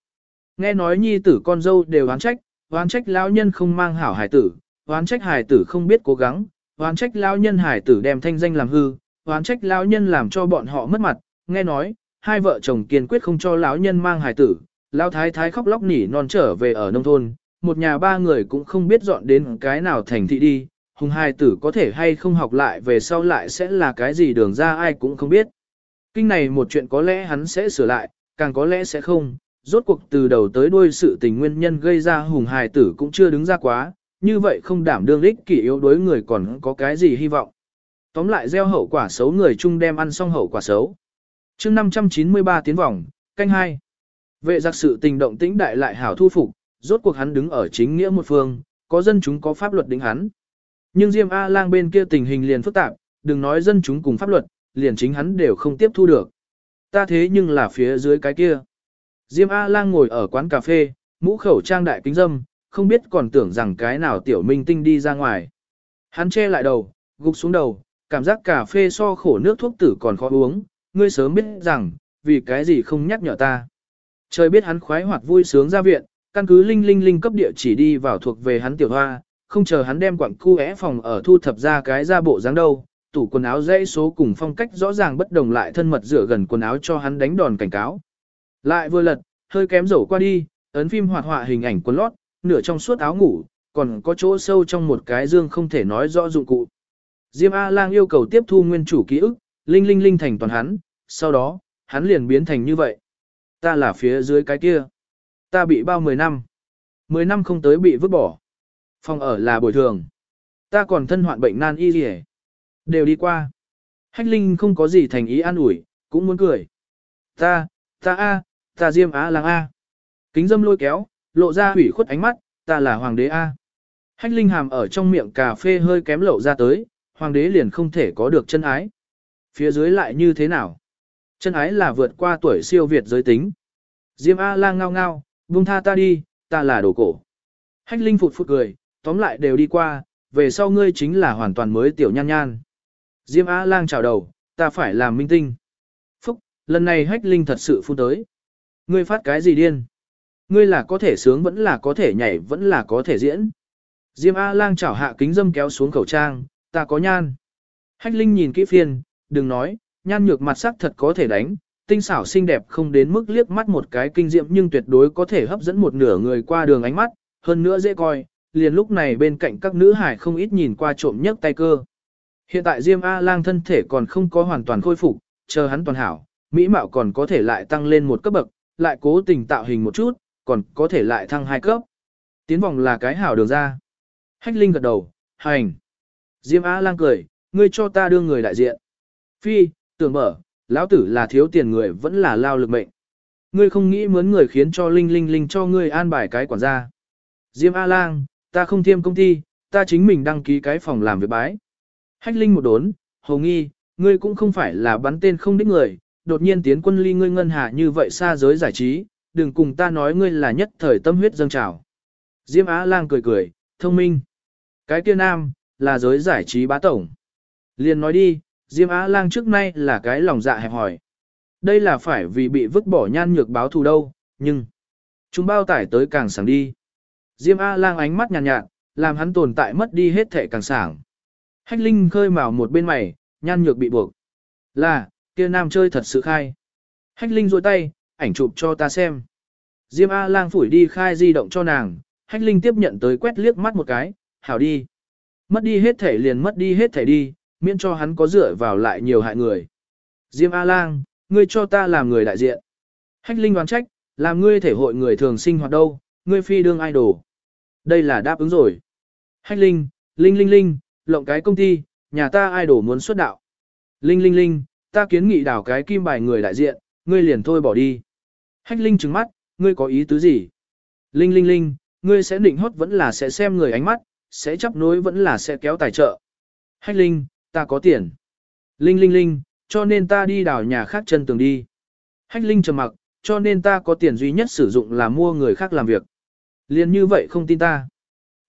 Nghe nói nhi tử con dâu đều oán trách, oán trách lão nhân không mang hảo hài tử, oán trách hài tử không biết cố gắng, oán trách lão nhân hài tử đem thanh danh làm hư, oán trách lão nhân làm cho bọn họ mất mặt, nghe nói, hai vợ chồng kiên quyết không cho lão nhân mang hài tử, lão thái thái khóc lóc nỉ non trở về ở nông thôn, một nhà ba người cũng không biết dọn đến cái nào thành thị đi, hùng hài tử có thể hay không học lại về sau lại sẽ là cái gì đường ra ai cũng không biết. Kinh này một chuyện có lẽ hắn sẽ sửa lại, càng có lẽ sẽ không, rốt cuộc từ đầu tới đuôi sự tình nguyên nhân gây ra hùng hài tử cũng chưa đứng ra quá, như vậy không đảm đương ích kỷ yếu đối người còn có cái gì hy vọng. Tóm lại gieo hậu quả xấu người chung đem ăn xong hậu quả xấu. chương 593 tiến vòng, canh 2. Vệ giặc sự tình động tĩnh đại lại hảo thu phục, rốt cuộc hắn đứng ở chính nghĩa một phương, có dân chúng có pháp luật đính hắn. Nhưng Diêm A-lang bên kia tình hình liền phức tạp, đừng nói dân chúng cùng pháp luật, liền chính hắn đều không tiếp thu được. Ta thế nhưng là phía dưới cái kia. Diêm A-lang ngồi ở quán cà phê, mũ khẩu trang đại kính dâm, không biết còn tưởng rằng cái nào tiểu minh tinh đi ra ngoài. Hắn che lại đầu, gục xuống đầu, cảm giác cà phê so khổ nước thuốc tử còn khó uống, ngươi sớm biết rằng, vì cái gì không nhắc nhở ta. Trời biết hắn khoái hoạt vui sướng ra viện, căn cứ linh linh linh cấp địa chỉ đi vào thuộc về hắn tiểu hoa, không chờ hắn đem quặng cu é phòng ở thu thập ra cái ra bộ dáng đâu, tủ quần áo dãy số cùng phong cách rõ ràng bất đồng lại thân mật rửa gần quần áo cho hắn đánh đòn cảnh cáo. Lại vừa lật, hơi kém rổ qua đi, ấn phim hoạt họa hình ảnh quần lót, nửa trong suốt áo ngủ, còn có chỗ sâu trong một cái dương không thể nói rõ dụng cụ. Diêm A-lang yêu cầu tiếp thu nguyên chủ ký ức, linh linh linh thành toàn hắn, sau đó, hắn liền biến thành như vậy. Ta là phía dưới cái kia. Ta bị bao 10 năm. 10 năm không tới bị vứt bỏ. Phòng ở là bồi thường. Ta còn thân hoạn bệnh nan y gì Đều đi qua. Hách Linh không có gì thành ý an ủi, cũng muốn cười. Ta, ta a, ta Diêm Á lang a. Kính dâm lôi kéo, lộ ra hủy khuất ánh mắt, ta là hoàng đế a. Hách Linh hàm ở trong miệng cà phê hơi kém lậu ra tới, hoàng đế liền không thể có được chân ái. Phía dưới lại như thế nào? Chân ái là vượt qua tuổi siêu việt giới tính. Diêm A lang ngao ngao, buông tha ta đi, ta là đồ cổ. Hách Linh phụt phụt cười, tóm lại đều đi qua, về sau ngươi chính là hoàn toàn mới tiểu nhan nhan. Diêm A lang chào đầu, ta phải làm minh tinh. Phúc, lần này Hách Linh thật sự phun tới. Ngươi phát cái gì điên? Ngươi là có thể sướng vẫn là có thể nhảy vẫn là có thể diễn. Diêm A lang chảo hạ kính dâm kéo xuống khẩu trang, ta có nhan. Hách Linh nhìn kỹ phiên, đừng nói, nhan nhược mặt sắc thật có thể đánh, tinh xảo xinh đẹp không đến mức liếc mắt một cái kinh diệm nhưng tuyệt đối có thể hấp dẫn một nửa người qua đường ánh mắt, hơn nữa dễ coi, liền lúc này bên cạnh các nữ hải không ít nhìn qua trộm nhấc tay cơ. Hiện tại Diêm A-lang thân thể còn không có hoàn toàn khôi phục, chờ hắn toàn hảo, mỹ mạo còn có thể lại tăng lên một cấp bậc, lại cố tình tạo hình một chút, còn có thể lại thăng hai cấp. Tiến vòng là cái hảo đường ra. Hách Linh gật đầu, hành. Diêm A-lang cười, ngươi cho ta đưa người đại diện. Phi, tưởng mở, lão tử là thiếu tiền người vẫn là lao lực mệnh. Ngươi không nghĩ mướn người khiến cho Linh Linh Linh cho ngươi an bài cái quản gia. Diêm A-lang, ta không thiêm công ty, ta chính mình đăng ký cái phòng làm việc bái. Hách Linh một đốn, hồ nghi, ngươi cũng không phải là bắn tên không đích người, đột nhiên tiến quân ly ngươi ngân hạ như vậy xa giới giải trí, đừng cùng ta nói ngươi là nhất thời tâm huyết dâng trào. Diêm Á lang cười cười, thông minh. Cái kia nam, là giới giải trí bá tổng. Liền nói đi, Diêm Á lang trước nay là cái lòng dạ hẹp hỏi. Đây là phải vì bị vứt bỏ nhan nhược báo thù đâu, nhưng... Chúng bao tải tới càng sáng đi. Diêm A lang ánh mắt nhàn nhạt, nhạt, làm hắn tồn tại mất đi hết thể càng sảng. Hách Linh khơi mào một bên mày, nhan nhược bị buộc. Là, kia nam chơi thật sự khai. Hách Linh rôi tay, ảnh chụp cho ta xem. Diêm A lang phủi đi khai di động cho nàng, Hách Linh tiếp nhận tới quét liếc mắt một cái, hảo đi. Mất đi hết thể liền mất đi hết thể đi, miễn cho hắn có dựa vào lại nhiều hại người. Diêm A lang, ngươi cho ta làm người đại diện. Hách Linh đoán trách, làm ngươi thể hội người thường sinh hoạt đâu, ngươi phi đương idol. Đây là đáp ứng rồi. Hách Linh, Linh Linh Linh, lộng cái công ty, nhà ta idol muốn xuất đạo. Linh Linh Linh, ta kiến nghị đảo cái kim bài người đại diện, ngươi liền thôi bỏ đi. Hách Linh trừng mắt, ngươi có ý tứ gì? Linh Linh Linh, ngươi sẽ định hót vẫn là sẽ xem người ánh mắt, sẽ chấp nối vẫn là sẽ kéo tài trợ. Hách Linh, ta có tiền. Linh Linh Linh, cho nên ta đi đào nhà khác chân tường đi. Hách Linh trầm mặc, cho nên ta có tiền duy nhất sử dụng là mua người khác làm việc. Liên như vậy không tin ta.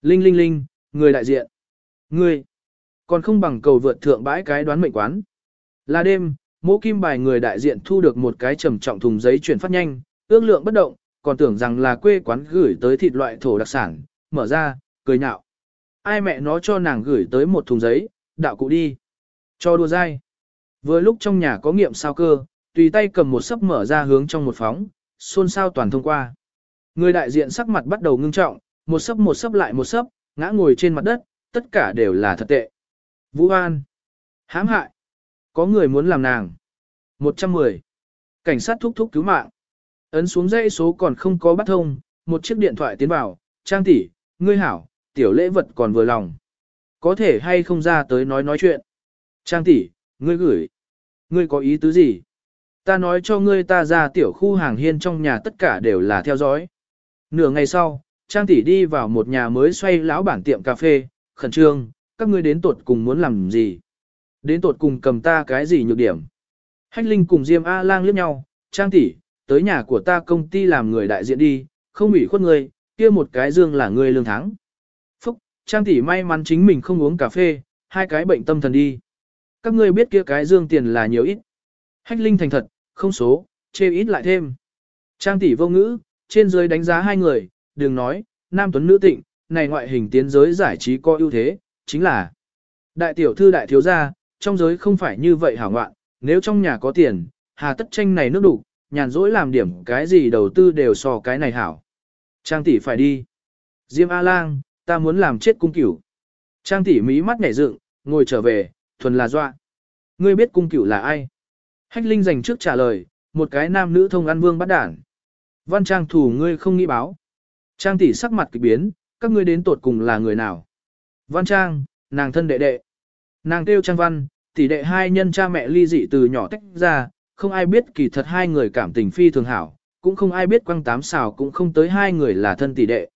Linh Linh Linh, người đại diện. người, còn không bằng cầu vượt thượng bãi cái đoán mệnh quán. Là đêm, mỗ kim bài người đại diện thu được một cái trầm trọng thùng giấy chuyển phát nhanh, ước lượng bất động, còn tưởng rằng là quê quán gửi tới thịt loại thổ đặc sản, mở ra, cười nhạo. Ai mẹ nó cho nàng gửi tới một thùng giấy, đạo cụ đi. Cho đùa dai. Vừa lúc trong nhà có nghiệm sao cơ, tùy tay cầm một sấp mở ra hướng trong một phóng, xôn xao toàn thông qua. Người đại diện sắc mặt bắt đầu ngưng trọng, một sấp một sấp lại một sấp, ngã ngồi trên mặt đất, tất cả đều là thật tệ. Vũ An. hãm hại. Có người muốn làm nàng. 110. Cảnh sát thúc thúc cứu mạng. Ấn xuống dây số còn không có bắt thông, một chiếc điện thoại tiến vào, trang tỷ, ngươi hảo, tiểu lễ vật còn vừa lòng. Có thể hay không ra tới nói nói chuyện. Trang tỷ, ngươi gửi. Ngươi có ý tứ gì? Ta nói cho ngươi ta ra tiểu khu hàng hiên trong nhà tất cả đều là theo dõi. Nửa ngày sau, Trang tỷ đi vào một nhà mới xoay lão bản tiệm cà phê, khẩn trương, các ngươi đến tột cùng muốn làm gì? Đến tột cùng cầm ta cái gì nhược điểm? Hách Linh cùng Diêm A Lang liếc nhau, Trang tỷ, tới nhà của ta công ty làm người đại diện đi, không ủy khuất ngươi, kia một cái dương là ngươi lương thắng. Phúc, Trang tỷ may mắn chính mình không uống cà phê, hai cái bệnh tâm thần đi. Các ngươi biết kia cái dương tiền là nhiều ít. Hách Linh thành thật, không số, chê ít lại thêm. Trang tỷ vô ngữ, trên dưới đánh giá hai người, đừng nói, nam tuấn nữ tịnh, này ngoại hình tiến giới giải trí có ưu thế, chính là đại tiểu thư đại thiếu gia, trong giới không phải như vậy hảo ngoạn, nếu trong nhà có tiền, hà tất tranh này nước đủ, nhàn rỗi làm điểm cái gì đầu tư đều so cái này hảo. Trang tỷ phải đi. Diêm A-lang, ta muốn làm chết cung cửu. Trang tỷ mí mắt nhảy dựng, ngồi trở về, thuần là doa. Ngươi biết cung cửu là ai? Hách Linh dành trước trả lời, một cái nam nữ thông ăn vương bắt đản. Văn Trang thủ ngươi không nghĩ báo. Trang tỷ sắc mặt kịch biến, các ngươi đến tột cùng là người nào? Văn Trang, nàng thân đệ đệ. Nàng kêu Trang Văn, tỷ đệ hai nhân cha mẹ ly dị từ nhỏ tách ra, không ai biết kỳ thật hai người cảm tình phi thường hảo, cũng không ai biết quăng tám xào cũng không tới hai người là thân tỷ đệ.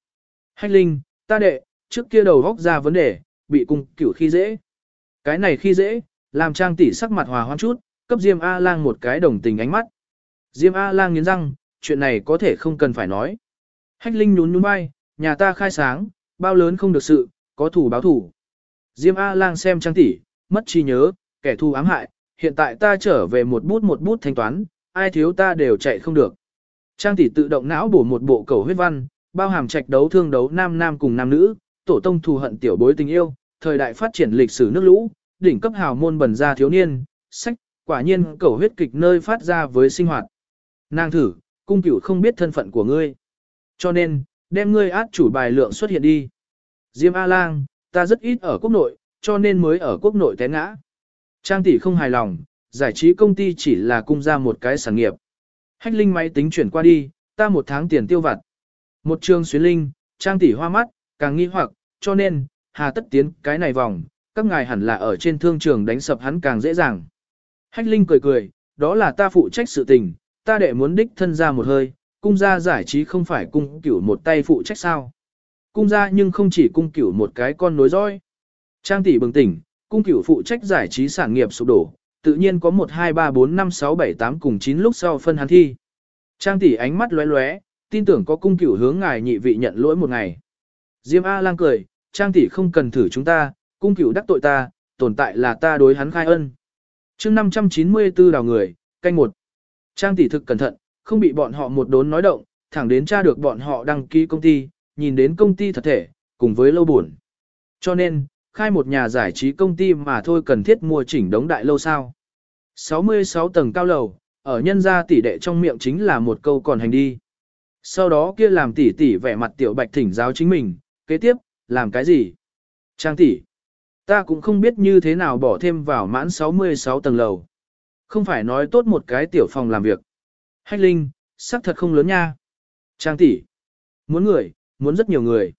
Hách Linh, ta đệ, trước kia đầu góc ra vấn đề, bị cung cửu khi dễ. Cái này khi dễ, làm Trang tỷ sắc mặt hòa hoan chút, cấp Diêm A-lang một cái đồng tình ánh mắt. Diêm A-lang nghiến răng, chuyện này có thể không cần phải nói. Hách Linh nhún nhún vai, nhà ta khai sáng, bao lớn không được sự, có thủ báo thủ. Diêm A-lang xem trang tỷ, mất trí nhớ, kẻ thù ám hại, hiện tại ta trở về một bút một bút thanh toán, ai thiếu ta đều chạy không được. Trang tỷ tự động não bổ một bộ cầu huyết văn, bao hàm trạch đấu thương đấu nam nam cùng nam nữ, tổ tông thù hận tiểu bối tình yêu, thời đại phát triển lịch sử nước lũ, đỉnh cấp hào môn bẩn ra thiếu niên, sách, quả nhiên cầu huyết kịch nơi phát ra với sinh hoạt. Nàng thử, cung cửu không biết thân phận của ngươi. Cho nên, đem ngươi át chủ bài lượng xuất hiện đi. Diêm A-lang, ta rất ít ở quốc nội, cho nên mới ở quốc nội té ngã. Trang tỷ không hài lòng, giải trí công ty chỉ là cung ra một cái sản nghiệp. Hách linh máy tính chuyển qua đi, ta một tháng tiền tiêu vặt. Một trường xuyến linh, trang tỷ hoa mắt, càng nghi hoặc, cho nên, hà tất tiến cái này vòng, các ngài hẳn là ở trên thương trường đánh sập hắn càng dễ dàng. Hách linh cười cười, đó là ta phụ trách sự tình, ta đệ muốn đích thân ra một hơi, cung gia giải trí không phải cung cửu một tay phụ trách sao. Cung gia nhưng không chỉ cung cửu một cái con nối dõi. Trang tỷ bừng tỉnh, cung cửu phụ trách giải trí sản nghiệp sụp đổ, tự nhiên có 1 2 3 4 5 6 7 8 cùng 9 lúc sau phân hắn thi. Trang tỷ ánh mắt lóe lóe, tin tưởng có cung cửu hướng ngài nhị vị nhận lỗi một ngày. Diêm A lang cười, Trang tỷ không cần thử chúng ta, cung cửu đắc tội ta, tồn tại là ta đối hắn khai ân. chương 594 đào người, canh một. Trang tỷ thực cẩn thận, không bị bọn họ một đốn nói động, thẳng đến tra được bọn họ đăng ký công ty, nhìn đến công ty thật thể, cùng với lâu buồn. Cho nên, khai một nhà giải trí công ty mà thôi cần thiết mua chỉnh đống đại lâu sao. 66 tầng cao lầu, ở nhân gia tỷ đệ trong miệng chính là một câu còn hành đi. Sau đó kia làm tỷ tỷ vẻ mặt tiểu bạch thỉnh giáo chính mình, kế tiếp, làm cái gì? Trang tỷ, ta cũng không biết như thế nào bỏ thêm vào mãn 66 tầng lầu. Không phải nói tốt một cái tiểu phòng làm việc. Hách Linh, sắc thật không lớn nha. Trang tỷ, muốn người, muốn rất nhiều người.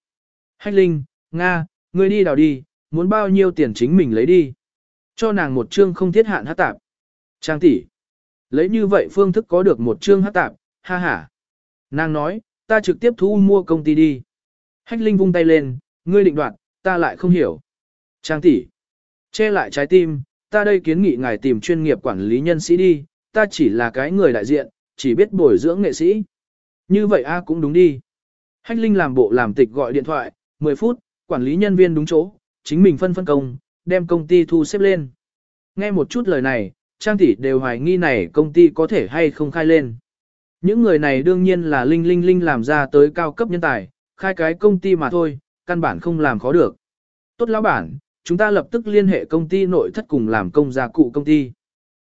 Hách Linh, Nga, ngươi đi đào đi, muốn bao nhiêu tiền chính mình lấy đi. Cho nàng một chương không thiết hạn hát tạp. Trang tỷ, lấy như vậy phương thức có được một chương hát tạp, ha ha. Nàng nói, ta trực tiếp thu mua công ty đi. Hách Linh vung tay lên, ngươi định đoạt, ta lại không hiểu. Trang tỷ, che lại trái tim, ta đây kiến nghị ngài tìm chuyên nghiệp quản lý nhân sĩ đi, ta chỉ là cái người đại diện, chỉ biết bồi dưỡng nghệ sĩ. Như vậy a cũng đúng đi. Hách Linh làm bộ làm tịch gọi điện thoại, 10 phút, quản lý nhân viên đúng chỗ, chính mình phân phân công, đem công ty thu xếp lên. Nghe một chút lời này, Trang tỷ đều hoài nghi này công ty có thể hay không khai lên. Những người này đương nhiên là Linh Linh Linh làm ra tới cao cấp nhân tài, khai cái công ty mà thôi, căn bản không làm khó được. Tốt lão bản, chúng ta lập tức liên hệ công ty nội thất cùng làm công gia cụ công ty.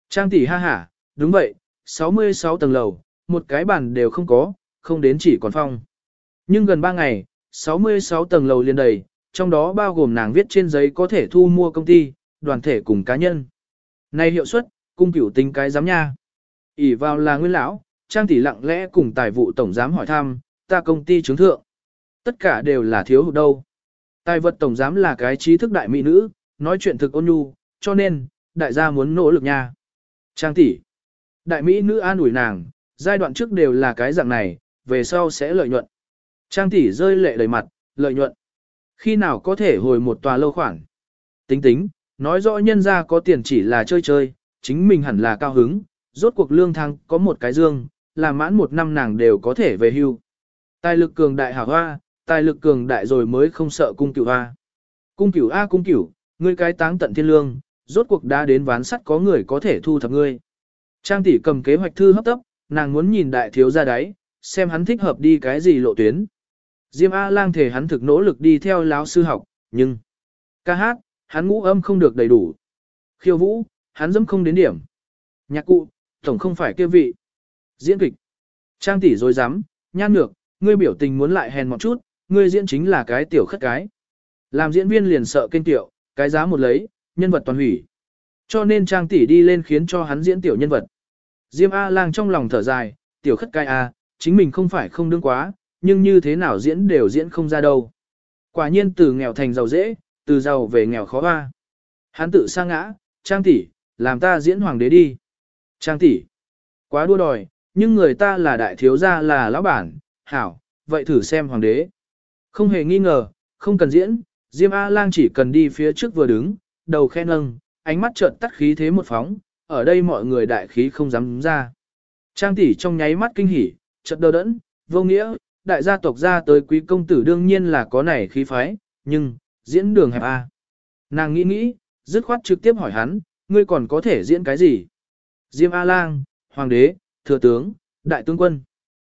Trang tỷ ha hả, đúng vậy, 66 tầng lầu, một cái bàn đều không có, không đến chỉ còn phong. Nhưng gần 3 ngày, 66 tầng lầu liền đầy, trong đó bao gồm nàng viết trên giấy có thể thu mua công ty, đoàn thể cùng cá nhân. Này hiệu suất, cung cửu tính cái giám nha. ỉ vào là nguyên lão, trang tỷ lặng lẽ cùng tài vụ tổng giám hỏi thăm, ta công ty chứng thượng. Tất cả đều là thiếu hụt đâu. Tài vật tổng giám là cái trí thức đại mỹ nữ, nói chuyện thực ôn nhu, cho nên, đại gia muốn nỗ lực nha. Trang tỷ. Đại mỹ nữ an ủi nàng, giai đoạn trước đều là cái dạng này, về sau sẽ lợi nhuận. Trang tỷ rơi lệ đầy mặt, lợi nhuận. Khi nào có thể hồi một tòa lâu khoản? Tính tính, nói rõ nhân ra có tiền chỉ là chơi chơi, chính mình hẳn là cao hứng, rốt cuộc lương thăng có một cái dương, làm mãn một năm nàng đều có thể về hưu. Tài lực cường đại hảo hoa, tài lực cường đại rồi mới không sợ cung cửu a. Cung cửu A cung cửu, ngươi cái táng tận thiên lương, rốt cuộc đã đến ván sắt có người có thể thu thập ngươi. Trang tỷ cầm kế hoạch thư hấp tấp, nàng muốn nhìn đại thiếu ra đáy, xem hắn thích hợp đi cái gì lộ tuyến. Diêm A lang thể hắn thực nỗ lực đi theo láo sư học, nhưng ca hát, hắn ngũ âm không được đầy đủ. Khiêu vũ, hắn dẫm không đến điểm. Nhạc cụ, tổng không phải kia vị. Diễn kịch. Trang tỷ dối rắm nhan ngược, ngươi biểu tình muốn lại hèn một chút, ngươi diễn chính là cái tiểu khất cái. Làm diễn viên liền sợ kênh tiểu, cái giá một lấy, nhân vật toàn hủy. Cho nên Trang tỷ đi lên khiến cho hắn diễn tiểu nhân vật. Diêm A lang trong lòng thở dài, tiểu khất cái A, chính mình không phải không đương quá, nhưng như thế nào diễn đều diễn không ra đâu. Quả nhiên từ nghèo thành giàu dễ, từ giàu về nghèo khó hoa. Hắn tự sa ngã, Trang tỷ, làm ta diễn hoàng đế đi. Trang tỷ, quá đua đòi, nhưng người ta là đại thiếu gia là lão bản, hảo, vậy thử xem hoàng đế. Không hề nghi ngờ, không cần diễn, Diêm A-lang chỉ cần đi phía trước vừa đứng, đầu khen nâng, ánh mắt trợn tắt khí thế một phóng, ở đây mọi người đại khí không dám ra. Trang tỷ trong nháy mắt kinh hỉ, chợt đờ đẫn, vô nghĩa, đại gia tộc ra tới quý công tử đương nhiên là có này khí phái, nhưng, diễn đường hẹp A. Nàng nghĩ nghĩ, dứt khoát trực tiếp hỏi hắn, ngươi còn có thể diễn cái gì? Diêm A-lang, hoàng đế, thừa tướng, đại tướng quân,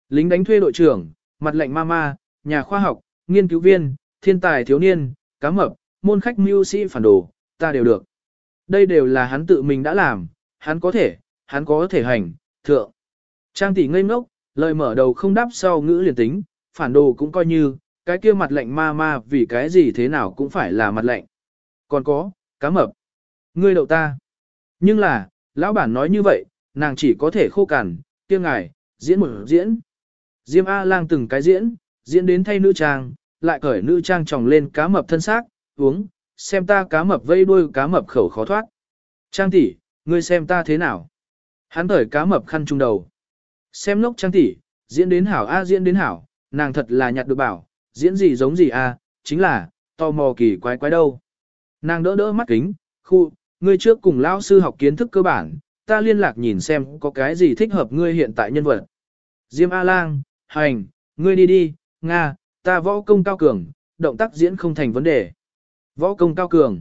lính đánh thuê đội trưởng, mặt lệnh ma, nhà khoa học, nghiên cứu viên, thiên tài thiếu niên, cá mập, môn khách mưu sĩ phản đồ, ta đều được. Đây đều là hắn tự mình đã làm, hắn có thể, hắn có thể hành, thượng. Trang tỷ ngây ngốc, lời mở đầu không đáp sau ngữ liền tính, phản đồ cũng coi như, cái kia mặt lạnh ma ma vì cái gì thế nào cũng phải là mặt lạnh. Còn có, cá mập. Ngươi đậu ta. Nhưng là, lão bản nói như vậy, nàng chỉ có thể khô cằn, kia ngài, diễn một diễn. Diêm A-lang từng cái diễn, diễn đến thay nữ trang, lại cởi nữ trang tròng lên cá mập thân xác, uống, xem ta cá mập vây đuôi cá mập khẩu khó thoát. Trang tỷ, ngươi xem ta thế nào? Hắn cởi cá mập khăn trung đầu. Xem lốc trang tỷ, diễn đến hảo A diễn đến hảo, nàng thật là nhặt được bảo, diễn gì giống gì A, chính là, tò mò kỳ quái quái đâu. Nàng đỡ đỡ mắt kính, khu, ngươi trước cùng lão sư học kiến thức cơ bản, ta liên lạc nhìn xem có cái gì thích hợp ngươi hiện tại nhân vật. Diêm A-lang, hành, ngươi đi đi, Nga, ta võ công cao cường, động tác diễn không thành vấn đề. Võ công cao cường.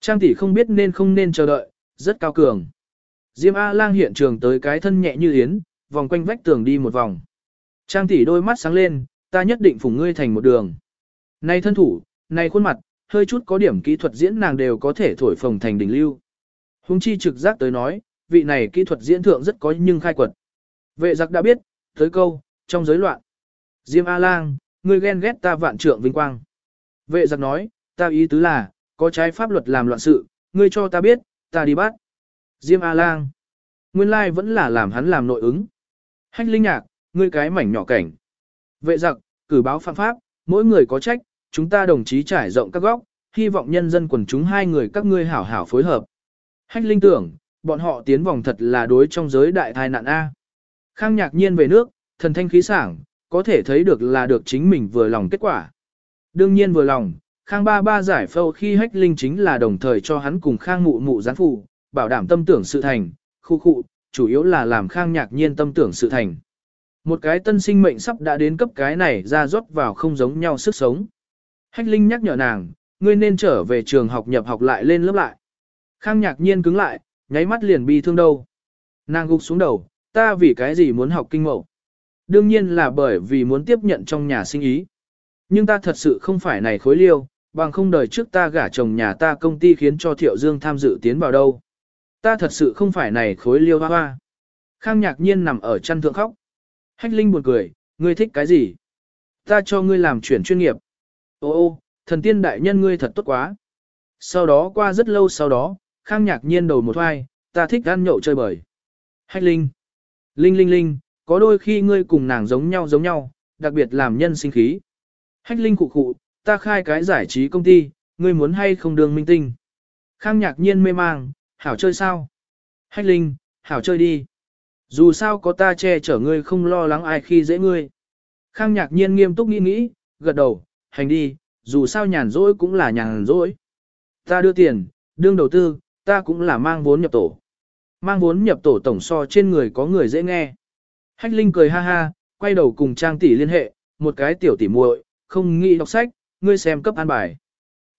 Trang tỷ không biết nên không nên chờ đợi, rất cao cường. Diêm A-lang hiện trường tới cái thân nhẹ như yến, vòng quanh vách tường đi một vòng. Trang tỷ đôi mắt sáng lên, ta nhất định phủng ngươi thành một đường. Này thân thủ, này khuôn mặt, hơi chút có điểm kỹ thuật diễn nàng đều có thể thổi phồng thành đỉnh lưu. Hùng chi trực giác tới nói, vị này kỹ thuật diễn thượng rất có nhưng khai quật. Vệ giặc đã biết, tới câu, trong giới loạn. Diêm A-lang, ngươi ghen ghét ta vạn trượng vinh quang. Vệ giặc nói, ta ý tứ là, có trái pháp luật làm loạn sự, ngươi cho ta biết, ta đi bắt. Diêm A-lang, nguyên lai vẫn là làm hắn làm nội ứng. Hách linh nhạc, ngươi cái mảnh nhỏ cảnh. Vệ giặc, cử báo phạm pháp, mỗi người có trách, chúng ta đồng chí trải rộng các góc, hy vọng nhân dân quần chúng hai người các ngươi hảo hảo phối hợp. Hách linh tưởng, bọn họ tiến vòng thật là đối trong giới đại thai nạn A. Khang nhạc nhiên về nước, thần thanh khí sảng, có thể thấy được là được chính mình vừa lòng kết quả. Đương nhiên vừa lòng, Khang ba ba giải phâu khi hách linh chính là đồng thời cho hắn cùng Khang mụ mụ gián phụ, bảo đảm tâm tưởng sự thành, khu khu, chủ yếu là làm Khang nhạc nhiên tâm tưởng sự thành. Một cái tân sinh mệnh sắp đã đến cấp cái này ra rót vào không giống nhau sức sống. Hách linh nhắc nhở nàng, ngươi nên trở về trường học nhập học lại lên lớp lại. Khang nhạc nhiên cứng lại, nháy mắt liền bi thương đâu. Nàng gục xuống đầu, ta vì cái gì muốn học kinh mậu? Đương nhiên là bởi vì muốn tiếp nhận trong nhà sinh ý. Nhưng ta thật sự không phải này khối liêu, bằng không đời trước ta gả chồng nhà ta công ty khiến cho Thiệu Dương tham dự tiến vào đâu. Ta thật sự không phải này khối liêu hoa hoa. Khang nhạc nhiên nằm ở chăn thượng khóc. Hách Linh buồn cười, ngươi thích cái gì? Ta cho ngươi làm chuyển chuyên nghiệp. Ô ô, thần tiên đại nhân ngươi thật tốt quá. Sau đó qua rất lâu sau đó, Khang nhạc nhiên đầu một hoai, ta thích ăn nhậu chơi bời. Hách Linh. Linh Linh Linh, có đôi khi ngươi cùng nàng giống nhau giống nhau, đặc biệt làm nhân sinh khí. Hách Linh cụ cụ, ta khai cái giải trí công ty, ngươi muốn hay không đường minh tinh. Khang nhạc nhiên mê mang, hảo chơi sao? Hách Linh, hảo chơi đi. Dù sao có ta che chở ngươi không lo lắng ai khi dễ ngươi. Khang nhạc nhiên nghiêm túc nghĩ nghĩ, gật đầu, hành đi, dù sao nhàn rỗi cũng là nhàn rỗi. Ta đưa tiền, đương đầu tư, ta cũng là mang vốn nhập tổ. Mang vốn nhập tổ tổng so trên người có người dễ nghe. Hách Linh cười ha ha, quay đầu cùng Trang tỷ liên hệ, một cái tiểu tỷ muội, không nghĩ đọc sách, ngươi xem cấp an bài.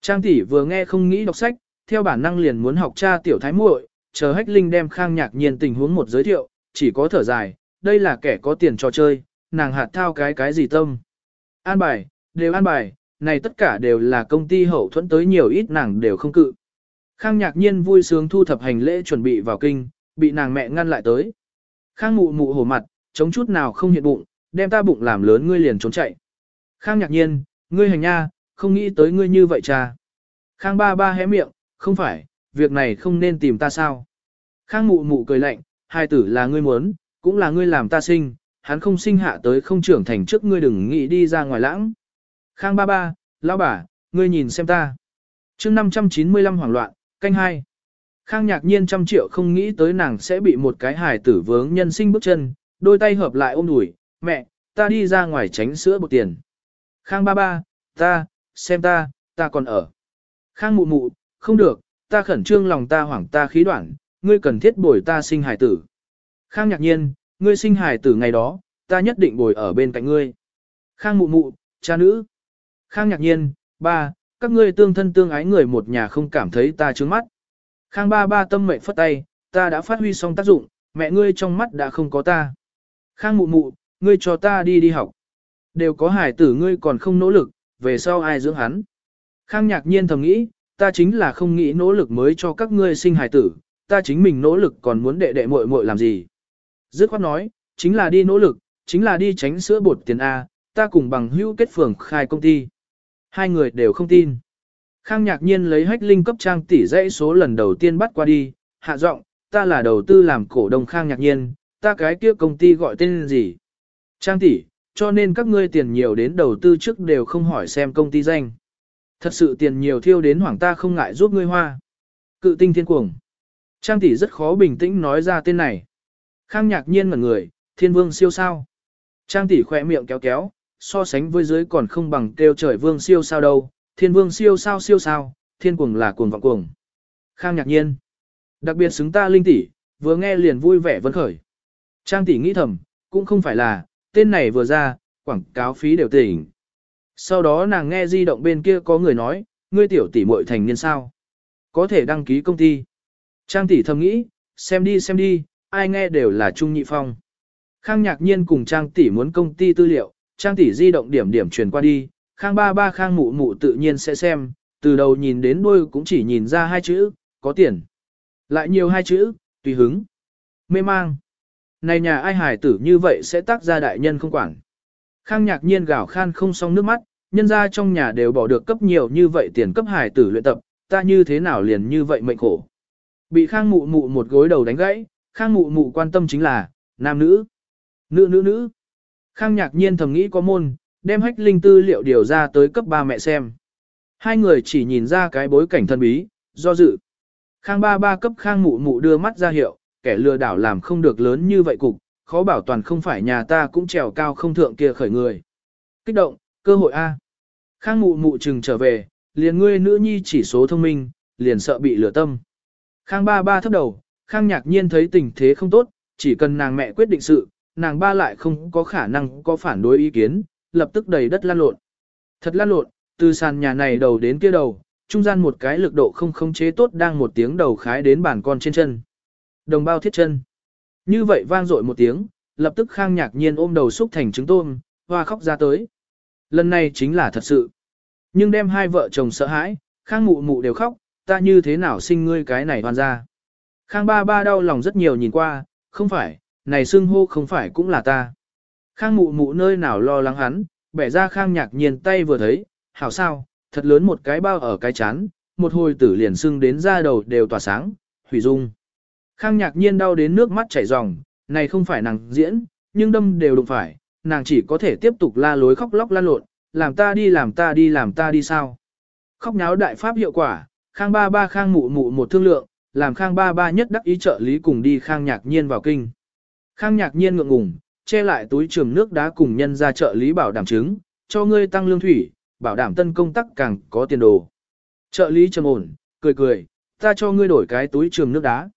Trang tỷ vừa nghe không nghĩ đọc sách, theo bản năng liền muốn học cha tiểu thái muội, chờ Hách Linh đem Khang Nhạc Nhiên tình huống một giới thiệu, chỉ có thở dài, đây là kẻ có tiền trò chơi, nàng hạt thao cái cái gì tâm. An bài, đều an bài, này tất cả đều là công ty hậu thuẫn tới nhiều ít nàng đều không cự. Khang Nhạc Nhiên vui sướng thu thập hành lễ chuẩn bị vào kinh, bị nàng mẹ ngăn lại tới. Khang mụ mụ hổ mặt, chống chút nào không hiện bụng, đem ta bụng làm lớn ngươi liền trốn chạy. Khang nhạc nhiên, ngươi hành nha, không nghĩ tới ngươi như vậy cha. Khang ba ba hé miệng, không phải, việc này không nên tìm ta sao. Khang mụ mụ cười lạnh, hai tử là ngươi muốn, cũng là ngươi làm ta sinh, hắn không sinh hạ tới không trưởng thành trước ngươi đừng nghĩ đi ra ngoài lãng. Khang ba ba, lão bà, ngươi nhìn xem ta. chương 595 hoảng loạn, canh hai. Khang nhạc nhiên trăm triệu không nghĩ tới nàng sẽ bị một cái hài tử vướng nhân sinh bước chân, đôi tay hợp lại ôm đùi, mẹ, ta đi ra ngoài tránh sữa bột tiền. Khang ba ba, ta, xem ta, ta còn ở. Khang mụ mụ, không được, ta khẩn trương lòng ta hoảng ta khí đoạn, ngươi cần thiết bồi ta sinh hài tử. Khang nhạc nhiên, ngươi sinh hài tử ngày đó, ta nhất định bồi ở bên cạnh ngươi. Khang mụ mụ, cha nữ. Khang nhạc nhiên, ba, các ngươi tương thân tương ái người một nhà không cảm thấy ta trướng mắt. Khang ba ba tâm mệnh phất tay, ta đã phát huy xong tác dụng, mẹ ngươi trong mắt đã không có ta. Khang mụ mụ, ngươi cho ta đi đi học. Đều có hải tử ngươi còn không nỗ lực, về sau ai dưỡng hắn. Khang nhạc nhiên thầm nghĩ, ta chính là không nghĩ nỗ lực mới cho các ngươi sinh hải tử, ta chính mình nỗ lực còn muốn đệ đệ muội muội làm gì. Dứt khoát nói, chính là đi nỗ lực, chính là đi tránh sữa bột tiền A, ta cùng bằng hữu kết phường khai công ty. Hai người đều không tin. Khang nhạc nhiên lấy hách linh cấp trang tỷ dãy số lần đầu tiên bắt qua đi, hạ giọng, ta là đầu tư làm cổ đông Khang nhạc nhiên, ta cái kia công ty gọi tên gì? Trang tỷ, cho nên các ngươi tiền nhiều đến đầu tư trước đều không hỏi xem công ty danh. Thật sự tiền nhiều thiêu đến hoảng ta không ngại giúp ngươi hoa. Cự tinh thiên cuồng. Trang tỷ rất khó bình tĩnh nói ra tên này. Khang nhạc nhiên ngẩn người, thiên vương siêu sao. Trang tỷ khỏe miệng kéo kéo, so sánh với dưới còn không bằng kêu trời vương siêu sao đâu, thiên vương siêu sao siêu sao, thiên cuồng là cuồng vọng cuồng. Khang nhạc nhiên. Đặc biệt xứng ta linh tỷ, vừa nghe liền vui vẻ vân khởi. Trang tỷ nghĩ thầm, cũng không phải là, tên này vừa ra, quảng cáo phí đều tỉnh. Sau đó nàng nghe di động bên kia có người nói, ngươi tiểu tỷ muội thành niên sao? Có thể đăng ký công ty. Trang tỷ thầm nghĩ, xem đi xem đi, ai nghe đều là Trung Nhị Phong. Khang nhạc nhiên cùng Trang tỷ muốn công ty tư liệu, Trang tỷ di động điểm điểm truyền qua đi, Khang ba ba Khang mụ mụ tự nhiên sẽ xem, từ đầu nhìn đến đuôi cũng chỉ nhìn ra hai chữ, có tiền. Lại nhiều hai chữ, tùy hứng. Mê mang. Này nhà ai hài tử như vậy sẽ tác ra đại nhân không quản. Khang nhạc nhiên gào khan không xong nước mắt, nhân ra trong nhà đều bỏ được cấp nhiều như vậy tiền cấp hài tử luyện tập, ta như thế nào liền như vậy mệnh khổ. Bị khang mụ mụ một gối đầu đánh gãy, khang mụ mụ quan tâm chính là, nam nữ, nữ nữ nữ. Khang nhạc nhiên thầm nghĩ có môn, đem hách linh tư liệu điều ra tới cấp ba mẹ xem. Hai người chỉ nhìn ra cái bối cảnh thân bí, do dự. Khang ba ba cấp khang mụ mụ đưa mắt ra hiệu, kẻ lừa đảo làm không được lớn như vậy cục, khó bảo toàn không phải nhà ta cũng trèo cao không thượng kia khởi người. Kích động, cơ hội A. Khang mụ mụ chừng trở về, liền ngươi nữ nhi chỉ số thông minh, liền sợ bị lừa tâm. Khang ba ba thấp đầu, Khang nhạc nhiên thấy tình thế không tốt, chỉ cần nàng mẹ quyết định sự, nàng ba lại không có khả năng có phản đối ý kiến, lập tức đầy đất lan lộn. Thật lan lộn, từ sàn nhà này đầu đến kia đầu, trung gian một cái lực độ không khống chế tốt đang một tiếng đầu khái đến bàn con trên chân. Đồng bao thiết chân. Như vậy vang dội một tiếng, lập tức Khang nhạc nhiên ôm đầu xúc thành trứng tôm, hoa khóc ra tới. Lần này chính là thật sự. Nhưng đem hai vợ chồng sợ hãi, Khang mụ mụ đều khóc, ta như thế nào sinh ngươi cái này hoàn ra. Khang ba ba đau lòng rất nhiều nhìn qua, không phải, này xưng hô không phải cũng là ta. Khang mụ mụ nơi nào lo lắng hắn, bẻ ra khang nhạc nhiên tay vừa thấy, hảo sao, thật lớn một cái bao ở cái chán, một hồi tử liền sưng đến da đầu đều tỏa sáng, hủy dung. Khang nhạc nhiên đau đến nước mắt chảy ròng, này không phải nàng diễn, nhưng đâm đều đụng phải, nàng chỉ có thể tiếp tục la lối khóc lóc la lộn, làm ta đi làm ta đi làm ta đi sao. Khóc náo đại pháp hiệu quả, khang ba ba khang mụ mụ một thương lượng, làm khang ba ba nhất đắc ý trợ lý cùng đi khang nhạc nhiên vào kinh. Khang nhạc nhiên ngượng ngùng, che lại túi trường nước đá cùng nhân ra trợ lý bảo đảm chứng, cho ngươi tăng lương thủy, bảo đảm tân công tác càng có tiền đồ. Trợ lý trầm ổn, cười cười, ta cho ngươi đổi cái túi trường nước đá.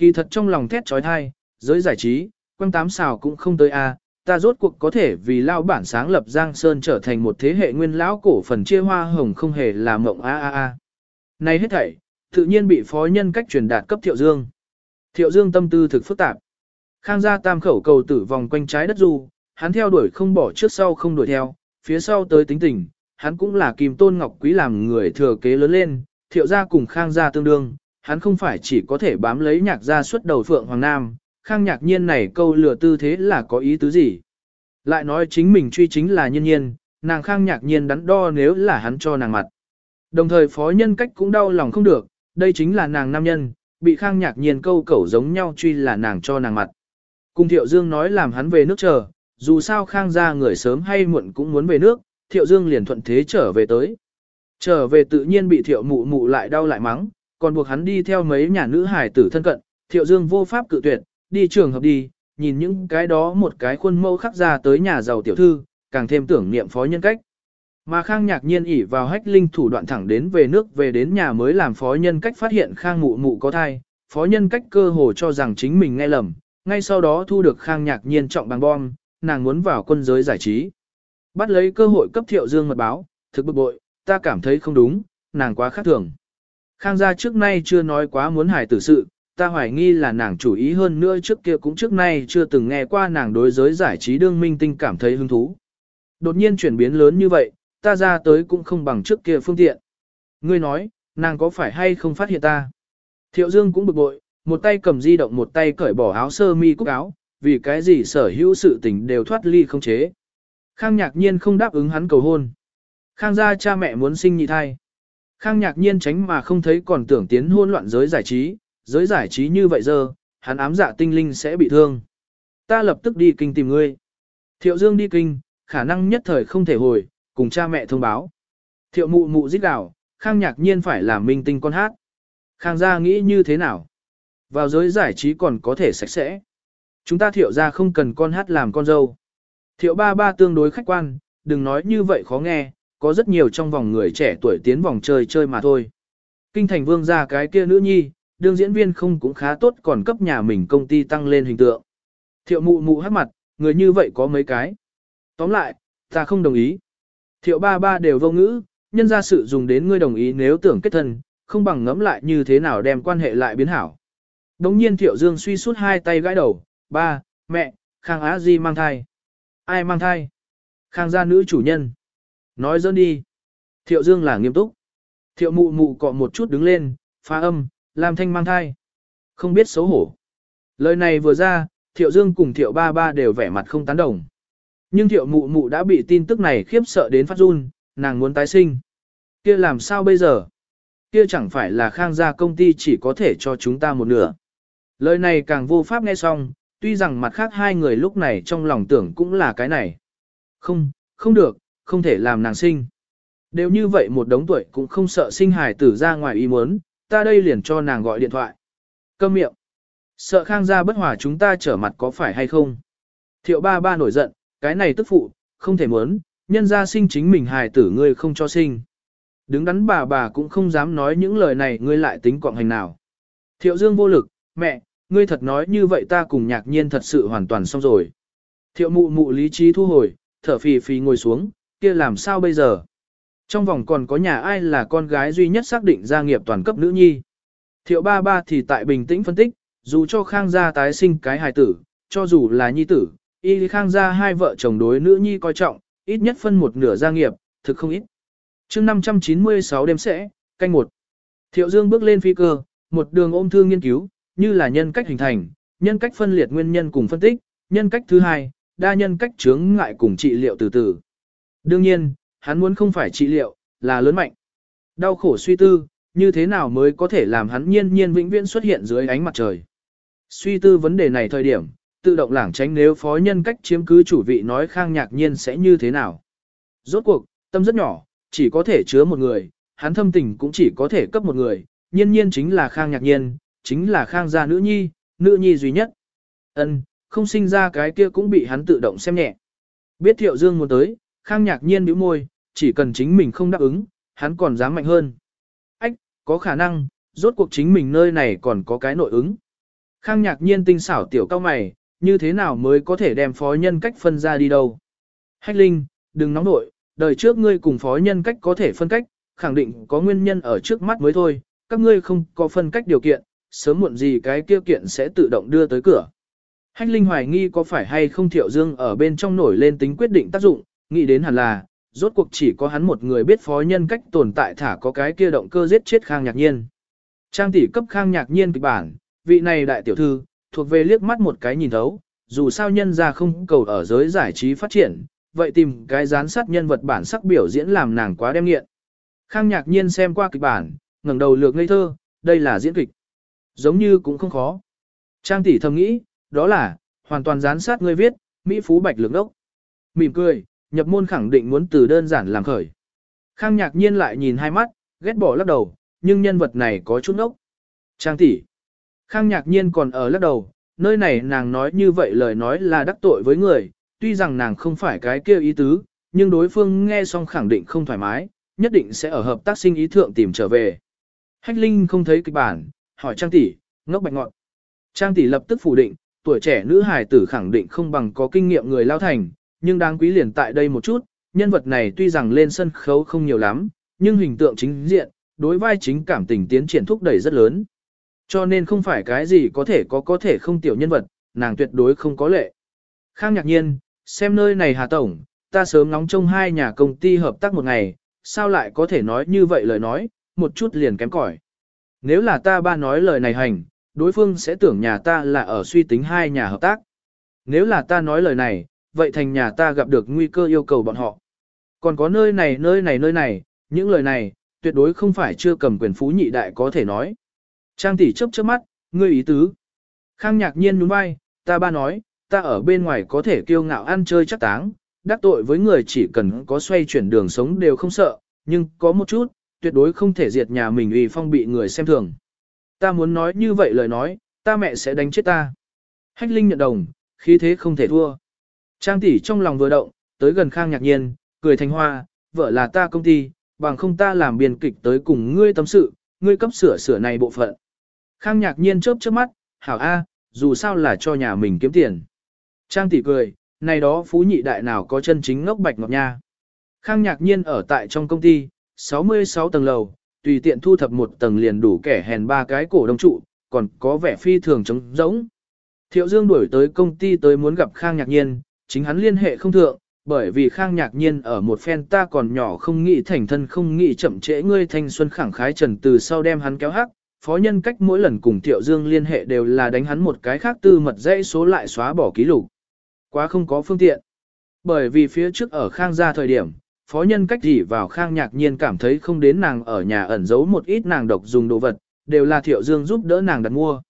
Kỳ thật trong lòng thét trói thai, giới giải trí, quăng tám xào cũng không tới a, ta rốt cuộc có thể vì lao bản sáng lập Giang Sơn trở thành một thế hệ nguyên lão cổ phần chia hoa hồng không hề là mộng a a a. Này hết thảy, tự nhiên bị phó nhân cách truyền đạt cấp Thiệu Dương. Thiệu Dương tâm tư thực phức tạp. Khang gia tam khẩu cầu tử vòng quanh trái đất du, hắn theo đuổi không bỏ trước sau không đuổi theo, phía sau tới tính tình, hắn cũng là kim tôn ngọc quý làm người thừa kế lớn lên, thiệu gia cùng khang gia tương đương, hắn không phải chỉ có thể bám lấy nhạc gia xuất đầu phượng hoàng nam, khang nhạc nhiên này câu lừa tư thế là có ý tứ gì. Lại nói chính mình truy chính là nhiên nhiên, nàng khang nhạc nhiên đắn đo nếu là hắn cho nàng mặt. Đồng thời phó nhân cách cũng đau lòng không được, đây chính là nàng nam nhân, bị khang nhạc nhiên câu cẩu giống nhau truy là nàng cho nàng mặt. Cùng Thiệu Dương nói làm hắn về nước chờ, dù sao khang gia người sớm hay muộn cũng muốn về nước, Thiệu Dương liền thuận thế trở về tới. Trở về tự nhiên bị Thiệu mụ mụ lại đau lại mắng, còn buộc hắn đi theo mấy nhà nữ hải tử thân cận, Thiệu Dương vô pháp cự tuyệt, đi trường hợp đi, nhìn những cái đó một cái khuôn mẫu khắc ra tới nhà giàu tiểu thư, càng thêm tưởng niệm phó nhân cách. Mà Khang nhạc nhiên ỉ vào hách linh thủ đoạn thẳng đến về nước về đến nhà mới làm phó nhân cách phát hiện Khang mụ mụ có thai, phó nhân cách cơ hồ cho rằng chính mình nghe lầm, ngay sau đó thu được Khang nhạc nhiên trọng bằng bom, nàng muốn vào quân giới giải trí. Bắt lấy cơ hội cấp thiệu dương mật báo, thực bực bội, ta cảm thấy không đúng, nàng quá khác thường. Khang gia trước nay chưa nói quá muốn hài tử sự, ta hoài nghi là nàng chủ ý hơn nữa trước kia cũng trước nay chưa từng nghe qua nàng đối giới giải trí đương minh tinh cảm thấy hứng thú. Đột nhiên chuyển biến lớn như vậy, ta ra tới cũng không bằng trước kia phương tiện. Ngươi nói, nàng có phải hay không phát hiện ta? Thiệu Dương cũng bực bội, một tay cầm di động một tay cởi bỏ áo sơ mi cúc áo, vì cái gì sở hữu sự tình đều thoát ly không chế. Khang nhạc nhiên không đáp ứng hắn cầu hôn. Khang gia cha mẹ muốn sinh nhị thai. Khang nhạc nhiên tránh mà không thấy còn tưởng tiến hôn loạn giới giải trí, giới giải trí như vậy giờ, hắn ám dạ tinh linh sẽ bị thương. Ta lập tức đi kinh tìm ngươi. Thiệu Dương đi kinh, khả năng nhất thời không thể hồi, cùng cha mẹ thông báo. Thiệu mụ mụ giết đảo, Khang nhạc nhiên phải làm minh tinh con hát. Khang gia nghĩ như thế nào? Vào giới giải trí còn có thể sạch sẽ. Chúng ta thiệu ra không cần con hát làm con dâu. Thiệu ba ba tương đối khách quan, đừng nói như vậy khó nghe, có rất nhiều trong vòng người trẻ tuổi tiến vòng chơi chơi mà thôi. Kinh thành vương ra cái kia nữ nhi, đương diễn viên không cũng khá tốt còn cấp nhà mình công ty tăng lên hình tượng. Thiệu mụ mụ hát mặt, người như vậy có mấy cái. Tóm lại, ta không đồng ý. Thiệu ba ba đều vô ngữ, nhân ra sự dùng đến ngươi đồng ý nếu tưởng kết thân, không bằng ngẫm lại như thế nào đem quan hệ lại biến hảo. Đống nhiên Thiệu Dương suy suốt hai tay gãi đầu, ba, mẹ, Khang Á Di mang thai. Ai mang thai? Khang gia nữ chủ nhân. Nói dỡn đi. Thiệu Dương là nghiêm túc. Thiệu mụ mụ cọ một chút đứng lên, phá âm, làm thanh mang thai. Không biết xấu hổ. Lời này vừa ra, Thiệu Dương cùng Thiệu ba ba đều vẻ mặt không tán đồng. Nhưng Thiệu mụ mụ đã bị tin tức này khiếp sợ đến phát run, nàng muốn tái sinh. Kia làm sao bây giờ? Kia chẳng phải là khang gia công ty chỉ có thể cho chúng ta một nửa. Lời này càng vô pháp nghe xong, tuy rằng mặt khác hai người lúc này trong lòng tưởng cũng là cái này. Không, không được, không thể làm nàng sinh. Đều như vậy một đống tuổi cũng không sợ sinh hài tử ra ngoài ý muốn, ta đây liền cho nàng gọi điện thoại. Câm miệng. Sợ khang gia bất hòa chúng ta trở mặt có phải hay không? Thiệu ba ba nổi giận, cái này tức phụ, không thể muốn, nhân gia sinh chính mình hài tử ngươi không cho sinh. Đứng đắn bà bà cũng không dám nói những lời này ngươi lại tính quọng hành nào. Thiệu Dương vô lực, mẹ, ngươi thật nói như vậy ta cùng nhạc nhiên thật sự hoàn toàn xong rồi. Thiệu mụ mụ lý trí thu hồi, thở phì phì ngồi xuống, kia làm sao bây giờ? Trong vòng còn có nhà ai là con gái duy nhất xác định gia nghiệp toàn cấp nữ nhi. Thiệu ba ba thì tại bình tĩnh phân tích, dù cho khang gia tái sinh cái hài tử, cho dù là nhi tử, y khang gia hai vợ chồng đối nữ nhi coi trọng, ít nhất phân một nửa gia nghiệp, thực không ít. chương 596 đêm sẽ, canh một. Thiệu Dương bước lên phi cơ, một đường ôm thương nghiên cứu, như là nhân cách hình thành, nhân cách phân liệt nguyên nhân cùng phân tích, nhân cách thứ hai, đa nhân cách chướng ngại cùng trị liệu từ từ. Đương nhiên, hắn muốn không phải trị liệu, là lớn mạnh. Đau khổ suy tư, như thế nào mới có thể làm hắn nhiên nhiên vĩnh viễn xuất hiện dưới ánh mặt trời. Suy tư vấn đề này thời điểm, tự động lảng tránh nếu phó nhân cách chiếm cứ chủ vị nói khang nhạc nhiên sẽ như thế nào. Rốt cuộc, tâm rất nhỏ, chỉ có thể chứa một người, hắn thâm tình cũng chỉ có thể cấp một người, nhiên nhiên chính là khang nhạc nhiên, chính là khang gia nữ nhi, nữ nhi duy nhất. ân không sinh ra cái kia cũng bị hắn tự động xem nhẹ. Biết thiệu dương muốn tới, khang nhạc nhiên bĩu môi, chỉ cần chính mình không đáp ứng, hắn còn dám mạnh hơn. Ách, có khả năng, rốt cuộc chính mình nơi này còn có cái nội ứng. Khang nhạc nhiên tinh xảo tiểu cao mày, như thế nào mới có thể đem phó nhân cách phân ra đi đâu. Hách Linh, đừng nóng nội, đời trước ngươi cùng phó nhân cách có thể phân cách, khẳng định có nguyên nhân ở trước mắt mới thôi, các ngươi không có phân cách điều kiện, sớm muộn gì cái kia kiện sẽ tự động đưa tới cửa. Hách Linh hoài nghi có phải hay không Thiệu Dương ở bên trong nổi lên tính quyết định tác dụng, nghĩ đến hẳn là, rốt cuộc chỉ có hắn một người biết phó nhân cách tồn tại thả có cái kia động cơ giết chết Khang Nhạc Nhiên. Trang tỷ cấp Khang Nhạc Nhiên kịch bản, vị này đại tiểu thư, thuộc về liếc mắt một cái nhìn thấu, dù sao nhân ra không cầu ở giới giải trí phát triển, vậy tìm cái gián sát nhân vật bản sắc biểu diễn làm nàng quá đem nghiện. Khang Nhạc Nhiên xem qua kịch bản, ngẩng đầu lược ngây thơ, đây là diễn kịch. Giống như cũng không khó. Trang tỷ thầm nghĩ, đó là, hoàn toàn gián sát người viết, Mỹ Phú Bạch Lược Đốc. Mỉm cười, nhập môn khẳng định muốn từ đơn giản làm khởi. Khang nhạc nhiên lại nhìn hai mắt, ghét bỏ lắc đầu, nhưng nhân vật này có chút ốc. Trang tỷ. Khang nhạc nhiên còn ở lắc đầu, nơi này nàng nói như vậy lời nói là đắc tội với người, tuy rằng nàng không phải cái kia ý tứ, nhưng đối phương nghe xong khẳng định không thoải mái, nhất định sẽ ở hợp tác sinh ý thượng tìm trở về. Hách Linh không thấy kịch bản, hỏi Trang tỷ, ngốc bạch ngọn. Trang tỷ lập tức phủ định, tuổi trẻ nữ hài tử khẳng định không bằng có kinh nghiệm người lao thành, nhưng đáng quý liền tại đây một chút, nhân vật này tuy rằng lên sân khấu không nhiều lắm, nhưng hình tượng chính diện, đối vai chính cảm tình tiến triển thúc đẩy rất lớn. Cho nên không phải cái gì có thể có có thể không tiểu nhân vật, nàng tuyệt đối không có lệ. Khang nhạc nhiên, xem nơi này Hà Tổng, ta sớm ngóng trông hai nhà công ty hợp tác một ngày, sao lại có thể nói như vậy lời nói, một chút liền kém cỏi. Nếu là ta ba nói lời này hành, đối phương sẽ tưởng nhà ta là ở suy tính hai nhà hợp tác. Nếu là ta nói lời này, vậy thành nhà ta gặp được nguy cơ yêu cầu bọn họ. Còn có nơi này nơi này nơi này, những lời này, tuyệt đối không phải chưa cầm quyền phú nhị đại có thể nói. Trang tỷ chớp chớp mắt, ngươi ý tứ. Khang nhạc nhiên nhún vai, ta ba nói, ta ở bên ngoài có thể kiêu ngạo ăn chơi chắc táng, đắc tội với người chỉ cần có xoay chuyển đường sống đều không sợ, nhưng có một chút, tuyệt đối không thể diệt nhà mình vì phong bị người xem thường. Ta muốn nói như vậy lời nói, ta mẹ sẽ đánh chết ta. Hách Linh nhận đồng, khí thế không thể thua. Trang tỷ trong lòng vừa động, tới gần Khang Nhạc Nhiên, cười thành hoa, vợ là ta công ty, bằng không ta làm biên kịch tới cùng ngươi tâm sự, ngươi cấp sửa sửa này bộ phận. Khang Nhạc Nhiên chớp chớp mắt, hảo a, dù sao là cho nhà mình kiếm tiền. Trang tỷ cười, này đó phú nhị đại nào có chân chính ngốc bạch ngọc nha. Khang Nhạc Nhiên ở tại trong công ty, 66 tầng lầu, tùy tiện thu thập một tầng liền đủ kẻ hèn ba cái cổ đông trụ, còn có vẻ phi thường trống rỗng. Thiệu Dương đuổi tới công ty tới muốn gặp Khang Nhạc Nhiên, chính hắn liên hệ không thượng, bởi vì Khang Nhạc Nhiên ở một phen ta còn nhỏ không nghĩ thành thân không nghĩ chậm trễ ngươi thanh xuân khẳng khái trần từ sau đem hắn kéo hắc, phó nhân cách mỗi lần cùng tiểu Dương liên hệ đều là đánh hắn một cái khác tư mật dãy số lại xóa bỏ ký lục. Quá không có phương tiện. Bởi vì phía trước ở Khang gia thời điểm, phó nhân cách gì vào Khang Nhạc Nhiên cảm thấy không đến nàng ở nhà ẩn giấu một ít nàng độc dùng đồ vật, đều là tiểu Dương giúp đỡ nàng đặt mua.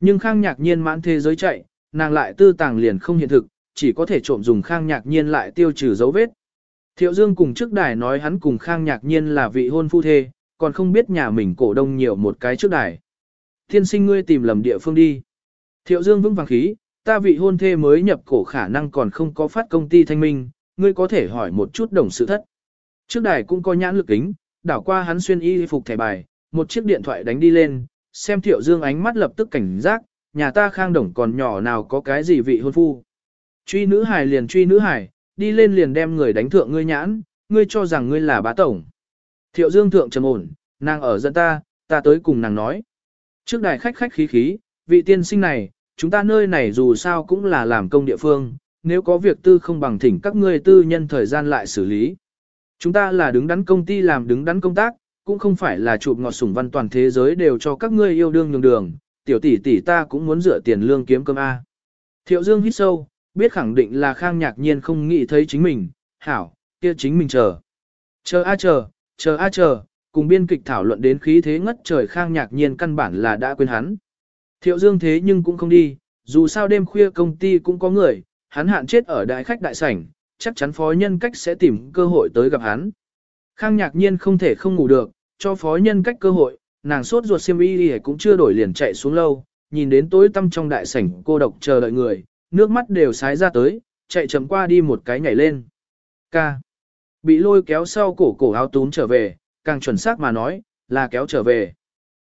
Nhưng Khang Nhạc Nhiên mãn thế giới chạy, nàng lại tư tàng liền không hiện thực, chỉ có thể trộm dùng khang nhạc nhiên lại tiêu trừ dấu vết. Thiệu Dương cùng trước đài nói hắn cùng khang nhạc nhiên là vị hôn phu thê, còn không biết nhà mình cổ đông nhiều một cái trước đài. Thiên sinh ngươi tìm lầm địa phương đi. Thiệu Dương vững vàng khí, ta vị hôn thê mới nhập cổ khả năng còn không có phát công ty thanh minh, ngươi có thể hỏi một chút đồng sự thất. Trước đài cũng có nhãn lực kính, đảo qua hắn xuyên y phục thẻ bài, một chiếc điện thoại đánh đi lên, xem Thiệu Dương ánh mắt lập tức cảnh giác, nhà ta khang đồng còn nhỏ nào có cái gì vị hôn phu. Truy nữ hải liền truy nữ hải, đi lên liền đem người đánh thượng ngươi nhãn, ngươi cho rằng ngươi là bá tổng. Thiệu Dương thượng trầm ổn, nàng ở dẫn ta, ta tới cùng nàng nói. Trước đài khách khách khí khí, vị tiên sinh này, chúng ta nơi này dù sao cũng là làm công địa phương, nếu có việc tư không bằng thỉnh các ngươi tư nhân thời gian lại xử lý. Chúng ta là đứng đắn công ty làm đứng đắn công tác, cũng không phải là chụp ngọt sủng văn toàn thế giới đều cho các ngươi yêu đương nhường đường, tiểu tỷ tỷ ta cũng muốn dựa tiền lương kiếm cơm A. Thiệu Dương hít sâu, biết khẳng định là Khang nhạc nhiên không nghĩ thấy chính mình, hảo, kia chính mình chờ. Chờ a chờ, chờ a chờ, cùng biên kịch thảo luận đến khí thế ngất trời Khang nhạc nhiên căn bản là đã quên hắn. Thiệu Dương thế nhưng cũng không đi, dù sao đêm khuya công ty cũng có người, hắn hạn chết ở đại khách đại sảnh, chắc chắn phó nhân cách sẽ tìm cơ hội tới gặp hắn. Khang nhạc nhiên không thể không ngủ được, cho phó nhân cách cơ hội, nàng sốt ruột xiêm y cũng chưa đổi liền chạy xuống lâu, nhìn đến tối tăm trong đại sảnh cô độc chờ đợi người, nước mắt đều sái ra tới, chạy chậm qua đi một cái nhảy lên. Ca. Bị lôi kéo sau cổ cổ áo túm trở về, càng chuẩn xác mà nói, là kéo trở về.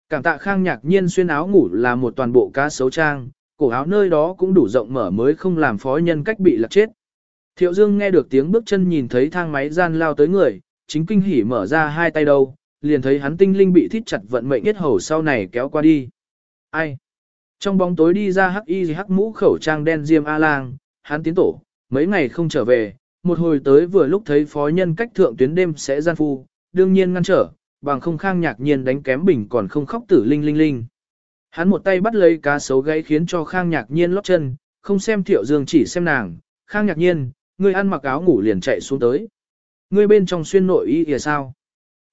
Cảm tạ khang nhạc nhiên xuyên áo ngủ là một toàn bộ cá sấu trang, cổ áo nơi đó cũng đủ rộng mở mới không làm phó nhân cách bị lật chết. Thiệu Dương nghe được tiếng bước chân nhìn thấy thang máy gian lao tới người, chính kinh hỉ mở ra hai tay đầu, liền thấy hắn tinh linh bị thít chặt vận mệnh nhất hầu sau này kéo qua đi. Ai? Trong bóng tối đi ra hắc y hắc mũ khẩu trang đen diêm A-lang, hắn tiến tổ, mấy ngày không trở về, một hồi tới vừa lúc thấy phó nhân cách thượng tuyến đêm sẽ gian phu, đương nhiên ngăn trở, bằng không khang nhạc nhiên đánh kém bình còn không khóc tử linh linh linh. Hắn một tay bắt lấy cá sấu gáy khiến cho khang nhạc nhiên lót chân, không xem thiệu dương chỉ xem nàng, khang nhạc nhiên, ngươi ăn mặc áo ngủ liền chạy xuống tới. Ngươi bên trong xuyên nội y kìa sao?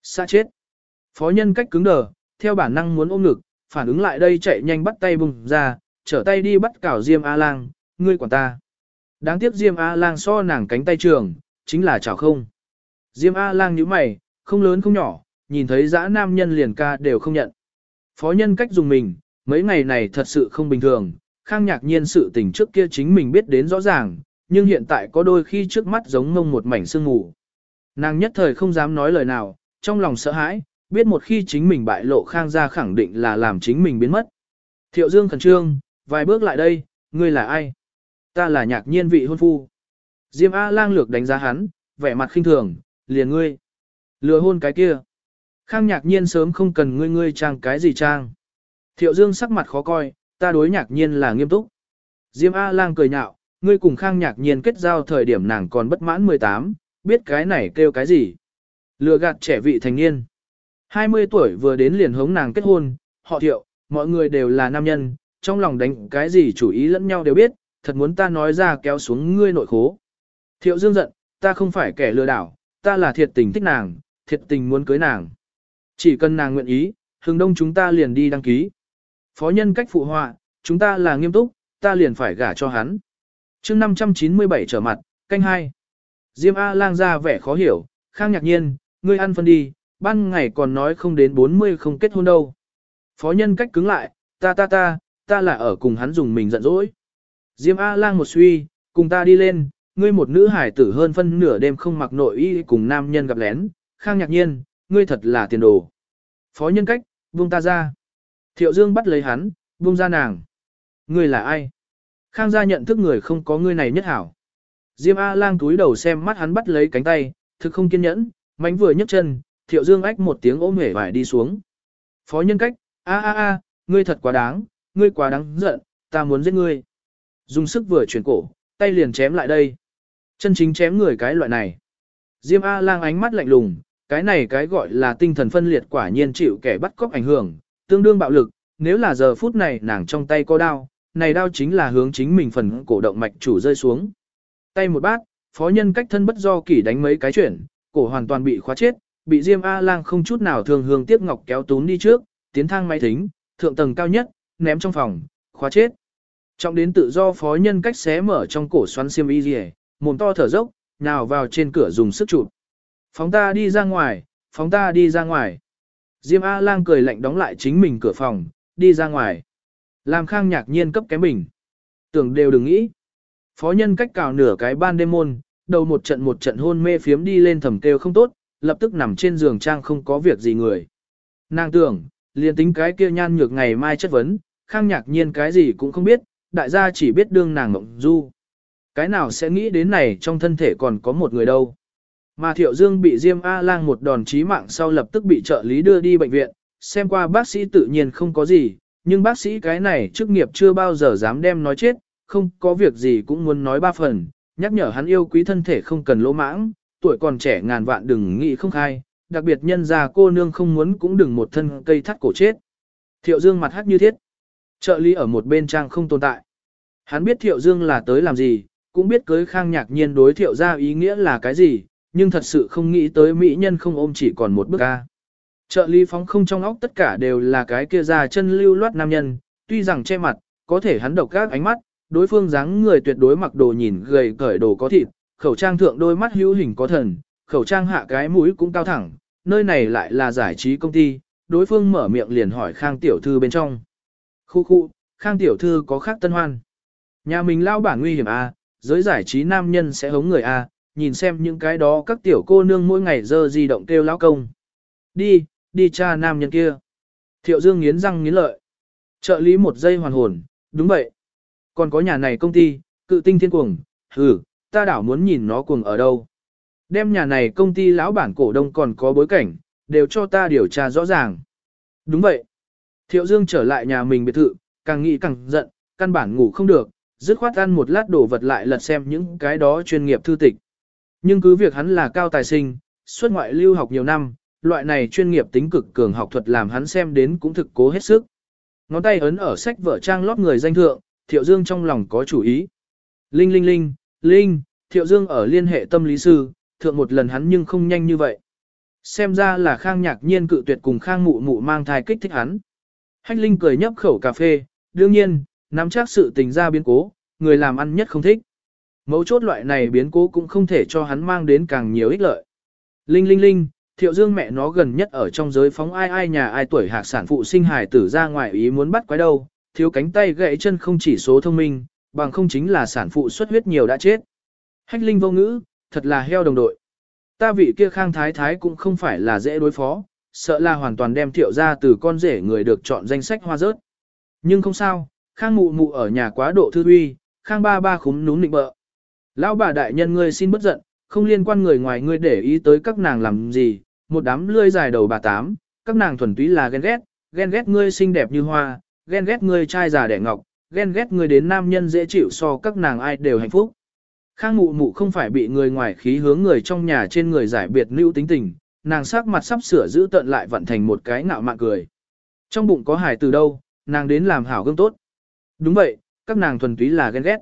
Xa chết. Phó nhân cách cứng đờ, theo bản năng muốn ôm ngực, phản ứng lại đây chạy nhanh bắt tay bùng ra, trở tay đi bắt cảo Diêm A-lang, ngươi quản ta. Đáng tiếc Diêm A-lang so nàng cánh tay trường, chính là chảo không. Diêm A-lang như mày, không lớn không nhỏ, nhìn thấy dã nam nhân liền ca đều không nhận. Phó nhân cách dùng mình, mấy ngày này thật sự không bình thường, khang nhạc nhiên sự tình trước kia chính mình biết đến rõ ràng, nhưng hiện tại có đôi khi trước mắt giống ngông một mảnh sương mù. Nàng nhất thời không dám nói lời nào, trong lòng sợ hãi, biết một khi chính mình bại lộ khang gia khẳng định là làm chính mình biến mất. Thiệu Dương khẩn trương, vài bước lại đây, ngươi là ai? Ta là nhạc nhiên vị hôn phu. Diêm A lang lược đánh giá hắn, vẻ mặt khinh thường, liền ngươi. Lừa hôn cái kia. Khang nhạc nhiên sớm không cần ngươi ngươi trang cái gì trang. Thiệu Dương sắc mặt khó coi, ta đối nhạc nhiên là nghiêm túc. Diêm A lang cười nhạo, ngươi cùng khang nhạc nhiên kết giao thời điểm nàng còn bất mãn 18, biết cái này kêu cái gì. Lừa gạt trẻ vị thành niên. 20 tuổi vừa đến liền hống nàng kết hôn, họ thiệu, mọi người đều là nam nhân, trong lòng đánh cái gì chủ ý lẫn nhau đều biết, thật muốn ta nói ra kéo xuống ngươi nội khố. Thiệu dương giận, ta không phải kẻ lừa đảo, ta là thiệt tình thích nàng, thiệt tình muốn cưới nàng. Chỉ cần nàng nguyện ý, hừng đông chúng ta liền đi đăng ký. Phó nhân cách phụ họa, chúng ta là nghiêm túc, ta liền phải gả cho hắn. chương 597 trở mặt, canh hai. Diêm A lang ra vẻ khó hiểu, khang nhạc nhiên, ngươi ăn phân đi, ban ngày còn nói không đến 40 không kết hôn đâu. Phó nhân cách cứng lại, ta ta ta, ta là ở cùng hắn dùng mình giận dỗi. Diêm A lang một suy, cùng ta đi lên, ngươi một nữ hải tử hơn phân nửa đêm không mặc nội y cùng nam nhân gặp lén, khang nhạc nhiên, ngươi thật là tiền đồ. Phó nhân cách, buông ta ra. Thiệu Dương bắt lấy hắn, buông ra nàng. Ngươi là ai? Khang gia nhận thức người không có ngươi này nhất hảo. Diêm A lang túi đầu xem mắt hắn bắt lấy cánh tay, thực không kiên nhẫn, mánh vừa nhấc chân, thiệu dương ách một tiếng ôm hể vải đi xuống. Phó nhân cách, a a a, ngươi thật quá đáng, ngươi quá đáng giận, ta muốn giết ngươi. Dùng sức vừa chuyển cổ, tay liền chém lại đây. Chân chính chém người cái loại này. Diêm A lang ánh mắt lạnh lùng, cái này cái gọi là tinh thần phân liệt quả nhiên chịu kẻ bắt cóc ảnh hưởng, tương đương bạo lực, nếu là giờ phút này nàng trong tay có đao, này đao chính là hướng chính mình phần cổ động mạch chủ rơi xuống. Tay một bát, phó nhân cách thân bất do kỷ đánh mấy cái chuyển, cổ hoàn toàn bị khóa chết, bị Diêm A-lang không chút nào thường hương tiếp ngọc kéo tún đi trước, tiến thang máy thính, thượng tầng cao nhất, ném trong phòng, khóa chết. Trọng đến tự do phó nhân cách xé mở trong cổ xoắn xiêm y rìa, mồm to thở dốc, nào vào trên cửa dùng sức chụp. Phóng ta đi ra ngoài, phóng ta đi ra ngoài. Diêm A-lang cười lạnh đóng lại chính mình cửa phòng, đi ra ngoài. Làm khang nhạc nhiên cấp kém bình. Tưởng đều đừng nghĩ. Phó nhân cách cào nửa cái ban đêm môn, đầu một trận một trận hôn mê phiếm đi lên thầm kêu không tốt, lập tức nằm trên giường trang không có việc gì người. Nàng tưởng, liền tính cái kia nhan nhược ngày mai chất vấn, khang nhạc nhiên cái gì cũng không biết, đại gia chỉ biết đương nàng mộng du. Cái nào sẽ nghĩ đến này trong thân thể còn có một người đâu. Mà Thiệu Dương bị Diêm A-lang một đòn chí mạng sau lập tức bị trợ lý đưa đi bệnh viện, xem qua bác sĩ tự nhiên không có gì, nhưng bác sĩ cái này chức nghiệp chưa bao giờ dám đem nói chết, không có việc gì cũng muốn nói ba phần, nhắc nhở hắn yêu quý thân thể không cần lỗ mãng, tuổi còn trẻ ngàn vạn đừng nghĩ không khai, đặc biệt nhân già cô nương không muốn cũng đừng một thân cây thắt cổ chết. Thiệu Dương mặt hát như thiết. Trợ lý ở một bên trang không tồn tại. Hắn biết Thiệu Dương là tới làm gì, cũng biết cưới khang nhạc nhiên đối Thiệu ra ý nghĩa là cái gì, nhưng thật sự không nghĩ tới mỹ nhân không ôm chỉ còn một bước ca. Trợ lý phóng không trong óc tất cả đều là cái kia ra chân lưu loát nam nhân, tuy rằng che mặt, có thể hắn độc các ánh mắt, đối phương dáng người tuyệt đối mặc đồ nhìn gầy cởi đồ có thịt, khẩu trang thượng đôi mắt hữu hình có thần, khẩu trang hạ cái mũi cũng cao thẳng, nơi này lại là giải trí công ty, đối phương mở miệng liền hỏi Khang tiểu thư bên trong. Khu khu, Khang tiểu thư có khác tân hoan. Nhà mình lao bản nguy hiểm à, giới giải trí nam nhân sẽ hống người à, nhìn xem những cái đó các tiểu cô nương mỗi ngày dơ di động kêu lão công. Đi, đi cha nam nhân kia. Thiệu Dương nghiến răng nghiến lợi. Trợ lý một giây hoàn hồn, đúng vậy. Còn có nhà này công ty, cự tinh thiên cuồng, hừ, ta đảo muốn nhìn nó cuồng ở đâu. Đem nhà này công ty lão bản cổ đông còn có bối cảnh, đều cho ta điều tra rõ ràng. Đúng vậy. Thiệu Dương trở lại nhà mình biệt thự, càng nghĩ càng giận, căn bản ngủ không được, dứt khoát ăn một lát đổ vật lại lật xem những cái đó chuyên nghiệp thư tịch. Nhưng cứ việc hắn là cao tài sinh, xuất ngoại lưu học nhiều năm, loại này chuyên nghiệp tính cực cường học thuật làm hắn xem đến cũng thực cố hết sức. Ngón tay ấn ở sách vở trang lót người danh thượng, Thiệu Dương trong lòng có chủ ý. Linh linh linh, linh, Thiệu Dương ở liên hệ tâm lý sư, thượng một lần hắn nhưng không nhanh như vậy. Xem ra là Khang nhạc nhiên cự tuyệt cùng Khang mụ mụ mang thai kích thích hắn. Hách Linh cười nhấp khẩu cà phê, đương nhiên, nắm chắc sự tình ra biến cố, người làm ăn nhất không thích. Mấu chốt loại này biến cố cũng không thể cho hắn mang đến càng nhiều ích lợi. Linh linh linh, thiệu dương mẹ nó gần nhất ở trong giới phóng ai ai nhà ai tuổi hạc sản phụ sinh hài tử ra ngoài ý muốn bắt quái đâu, thiếu cánh tay gãy chân không chỉ số thông minh, bằng không chính là sản phụ xuất huyết nhiều đã chết. Hách linh vô ngữ, thật là heo đồng đội. Ta vị kia khang thái thái cũng không phải là dễ đối phó, sợ là hoàn toàn đem thiệu ra từ con rể người được chọn danh sách hoa rớt. Nhưng không sao, khang mụ mụ ở nhà quá độ thư uy, khang ba ba khúm núm nịnh bợ. Lão bà đại nhân ngươi xin bất giận, không liên quan người ngoài ngươi để ý tới các nàng làm gì, một đám lươi dài đầu bà tám, các nàng thuần túy là ghen ghét, ghen ghét ngươi xinh đẹp như hoa, ghen ghét ngươi trai già đẻ ngọc, ghen ghét người đến nam nhân dễ chịu so các nàng ai đều hạnh phúc. Khang mụ mụ không phải bị người ngoài khí hướng người trong nhà trên người giải biệt lưu tính tình, nàng sắc mặt sắp sửa giữ tận lại vận thành một cái ngạo mạn cười. Trong bụng có hài từ đâu, nàng đến làm hảo gương tốt. Đúng vậy, các nàng thuần túy là ghen ghét.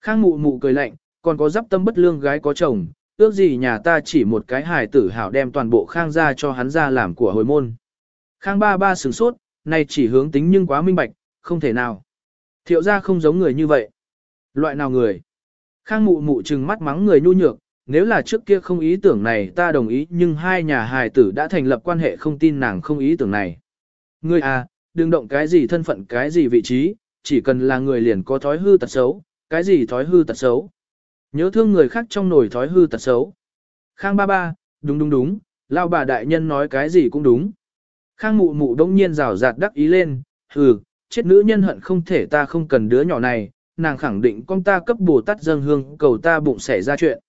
Khang mụ mụ cười lạnh, còn có giáp tâm bất lương gái có chồng, ước gì nhà ta chỉ một cái hài tử hảo đem toàn bộ khang ra cho hắn ra làm của hồi môn. Khang ba ba sửng sốt, này chỉ hướng tính nhưng quá minh bạch, không thể nào. Thiệu ra không giống người như vậy. Loại nào người? Khang mụ mụ trừng mắt mắng người nhu nhược, nếu là trước kia không ý tưởng này ta đồng ý nhưng hai nhà hài tử đã thành lập quan hệ không tin nàng không ý tưởng này. Ngươi à, đừng động cái gì thân phận cái gì vị trí, chỉ cần là người liền có thói hư tật xấu, cái gì thói hư tật xấu. Nhớ thương người khác trong nồi thói hư tật xấu. Khang ba ba, đúng đúng đúng, lao bà đại nhân nói cái gì cũng đúng. Khang mụ mụ đông nhiên rào rạt đắc ý lên, hừ, chết nữ nhân hận không thể ta không cần đứa nhỏ này, nàng khẳng định con ta cấp bồ tát dâng hương cầu ta bụng xảy ra chuyện.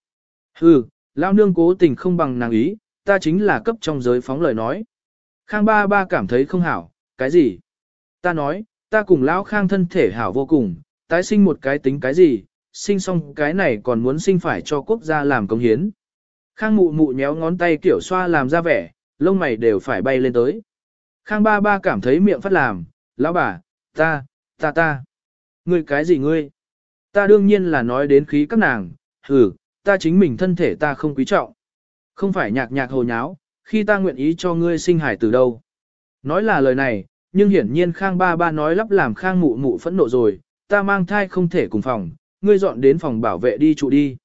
Hừ, lão nương cố tình không bằng nàng ý, ta chính là cấp trong giới phóng lời nói. Khang ba ba cảm thấy không hảo, cái gì? Ta nói, ta cùng lão khang thân thể hảo vô cùng, tái sinh một cái tính cái gì, sinh xong cái này còn muốn sinh phải cho quốc gia làm công hiến. Khang mụ mụ nhéo ngón tay kiểu xoa làm ra vẻ, lông mày đều phải bay lên tới. Khang ba ba cảm thấy miệng phát làm, lão bà, ta, ta ta. Ngươi cái gì ngươi? Ta đương nhiên là nói đến khí các nàng, hừ, ta chính mình thân thể ta không quý trọng. Không phải nhạc nhạc hồ nháo, khi ta nguyện ý cho ngươi sinh hải từ đâu. Nói là lời này, nhưng hiển nhiên Khang ba ba nói lắp làm Khang mụ mụ phẫn nộ rồi, ta mang thai không thể cùng phòng, ngươi dọn đến phòng bảo vệ đi trụ đi.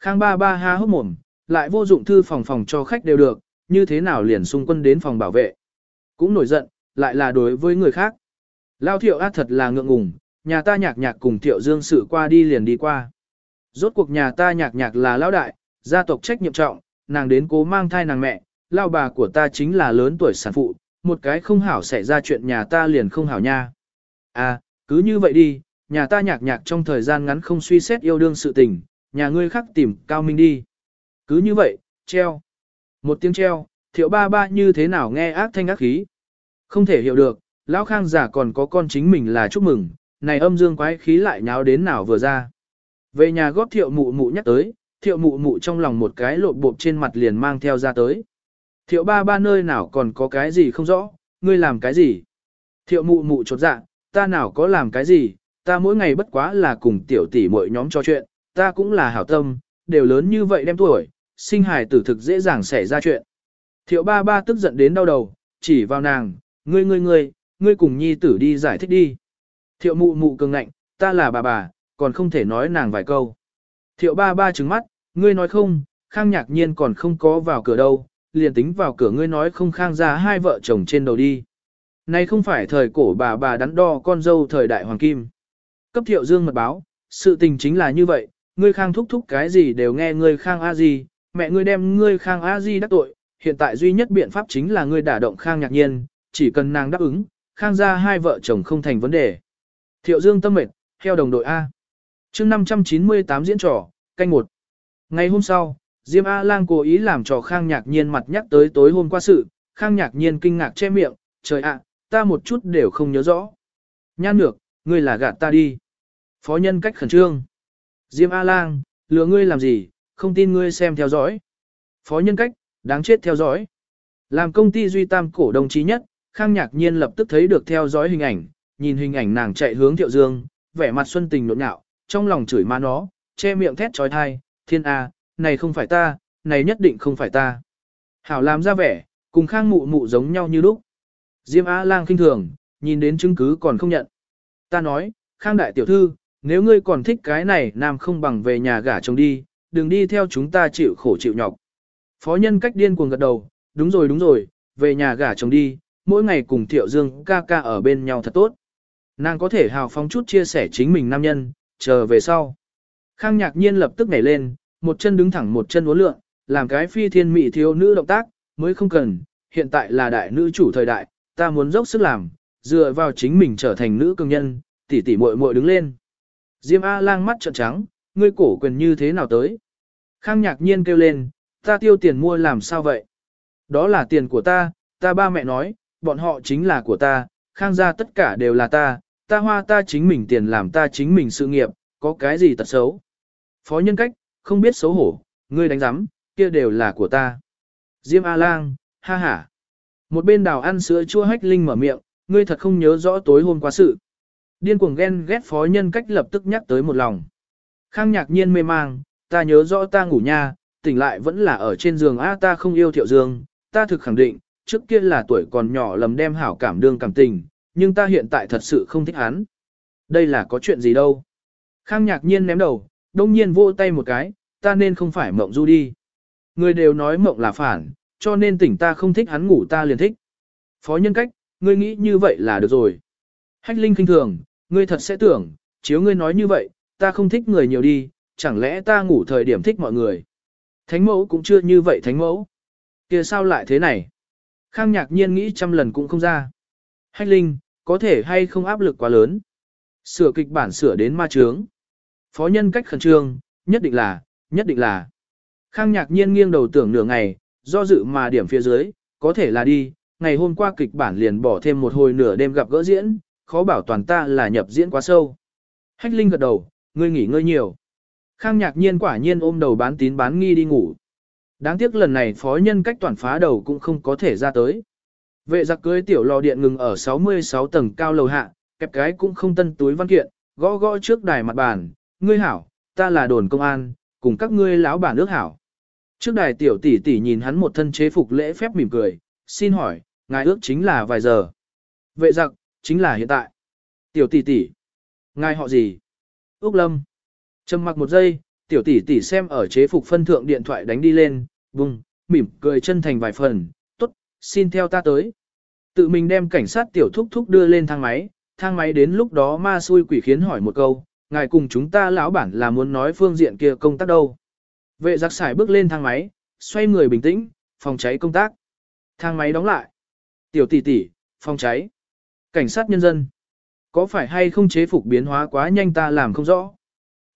Khang ba ba ha hốc mồm, lại vô dụng thư phòng phòng cho khách đều được, như thế nào liền xung quân đến phòng bảo vệ. Cũng nổi giận, lại là đối với người khác. Lao thiệu ác thật là ngượng ngùng, nhà ta nhạc nhạc cùng thiệu dương sự qua đi liền đi qua. rốt cuộc nhà ta nhạc nhạc là lão đại, gia tộc trách nhiệm trọng, nàng đến cố mang thai nàng mẹ, lao bà của ta chính là lớn tuổi sản phụ, một cái không hảo xảy ra chuyện nhà ta liền không hảo nha. À, cứ như vậy đi, nhà ta nhạc nhạc trong thời gian ngắn không suy xét yêu đương sự tình, nhà ngươi khác tìm cao minh đi. Cứ như vậy, treo. Một tiếng treo, thiệu ba ba như thế nào nghe ác thanh ác khí. Không thể hiểu được, lão khang giả còn có con chính mình là chúc mừng, này âm dương quái khí lại nháo đến nào vừa ra. Về nhà góp thiệu mụ mụ nhắc tới, thiệu mụ mụ trong lòng một cái lộn bộp trên mặt liền mang theo ra tới. Thiệu ba ba nơi nào còn có cái gì không rõ, ngươi làm cái gì? Thiệu mụ mụ chột dạ, ta nào có làm cái gì, ta mỗi ngày bất quá là cùng tiểu tỷ mỗi nhóm trò chuyện, ta cũng là hảo tâm, đều lớn như vậy đem tuổi, sinh hài tử thực dễ dàng xảy ra chuyện. Thiệu ba ba tức giận đến đau đầu, chỉ vào nàng, ngươi ngươi ngươi, ngươi cùng nhi tử đi giải thích đi. Thiệu mụ mụ cường ngạnh, ta là bà bà, còn không thể nói nàng vài câu. Thiệu ba ba trừng mắt, ngươi nói không, khang nhạc nhiên còn không có vào cửa đâu, liền tính vào cửa ngươi nói không khang ra hai vợ chồng trên đầu đi. Này không phải thời cổ bà bà đắn đo con dâu thời đại hoàng kim. Cấp thiệu dương mật báo, sự tình chính là như vậy, ngươi khang thúc thúc cái gì đều nghe ngươi khang a gì, mẹ ngươi đem ngươi khang a gì đắc tội, hiện tại duy nhất biện pháp chính là ngươi đả động khang nhạc nhiên, chỉ cần nàng đáp ứng, khang ra hai vợ chồng không thành vấn đề. Thiệu dương tâm mệt, theo đồng đội A. chương 598 diễn trò, canh một. Ngày hôm sau, Diêm A-lang cố ý làm trò khang nhạc nhiên mặt nhắc tới tối hôm qua sự, khang nhạc nhiên kinh ngạc che miệng, trời ạ, ta một chút đều không nhớ rõ. Nhan nhược, ngươi là gạt ta đi. Phó nhân cách khẩn trương. Diêm A-lang, lừa ngươi làm gì, không tin ngươi xem theo dõi. Phó nhân cách, đáng chết theo dõi. Làm công ty duy tam cổ đồng chí nhất, Khang Nhạc Nhiên lập tức thấy được theo dõi hình ảnh, nhìn hình ảnh nàng chạy hướng Thiệu Dương, vẻ mặt xuân tình nộn nhạo, trong lòng chửi ma nó, che miệng thét trói thai, thiên a, này không phải ta, này nhất định không phải ta. Hảo làm ra vẻ, cùng Khang mụ mụ giống nhau như lúc. Diêm A lang kinh thường, nhìn đến chứng cứ còn không nhận. Ta nói, Khang đại tiểu thư, nếu ngươi còn thích cái này nam không bằng về nhà gả chồng đi, đừng đi theo chúng ta chịu khổ chịu nhọc. Phó nhân cách điên cuồng gật đầu, đúng rồi đúng rồi, về nhà gả chồng đi, mỗi ngày cùng Thiệu Dương ca ca ở bên nhau thật tốt. Nàng có thể hào phóng chút chia sẻ chính mình nam nhân, chờ về sau. Khang nhạc nhiên lập tức nhảy lên, một chân đứng thẳng một chân uốn lượn, làm cái phi thiên mỹ thiếu nữ động tác, mới không cần, hiện tại là đại nữ chủ thời đại, ta muốn dốc sức làm, dựa vào chính mình trở thành nữ cường nhân, tỷ tỷ muội muội đứng lên. Diêm A lang mắt trợn trắng, ngươi cổ quyền như thế nào tới? Khang nhạc nhiên kêu lên, ta tiêu tiền mua làm sao vậy? Đó là tiền của ta, ta ba mẹ nói, bọn họ chính là của ta, khang gia tất cả đều là ta, ta hoa ta chính mình tiền làm ta chính mình sự nghiệp, có cái gì tật xấu. Phó nhân cách, không biết xấu hổ, ngươi đánh giám, kia đều là của ta. Diêm A-lang, ha ha. Một bên đào ăn sữa chua hách linh mở miệng, ngươi thật không nhớ rõ tối hôm qua sự. Điên cuồng ghen ghét phó nhân cách lập tức nhắc tới một lòng. Khang nhạc nhiên mê mang, ta nhớ rõ ta ngủ nha, tỉnh lại vẫn là ở trên giường A ta không yêu thiệu dương, ta thực khẳng định, trước kia là tuổi còn nhỏ lầm đem hảo cảm đương cảm tình, nhưng ta hiện tại thật sự không thích hắn. Đây là có chuyện gì đâu. Khang nhạc nhiên ném đầu, đông nhiên vô tay một cái, ta nên không phải mộng du đi. Người đều nói mộng là phản, cho nên tỉnh ta không thích hắn ngủ ta liền thích. Phó nhân cách, ngươi nghĩ như vậy là được rồi. Hách Linh kinh thường, ngươi thật sẽ tưởng, chiếu ngươi nói như vậy, ta không thích người nhiều đi, chẳng lẽ ta ngủ thời điểm thích mọi người. Thánh mẫu cũng chưa như vậy thánh mẫu. kia sao lại thế này? Khang nhạc nhiên nghĩ trăm lần cũng không ra. Hách Linh, có thể hay không áp lực quá lớn. Sửa kịch bản sửa đến ma trướng. Phó nhân cách khẩn trương, nhất định là, nhất định là. Khang nhạc nhiên nghiêng đầu tưởng nửa ngày, do dự mà điểm phía dưới, có thể là đi, ngày hôm qua kịch bản liền bỏ thêm một hồi nửa đêm gặp gỡ diễn, khó bảo toàn ta là nhập diễn quá sâu. Hách Linh gật đầu, ngươi nghỉ ngơi nhiều. Khang nhạc nhiên quả nhiên ôm đầu bán tín bán nghi đi ngủ. Đáng tiếc lần này phó nhân cách toàn phá đầu cũng không có thể ra tới. Vệ giặc cưới tiểu lò điện ngừng ở 66 tầng cao lầu hạ, kẹp cái cũng không tân túi văn kiện, gõ gõ trước đài mặt bàn, ngươi hảo, ta là đồn công an, cùng các ngươi lão bản ước hảo. Trước đài tiểu tỷ tỷ nhìn hắn một thân chế phục lễ phép mỉm cười, xin hỏi, ngài ước chính là vài giờ. Vệ giặc, chính là hiện tại. Tiểu tỷ tỷ, ngài họ gì? Úc Lâm. Trầm mặc một giây, tiểu tỷ tỷ xem ở chế phục phân thượng điện thoại đánh đi lên, vùng, mỉm cười chân thành vài phần, tốt, xin theo ta tới. Tự mình đem cảnh sát tiểu thúc thúc đưa lên thang máy, thang máy đến lúc đó ma xui quỷ khiến hỏi một câu, ngài cùng chúng ta lão bản là muốn nói phương diện kia công tác đâu. Vệ giặc xài bước lên thang máy, xoay người bình tĩnh, phòng cháy công tác. Thang máy đóng lại. Tiểu tỷ tỷ, phòng cháy. Cảnh sát nhân dân. Có phải hay không chế phục biến hóa quá nhanh ta làm không rõ.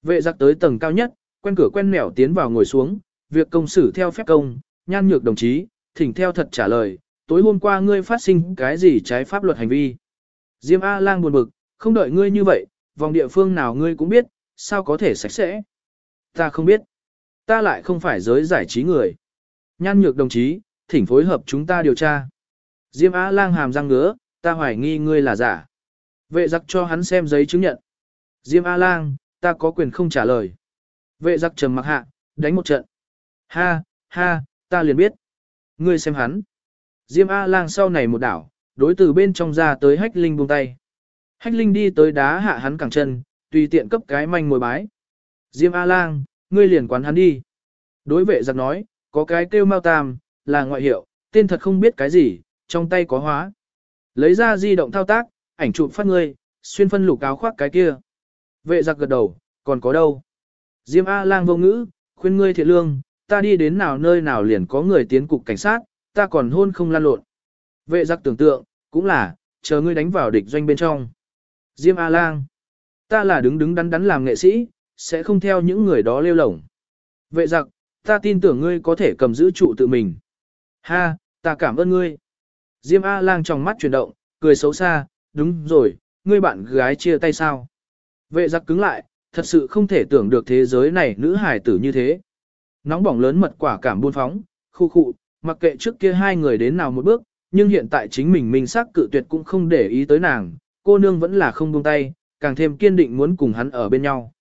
Vệ giặc tới tầng cao nhất, quen cửa quen mẻo tiến vào ngồi xuống, việc công xử theo phép công, nhan nhược đồng chí, thỉnh theo thật trả lời, tối hôm qua ngươi phát sinh cái gì trái pháp luật hành vi. Diêm A-lang buồn bực, không đợi ngươi như vậy, vòng địa phương nào ngươi cũng biết, sao có thể sạch sẽ. Ta không biết. Ta lại không phải giới giải trí người. Nhan nhược đồng chí, thỉnh phối hợp chúng ta điều tra. Diêm A-lang hàm răng ngứa, ta hoài nghi ngươi là giả. Vệ giặc cho hắn xem giấy chứng nhận. Diêm A-lang, ta có quyền không trả lời. Vệ giặc trầm mặc hạ, đánh một trận. Ha, ha, ta liền biết. Ngươi xem hắn. Diêm A-lang sau này một đảo, đối từ bên trong ra tới hách linh buông tay. Hách linh đi tới đá hạ hắn cẳng chân, tùy tiện cấp cái manh ngồi bái. Diêm A-lang, ngươi liền quán hắn đi. Đối vệ giặc nói, có cái kêu mau tam, là ngoại hiệu, tên thật không biết cái gì, trong tay có hóa. Lấy ra di động thao tác, ảnh chụp phát ngươi, xuyên phân lục áo khoác cái kia. Vệ giặc gật đầu, còn có đâu? Diêm A-lang vô ngữ, khuyên ngươi thiện lương, ta đi đến nào nơi nào liền có người tiến cục cảnh sát, ta còn hôn không lan lộn. Vệ giặc tưởng tượng, cũng là, chờ ngươi đánh vào địch doanh bên trong. Diêm A-lang, ta là đứng đứng đắn đắn làm nghệ sĩ, sẽ không theo những người đó lêu lổng. Vệ giặc, ta tin tưởng ngươi có thể cầm giữ trụ tự mình. Ha, ta cảm ơn ngươi. Diêm A-lang trong mắt chuyển động, cười xấu xa, đúng rồi, ngươi bạn gái chia tay sao? Vệ giặc cứng lại, thật sự không thể tưởng được thế giới này nữ hải tử như thế. Nóng bỏng lớn mật quả cảm buôn phóng, khu khụ, mặc kệ trước kia hai người đến nào một bước, nhưng hiện tại chính mình minh xác cự tuyệt cũng không để ý tới nàng, cô nương vẫn là không buông tay, càng thêm kiên định muốn cùng hắn ở bên nhau.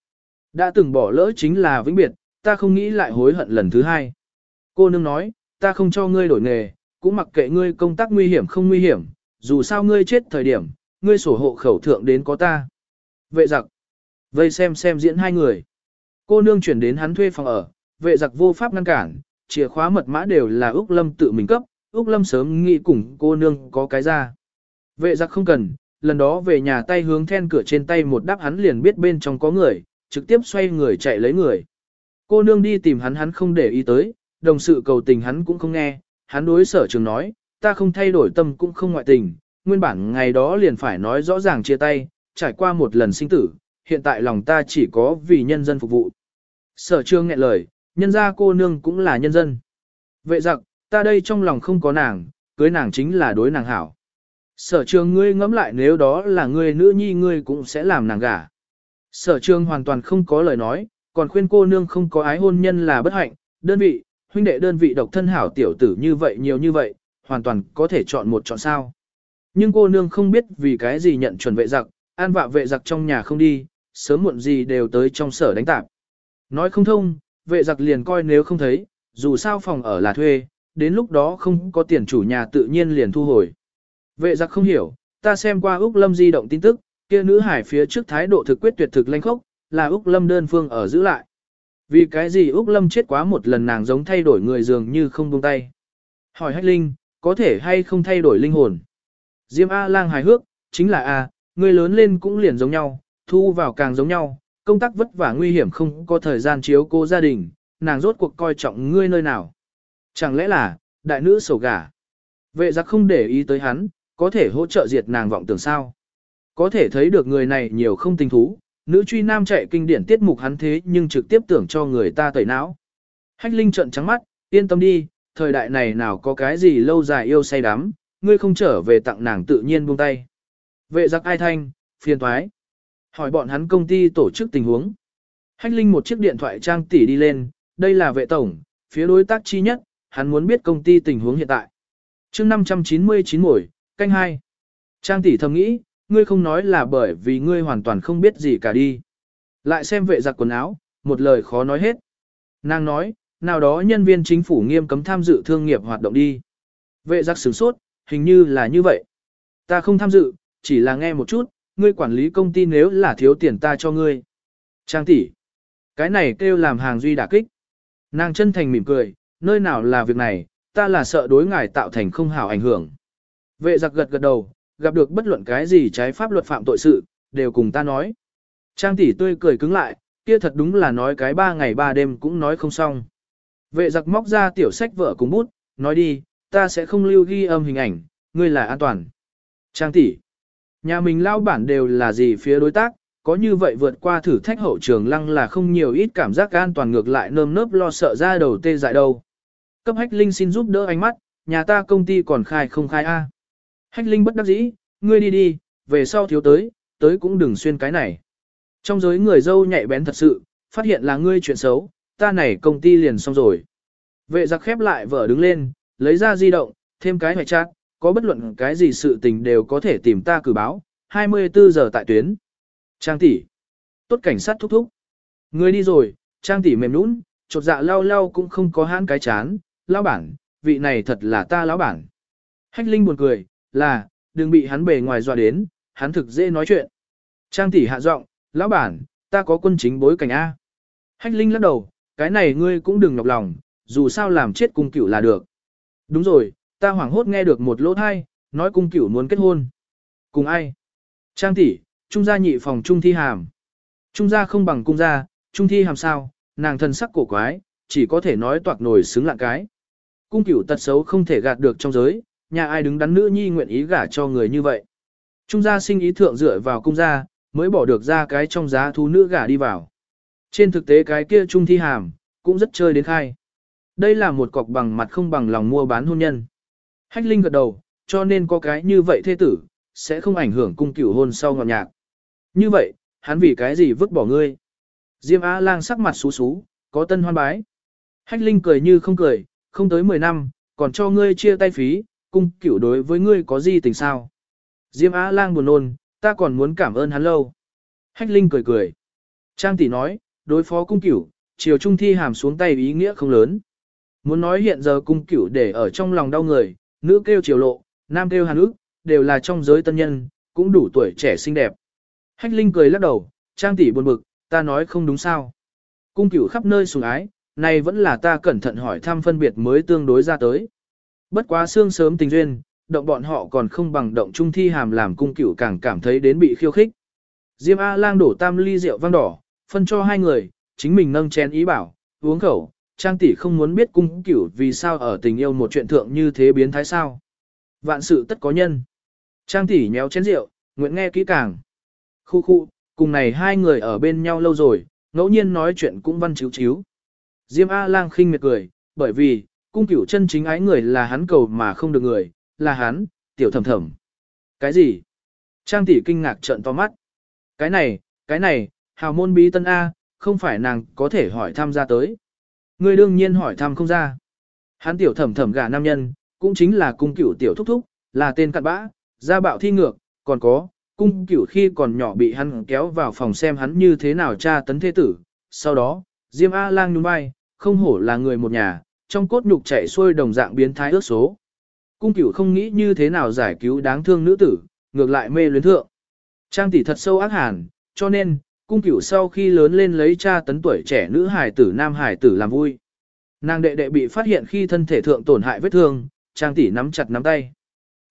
Đã từng bỏ lỡ chính là vĩnh biệt, ta không nghĩ lại hối hận lần thứ hai. Cô nương nói, ta không cho ngươi đổi nghề, cũng mặc kệ ngươi công tác nguy hiểm không nguy hiểm, dù sao ngươi chết thời điểm, ngươi sổ hộ khẩu thượng đến có ta. Vệ giặc, vây xem xem diễn hai người. Cô nương chuyển đến hắn thuê phòng ở, vệ giặc vô pháp ngăn cản, chìa khóa mật mã đều là Úc Lâm tự mình cấp, Úc Lâm sớm nghĩ cùng cô nương có cái ra. Vệ giặc không cần, lần đó về nhà tay hướng then cửa trên tay một đáp hắn liền biết bên trong có người, trực tiếp xoay người chạy lấy người. Cô nương đi tìm hắn hắn không để ý tới, đồng sự cầu tình hắn cũng không nghe, hắn đối sở trường nói, ta không thay đổi tâm cũng không ngoại tình, nguyên bản ngày đó liền phải nói rõ ràng chia tay, trải qua một lần sinh tử, hiện tại lòng ta chỉ có vì nhân dân phục vụ. Sở trường nghẹn lời, nhân ra cô nương cũng là nhân dân. Vệ giặc, ta đây trong lòng không có nàng, cưới nàng chính là đối nàng hảo. Sở trường ngươi ngẫm lại nếu đó là ngươi nữ nhi ngươi cũng sẽ làm nàng gả. Sở trường hoàn toàn không có lời nói, còn khuyên cô nương không có ái hôn nhân là bất hạnh, đơn vị, huynh đệ đơn vị độc thân hảo tiểu tử như vậy nhiều như vậy, hoàn toàn có thể chọn một chọn sao. Nhưng cô nương không biết vì cái gì nhận chuẩn vệ giặc, an vạ vệ giặc trong nhà không đi, sớm muộn gì đều tới trong sở đánh tạp. Nói không thông, vệ giặc liền coi nếu không thấy, dù sao phòng ở là thuê, đến lúc đó không có tiền chủ nhà tự nhiên liền thu hồi. Vệ giặc không hiểu, ta xem qua Úc Lâm di động tin tức, kia nữ hải phía trước thái độ thực quyết tuyệt thực lanh khốc, là Úc Lâm đơn phương ở giữ lại. Vì cái gì Úc Lâm chết quá một lần nàng giống thay đổi người dường như không buông tay. Hỏi Hách Linh, có thể hay không thay đổi linh hồn? Diêm A lang hài hước, chính là A, người lớn lên cũng liền giống nhau, thu vào càng giống nhau, công tác vất vả nguy hiểm không có thời gian chiếu cô gia đình, nàng rốt cuộc coi trọng ngươi nơi nào. Chẳng lẽ là, đại nữ sầu gà. Vệ giặc không để ý tới hắn, có thể hỗ trợ diệt nàng vọng tưởng sao. Có thể thấy được người này nhiều không tình thú, nữ truy nam chạy kinh điển tiết mục hắn thế nhưng trực tiếp tưởng cho người ta tẩy não. Hách Linh trận trắng mắt, yên tâm đi, thời đại này nào có cái gì lâu dài yêu say đắm, ngươi không trở về tặng nàng tự nhiên buông tay. Vệ giặc ai thanh, phiền thoái. Hỏi bọn hắn công ty tổ chức tình huống. Hách Linh một chiếc điện thoại trang tỷ đi lên, đây là vệ tổng, phía đối tác chi nhất, hắn muốn biết công ty tình huống hiện tại. chương 599 mồi, canh hai. Trang tỷ thầm nghĩ, ngươi không nói là bởi vì ngươi hoàn toàn không biết gì cả đi. Lại xem vệ giặc quần áo, một lời khó nói hết. Nàng nói, nào đó nhân viên chính phủ nghiêm cấm tham dự thương nghiệp hoạt động đi. Vệ giặc sửng sốt, hình như là như vậy. Ta không tham dự, chỉ là nghe một chút, ngươi quản lý công ty nếu là thiếu tiền ta cho ngươi. Trang tỷ, cái này kêu làm hàng duy đả kích. Nàng chân thành mỉm cười, nơi nào là việc này, ta là sợ đối ngài tạo thành không hảo ảnh hưởng. Vệ giặc gật gật đầu, gặp được bất luận cái gì trái pháp luật phạm tội sự, đều cùng ta nói. Trang tỷ tươi cười cứng lại, kia thật đúng là nói cái ba ngày ba đêm cũng nói không xong. Vệ giặc móc ra tiểu sách vợ cùng bút, nói đi, ta sẽ không lưu ghi âm hình ảnh, ngươi là an toàn. Trang tỷ, nhà mình lao bản đều là gì phía đối tác, có như vậy vượt qua thử thách hậu trường lăng là không nhiều ít cảm giác an toàn ngược lại nơm nớp lo sợ ra đầu tê dại đâu. Cấp hách linh xin giúp đỡ ánh mắt, nhà ta công ty còn khai không khai a. Hách linh bất đắc dĩ, ngươi đi đi, về sau thiếu tới, tới cũng đừng xuyên cái này. Trong giới người dâu nhạy bén thật sự, phát hiện là ngươi chuyện xấu, ta này công ty liền xong rồi. Vệ giặc khép lại vở đứng lên, lấy ra di động, thêm cái hoài chat, có bất luận cái gì sự tình đều có thể tìm ta cử báo, 24 giờ tại tuyến. Trang tỷ, tốt cảnh sát thúc thúc. Người đi rồi, trang tỷ mềm nũng, chột dạ lau lau cũng không có hãn cái chán, lão bản, vị này thật là ta lão bản. Hách Linh buồn cười, là, đừng bị hắn bề ngoài dọa đến, hắn thực dễ nói chuyện. Trang tỷ hạ giọng, lão bản, ta có quân chính bối cảnh A. Hách Linh lắc đầu, cái này ngươi cũng đừng nhọc lòng, dù sao làm chết cung cửu là được. Đúng rồi, ta hoảng hốt nghe được một lỗ thai, nói cung cửu muốn kết hôn. Cùng ai? Trang tỷ, trung gia nhị phòng trung thi hàm. Trung gia không bằng cung gia, trung thi hàm sao, nàng thân sắc cổ quái, chỉ có thể nói toạc nổi xứng lạng cái. Cung cửu tật xấu không thể gạt được trong giới, nhà ai đứng đắn nữ nhi nguyện ý gả cho người như vậy. Trung gia sinh ý thượng dựa vào cung gia, mới bỏ được ra cái trong giá thú nữ gả đi vào. Trên thực tế cái kia trung thi hàm, cũng rất chơi đến khai. Đây là một cọc bằng mặt không bằng lòng mua bán hôn nhân. Hách Linh gật đầu, cho nên có cái như vậy thế tử, sẽ không ảnh hưởng cung cửu hôn sau ngọt nhạc. Như vậy, hắn vì cái gì vứt bỏ ngươi? Diêm A lang sắc mặt xú xú, có tân hoan bái. Hách Linh cười như không cười, không tới 10 năm, còn cho ngươi chia tay phí, cung cửu đối với ngươi có gì tình sao? Diêm A lang buồn nôn, ta còn muốn cảm ơn hắn lâu. Hách Linh cười cười. Trang tỷ nói, đối phó cung cửu, chiều trung thi hàm xuống tay ý nghĩa không lớn. Muốn nói hiện giờ cung cửu để ở trong lòng đau người, nữ kêu triều lộ, nam kêu hàn ức, đều là trong giới tân nhân, cũng đủ tuổi trẻ xinh đẹp. Hách Linh cười lắc đầu, trang tỷ buồn bực, ta nói không đúng sao. Cung cửu khắp nơi sùng ái, này vẫn là ta cẩn thận hỏi thăm phân biệt mới tương đối ra tới. Bất quá xương sớm tình duyên, động bọn họ còn không bằng động trung thi hàm làm cung cửu càng cảm thấy đến bị khiêu khích. Diêm A lang đổ tam ly rượu vang đỏ, phân cho hai người, chính mình nâng chén ý bảo, uống khẩu, trang tỷ không muốn biết cung cửu vì sao ở tình yêu một chuyện thượng như thế biến thái sao. Vạn sự tất có nhân. Trang tỷ nhéo chén rượu, nguyện nghe kỹ càng. Khu khu, cùng này hai người ở bên nhau lâu rồi, ngẫu nhiên nói chuyện cũng văn chiếu chiếu. Diêm A lang khinh miệt cười, bởi vì, cung cửu chân chính ái người là hắn cầu mà không được người, là hắn, tiểu thầm thầm. Cái gì? Trang tỷ kinh ngạc trợn to mắt. Cái này, cái này, hào môn bí tân A, không phải nàng có thể hỏi tham gia tới. Ngươi đương nhiên hỏi thăm không ra. Hắn tiểu thẩm thẩm gả nam nhân, cũng chính là cung cửu tiểu thúc thúc, là tên cặn bã, gia bạo thi ngược, còn có, cung cửu khi còn nhỏ bị hắn kéo vào phòng xem hắn như thế nào tra tấn thế tử. Sau đó, Diêm A lang nhún vai, không hổ là người một nhà, trong cốt nhục chạy xuôi đồng dạng biến thái ước số. Cung cửu không nghĩ như thế nào giải cứu đáng thương nữ tử, ngược lại mê luyến thượng. Trang tỷ thật sâu ác hàn, cho nên, cung cửu sau khi lớn lên lấy cha tấn tuổi trẻ nữ hài tử nam hài tử làm vui. Nàng đệ đệ bị phát hiện khi thân thể thượng tổn hại vết thương, trang tỷ nắm chặt nắm tay.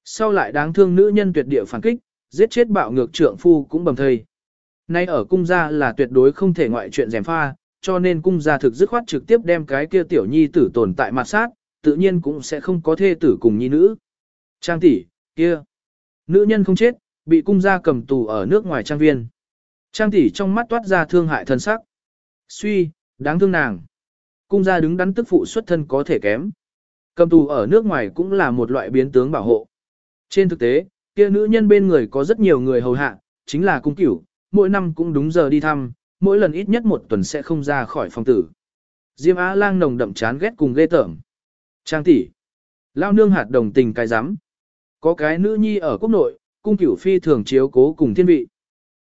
Sau lại đáng thương nữ nhân tuyệt địa phản kích, giết chết bạo ngược trượng phu cũng bầm thây. Nay ở cung gia là tuyệt đối không thể ngoại chuyện rèm pha, cho nên cung gia thực dứt khoát trực tiếp đem cái kia tiểu nhi tử tồn tại mặt sát, tự nhiên cũng sẽ không có thê tử cùng nhi nữ. Trang tỷ, kia, nữ nhân không chết, bị cung gia cầm tù ở nước ngoài trang viên. Trang tỷ trong mắt toát ra thương hại thân sắc. Suy, đáng thương nàng. Cung gia đứng đắn tức phụ xuất thân có thể kém. Cầm tù ở nước ngoài cũng là một loại biến tướng bảo hộ. Trên thực tế, kia nữ nhân bên người có rất nhiều người hầu hạ, chính là cung cửu, mỗi năm cũng đúng giờ đi thăm, mỗi lần ít nhất một tuần sẽ không ra khỏi phòng tử. Diêm Á lang nồng đậm chán ghét cùng ghê tởm. Trang tỷ, lao nương hạt đồng tình cái rắm Có cái nữ nhi ở quốc nội, cung cửu phi thường chiếu cố cùng thiên vị.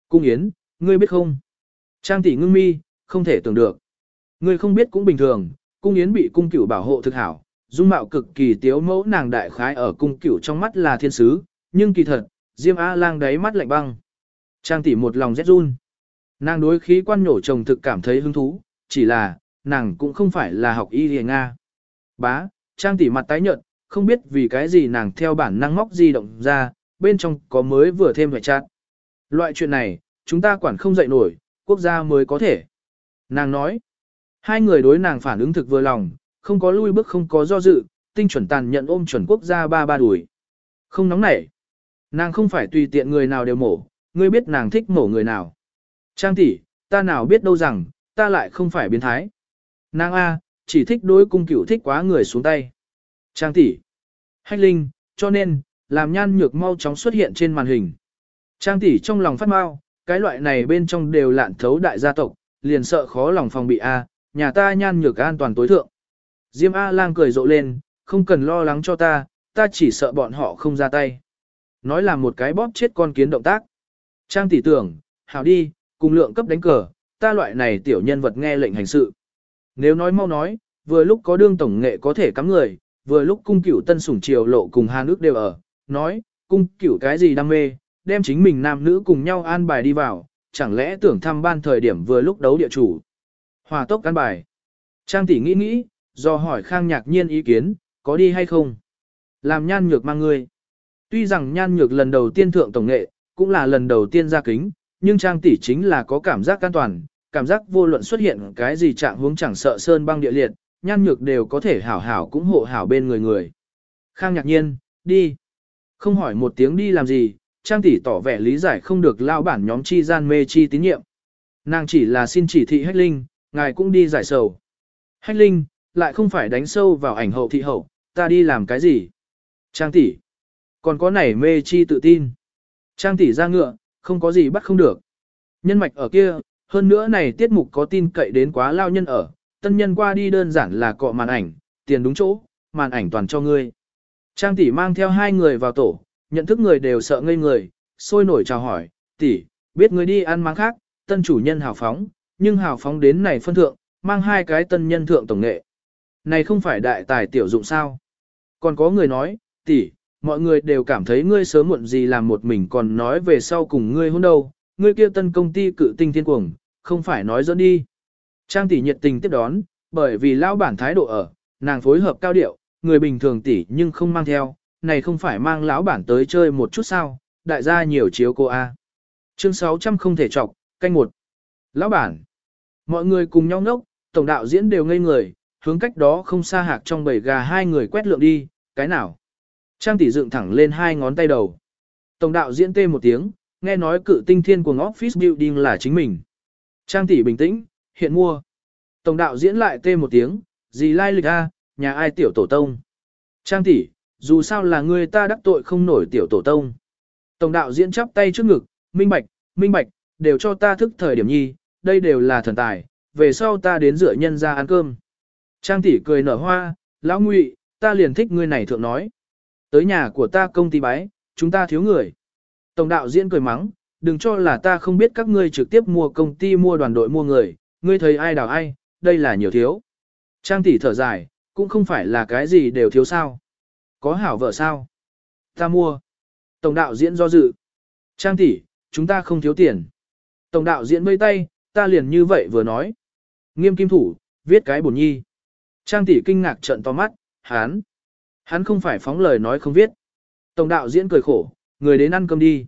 Cung yến, ngươi biết không? Trang tỷ ngưng mi, không thể tưởng được. Ngươi không biết cũng bình thường, cung yến bị cung cửu bảo hộ thực hảo, dung mạo cực kỳ tiếu mẫu nàng đại khái ở cung cửu trong mắt là thiên sứ, nhưng kỳ thật, Diêm A lang đáy mắt lạnh băng. Trang tỷ một lòng rét run. Nàng đối khí quan nhổ chồng thực cảm thấy hứng thú, chỉ là, nàng cũng không phải là học y liền Nga. Bá, Trang tỷ mặt tái nhợt, không biết vì cái gì nàng theo bản năng móc di động ra, bên trong có mới vừa thêm vài chát. Loại chuyện này, chúng ta quản không dậy nổi, quốc gia mới có thể. Nàng nói, hai người đối nàng phản ứng thực vừa lòng, không có lui bước không có do dự, tinh chuẩn tàn nhận ôm chuẩn quốc gia ba ba đuổi. Không nóng nảy. Nàng không phải tùy tiện người nào đều mổ, ngươi biết nàng thích mổ người nào. Trang tỷ, ta nào biết đâu rằng, ta lại không phải biến thái. Nàng A, chỉ thích đối cung cửu thích quá người xuống tay. Trang tỷ, hách linh, cho nên, làm nhan nhược mau chóng xuất hiện trên màn hình. Trang tỷ trong lòng phát mau, cái loại này bên trong đều lạn thấu đại gia tộc, liền sợ khó lòng phòng bị A, nhà ta nhan nhược an toàn tối thượng. Diêm A lang cười rộ lên, không cần lo lắng cho ta, ta chỉ sợ bọn họ không ra tay. Nói là một cái bóp chết con kiến động tác. Trang tỷ tưởng, hảo đi, cùng lượng cấp đánh cờ, ta loại này tiểu nhân vật nghe lệnh hành sự. Nếu nói mau nói, vừa lúc có đương tổng nghệ có thể cắm người, vừa lúc cung cửu tân sủng triều lộ cùng hai nước đều ở, nói, cung cửu cái gì đam mê, đem chính mình nam nữ cùng nhau an bài đi vào, chẳng lẽ tưởng thăm ban thời điểm vừa lúc đấu địa chủ. Hòa tốc an bài. Trang tỷ nghĩ nghĩ, do hỏi Khang Nhạc Nhiên ý kiến, có đi hay không? Làm nhan nhược mang người. Tuy rằng nhan nhược lần đầu tiên thượng tổng nghệ, cũng là lần đầu tiên ra kính, nhưng Trang tỷ chính là có cảm giác an toàn, cảm giác vô luận xuất hiện cái gì trạng huống chẳng sợ sơn băng địa liệt, nhan nhược đều có thể hảo hảo cũng hộ hảo bên người người. Khang Nhạc Nhiên, đi. Không hỏi một tiếng đi làm gì, Trang tỷ tỏ vẻ lý giải không được lao bản nhóm chi gian mê chi tín nhiệm. Nàng chỉ là xin chỉ thị Hách Linh, ngài cũng đi giải sầu. Hách Linh, lại không phải đánh sâu vào ảnh hậu thị hậu, ta đi làm cái gì? Trang tỷ, còn có nảy mê chi tự tin. Trang tỷ ra ngựa, không có gì bắt không được. Nhân mạch ở kia, hơn nữa này tiết mục có tin cậy đến quá lao nhân ở, tân nhân qua đi đơn giản là cọ màn ảnh, tiền đúng chỗ, màn ảnh toàn cho ngươi. Trang tỷ mang theo hai người vào tổ, nhận thức người đều sợ ngây người, sôi nổi chào hỏi, tỷ, biết người đi ăn mang khác, tân chủ nhân hào phóng, nhưng hào phóng đến này phân thượng, mang hai cái tân nhân thượng tổng nghệ. Này không phải đại tài tiểu dụng sao? Còn có người nói, tỷ, mọi người đều cảm thấy ngươi sớm muộn gì làm một mình còn nói về sau cùng ngươi hôn đâu, ngươi kia tân công ty cự tinh thiên cuồng, không phải nói dẫn đi. Trang tỷ nhiệt tình tiếp đón, bởi vì lao bản thái độ ở, nàng phối hợp cao điệu, người bình thường tỷ nhưng không mang theo, này không phải mang lão bản tới chơi một chút sao, đại gia nhiều chiếu cô A. Chương 600 không thể chọc, canh một. Lão bản. Mọi người cùng nhau ngốc, tổng đạo diễn đều ngây người, hướng cách đó không xa hạc trong bầy gà hai người quét lượng đi, cái nào. Trang tỷ dựng thẳng lên hai ngón tay đầu. Tổng đạo diễn tê một tiếng, nghe nói cự tinh thiên của office building là chính mình. Trang tỷ bình tĩnh, hiện mua. Tổng đạo diễn lại tê một tiếng, gì lai lịch a, nhà ai tiểu tổ tông. Trang tỷ, dù sao là người ta đắc tội không nổi tiểu tổ tông. Tổng đạo diễn chắp tay trước ngực, minh bạch, minh bạch, đều cho ta thức thời điểm nhi, đây đều là thần tài, về sau ta đến dựa nhân ra ăn cơm. Trang tỷ cười nở hoa, lão ngụy, ta liền thích ngươi này thượng nói. Tới nhà của ta công ty bái, chúng ta thiếu người. Tổng đạo diễn cười mắng, đừng cho là ta không biết các ngươi trực tiếp mua công ty mua đoàn đội mua người, ngươi thấy ai đào ai, đây là nhiều thiếu. Trang tỷ thở dài, cũng không phải là cái gì đều thiếu sao. Có hảo vợ sao? Ta mua. Tổng đạo diễn do dự. Trang tỷ, chúng ta không thiếu tiền. Tổng đạo diễn vây tay, ta liền như vậy vừa nói. Nghiêm kim thủ, viết cái bổn nhi. Trang tỷ kinh ngạc trận to mắt, hắn. Hắn không phải phóng lời nói không viết. Tổng đạo diễn cười khổ, người đến ăn cơm đi.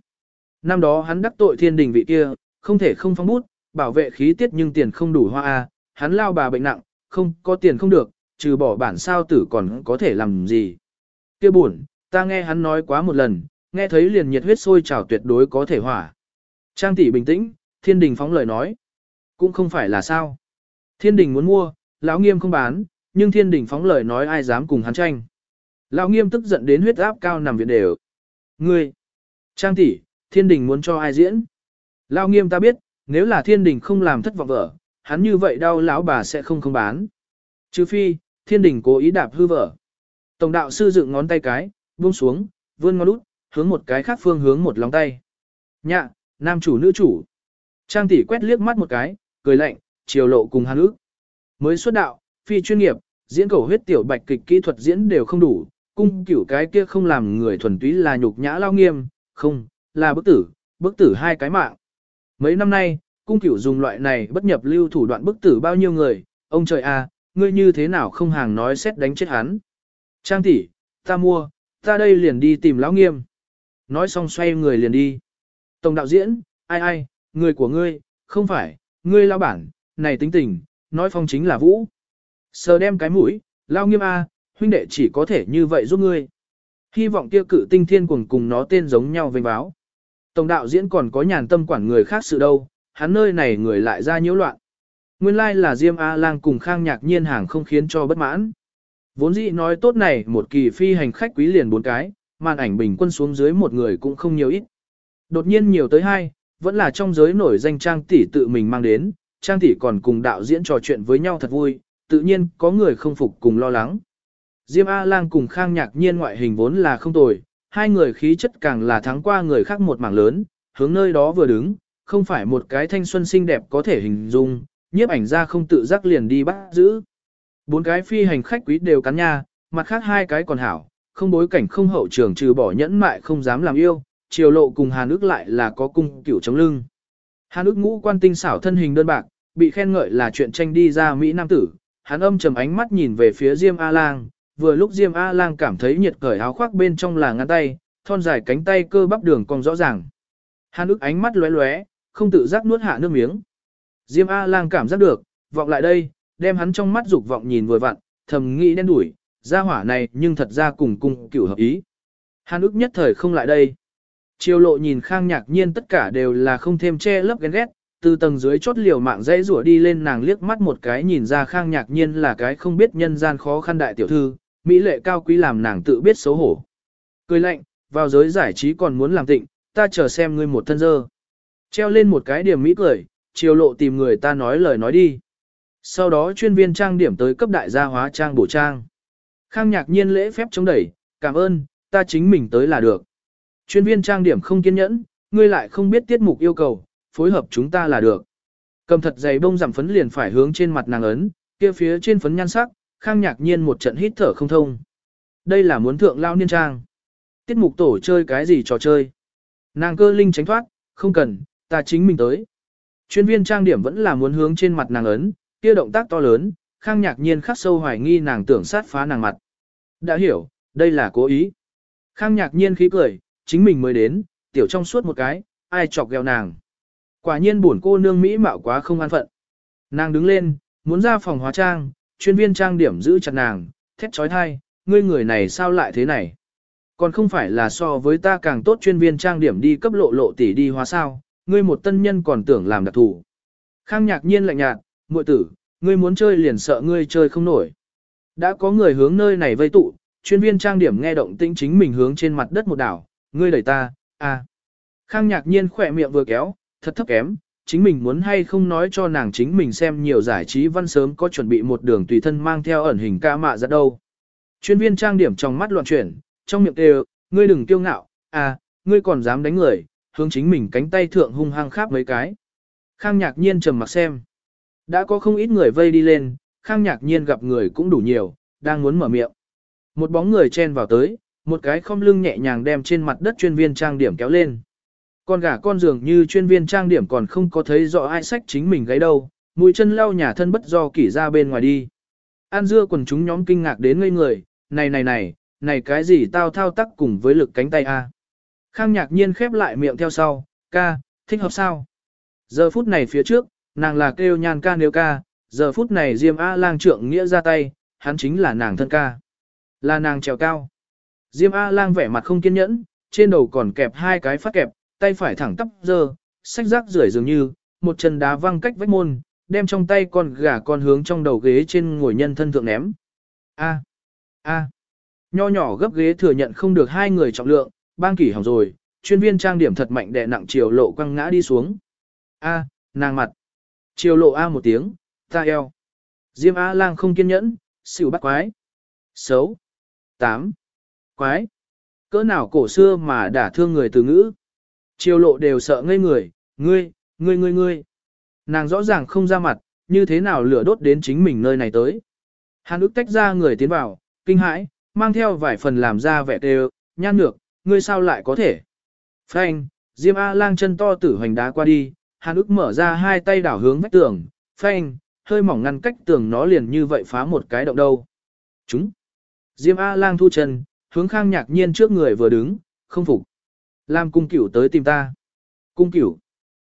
Năm đó hắn đắc tội thiên đình vị kia, không thể không phóng bút, bảo vệ khí tiết nhưng tiền không đủ hoa a, hắn lao bà bệnh nặng, không có tiền không được, trừ bỏ bản sao tử còn có thể làm gì. Kia buồn, ta nghe hắn nói quá một lần, nghe thấy liền nhiệt huyết sôi trào tuyệt đối có thể hỏa. Trang tỷ bình tĩnh, thiên đình phóng lời nói. Cũng không phải là sao. Thiên đình muốn mua, lão nghiêm không bán, nhưng thiên đình phóng lời nói ai dám cùng hắn tranh. Lão nghiêm tức giận đến huyết áp cao nằm viện đều. Ngươi, Trang tỷ, thiên đình muốn cho ai diễn? Lão nghiêm ta biết, nếu là thiên đình không làm thất vọng vợ, hắn như vậy đau lão bà sẽ không không bán. Trừ phi, thiên đình cố ý đạp hư vợ. Tổng đạo sư dựng ngón tay cái, buông xuống, vươn ngón út, hướng một cái khác phương hướng một lòng tay. Nhạ, nam chủ nữ chủ. Trang tỷ quét liếc mắt một cái, cười lạnh, chiều lộ cùng hàn ước. Mới xuất đạo, phi chuyên nghiệp, diễn cầu huyết tiểu bạch kịch kỹ thuật diễn đều không đủ, cung cửu cái kia không làm người thuần túy là nhục nhã lao nghiêm, không, là bức tử, bức tử hai cái mạng. Mấy năm nay, cung cửu dùng loại này bất nhập lưu thủ đoạn bức tử bao nhiêu người, ông trời a, ngươi như thế nào không hàng nói xét đánh chết hắn. Trang tỷ, ta mua, ta đây liền đi tìm lão nghiêm. Nói xong xoay người liền đi. Tổng đạo diễn, ai ai, người của ngươi, không phải, ngươi lao bản, này tính tình, nói phong chính là vũ. Sờ đem cái mũi, lao nghiêm a, huynh đệ chỉ có thể như vậy giúp ngươi. Hy vọng kia cự tinh thiên cùng cùng nó tên giống nhau vênh báo. Tổng đạo diễn còn có nhàn tâm quản người khác sự đâu, hắn nơi này người lại ra nhiễu loạn. Nguyên lai like là Diêm A-Lang cùng Khang Nhạc Nhiên hàng không khiến cho bất mãn. Vốn dĩ nói tốt này một kỳ phi hành khách quý liền bốn cái, màn ảnh bình quân xuống dưới một người cũng không nhiều ít. Đột nhiên nhiều tới hai, vẫn là trong giới nổi danh Trang tỷ tự mình mang đến, Trang tỷ còn cùng đạo diễn trò chuyện với nhau thật vui, tự nhiên có người không phục cùng lo lắng. Diêm A-Lang cùng Khang Nhạc Nhiên ngoại hình vốn là không tồi, hai người khí chất càng là thắng qua người khác một mảng lớn, hướng nơi đó vừa đứng, không phải một cái thanh xuân xinh đẹp có thể hình dung, nhiếp ảnh ra không tự giác liền đi bắt giữ. Bốn cái phi hành khách quý đều cắn nha, mặt khác hai cái còn hảo, không bối cảnh không hậu trường trừ bỏ nhẫn mại không dám làm yêu, triều lộ cùng Hàn ước lại là có cung cửu chống lưng. Hàn ước ngũ quan tinh xảo thân hình đơn bạc, bị khen ngợi là chuyện tranh đi ra Mỹ Nam tử, hắn âm trầm ánh mắt nhìn về phía Diêm A-Lang, vừa lúc Diêm A-Lang cảm thấy nhiệt cởi áo khoác bên trong là ngăn tay, thon dài cánh tay cơ bắp đường cong rõ ràng. Hàn ước ánh mắt lóe lóe, không tự giác nuốt hạ nước miếng. Diêm A-Lang cảm giác được, vọng lại đây, đem hắn trong mắt dục vọng nhìn vừa vặn, thầm nghĩ đen đủi, gia hỏa này nhưng thật ra cùng cung cửu hợp ý. Hàn ước nhất thời không lại đây. Triều lộ nhìn khang nhạc nhiên tất cả đều là không thêm che lấp ghen ghét, từ tầng dưới chốt liều mạng dãy rủa đi lên nàng liếc mắt một cái nhìn ra khang nhạc nhiên là cái không biết nhân gian khó khăn đại tiểu thư, mỹ lệ cao quý làm nàng tự biết xấu hổ. Cười lạnh, vào giới giải trí còn muốn làm tịnh, ta chờ xem ngươi một thân dơ. Treo lên một cái điểm mỹ cười, triều lộ tìm người ta nói lời nói đi. Sau đó chuyên viên trang điểm tới cấp đại gia hóa trang bổ trang. Khang nhạc nhiên lễ phép chống đẩy, cảm ơn, ta chính mình tới là được. Chuyên viên trang điểm không kiên nhẫn, ngươi lại không biết tiết mục yêu cầu, phối hợp chúng ta là được. Cầm thật dày bông giảm phấn liền phải hướng trên mặt nàng ấn, kia phía trên phấn nhan sắc, khang nhạc nhiên một trận hít thở không thông. Đây là muốn thượng lao niên trang. Tiết mục tổ chơi cái gì trò chơi. Nàng cơ linh tránh thoát, không cần, ta chính mình tới. Chuyên viên trang điểm vẫn là muốn hướng trên mặt nàng ấn, kia động tác to lớn, khang nhạc nhiên khắc sâu hoài nghi nàng tưởng sát phá nàng mặt. Đã hiểu, đây là cố ý. Khang nhạc nhiên khí cười, chính mình mới đến, tiểu trong suốt một cái, ai chọc ghẹo nàng. Quả nhiên buồn cô nương Mỹ mạo quá không an phận. Nàng đứng lên, muốn ra phòng hóa trang, chuyên viên trang điểm giữ chặt nàng, thét trói thai, ngươi người này sao lại thế này? Còn không phải là so với ta càng tốt chuyên viên trang điểm đi cấp lộ lộ tỷ đi hóa sao, ngươi một tân nhân còn tưởng làm đặc thủ. Khang nhạc nhiên lạnh nhạt, muội tử, ngươi muốn chơi liền sợ ngươi chơi không nổi. Đã có người hướng nơi này vây tụ, chuyên viên trang điểm nghe động tĩnh chính mình hướng trên mặt đất một đảo, ngươi đẩy ta, à. Khang nhạc nhiên khỏe miệng vừa kéo, thật thấp kém, chính mình muốn hay không nói cho nàng chính mình xem nhiều giải trí văn sớm có chuẩn bị một đường tùy thân mang theo ẩn hình ca mạ ra đâu. Chuyên viên trang điểm trong mắt loạn chuyển, trong miệng đều, ngươi đừng kiêu ngạo, à, ngươi còn dám đánh người, hướng chính mình cánh tay thượng hung hăng khắp mấy cái. Khang nhạc nhiên trầm mặc xem. Đã có không ít người vây đi lên, khang nhạc nhiên gặp người cũng đủ nhiều, đang muốn mở miệng. Một bóng người chen vào tới, một cái không lưng nhẹ nhàng đem trên mặt đất chuyên viên trang điểm kéo lên. Con gà con dường như chuyên viên trang điểm còn không có thấy rõ ai sách chính mình gáy đâu, mũi chân lau nhà thân bất do kỷ ra bên ngoài đi. An dưa quần chúng nhóm kinh ngạc đến ngây người, này này này, này cái gì tao thao tác cùng với lực cánh tay a? Khang nhạc nhiên khép lại miệng theo sau, ca, thích hợp sao? Giờ phút này phía trước, nàng là kêu nhan ca nếu ca, giờ phút này Diêm A lang trượng nghĩa ra tay, hắn chính là nàng thân ca. Là nàng trèo cao. Diêm A lang vẻ mặt không kiên nhẫn, trên đầu còn kẹp hai cái phát kẹp, tay phải thẳng tắp dơ, sách rác rưởi dường như, một chân đá văng cách vách môn, đem trong tay con gà con hướng trong đầu ghế trên ngồi nhân thân thượng ném. A. A. Nho nhỏ gấp ghế thừa nhận không được hai người trọng lượng, bang kỷ hỏng rồi, chuyên viên trang điểm thật mạnh đè nặng chiều lộ quăng ngã đi xuống. A, nàng mặt. Chiều lộ A một tiếng, ta eo. Diêm A lang không kiên nhẫn, xỉu bắt quái. Xấu. Tám. Quái. Cỡ nào cổ xưa mà đả thương người từ ngữ. Chiều lộ đều sợ ngây người, ngươi, ngươi ngươi ngươi. Nàng rõ ràng không ra mặt, như thế nào lửa đốt đến chính mình nơi này tới. Hàn ức tách ra người tiến vào, kinh hãi, mang theo vài phần làm ra vẻ đều, nhan ngược, ngươi sao lại có thể. Phanh, Diêm A lang chân to tử hoành đá qua đi, Hàn ức mở ra hai tay đảo hướng vách tường, phanh, hơi mỏng ngăn cách tường nó liền như vậy phá một cái động đâu. Chúng. Diêm A lang thu chân, hướng khang nhạc nhiên trước người vừa đứng, không phục. Lam cung cửu tới tìm ta. Cung cửu.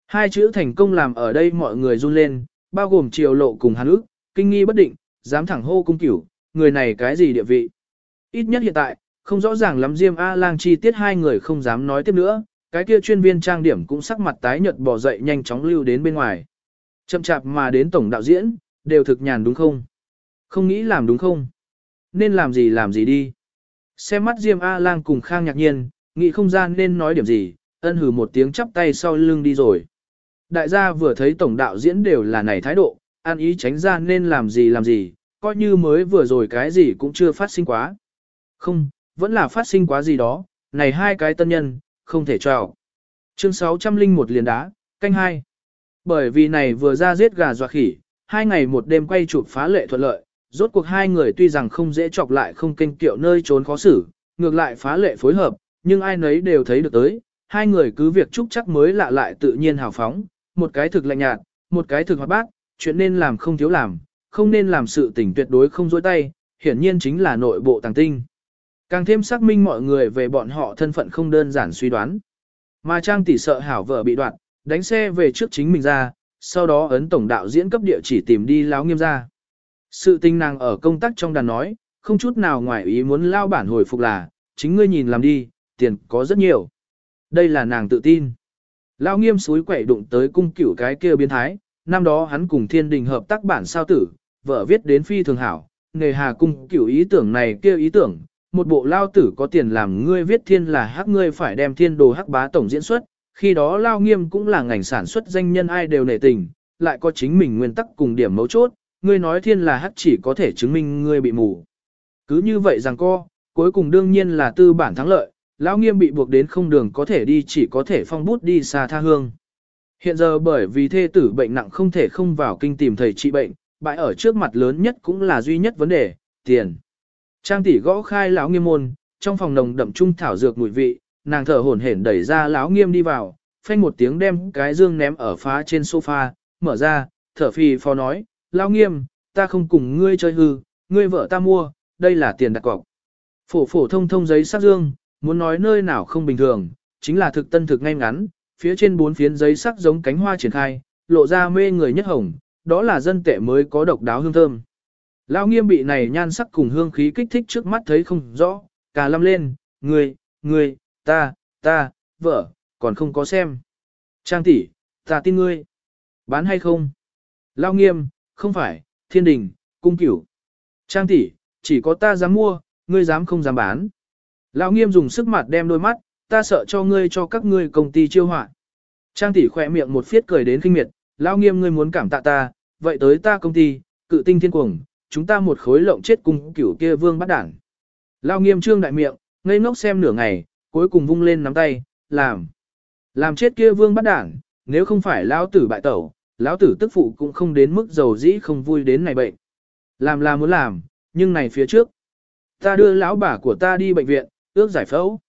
Hai chữ thành công làm ở đây mọi người run lên, bao gồm triều lộ cùng hàn ức, kinh nghi bất định, dám thẳng hô cung cửu, người này cái gì địa vị. Ít nhất hiện tại, không rõ ràng lắm Diêm A-lang chi tiết hai người không dám nói tiếp nữa, cái kia chuyên viên trang điểm cũng sắc mặt tái nhợt bỏ dậy nhanh chóng lưu đến bên ngoài. Chậm chạp mà đến tổng đạo diễn, đều thực nhàn đúng không? Không nghĩ làm đúng không? Nên làm gì làm gì đi. Xem mắt Diêm A-lang cùng Khang nhạc nhiên, nghĩ không gian nên nói điểm gì, ân hừ một tiếng chắp tay sau lưng đi rồi. Đại gia vừa thấy tổng đạo diễn đều là này thái độ, an ý tránh ra nên làm gì làm gì, coi như mới vừa rồi cái gì cũng chưa phát sinh quá. Không, vẫn là phát sinh quá gì đó, này hai cái tân nhân, không thể cho. Chương 601 liền đá, canh hai. Bởi vì này vừa ra giết gà dọa khỉ, hai ngày một đêm quay chụp phá lệ thuận lợi, rốt cuộc hai người tuy rằng không dễ chọc lại không kênh kiệu nơi trốn khó xử, ngược lại phá lệ phối hợp, nhưng ai nấy đều thấy được tới, hai người cứ việc chúc chắc mới lạ lại tự nhiên hào phóng, một cái thực lạnh nhạt, một cái thực hoạt bát, chuyện nên làm không thiếu làm, không nên làm sự tình tuyệt đối không dối tay, hiển nhiên chính là nội bộ tàng tinh. Càng thêm xác minh mọi người về bọn họ thân phận không đơn giản suy đoán. Mà Trang tỷ sợ hảo vợ bị đoạn đánh xe về trước chính mình ra, sau đó ấn tổng đạo diễn cấp địa chỉ tìm đi láo nghiêm ra. Sự tình nàng ở công tác trong đàn nói, không chút nào ngoài ý muốn lao bản hồi phục là, chính ngươi nhìn làm đi, tiền có rất nhiều. Đây là nàng tự tin. Lao nghiêm suối quậy đụng tới cung cửu cái kia biến thái, năm đó hắn cùng thiên đình hợp tác bản sao tử, vợ viết đến phi thường hảo, nề hà cung cửu ý tưởng này kia ý tưởng, một bộ lao tử có tiền làm ngươi viết thiên là hắc ngươi phải đem thiên đồ hắc bá tổng diễn xuất, khi đó lao nghiêm cũng là ngành sản xuất danh nhân ai đều nể tình, lại có chính mình nguyên tắc cùng điểm mấu chốt, ngươi nói thiên là hắc chỉ có thể chứng minh ngươi bị mù. Cứ như vậy rằng co, cuối cùng đương nhiên là tư bản thắng lợi, lão nghiêm bị buộc đến không đường có thể đi chỉ có thể phong bút đi xa tha hương. Hiện giờ bởi vì thê tử bệnh nặng không thể không vào kinh tìm thầy trị bệnh, bại ở trước mặt lớn nhất cũng là duy nhất vấn đề, tiền. Trang tỷ gõ khai lão nghiêm môn, trong phòng nồng đậm trung thảo dược mùi vị, nàng thở hổn hển đẩy ra lão nghiêm đi vào, phanh một tiếng đem cái dương ném ở phá trên sofa, mở ra, thở phì phò nói, lão nghiêm, ta không cùng ngươi chơi hư, ngươi vợ ta mua, đây là tiền đặt cọc. Phổ phổ thông thông giấy sắc dương, muốn nói nơi nào không bình thường, chính là thực tân thực ngay ngắn, phía trên bốn phiến giấy sắc giống cánh hoa triển khai, lộ ra mê người nhất hồng, đó là dân tệ mới có độc đáo hương thơm. Lão nghiêm bị này nhan sắc cùng hương khí kích thích trước mắt thấy không rõ, cả lâm lên, người, người, ta, ta, vợ, còn không có xem. Trang tỷ, ta tin ngươi. Bán hay không? Lão nghiêm, không phải, thiên đình, cung cửu. Trang tỷ, chỉ có ta dám mua, ngươi dám không dám bán. Lão nghiêm dùng sức mặt đem đôi mắt, ta sợ cho ngươi cho các ngươi công ty chiêu họa. Trang tỷ khỏe miệng một phiết cười đến kinh miệt, lão nghiêm ngươi muốn cảm tạ ta, vậy tới ta công ty, cự tinh thiên cuồng, chúng ta một khối lộng chết cùng cửu kia vương bắt đảng. Lao nghiêm trương đại miệng, ngây ngốc xem nửa ngày, cuối cùng vung lên nắm tay, làm. Làm chết kia vương bắt đảng, nếu không phải lão tử bại tẩu, lão tử tức phụ cũng không đến mức giàu dĩ không vui đến này bệnh. Làm là muốn làm, nhưng này phía trước. Ta đưa lão bà của ta đi bệnh viện, ước giải phẫu.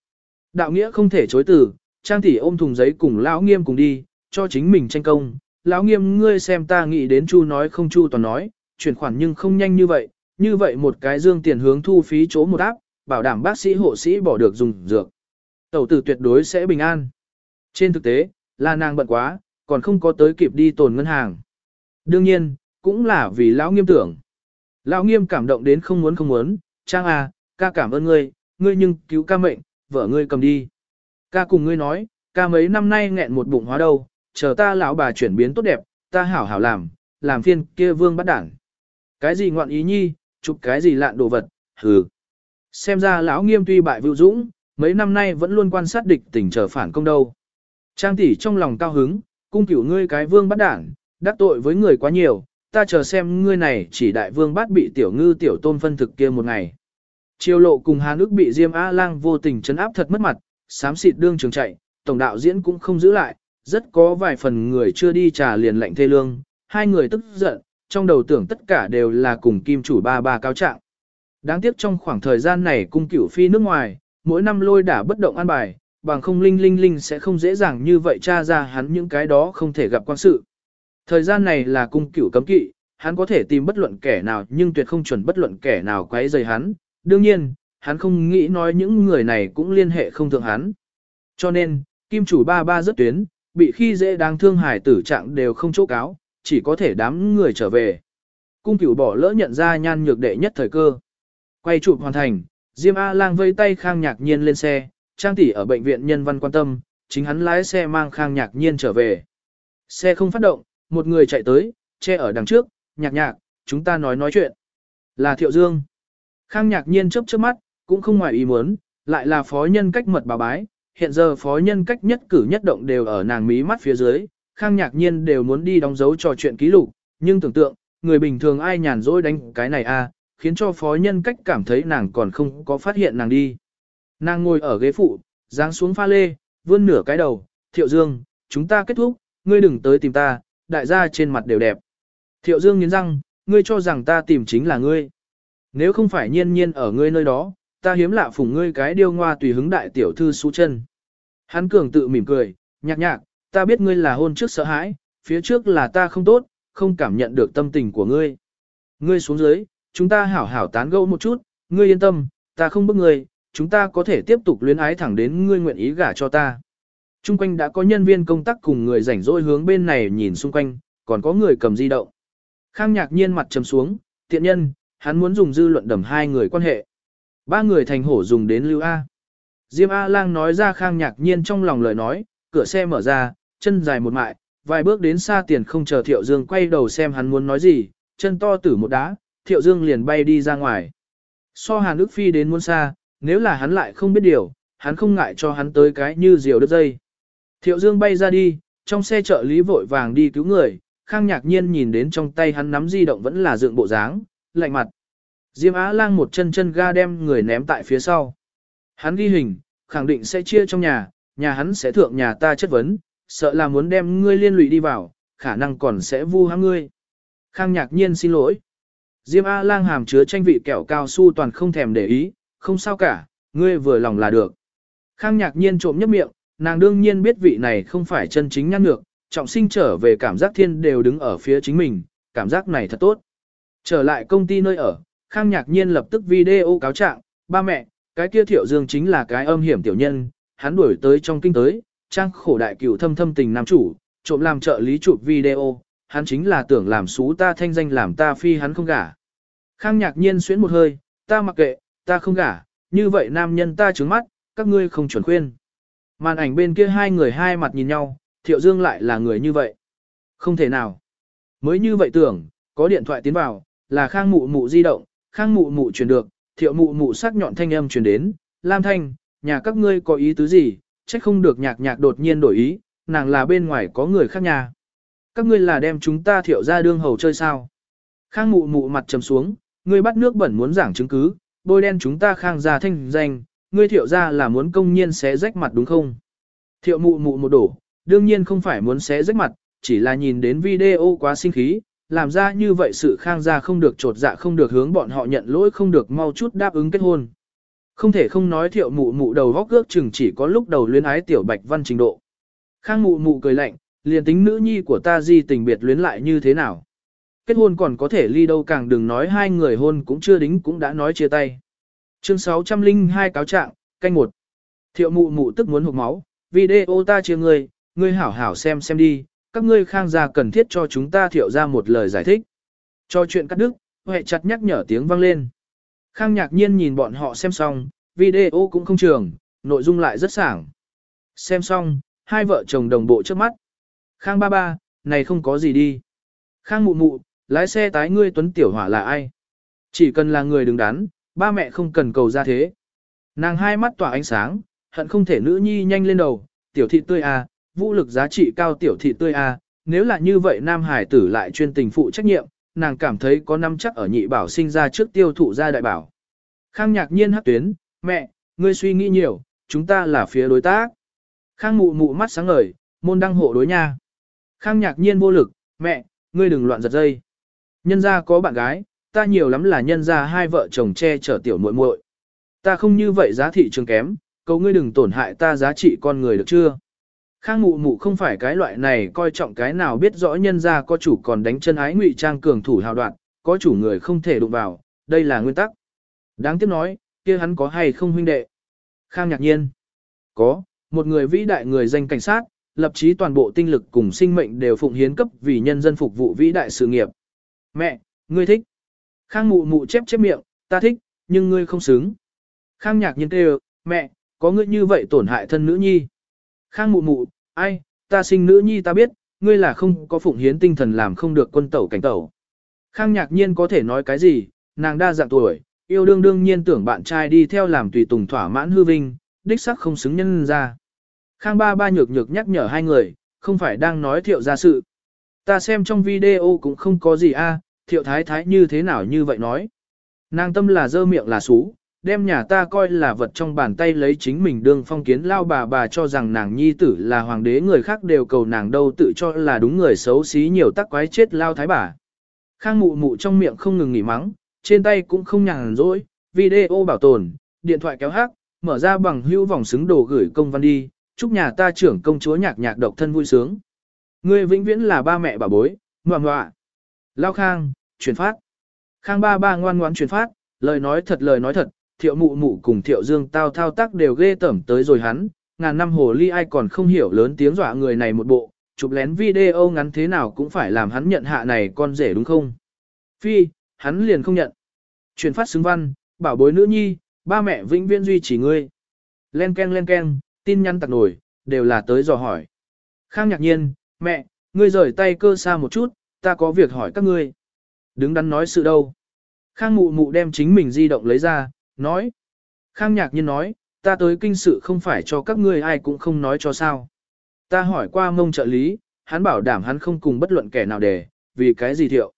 Đạo nghĩa không thể chối từ, trang tỷ ôm thùng giấy cùng lão nghiêm cùng đi, cho chính mình tranh công. Lão nghiêm ngươi xem ta nghĩ đến chu nói không chu toàn nói, chuyển khoản nhưng không nhanh như vậy, như vậy một cái dương tiền hướng thu phí chỗ một áp, bảo đảm bác sĩ hộ sĩ bỏ được dùng dược. Tẩu tử tuyệt đối sẽ bình an. Trên thực tế, là nàng bận quá, còn không có tới kịp đi tồn ngân hàng. Đương nhiên, cũng là vì lão nghiêm tưởng. Lão nghiêm cảm động đến không muốn không muốn, Trang à, ca cảm ơn ngươi, ngươi nhưng cứu ca mệnh, vợ ngươi cầm đi. Ca cùng ngươi nói, ca mấy năm nay nghẹn một bụng hóa đâu, chờ ta lão bà chuyển biến tốt đẹp, ta hảo hảo làm, làm phiên kia vương bắt đảng. Cái gì ngoạn ý nhi, chụp cái gì lạn đồ vật, hừ. Xem ra lão nghiêm tuy bại vưu dũng, mấy năm nay vẫn luôn quan sát địch tình trở phản công đâu. Trang tỷ trong lòng cao hứng, cung cửu ngươi cái vương bắt đảng, đắc tội với người quá nhiều, ta chờ xem ngươi này chỉ đại vương bắt bị tiểu ngư tiểu tôn phân thực kia một ngày. Triều lộ cùng Hàn ức bị Diêm A-lang vô tình chấn áp thật mất mặt, sám xịt đương trường chạy, tổng đạo diễn cũng không giữ lại, rất có vài phần người chưa đi trà liền lệnh thê lương, hai người tức giận, trong đầu tưởng tất cả đều là cùng kim chủ ba ba cáo trạng. Đáng tiếc trong khoảng thời gian này cung cửu phi nước ngoài, mỗi năm lôi đả bất động an bài, bằng không linh linh linh sẽ không dễ dàng như vậy tra ra hắn những cái đó không thể gặp quan sự. Thời gian này là cung cửu cấm kỵ, hắn có thể tìm bất luận kẻ nào nhưng tuyệt không chuẩn bất luận kẻ nào quấy rầy hắn. Đương nhiên, hắn không nghĩ nói những người này cũng liên hệ không thường hắn. Cho nên, kim chủ ba ba rất tuyến, bị khi dễ đáng thương hải tử trạng đều không chỗ cáo, chỉ có thể đám người trở về. Cung cửu bỏ lỡ nhận ra nhan nhược đệ nhất thời cơ. Quay chụp hoàn thành, Diêm A-lang vây tay Khang Nhạc Nhiên lên xe, Trang tỷ ở bệnh viện nhân văn quan tâm, chính hắn lái xe mang Khang Nhạc Nhiên trở về. Xe không phát động, một người chạy tới, che ở đằng trước, nhạc nhạc, chúng ta nói nói chuyện. Là Thiệu Dương. Khang Nhạc Nhiên chớp chớp mắt, cũng không ngoài ý muốn, lại là phó nhân cách mật bà bái, hiện giờ phó nhân cách nhất cử nhất động đều ở nàng mí mắt phía dưới, Khang Nhạc Nhiên đều muốn đi đóng dấu trò chuyện ký lục, nhưng tưởng tượng, người bình thường ai nhàn rỗi đánh cái này a, à, khiến cho phó nhân cách cảm thấy nàng còn không có phát hiện nàng đi. Nàng ngồi ở ghế phụ, giáng xuống pha lê, vươn nửa cái đầu, Thiệu Dương, chúng ta kết thúc, ngươi đừng tới tìm ta, đại gia trên mặt đều đẹp. Thiệu Dương nghiến răng, ngươi cho rằng ta tìm chính là ngươi. Nếu không phải nhiên nhiên ở ngươi nơi đó, ta hiếm lạ phủng ngươi cái điêu ngoa tùy hứng đại tiểu thư xú chân. Hắn cường tự mỉm cười, nhạc nhạc, ta biết ngươi là hôn trước sợ hãi, phía trước là ta không tốt, không cảm nhận được tâm tình của ngươi. Ngươi xuống dưới, chúng ta hảo hảo tán gẫu một chút, ngươi yên tâm, ta không bức ngươi, chúng ta có thể tiếp tục luyến ái thẳng đến ngươi nguyện ý gả cho ta. Trung quanh đã có nhân viên công tác cùng người rảnh rỗi hướng bên này nhìn xung quanh, còn có người cầm di động. Khang nhạc nhiên mặt trầm xuống, tiện nhân, hắn muốn dùng dư luận đầm hai người quan hệ. Ba người thành hổ dùng đến lưu A. Diêm A lang nói ra khang nhạc nhiên trong lòng lời nói, cửa xe mở ra, chân dài một mại, vài bước đến xa tiền không chờ Thiệu Dương quay đầu xem hắn muốn nói gì, chân to tử một đá, Thiệu Dương liền bay đi ra ngoài. So Hàn ức phi đến muôn xa, nếu là hắn lại không biết điều, hắn không ngại cho hắn tới cái như diều đứt dây. Thiệu Dương bay ra đi, trong xe trợ lý vội vàng đi cứu người, Khang Nhạc Nhiên nhìn đến trong tay hắn nắm di động vẫn là dựng bộ dáng, lạnh mặt. Diêm Á Lang một chân chân ga đem người ném tại phía sau. Hắn ghi hình, khẳng định sẽ chia trong nhà, nhà hắn sẽ thượng nhà ta chất vấn, sợ là muốn đem ngươi liên lụy đi vào, khả năng còn sẽ vu hãm ngươi. Khang Nhạc Nhiên xin lỗi. Diêm A Lang hàm chứa tranh vị kẹo cao su toàn không thèm để ý, không sao cả, ngươi vừa lòng là được. Khang Nhạc Nhiên trộm nhấp miệng, nàng đương nhiên biết vị này không phải chân chính nhăn ngược, trọng sinh trở về cảm giác thiên đều đứng ở phía chính mình, cảm giác này thật tốt. Trở lại công ty nơi ở, Khang Nhạc Nhiên lập tức video cáo trạng, ba mẹ, cái kia Thiệu Dương chính là cái âm hiểm tiểu nhân, hắn đuổi tới trong kinh tới, trang khổ đại cửu thâm thâm tình nam chủ, trộm làm trợ lý chụp video, hắn chính là tưởng làm xú ta thanh danh làm ta phi hắn không gả. Khang Nhạc Nhiên xuyến một hơi, ta mặc kệ, ta không gả, như vậy nam nhân ta trứng mắt, các ngươi không chuẩn khuyên. Màn ảnh bên kia hai người hai mặt nhìn nhau, Thiệu Dương lại là người như vậy. Không thể nào. Mới như vậy tưởng, có điện thoại tiến vào, là Khang Mụ Mụ di động, Khang Mụ Mụ truyền được, Thiệu Mụ Mụ sắc nhọn thanh âm truyền đến, Lam Thanh, nhà các ngươi có ý tứ gì, trách không được nhạc nhạc đột nhiên đổi ý, nàng là bên ngoài có người khác nhà. Các ngươi là đem chúng ta Thiệu ra đương hầu chơi sao. Khang Mụ Mụ mặt trầm xuống, ngươi bắt nước bẩn muốn giảng chứng cứ, bôi đen chúng ta Khang ra thanh danh, ngươi Thiệu ra là muốn công nhiên xé rách mặt đúng không? Thiệu Mụ Mụ một đổ, đương nhiên không phải muốn xé rách mặt, chỉ là nhìn đến video quá sinh khí, làm ra như vậy sự khang gia không được trột dạ không được hướng bọn họ nhận lỗi không được mau chút đáp ứng kết hôn. Không thể không nói thiệu mụ mụ đầu góc ước chừng chỉ có lúc đầu luyến ái tiểu bạch văn trình độ. Khang mụ mụ cười lạnh, liền tính nữ nhi của ta di tình biệt luyến lại như thế nào. Kết hôn còn có thể ly đâu càng đừng nói hai người hôn cũng chưa đính cũng đã nói chia tay. Chương 602 cáo trạng, canh một. Thiệu mụ mụ tức muốn hụt máu, video ta chia người, ngươi hảo hảo xem xem đi, các ngươi khang gia cần thiết cho chúng ta thiệu ra một lời giải thích. Cho chuyện cắt đứt, hệ chặt nhắc nhở tiếng vang lên. Khang nhạc nhiên nhìn bọn họ xem xong, video cũng không trường, nội dung lại rất sảng. Xem xong, hai vợ chồng đồng bộ trước mắt. Khang ba ba, này không có gì đi. Khang mụ mụ, lái xe tái ngươi tuấn tiểu hỏa là ai? Chỉ cần là người đứng đắn, ba mẹ không cần cầu ra thế. Nàng hai mắt tỏa ánh sáng, hận không thể nữ nhi nhanh lên đầu, tiểu thị tươi à, vũ lực giá trị cao tiểu thị tươi a, nếu là như vậy nam hải tử lại chuyên tình phụ trách nhiệm, nàng cảm thấy có năm chắc ở nhị bảo sinh ra trước tiêu thụ ra đại bảo. Khang nhạc nhiên hát tuyến, mẹ, ngươi suy nghĩ nhiều, chúng ta là phía đối tác. Khang mụ mụ mắt sáng ngời, môn đăng hộ đối nha. Khang nhạc nhiên vô lực, mẹ, ngươi đừng loạn giật dây. Nhân gia có bạn gái, ta nhiều lắm là nhân gia hai vợ chồng che chở tiểu muội muội. Ta không như vậy giá thị trường kém, cầu ngươi đừng tổn hại ta giá trị con người được chưa? Khang mụ mụ không phải cái loại này coi trọng cái nào biết rõ nhân ra có chủ còn đánh chân ái ngụy trang cường thủ hào đoạn, có chủ người không thể đụng vào, đây là nguyên tắc. Đáng tiếc nói, kia hắn có hay không huynh đệ? Khang nhạc nhiên. Có, một người vĩ đại người danh cảnh sát, lập chí toàn bộ tinh lực cùng sinh mệnh đều phụng hiến cấp vì nhân dân phục vụ vĩ đại sự nghiệp. Mẹ, ngươi thích. Khang mụ mụ chép chép miệng, ta thích, nhưng ngươi không xứng. Khang nhạc nhiên kêu, mẹ, có ngươi như vậy tổn hại thân nữ nhi. Khang mụ mụ, ai, ta sinh nữ nhi ta biết, ngươi là không có phụng hiến tinh thần làm không được quân tẩu cảnh tẩu. Khang nhạc nhiên có thể nói cái gì, nàng đa dạng tuổi, yêu đương đương nhiên tưởng bạn trai đi theo làm tùy tùng thỏa mãn hư vinh, đích sắc không xứng nhân ra. Khang ba ba nhược nhược nhắc nhở hai người, không phải đang nói thiệu ra sự. Ta xem trong video cũng không có gì a, thiệu thái thái như thế nào như vậy nói. Nàng tâm là dơ miệng là xú, đem nhà ta coi là vật trong bàn tay lấy chính mình đương phong kiến lao bà bà cho rằng nàng nhi tử là hoàng đế người khác đều cầu nàng đâu tự cho là đúng người xấu xí nhiều tắc quái chết lao thái bà. Khang mụ mụ trong miệng không ngừng nghỉ mắng, trên tay cũng không nhàn rỗi, video bảo tồn, điện thoại kéo hát, mở ra bằng hữu vòng xứng đồ gửi công văn đi, chúc nhà ta trưởng công chúa nhạc nhạc độc thân vui sướng. Ngươi vĩnh viễn là ba mẹ bà bối, ngoà ngoạ. Lao Khang, truyền phát. Khang ba ba ngoan ngoãn truyền phát, lời nói thật lời nói thật, thiệu mụ mụ cùng thiệu dương tao thao tác đều ghê tẩm tới rồi hắn, ngàn năm hồ ly ai còn không hiểu lớn tiếng dọa người này một bộ, chụp lén video ngắn thế nào cũng phải làm hắn nhận hạ này con rể đúng không? Phi, hắn liền không nhận. Truyền phát xứng văn, bảo bối nữ nhi, ba mẹ vĩnh viễn duy trì ngươi. Len ken len ken, tin nhắn tặc nổi, đều là tới dò hỏi. Khang nhạc nhiên, mẹ, ngươi rời tay cơ xa một chút, ta có việc hỏi các ngươi. Đứng đắn nói sự đâu. Khang mụ mụ đem chính mình di động lấy ra, nói. Khang nhạc nhiên nói, ta tới kinh sự không phải cho các ngươi ai cũng không nói cho sao. Ta hỏi qua mông trợ lý, hắn bảo đảm hắn không cùng bất luận kẻ nào để, vì cái gì thiệu.